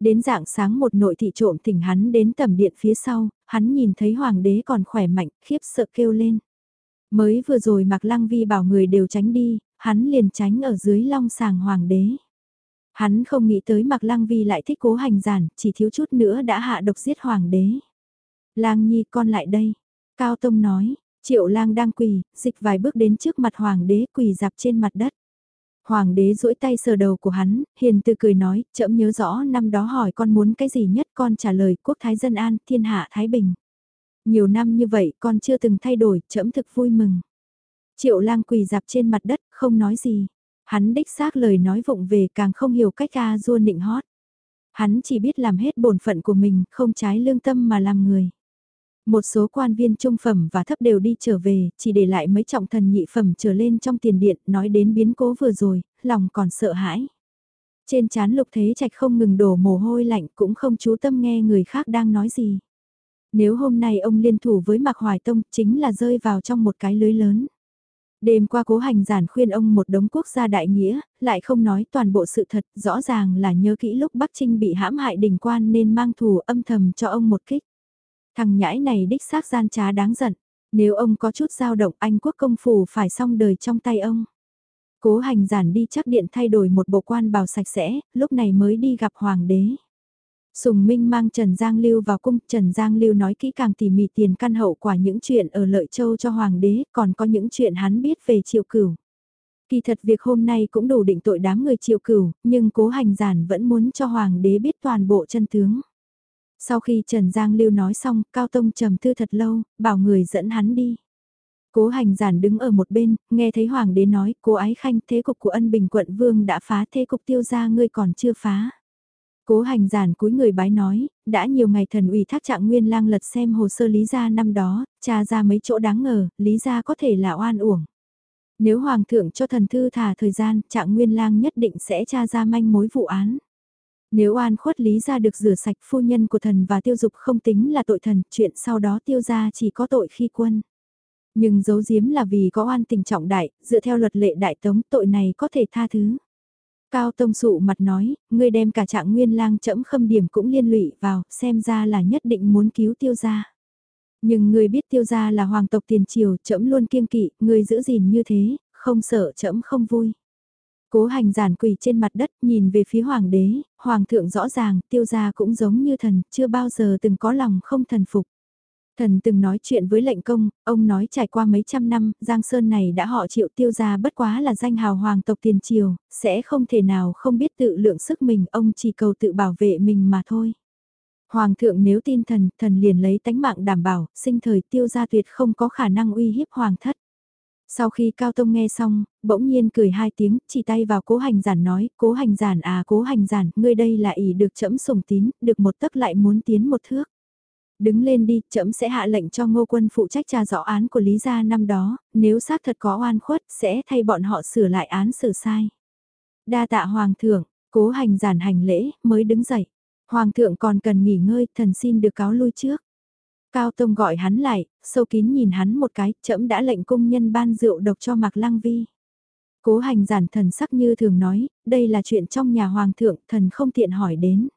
Đến dạng sáng một nội thị trộm thỉnh hắn đến tầm điện phía sau, hắn nhìn thấy hoàng đế còn khỏe mạnh, khiếp sợ kêu lên. Mới vừa rồi mặc lăng vi bảo người đều tránh đi, hắn liền tránh ở dưới long sàng hoàng đế. Hắn không nghĩ tới mặc lăng vi lại thích cố hành giản, chỉ thiếu chút nữa đã hạ độc giết hoàng đế. Lang nhi con lại đây. Cao Tông nói, triệu lang đang quỳ, dịch vài bước đến trước mặt hoàng đế quỳ dạp trên mặt đất. Hoàng đế duỗi tay sờ đầu của hắn, hiền từ cười nói, chậm nhớ rõ năm đó hỏi con muốn cái gì nhất con trả lời quốc thái dân an, thiên hạ thái bình. Nhiều năm như vậy con chưa từng thay đổi, trẫm thực vui mừng. Triệu lang quỳ dạp trên mặt đất, không nói gì. Hắn đích xác lời nói vụng về càng không hiểu cách ca dua nịnh hót. Hắn chỉ biết làm hết bổn phận của mình, không trái lương tâm mà làm người. Một số quan viên trung phẩm và thấp đều đi trở về, chỉ để lại mấy trọng thần nhị phẩm trở lên trong tiền điện, nói đến biến cố vừa rồi, lòng còn sợ hãi. Trên chán lục thế trạch không ngừng đổ mồ hôi lạnh cũng không chú tâm nghe người khác đang nói gì. Nếu hôm nay ông liên thủ với Mạc Hoài Tông chính là rơi vào trong một cái lưới lớn. Đêm qua cố hành giản khuyên ông một đống quốc gia đại nghĩa, lại không nói toàn bộ sự thật, rõ ràng là nhớ kỹ lúc Bắc Trinh bị hãm hại đình quan nên mang thù âm thầm cho ông một kích. Thằng nhãi này đích xác gian trá đáng giận, nếu ông có chút dao động anh quốc công phủ phải xong đời trong tay ông. Cố hành giản đi chắc điện thay đổi một bộ quan bào sạch sẽ, lúc này mới đi gặp hoàng đế. Sùng Minh mang Trần Giang Lưu vào cung, Trần Giang Lưu nói kỹ càng tỉ mỉ tiền căn hậu quả những chuyện ở Lợi Châu cho Hoàng đế, còn có những chuyện hắn biết về triệu cửu. Kỳ thật việc hôm nay cũng đủ định tội đám người triệu cửu, nhưng cố hành giản vẫn muốn cho Hoàng đế biết toàn bộ chân tướng. Sau khi Trần Giang Lưu nói xong, Cao Tông trầm thư thật lâu, bảo người dẫn hắn đi. Cố hành giản đứng ở một bên, nghe thấy Hoàng đế nói, cố ái khanh thế cục của ân bình quận vương đã phá thế cục tiêu ra ngươi còn chưa phá. Cố hành giản cúi người bái nói, đã nhiều ngày thần ủy thác trạng nguyên lang lật xem hồ sơ lý gia năm đó, tra ra mấy chỗ đáng ngờ, lý gia có thể là oan uổng. Nếu hoàng thượng cho thần thư thả thời gian, trạng nguyên lang nhất định sẽ tra ra manh mối vụ án. Nếu oan khuất lý gia được rửa sạch phu nhân của thần và tiêu dục không tính là tội thần, chuyện sau đó tiêu gia chỉ có tội khi quân. Nhưng giấu giếm là vì có oan tình trọng đại, dựa theo luật lệ đại tống tội này có thể tha thứ. Cao Tông Sụ mặt nói, ngươi đem cả trạng nguyên lang chẫm khâm điểm cũng liên lụy vào, xem ra là nhất định muốn cứu tiêu gia. Nhưng ngươi biết tiêu gia là hoàng tộc tiền triều, trẫm luôn kiêng kỵ, ngươi giữ gìn như thế, không sợ trẫm không vui. Cố hành giản quỳ trên mặt đất nhìn về phía hoàng đế, hoàng thượng rõ ràng tiêu gia cũng giống như thần, chưa bao giờ từng có lòng không thần phục. Thần từng nói chuyện với lệnh công, ông nói trải qua mấy trăm năm, Giang Sơn này đã họ chịu tiêu gia bất quá là danh hào hoàng tộc tiền triều, sẽ không thể nào không biết tự lượng sức mình, ông chỉ cầu tự bảo vệ mình mà thôi. Hoàng thượng nếu tin thần, thần liền lấy tánh mạng đảm bảo, sinh thời tiêu gia tuyệt không có khả năng uy hiếp hoàng thất. Sau khi Cao Tông nghe xong, bỗng nhiên cười hai tiếng, chỉ tay vào cố hành giản nói, cố hành giản à cố hành giản, ngươi đây là ỷ được chẫm sủng tín, được một tấc lại muốn tiến một thước. Đứng lên đi, chậm sẽ hạ lệnh cho ngô quân phụ trách tra rõ án của Lý Gia năm đó, nếu xác thật có oan khuất sẽ thay bọn họ sửa lại án xử sai. Đa tạ Hoàng thượng, cố hành giản hành lễ, mới đứng dậy. Hoàng thượng còn cần nghỉ ngơi, thần xin được cáo lui trước. Cao Tông gọi hắn lại, sâu kín nhìn hắn một cái, chậm đã lệnh cung nhân ban rượu độc cho Mạc Lăng Vi. Cố hành giản thần sắc như thường nói, đây là chuyện trong nhà hoàng thượng, thần không tiện hỏi đến.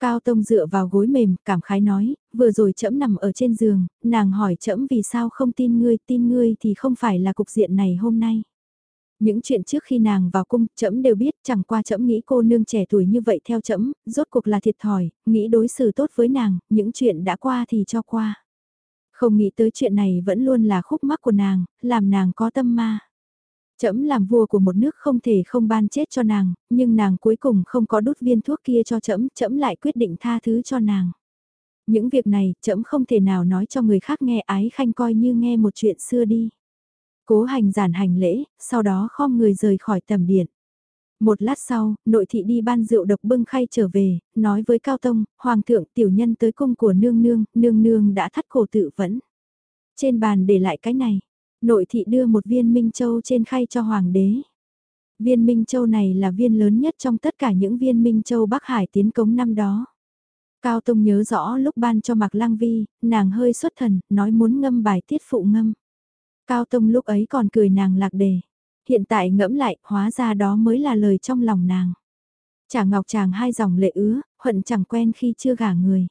Cao Tông dựa vào gối mềm, cảm khái nói, vừa rồi trẫm nằm ở trên giường, nàng hỏi trẫm vì sao không tin ngươi, tin ngươi thì không phải là cục diện này hôm nay. Những chuyện trước khi nàng vào cung, trẫm đều biết, chẳng qua trẫm nghĩ cô nương trẻ tuổi như vậy theo trẫm, rốt cuộc là thiệt thòi, nghĩ đối xử tốt với nàng, những chuyện đã qua thì cho qua. Không nghĩ tới chuyện này vẫn luôn là khúc mắc của nàng, làm nàng có tâm ma. Chấm làm vua của một nước không thể không ban chết cho nàng, nhưng nàng cuối cùng không có đút viên thuốc kia cho chấm, chấm lại quyết định tha thứ cho nàng. Những việc này, chấm không thể nào nói cho người khác nghe ái khanh coi như nghe một chuyện xưa đi. Cố hành giản hành lễ, sau đó khom người rời khỏi tầm điện. Một lát sau, nội thị đi ban rượu độc bưng khay trở về, nói với Cao Tông, Hoàng thượng tiểu nhân tới cung của nương nương, nương nương đã thắt cổ tự vẫn. Trên bàn để lại cái này, Nội thị đưa một viên Minh Châu trên khay cho Hoàng đế. Viên Minh Châu này là viên lớn nhất trong tất cả những viên Minh Châu Bắc Hải tiến cống năm đó. Cao Tông nhớ rõ lúc ban cho Mạc Lăng Vi, nàng hơi xuất thần, nói muốn ngâm bài tiết phụ ngâm. Cao Tông lúc ấy còn cười nàng lạc đề. Hiện tại ngẫm lại, hóa ra đó mới là lời trong lòng nàng. Chả ngọc chàng hai dòng lệ ứa, huận chẳng quen khi chưa gả người.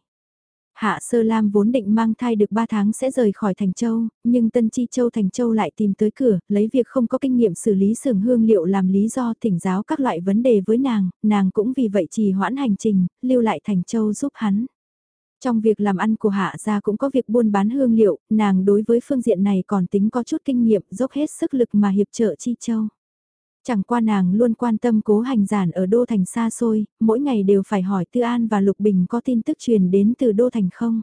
Hạ Sơ Lam vốn định mang thai được 3 tháng sẽ rời khỏi Thành Châu, nhưng Tân Chi Châu Thành Châu lại tìm tới cửa, lấy việc không có kinh nghiệm xử lý sưởng hương liệu làm lý do thỉnh giáo các loại vấn đề với nàng, nàng cũng vì vậy trì hoãn hành trình, lưu lại Thành Châu giúp hắn. Trong việc làm ăn của Hạ gia cũng có việc buôn bán hương liệu, nàng đối với phương diện này còn tính có chút kinh nghiệm, dốc hết sức lực mà hiệp trợ Chi Châu. Chẳng qua nàng luôn quan tâm cố hành giản ở Đô Thành xa xôi, mỗi ngày đều phải hỏi Tư An và Lục Bình có tin tức truyền đến từ Đô Thành không.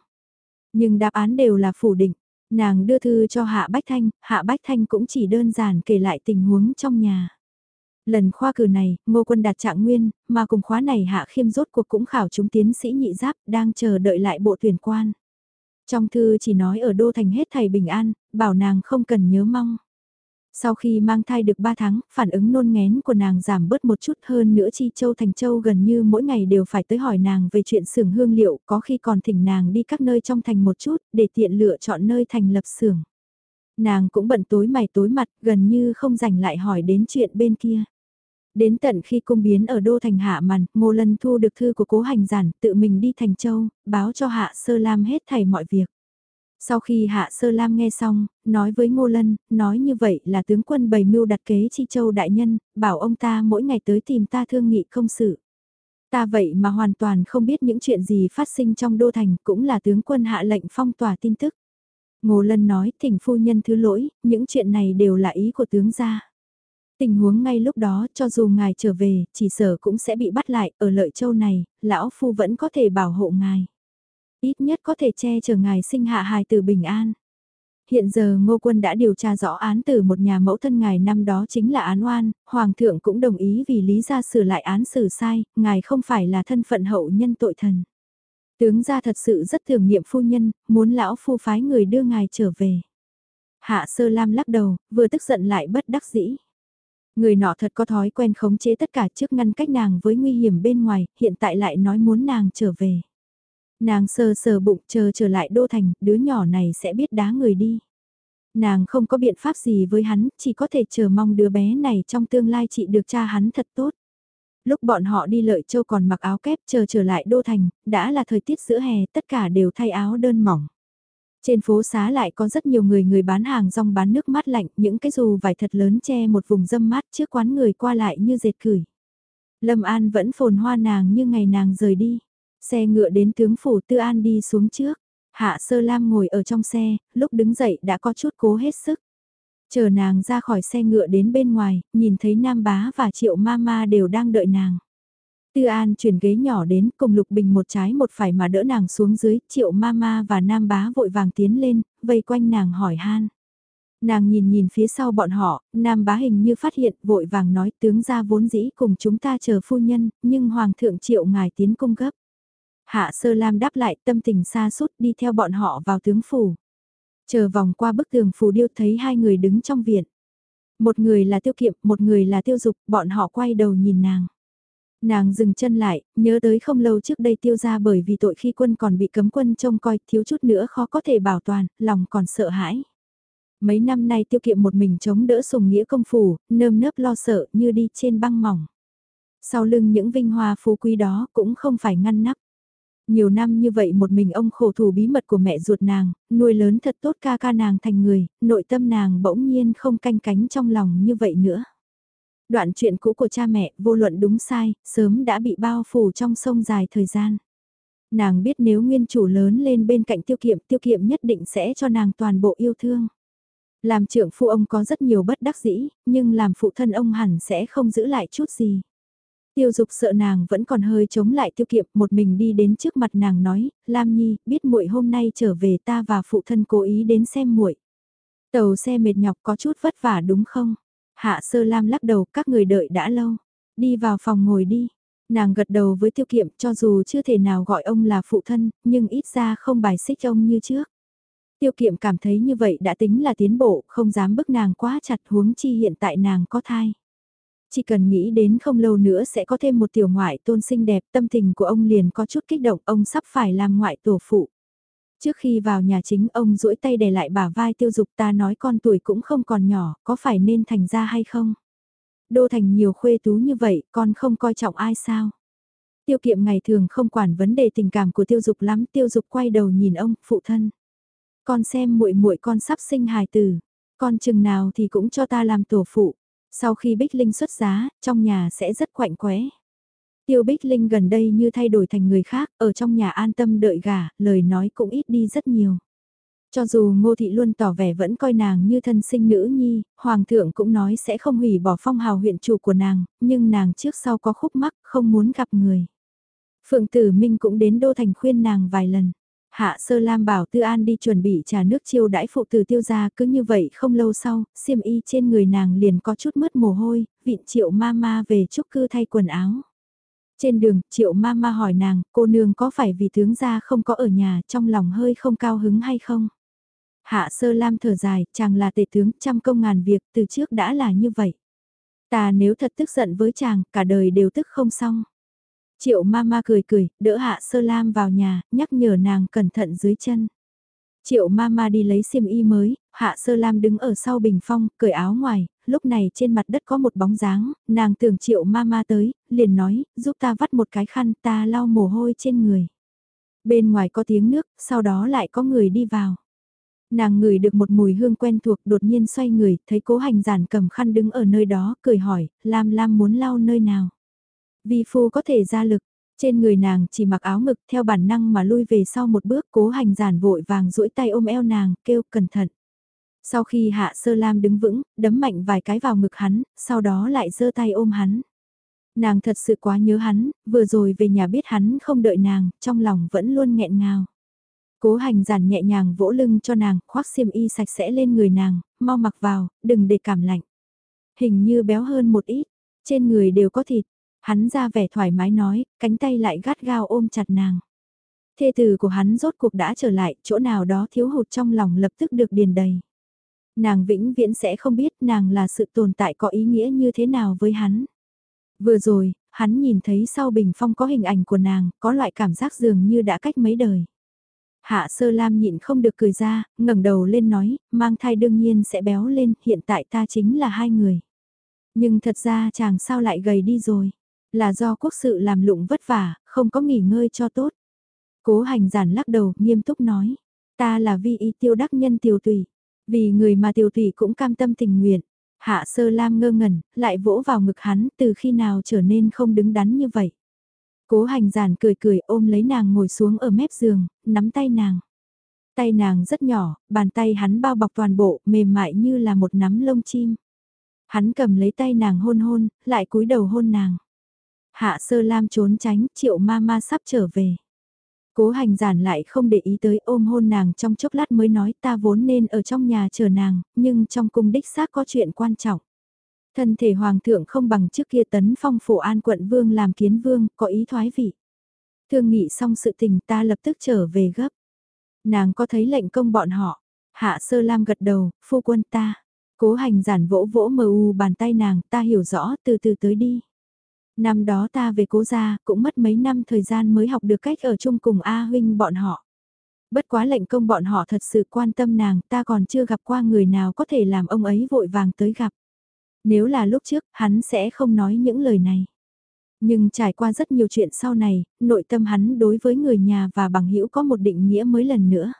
Nhưng đáp án đều là phủ định. Nàng đưa thư cho Hạ Bách Thanh, Hạ Bách Thanh cũng chỉ đơn giản kể lại tình huống trong nhà. Lần khoa cử này, ngô quân đạt trạng nguyên, mà cùng khóa này Hạ Khiêm rốt cuộc cũng khảo chúng tiến sĩ nhị giáp, đang chờ đợi lại bộ tuyển quan. Trong thư chỉ nói ở Đô Thành hết thầy bình an, bảo nàng không cần nhớ mong. Sau khi mang thai được 3 tháng, phản ứng nôn ngén của nàng giảm bớt một chút hơn nữa Chi Châu Thành Châu gần như mỗi ngày đều phải tới hỏi nàng về chuyện xưởng hương liệu, có khi còn thỉnh nàng đi các nơi trong thành một chút, để tiện lựa chọn nơi thành lập xưởng. Nàng cũng bận tối mày tối mặt, gần như không dành lại hỏi đến chuyện bên kia. Đến tận khi cung biến ở Đô Thành Hạ Màn, Ngô Lân thu được thư của cố hành giản, tự mình đi Thành Châu, báo cho Hạ Sơ Lam hết thảy mọi việc. Sau khi Hạ Sơ Lam nghe xong, nói với Ngô Lân, nói như vậy là tướng quân bày mưu đặt kế chi châu đại nhân, bảo ông ta mỗi ngày tới tìm ta thương nghị công sự. Ta vậy mà hoàn toàn không biết những chuyện gì phát sinh trong đô thành cũng là tướng quân hạ lệnh phong tỏa tin tức. Ngô Lân nói thỉnh phu nhân thứ lỗi, những chuyện này đều là ý của tướng gia. Tình huống ngay lúc đó cho dù ngài trở về, chỉ sở cũng sẽ bị bắt lại, ở lợi châu này, lão phu vẫn có thể bảo hộ ngài ít nhất có thể che chở ngài sinh hạ hài từ bình an. Hiện giờ Ngô Quân đã điều tra rõ án từ một nhà mẫu thân ngài năm đó chính là án oan, Hoàng thượng cũng đồng ý vì lý ra sửa lại án xử sai, ngài không phải là thân phận hậu nhân tội thần. Tướng gia thật sự rất thường niệm phu nhân, muốn lão phu phái người đưa ngài trở về. Hạ sơ lam lắc đầu, vừa tức giận lại bất đắc dĩ. Người nọ thật có thói quen khống chế tất cả trước ngăn cách nàng với nguy hiểm bên ngoài, hiện tại lại nói muốn nàng trở về. Nàng sờ sờ bụng chờ trở lại đô thành, đứa nhỏ này sẽ biết đá người đi. Nàng không có biện pháp gì với hắn, chỉ có thể chờ mong đứa bé này trong tương lai chị được cha hắn thật tốt. Lúc bọn họ đi lợi châu còn mặc áo kép chờ trở lại đô thành, đã là thời tiết giữa hè, tất cả đều thay áo đơn mỏng. Trên phố xá lại có rất nhiều người người bán hàng rong bán nước mát lạnh, những cái dù vải thật lớn che một vùng dâm mát trước quán người qua lại như dệt cửi. Lâm An vẫn phồn hoa nàng như ngày nàng rời đi. Xe ngựa đến tướng phủ Tư An đi xuống trước. Hạ Sơ Lam ngồi ở trong xe, lúc đứng dậy đã có chút cố hết sức. Chờ nàng ra khỏi xe ngựa đến bên ngoài, nhìn thấy Nam Bá và Triệu Mama đều đang đợi nàng. Tư An chuyển ghế nhỏ đến cùng Lục Bình một trái một phải mà đỡ nàng xuống dưới, Triệu Mama và Nam Bá vội vàng tiến lên, vây quanh nàng hỏi han. Nàng nhìn nhìn phía sau bọn họ, Nam Bá hình như phát hiện vội vàng nói tướng ra vốn dĩ cùng chúng ta chờ phu nhân, nhưng Hoàng thượng Triệu ngài tiến cung gấp. Hạ Sơ Lam đáp lại tâm tình xa sút đi theo bọn họ vào tướng phủ. Chờ vòng qua bức tường phủ điêu thấy hai người đứng trong viện. Một người là tiêu kiệm, một người là tiêu dục, bọn họ quay đầu nhìn nàng. Nàng dừng chân lại, nhớ tới không lâu trước đây tiêu ra bởi vì tội khi quân còn bị cấm quân trông coi thiếu chút nữa khó có thể bảo toàn, lòng còn sợ hãi. Mấy năm nay tiêu kiệm một mình chống đỡ sùng nghĩa công phủ, nơm nớp lo sợ như đi trên băng mỏng. Sau lưng những vinh hoa phú quý đó cũng không phải ngăn nắp. Nhiều năm như vậy một mình ông khổ thủ bí mật của mẹ ruột nàng, nuôi lớn thật tốt ca ca nàng thành người, nội tâm nàng bỗng nhiên không canh cánh trong lòng như vậy nữa. Đoạn chuyện cũ của cha mẹ, vô luận đúng sai, sớm đã bị bao phủ trong sông dài thời gian. Nàng biết nếu nguyên chủ lớn lên bên cạnh tiêu kiệm, tiêu kiệm nhất định sẽ cho nàng toàn bộ yêu thương. Làm trưởng phu ông có rất nhiều bất đắc dĩ, nhưng làm phụ thân ông hẳn sẽ không giữ lại chút gì. Tiêu dục sợ nàng vẫn còn hơi chống lại tiêu kiệm, một mình đi đến trước mặt nàng nói, Lam Nhi, biết muội hôm nay trở về ta và phụ thân cố ý đến xem muội. Tàu xe mệt nhọc có chút vất vả đúng không? Hạ sơ lam lắc đầu, các người đợi đã lâu. Đi vào phòng ngồi đi. Nàng gật đầu với tiêu kiệm cho dù chưa thể nào gọi ông là phụ thân, nhưng ít ra không bài xích ông như trước. Tiêu kiệm cảm thấy như vậy đã tính là tiến bộ, không dám bức nàng quá chặt huống chi hiện tại nàng có thai. Chỉ cần nghĩ đến không lâu nữa sẽ có thêm một tiểu ngoại tôn xinh đẹp, tâm tình của ông liền có chút kích động, ông sắp phải làm ngoại tổ phụ. Trước khi vào nhà chính ông duỗi tay để lại bả vai tiêu dục ta nói con tuổi cũng không còn nhỏ, có phải nên thành ra hay không? Đô thành nhiều khuê tú như vậy, con không coi trọng ai sao? Tiêu kiệm ngày thường không quản vấn đề tình cảm của tiêu dục lắm, tiêu dục quay đầu nhìn ông, phụ thân. Con xem muội muội con sắp sinh hài tử, con chừng nào thì cũng cho ta làm tổ phụ. Sau khi Bích Linh xuất giá, trong nhà sẽ rất quạnh quẽ. Tiêu Bích Linh gần đây như thay đổi thành người khác, ở trong nhà an tâm đợi gả, lời nói cũng ít đi rất nhiều. Cho dù Ngô Thị luôn tỏ vẻ vẫn coi nàng như thân sinh nữ nhi, Hoàng thượng cũng nói sẽ không hủy bỏ phong hào huyện chủ của nàng, nhưng nàng trước sau có khúc mắc, không muốn gặp người. Phượng Tử Minh cũng đến Đô Thành khuyên nàng vài lần. Hạ Sơ Lam bảo Tư An đi chuẩn bị trà nước chiêu đãi phụ tử tiêu gia cứ như vậy không lâu sau, xiêm y trên người nàng liền có chút mất mồ hôi, vịn triệu ma ma về chúc cư thay quần áo. Trên đường, triệu ma ma hỏi nàng, cô nương có phải vì tướng gia không có ở nhà trong lòng hơi không cao hứng hay không? Hạ Sơ Lam thở dài, chàng là tể tướng trăm công ngàn việc, từ trước đã là như vậy. Ta nếu thật tức giận với chàng, cả đời đều tức không xong. Triệu mama cười cười, đỡ hạ sơ lam vào nhà, nhắc nhở nàng cẩn thận dưới chân. Triệu mama đi lấy xiêm y mới, hạ sơ lam đứng ở sau bình phong, cởi áo ngoài, lúc này trên mặt đất có một bóng dáng, nàng tưởng triệu mama tới, liền nói, giúp ta vắt một cái khăn ta lau mồ hôi trên người. Bên ngoài có tiếng nước, sau đó lại có người đi vào. Nàng ngửi được một mùi hương quen thuộc đột nhiên xoay người, thấy cố hành giản cầm khăn đứng ở nơi đó, cười hỏi, Lam Lam muốn lau nơi nào. Vi phu có thể ra lực, trên người nàng chỉ mặc áo ngực theo bản năng mà lui về sau một bước cố hành giản vội vàng duỗi tay ôm eo nàng, kêu cẩn thận. Sau khi hạ sơ lam đứng vững, đấm mạnh vài cái vào ngực hắn, sau đó lại giơ tay ôm hắn. Nàng thật sự quá nhớ hắn, vừa rồi về nhà biết hắn không đợi nàng, trong lòng vẫn luôn nghẹn ngào. Cố hành giản nhẹ nhàng vỗ lưng cho nàng, khoác xiêm y sạch sẽ lên người nàng, mau mặc vào, đừng để cảm lạnh. Hình như béo hơn một ít, trên người đều có thịt, Hắn ra vẻ thoải mái nói, cánh tay lại gắt gao ôm chặt nàng. Thê từ của hắn rốt cuộc đã trở lại, chỗ nào đó thiếu hụt trong lòng lập tức được điền đầy. Nàng vĩnh viễn sẽ không biết nàng là sự tồn tại có ý nghĩa như thế nào với hắn. Vừa rồi, hắn nhìn thấy sau bình phong có hình ảnh của nàng, có loại cảm giác dường như đã cách mấy đời. Hạ sơ lam nhịn không được cười ra, ngẩng đầu lên nói, mang thai đương nhiên sẽ béo lên, hiện tại ta chính là hai người. Nhưng thật ra chàng sao lại gầy đi rồi. Là do quốc sự làm lụng vất vả, không có nghỉ ngơi cho tốt. Cố hành giản lắc đầu, nghiêm túc nói. Ta là vi y tiêu đắc nhân tiêu tùy. Vì người mà tiêu tùy cũng cam tâm tình nguyện. Hạ sơ lam ngơ ngẩn, lại vỗ vào ngực hắn từ khi nào trở nên không đứng đắn như vậy. Cố hành giản cười cười ôm lấy nàng ngồi xuống ở mép giường, nắm tay nàng. Tay nàng rất nhỏ, bàn tay hắn bao bọc toàn bộ, mềm mại như là một nắm lông chim. Hắn cầm lấy tay nàng hôn hôn, lại cúi đầu hôn nàng. Hạ sơ lam trốn tránh, triệu ma ma sắp trở về. Cố hành giản lại không để ý tới ôm hôn nàng trong chốc lát mới nói ta vốn nên ở trong nhà chờ nàng, nhưng trong cung đích xác có chuyện quan trọng. Thân thể hoàng thượng không bằng trước kia tấn phong phổ an quận vương làm kiến vương, có ý thoái vị. Thương nghị xong sự tình ta lập tức trở về gấp. Nàng có thấy lệnh công bọn họ. Hạ sơ lam gật đầu, phu quân ta. Cố hành giản vỗ vỗ mờ u bàn tay nàng, ta hiểu rõ, từ từ tới đi. Năm đó ta về cố gia, cũng mất mấy năm thời gian mới học được cách ở chung cùng A huynh bọn họ. Bất quá lệnh công bọn họ thật sự quan tâm nàng, ta còn chưa gặp qua người nào có thể làm ông ấy vội vàng tới gặp. Nếu là lúc trước, hắn sẽ không nói những lời này. Nhưng trải qua rất nhiều chuyện sau này, nội tâm hắn đối với người nhà và bằng hữu có một định nghĩa mới lần nữa.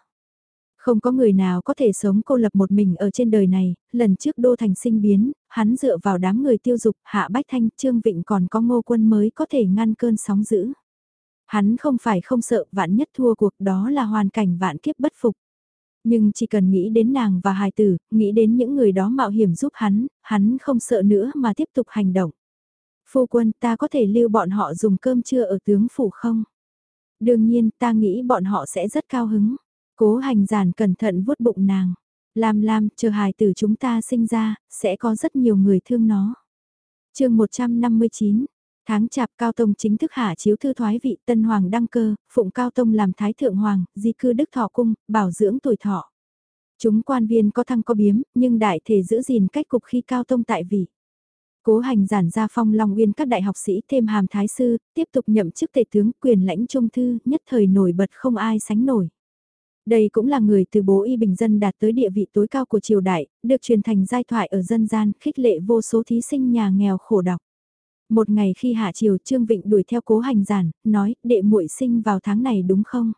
Không có người nào có thể sống cô lập một mình ở trên đời này, lần trước đô thành sinh biến, hắn dựa vào đám người tiêu dục, hạ bách thanh, trương vịnh còn có ngô quân mới có thể ngăn cơn sóng dữ. Hắn không phải không sợ vạn nhất thua cuộc đó là hoàn cảnh vạn kiếp bất phục. Nhưng chỉ cần nghĩ đến nàng và hài tử, nghĩ đến những người đó mạo hiểm giúp hắn, hắn không sợ nữa mà tiếp tục hành động. Phu quân ta có thể lưu bọn họ dùng cơm trưa ở tướng phủ không? Đương nhiên ta nghĩ bọn họ sẽ rất cao hứng. Cố hành giản cẩn thận vuốt bụng nàng. Lam Lam, chờ hài tử chúng ta sinh ra, sẽ có rất nhiều người thương nó. chương 159, tháng chạp Cao Tông chính thức hạ chiếu thư thoái vị Tân Hoàng đăng cơ, Phụng Cao Tông làm Thái Thượng Hoàng, di cư Đức Thọ Cung, bảo dưỡng tuổi thọ. Chúng quan viên có thăng có biếm, nhưng đại thể giữ gìn cách cục khi Cao Tông tại vị. Cố hành giản ra phong Long Uyên các đại học sĩ thêm hàm thái sư, tiếp tục nhậm chức tể tướng quyền lãnh trung thư, nhất thời nổi bật không ai sánh nổi. Đây cũng là người từ bố y bình dân đạt tới địa vị tối cao của triều đại, được truyền thành giai thoại ở dân gian, khích lệ vô số thí sinh nhà nghèo khổ đọc. Một ngày khi hạ triều Trương Vịnh đuổi theo cố hành giản, nói, đệ muội sinh vào tháng này đúng không?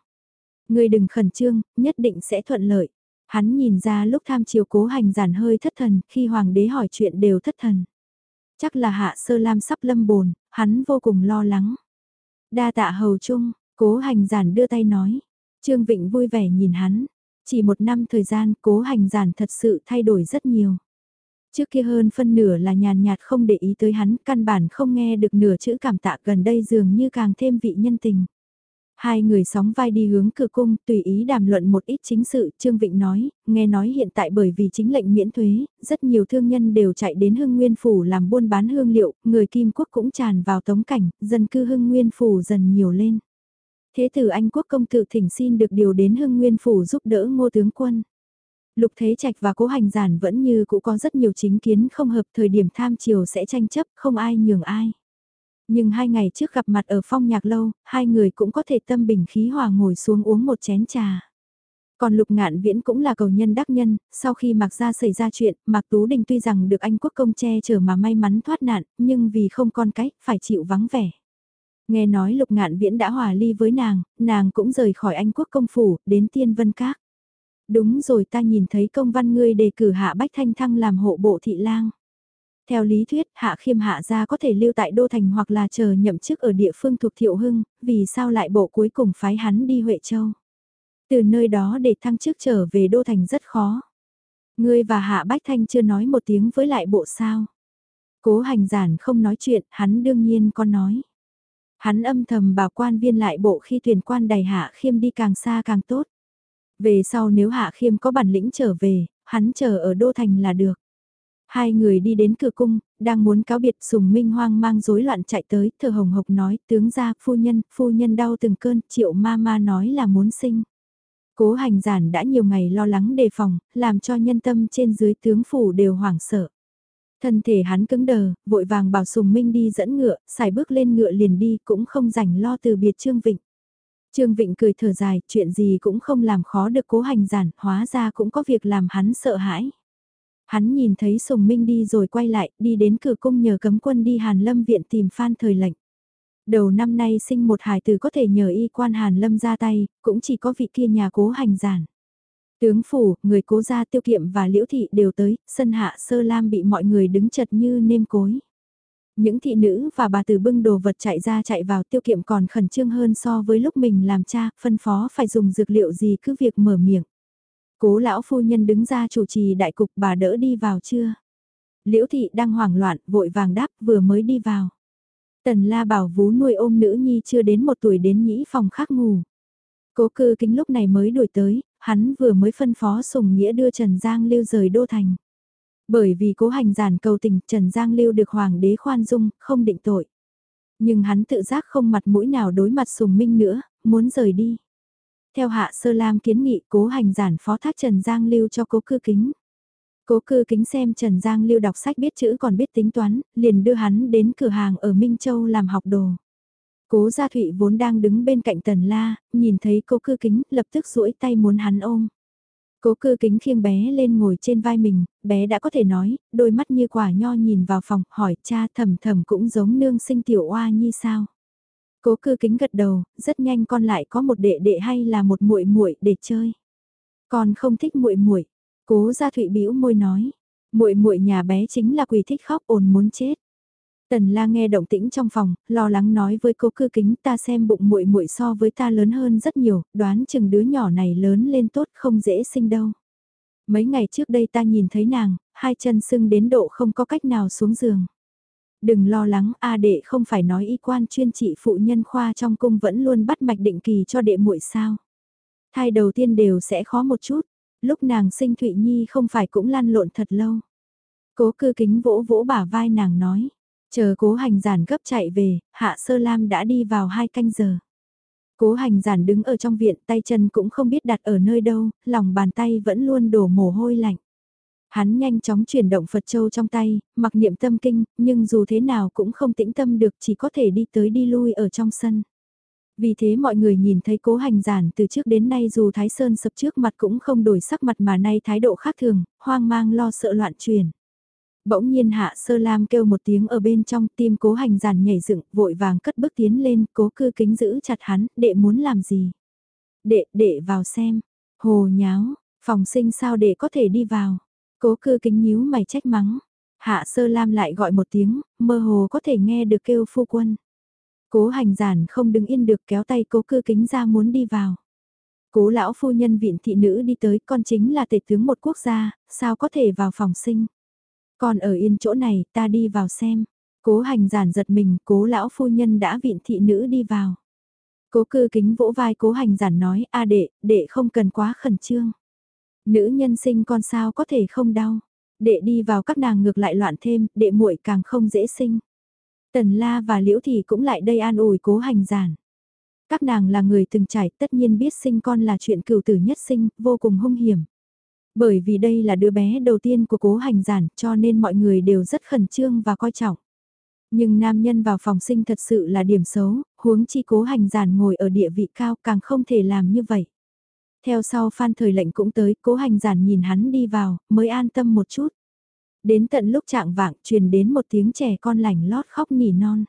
Người đừng khẩn trương, nhất định sẽ thuận lợi. Hắn nhìn ra lúc tham triều cố hành giản hơi thất thần, khi hoàng đế hỏi chuyện đều thất thần. Chắc là hạ sơ lam sắp lâm bồn, hắn vô cùng lo lắng. Đa tạ hầu chung, cố hành giản đưa tay nói. Trương Vịnh vui vẻ nhìn hắn. Chỉ một năm thời gian cố hành giản thật sự thay đổi rất nhiều. Trước kia hơn phân nửa là nhàn nhạt không để ý tới hắn, căn bản không nghe được nửa chữ cảm tạ gần đây dường như càng thêm vị nhân tình. Hai người sóng vai đi hướng cửa cung, tùy ý đàm luận một ít chính sự, Trương Vịnh nói, nghe nói hiện tại bởi vì chính lệnh miễn thuế, rất nhiều thương nhân đều chạy đến Hưng Nguyên Phủ làm buôn bán hương liệu, người Kim Quốc cũng tràn vào tống cảnh, dân cư Hưng Nguyên Phủ dần nhiều lên. Thế tử Anh Quốc công tự thỉnh xin được điều đến Hưng Nguyên Phủ giúp đỡ ngô tướng quân. Lục Thế Trạch và Cố Hành Giản vẫn như cũ có rất nhiều chính kiến không hợp thời điểm tham chiều sẽ tranh chấp, không ai nhường ai. Nhưng hai ngày trước gặp mặt ở phong nhạc lâu, hai người cũng có thể tâm bình khí hòa ngồi xuống uống một chén trà. Còn Lục Ngạn Viễn cũng là cầu nhân đắc nhân, sau khi Mạc Gia xảy ra chuyện, Mạc Tú Đình tuy rằng được Anh Quốc công che chở mà may mắn thoát nạn, nhưng vì không con cách, phải chịu vắng vẻ. Nghe nói Lục Ngạn Viễn đã hòa ly với nàng, nàng cũng rời khỏi Anh Quốc công phủ, đến Tiên Vân Các. Đúng rồi ta nhìn thấy công văn ngươi đề cử Hạ Bách Thanh Thăng làm hộ bộ thị lang. Theo lý thuyết, Hạ Khiêm Hạ gia có thể lưu tại Đô Thành hoặc là chờ nhậm chức ở địa phương thuộc Thiệu Hưng, vì sao lại bộ cuối cùng phái hắn đi Huệ Châu. Từ nơi đó để thăng chức trở về Đô Thành rất khó. Ngươi và Hạ Bách Thanh chưa nói một tiếng với lại bộ sao. Cố hành giản không nói chuyện, hắn đương nhiên có nói. Hắn âm thầm bảo quan viên lại bộ khi tuyển quan đầy Hạ Khiêm đi càng xa càng tốt. Về sau nếu Hạ Khiêm có bản lĩnh trở về, hắn chờ ở Đô Thành là được. Hai người đi đến cửa cung, đang muốn cáo biệt Sùng Minh hoang mang rối loạn chạy tới, thờ hồng hộc nói, tướng ra, phu nhân, phu nhân đau từng cơn, triệu ma ma nói là muốn sinh. Cố hành giản đã nhiều ngày lo lắng đề phòng, làm cho nhân tâm trên dưới tướng phủ đều hoảng sợ. Thân thể hắn cứng đờ, vội vàng bảo Sùng Minh đi dẫn ngựa, xài bước lên ngựa liền đi cũng không rảnh lo từ biệt Trương Vịnh. Trương Vịnh cười thở dài, chuyện gì cũng không làm khó được cố hành giản, hóa ra cũng có việc làm hắn sợ hãi. Hắn nhìn thấy Sùng Minh đi rồi quay lại, đi đến cửa cung nhờ cấm quân đi Hàn Lâm viện tìm Phan Thời lệnh. Đầu năm nay sinh một hài tử có thể nhờ y quan Hàn Lâm ra tay, cũng chỉ có vị kia nhà cố hành giản. Tướng phủ, người cố gia tiêu kiệm và liễu thị đều tới, sân hạ sơ lam bị mọi người đứng chật như nêm cối. Những thị nữ và bà từ bưng đồ vật chạy ra chạy vào tiêu kiệm còn khẩn trương hơn so với lúc mình làm cha, phân phó phải dùng dược liệu gì cứ việc mở miệng. Cố lão phu nhân đứng ra chủ trì đại cục bà đỡ đi vào chưa? Liễu thị đang hoảng loạn, vội vàng đáp vừa mới đi vào. Tần la bảo vú nuôi ôm nữ nhi chưa đến một tuổi đến nhĩ phòng khác ngủ. Cố cư kính lúc này mới đuổi tới, hắn vừa mới phân phó sùng nghĩa đưa Trần Giang Lưu rời đô thành. Bởi vì cố hành giản cầu tình Trần Giang Lưu được hoàng đế khoan dung, không định tội. Nhưng hắn tự giác không mặt mũi nào đối mặt sùng minh nữa, muốn rời đi. Theo hạ sơ lam kiến nghị cố hành giản phó thác Trần Giang Lưu cho cố cư kính. Cố cư kính xem Trần Giang Lưu đọc sách biết chữ còn biết tính toán, liền đưa hắn đến cửa hàng ở Minh Châu làm học đồ. Cố Gia Thụy vốn đang đứng bên cạnh Tần La, nhìn thấy cố cư kính lập tức duỗi tay muốn hắn ôm. Cố cư kính khiêng bé lên ngồi trên vai mình, bé đã có thể nói, đôi mắt như quả nho nhìn vào phòng, hỏi cha thầm thầm cũng giống nương sinh tiểu oa như sao. Cố cư kính gật đầu, rất nhanh con lại có một đệ đệ hay là một muội muội để chơi. Con không thích muội muội. Cố Gia Thụy bĩu môi nói, muội muội nhà bé chính là quỷ thích khóc ồn muốn chết. Tần La nghe động tĩnh trong phòng, lo lắng nói với cô cư kính ta xem bụng muội muội so với ta lớn hơn rất nhiều, đoán chừng đứa nhỏ này lớn lên tốt không dễ sinh đâu. Mấy ngày trước đây ta nhìn thấy nàng, hai chân sưng đến độ không có cách nào xuống giường. Đừng lo lắng, a đệ không phải nói y quan chuyên trị phụ nhân khoa trong cung vẫn luôn bắt mạch định kỳ cho đệ muội sao. Thai đầu tiên đều sẽ khó một chút, lúc nàng sinh Thụy Nhi không phải cũng lăn lộn thật lâu. Cố cư kính vỗ vỗ bả vai nàng nói Chờ cố hành giản gấp chạy về, hạ sơ lam đã đi vào hai canh giờ. Cố hành giản đứng ở trong viện tay chân cũng không biết đặt ở nơi đâu, lòng bàn tay vẫn luôn đổ mồ hôi lạnh. Hắn nhanh chóng chuyển động Phật Châu trong tay, mặc niệm tâm kinh, nhưng dù thế nào cũng không tĩnh tâm được chỉ có thể đi tới đi lui ở trong sân. Vì thế mọi người nhìn thấy cố hành giản từ trước đến nay dù Thái Sơn sập trước mặt cũng không đổi sắc mặt mà nay thái độ khác thường, hoang mang lo sợ loạn truyền. Bỗng nhiên hạ sơ lam kêu một tiếng ở bên trong tim cố hành giản nhảy dựng vội vàng cất bước tiến lên cố cư kính giữ chặt hắn đệ muốn làm gì. Đệ đệ vào xem, hồ nháo, phòng sinh sao đệ có thể đi vào. Cố cư kính nhíu mày trách mắng. Hạ sơ lam lại gọi một tiếng, mơ hồ có thể nghe được kêu phu quân. Cố hành giản không đứng yên được kéo tay cố cư kính ra muốn đi vào. Cố lão phu nhân viện thị nữ đi tới con chính là tể tướng một quốc gia, sao có thể vào phòng sinh. Còn ở yên chỗ này, ta đi vào xem. Cố hành giản giật mình, cố lão phu nhân đã vịn thị nữ đi vào. Cố cư kính vỗ vai cố hành giản nói, a đệ, đệ không cần quá khẩn trương. Nữ nhân sinh con sao có thể không đau. Đệ đi vào các nàng ngược lại loạn thêm, đệ muội càng không dễ sinh. Tần la và liễu thì cũng lại đây an ủi cố hành giản. Các nàng là người từng trải tất nhiên biết sinh con là chuyện cửu tử nhất sinh, vô cùng hung hiểm. Bởi vì đây là đứa bé đầu tiên của cố hành giản cho nên mọi người đều rất khẩn trương và coi trọng. Nhưng nam nhân vào phòng sinh thật sự là điểm xấu, huống chi cố hành giản ngồi ở địa vị cao càng không thể làm như vậy. Theo sau phan thời lệnh cũng tới, cố hành giản nhìn hắn đi vào, mới an tâm một chút. Đến tận lúc trạng vạng truyền đến một tiếng trẻ con lành lót khóc nỉ non.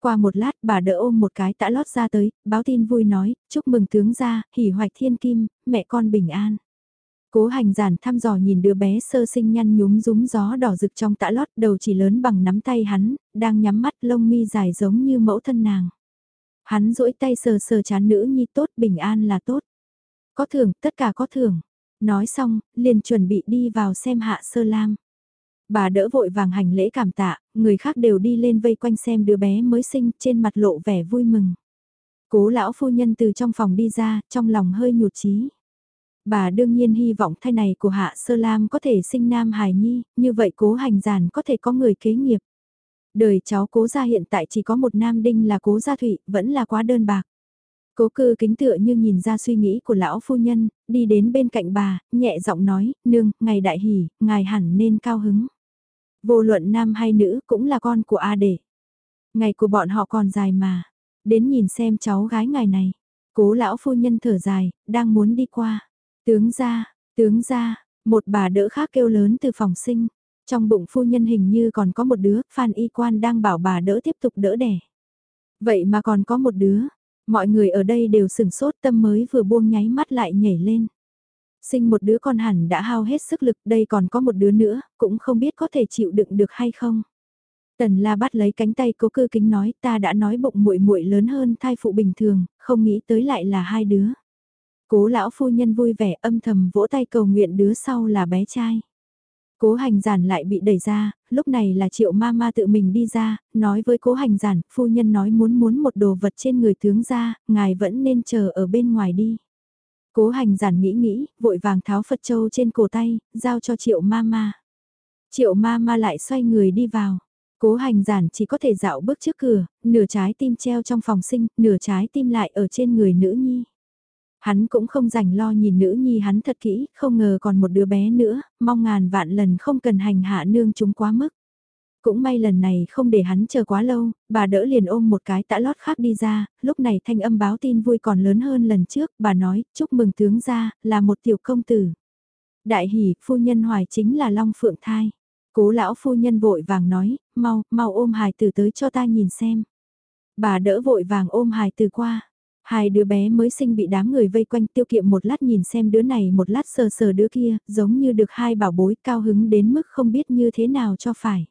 Qua một lát bà đỡ ôm một cái tã lót ra tới, báo tin vui nói, chúc mừng tướng gia, hỉ hoạch thiên kim, mẹ con bình an. Cố hành giản thăm dò nhìn đứa bé sơ sinh nhăn nhúm rúng gió đỏ rực trong tã lót đầu chỉ lớn bằng nắm tay hắn, đang nhắm mắt lông mi dài giống như mẫu thân nàng. Hắn duỗi tay sờ sờ chán nữ nhi tốt bình an là tốt. Có thưởng, tất cả có thưởng. Nói xong, liền chuẩn bị đi vào xem hạ sơ lam. Bà đỡ vội vàng hành lễ cảm tạ, người khác đều đi lên vây quanh xem đứa bé mới sinh trên mặt lộ vẻ vui mừng. Cố lão phu nhân từ trong phòng đi ra, trong lòng hơi nhụt chí Bà đương nhiên hy vọng thai này của Hạ Sơ Lam có thể sinh nam hài nhi, như vậy cố hành giản có thể có người kế nghiệp. Đời cháu cố gia hiện tại chỉ có một nam đinh là cố gia thụy, vẫn là quá đơn bạc. Cố cư kính tựa như nhìn ra suy nghĩ của lão phu nhân, đi đến bên cạnh bà, nhẹ giọng nói, nương, ngày đại hỉ, ngài hẳn nên cao hứng. Vô luận nam hay nữ cũng là con của A đệ. Ngày của bọn họ còn dài mà. Đến nhìn xem cháu gái ngài này. Cố lão phu nhân thở dài, đang muốn đi qua. Tướng ra, tướng ra, một bà đỡ khác kêu lớn từ phòng sinh. Trong bụng phu nhân hình như còn có một đứa, Phan Y Quan đang bảo bà đỡ tiếp tục đỡ đẻ. Vậy mà còn có một đứa, mọi người ở đây đều sửng sốt tâm mới vừa buông nháy mắt lại nhảy lên. Sinh một đứa con hẳn đã hao hết sức lực, đây còn có một đứa nữa, cũng không biết có thể chịu đựng được hay không. Tần La bắt lấy cánh tay cố cư kính nói ta đã nói bụng muội muội lớn hơn thai phụ bình thường, không nghĩ tới lại là hai đứa. Cố lão phu nhân vui vẻ âm thầm vỗ tay cầu nguyện đứa sau là bé trai. Cố hành giản lại bị đẩy ra, lúc này là triệu ma ma tự mình đi ra, nói với cố hành giản, phu nhân nói muốn muốn một đồ vật trên người tướng ra, ngài vẫn nên chờ ở bên ngoài đi. Cố hành giản nghĩ nghĩ, vội vàng tháo Phật Châu trên cổ tay, giao cho triệu ma ma. Triệu ma ma lại xoay người đi vào. Cố hành giản chỉ có thể dạo bước trước cửa, nửa trái tim treo trong phòng sinh, nửa trái tim lại ở trên người nữ nhi. Hắn cũng không rảnh lo nhìn nữ nhi hắn thật kỹ, không ngờ còn một đứa bé nữa, mong ngàn vạn lần không cần hành hạ nương chúng quá mức. Cũng may lần này không để hắn chờ quá lâu, bà đỡ liền ôm một cái tã lót khác đi ra, lúc này thanh âm báo tin vui còn lớn hơn lần trước, bà nói, chúc mừng tướng ra, là một tiểu công tử. Đại hỷ, phu nhân hoài chính là Long Phượng Thai. Cố lão phu nhân vội vàng nói, mau, mau ôm hài tử tới cho ta nhìn xem. Bà đỡ vội vàng ôm hài tử qua. Hai đứa bé mới sinh bị đám người vây quanh tiêu kiệm một lát nhìn xem đứa này một lát sờ sờ đứa kia, giống như được hai bảo bối cao hứng đến mức không biết như thế nào cho phải.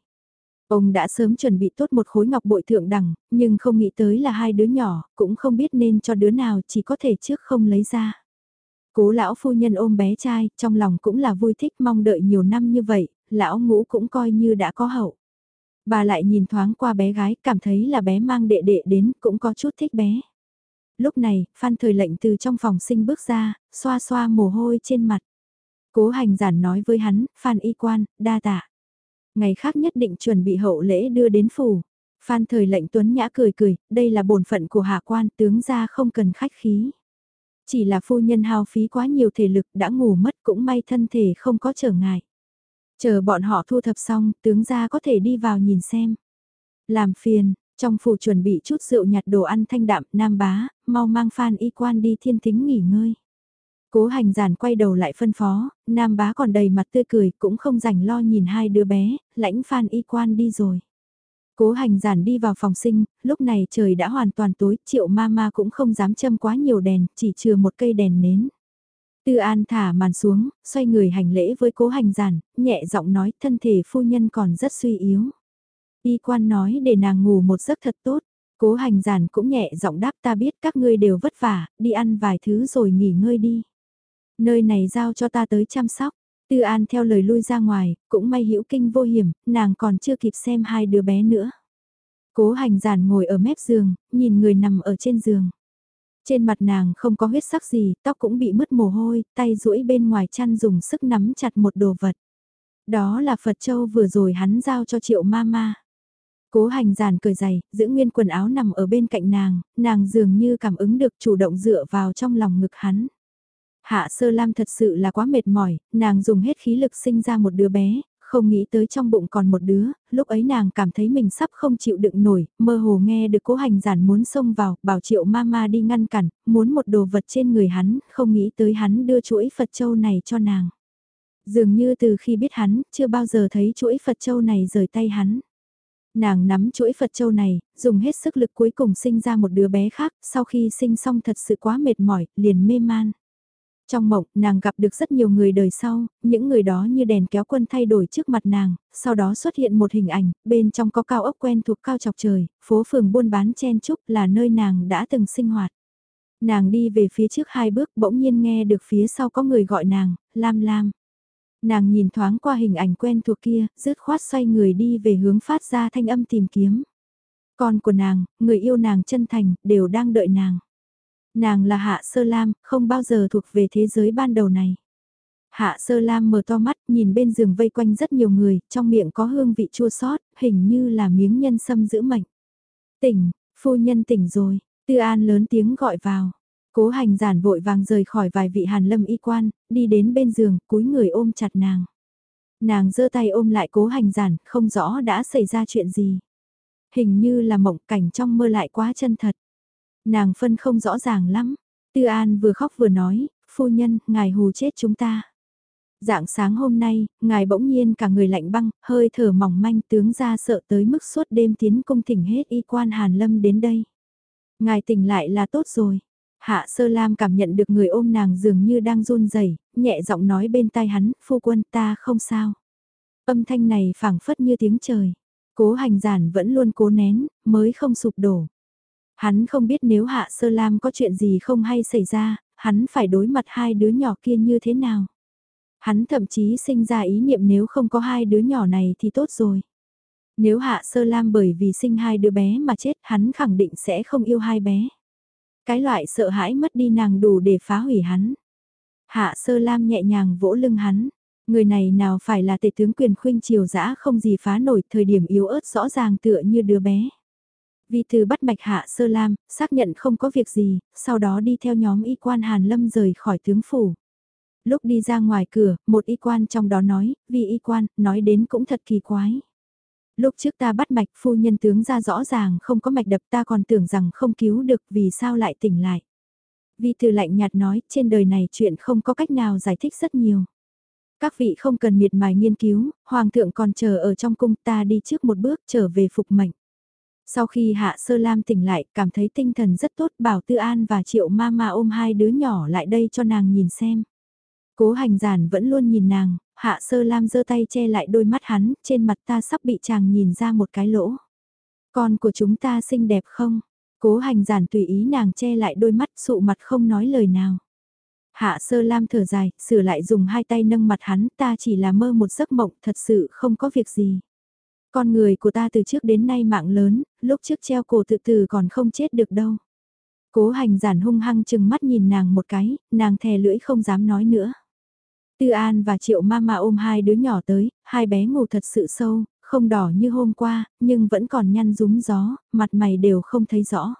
Ông đã sớm chuẩn bị tốt một khối ngọc bội thượng đẳng, nhưng không nghĩ tới là hai đứa nhỏ, cũng không biết nên cho đứa nào chỉ có thể trước không lấy ra. Cố lão phu nhân ôm bé trai, trong lòng cũng là vui thích mong đợi nhiều năm như vậy, lão ngũ cũng coi như đã có hậu. Bà lại nhìn thoáng qua bé gái, cảm thấy là bé mang đệ đệ đến, cũng có chút thích bé. Lúc này, Phan Thời lệnh từ trong phòng sinh bước ra, xoa xoa mồ hôi trên mặt. Cố hành giản nói với hắn, Phan y quan, đa tạ. Ngày khác nhất định chuẩn bị hậu lễ đưa đến phủ. Phan Thời lệnh tuấn nhã cười cười, đây là bổn phận của hạ quan, tướng ra không cần khách khí. Chỉ là phu nhân hao phí quá nhiều thể lực đã ngủ mất cũng may thân thể không có trở ngại. Chờ bọn họ thu thập xong, tướng gia có thể đi vào nhìn xem. Làm phiền, trong phủ chuẩn bị chút rượu nhặt đồ ăn thanh đạm, nam bá, mau mang phan y quan đi thiên thính nghỉ ngơi. Cố hành giản quay đầu lại phân phó, nam bá còn đầy mặt tươi cười, cũng không rảnh lo nhìn hai đứa bé, lãnh phan y quan đi rồi. Cố hành giản đi vào phòng sinh, lúc này trời đã hoàn toàn tối, triệu ma ma cũng không dám châm quá nhiều đèn, chỉ chừa một cây đèn nến. Tư An thả màn xuống, xoay người hành lễ với cố hành giản, nhẹ giọng nói thân thể phu nhân còn rất suy yếu. Y quan nói để nàng ngủ một giấc thật tốt, cố hành giản cũng nhẹ giọng đáp ta biết các ngươi đều vất vả, đi ăn vài thứ rồi nghỉ ngơi đi. Nơi này giao cho ta tới chăm sóc. Tư An theo lời lui ra ngoài, cũng may hữu kinh vô hiểm, nàng còn chưa kịp xem hai đứa bé nữa. Cố hành giản ngồi ở mép giường, nhìn người nằm ở trên giường. Trên mặt nàng không có huyết sắc gì, tóc cũng bị mất mồ hôi, tay duỗi bên ngoài chăn dùng sức nắm chặt một đồ vật. Đó là Phật Châu vừa rồi hắn giao cho triệu ma ma. Cố hành giàn cười dày, giữ nguyên quần áo nằm ở bên cạnh nàng, nàng dường như cảm ứng được chủ động dựa vào trong lòng ngực hắn. Hạ sơ lam thật sự là quá mệt mỏi, nàng dùng hết khí lực sinh ra một đứa bé, không nghĩ tới trong bụng còn một đứa, lúc ấy nàng cảm thấy mình sắp không chịu đựng nổi, mơ hồ nghe được cố hành giản muốn xông vào, bảo triệu mama đi ngăn cản, muốn một đồ vật trên người hắn, không nghĩ tới hắn đưa chuỗi Phật Châu này cho nàng. Dường như từ khi biết hắn, chưa bao giờ thấy chuỗi Phật Châu này rời tay hắn. Nàng nắm chuỗi Phật Châu này, dùng hết sức lực cuối cùng sinh ra một đứa bé khác, sau khi sinh xong thật sự quá mệt mỏi, liền mê man. Trong mộng, nàng gặp được rất nhiều người đời sau, những người đó như đèn kéo quân thay đổi trước mặt nàng, sau đó xuất hiện một hình ảnh, bên trong có cao ốc quen thuộc cao chọc trời, phố phường buôn bán chen chúc là nơi nàng đã từng sinh hoạt. Nàng đi về phía trước hai bước bỗng nhiên nghe được phía sau có người gọi nàng, Lam Lam. Nàng nhìn thoáng qua hình ảnh quen thuộc kia, rứt khoát xoay người đi về hướng phát ra thanh âm tìm kiếm. Con của nàng, người yêu nàng chân thành, đều đang đợi nàng. Nàng là Hạ Sơ Lam, không bao giờ thuộc về thế giới ban đầu này. Hạ Sơ Lam mở to mắt, nhìn bên giường vây quanh rất nhiều người, trong miệng có hương vị chua xót, hình như là miếng nhân sâm giữ mệnh. Tỉnh, phu nhân tỉnh rồi, Tư An lớn tiếng gọi vào. Cố hành giản vội vàng rời khỏi vài vị hàn lâm y quan, đi đến bên giường, cúi người ôm chặt nàng. Nàng giơ tay ôm lại cố hành giản, không rõ đã xảy ra chuyện gì. Hình như là mộng cảnh trong mơ lại quá chân thật. Nàng phân không rõ ràng lắm. Tư An vừa khóc vừa nói, phu nhân, ngài hù chết chúng ta. Dạng sáng hôm nay, ngài bỗng nhiên cả người lạnh băng, hơi thở mỏng manh tướng ra sợ tới mức suốt đêm tiến cung thỉnh hết y quan Hàn Lâm đến đây. Ngài tỉnh lại là tốt rồi. Hạ Sơ Lam cảm nhận được người ôm nàng dường như đang run rẩy, nhẹ giọng nói bên tai hắn, phu quân ta không sao. Âm thanh này phảng phất như tiếng trời. Cố hành giản vẫn luôn cố nén, mới không sụp đổ. Hắn không biết nếu Hạ Sơ Lam có chuyện gì không hay xảy ra, hắn phải đối mặt hai đứa nhỏ kia như thế nào. Hắn thậm chí sinh ra ý niệm nếu không có hai đứa nhỏ này thì tốt rồi. Nếu Hạ Sơ Lam bởi vì sinh hai đứa bé mà chết hắn khẳng định sẽ không yêu hai bé. Cái loại sợ hãi mất đi nàng đủ để phá hủy hắn. Hạ Sơ Lam nhẹ nhàng vỗ lưng hắn. Người này nào phải là tể tướng quyền khuynh triều dã không gì phá nổi thời điểm yếu ớt rõ ràng tựa như đứa bé. Vi Thư bắt mạch hạ sơ lam, xác nhận không có việc gì, sau đó đi theo nhóm y quan Hàn Lâm rời khỏi tướng phủ. Lúc đi ra ngoài cửa, một y quan trong đó nói, vì y quan, nói đến cũng thật kỳ quái. Lúc trước ta bắt mạch phu nhân tướng ra rõ ràng không có mạch đập ta còn tưởng rằng không cứu được vì sao lại tỉnh lại. Vi Thư lạnh nhạt nói, trên đời này chuyện không có cách nào giải thích rất nhiều. Các vị không cần miệt mài nghiên cứu, hoàng thượng còn chờ ở trong cung ta đi trước một bước trở về phục mệnh. Sau khi Hạ Sơ Lam tỉnh lại, cảm thấy tinh thần rất tốt, bảo Tư An và Triệu Ma Ma ôm hai đứa nhỏ lại đây cho nàng nhìn xem. Cố hành giản vẫn luôn nhìn nàng, Hạ Sơ Lam giơ tay che lại đôi mắt hắn, trên mặt ta sắp bị chàng nhìn ra một cái lỗ. Con của chúng ta xinh đẹp không? Cố hành giản tùy ý nàng che lại đôi mắt sụ mặt không nói lời nào. Hạ sơ lam thở dài, sửa lại dùng hai tay nâng mặt hắn, ta chỉ là mơ một giấc mộng, thật sự không có việc gì. Con người của ta từ trước đến nay mạng lớn, lúc trước treo cổ tự tử còn không chết được đâu. Cố hành giản hung hăng chừng mắt nhìn nàng một cái, nàng thè lưỡi không dám nói nữa. Tư An và Triệu Mama ôm hai đứa nhỏ tới, hai bé ngủ thật sự sâu, không đỏ như hôm qua, nhưng vẫn còn nhăn rúm gió, mặt mày đều không thấy rõ.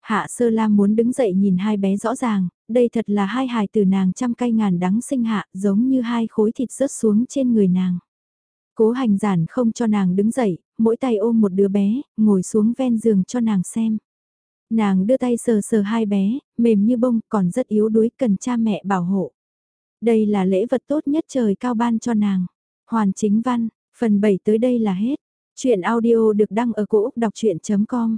Hạ Sơ Lam muốn đứng dậy nhìn hai bé rõ ràng, đây thật là hai hài từ nàng trăm cây ngàn đắng sinh hạ, giống như hai khối thịt rớt xuống trên người nàng. Cố hành giản không cho nàng đứng dậy, mỗi tay ôm một đứa bé, ngồi xuống ven giường cho nàng xem. Nàng đưa tay sờ sờ hai bé, mềm như bông, còn rất yếu đuối cần cha mẹ bảo hộ. Đây là lễ vật tốt nhất trời cao ban cho nàng. Hoàn chính văn, phần 7 tới đây là hết. Chuyện audio được đăng ở cổ Úc đọc chuyện.com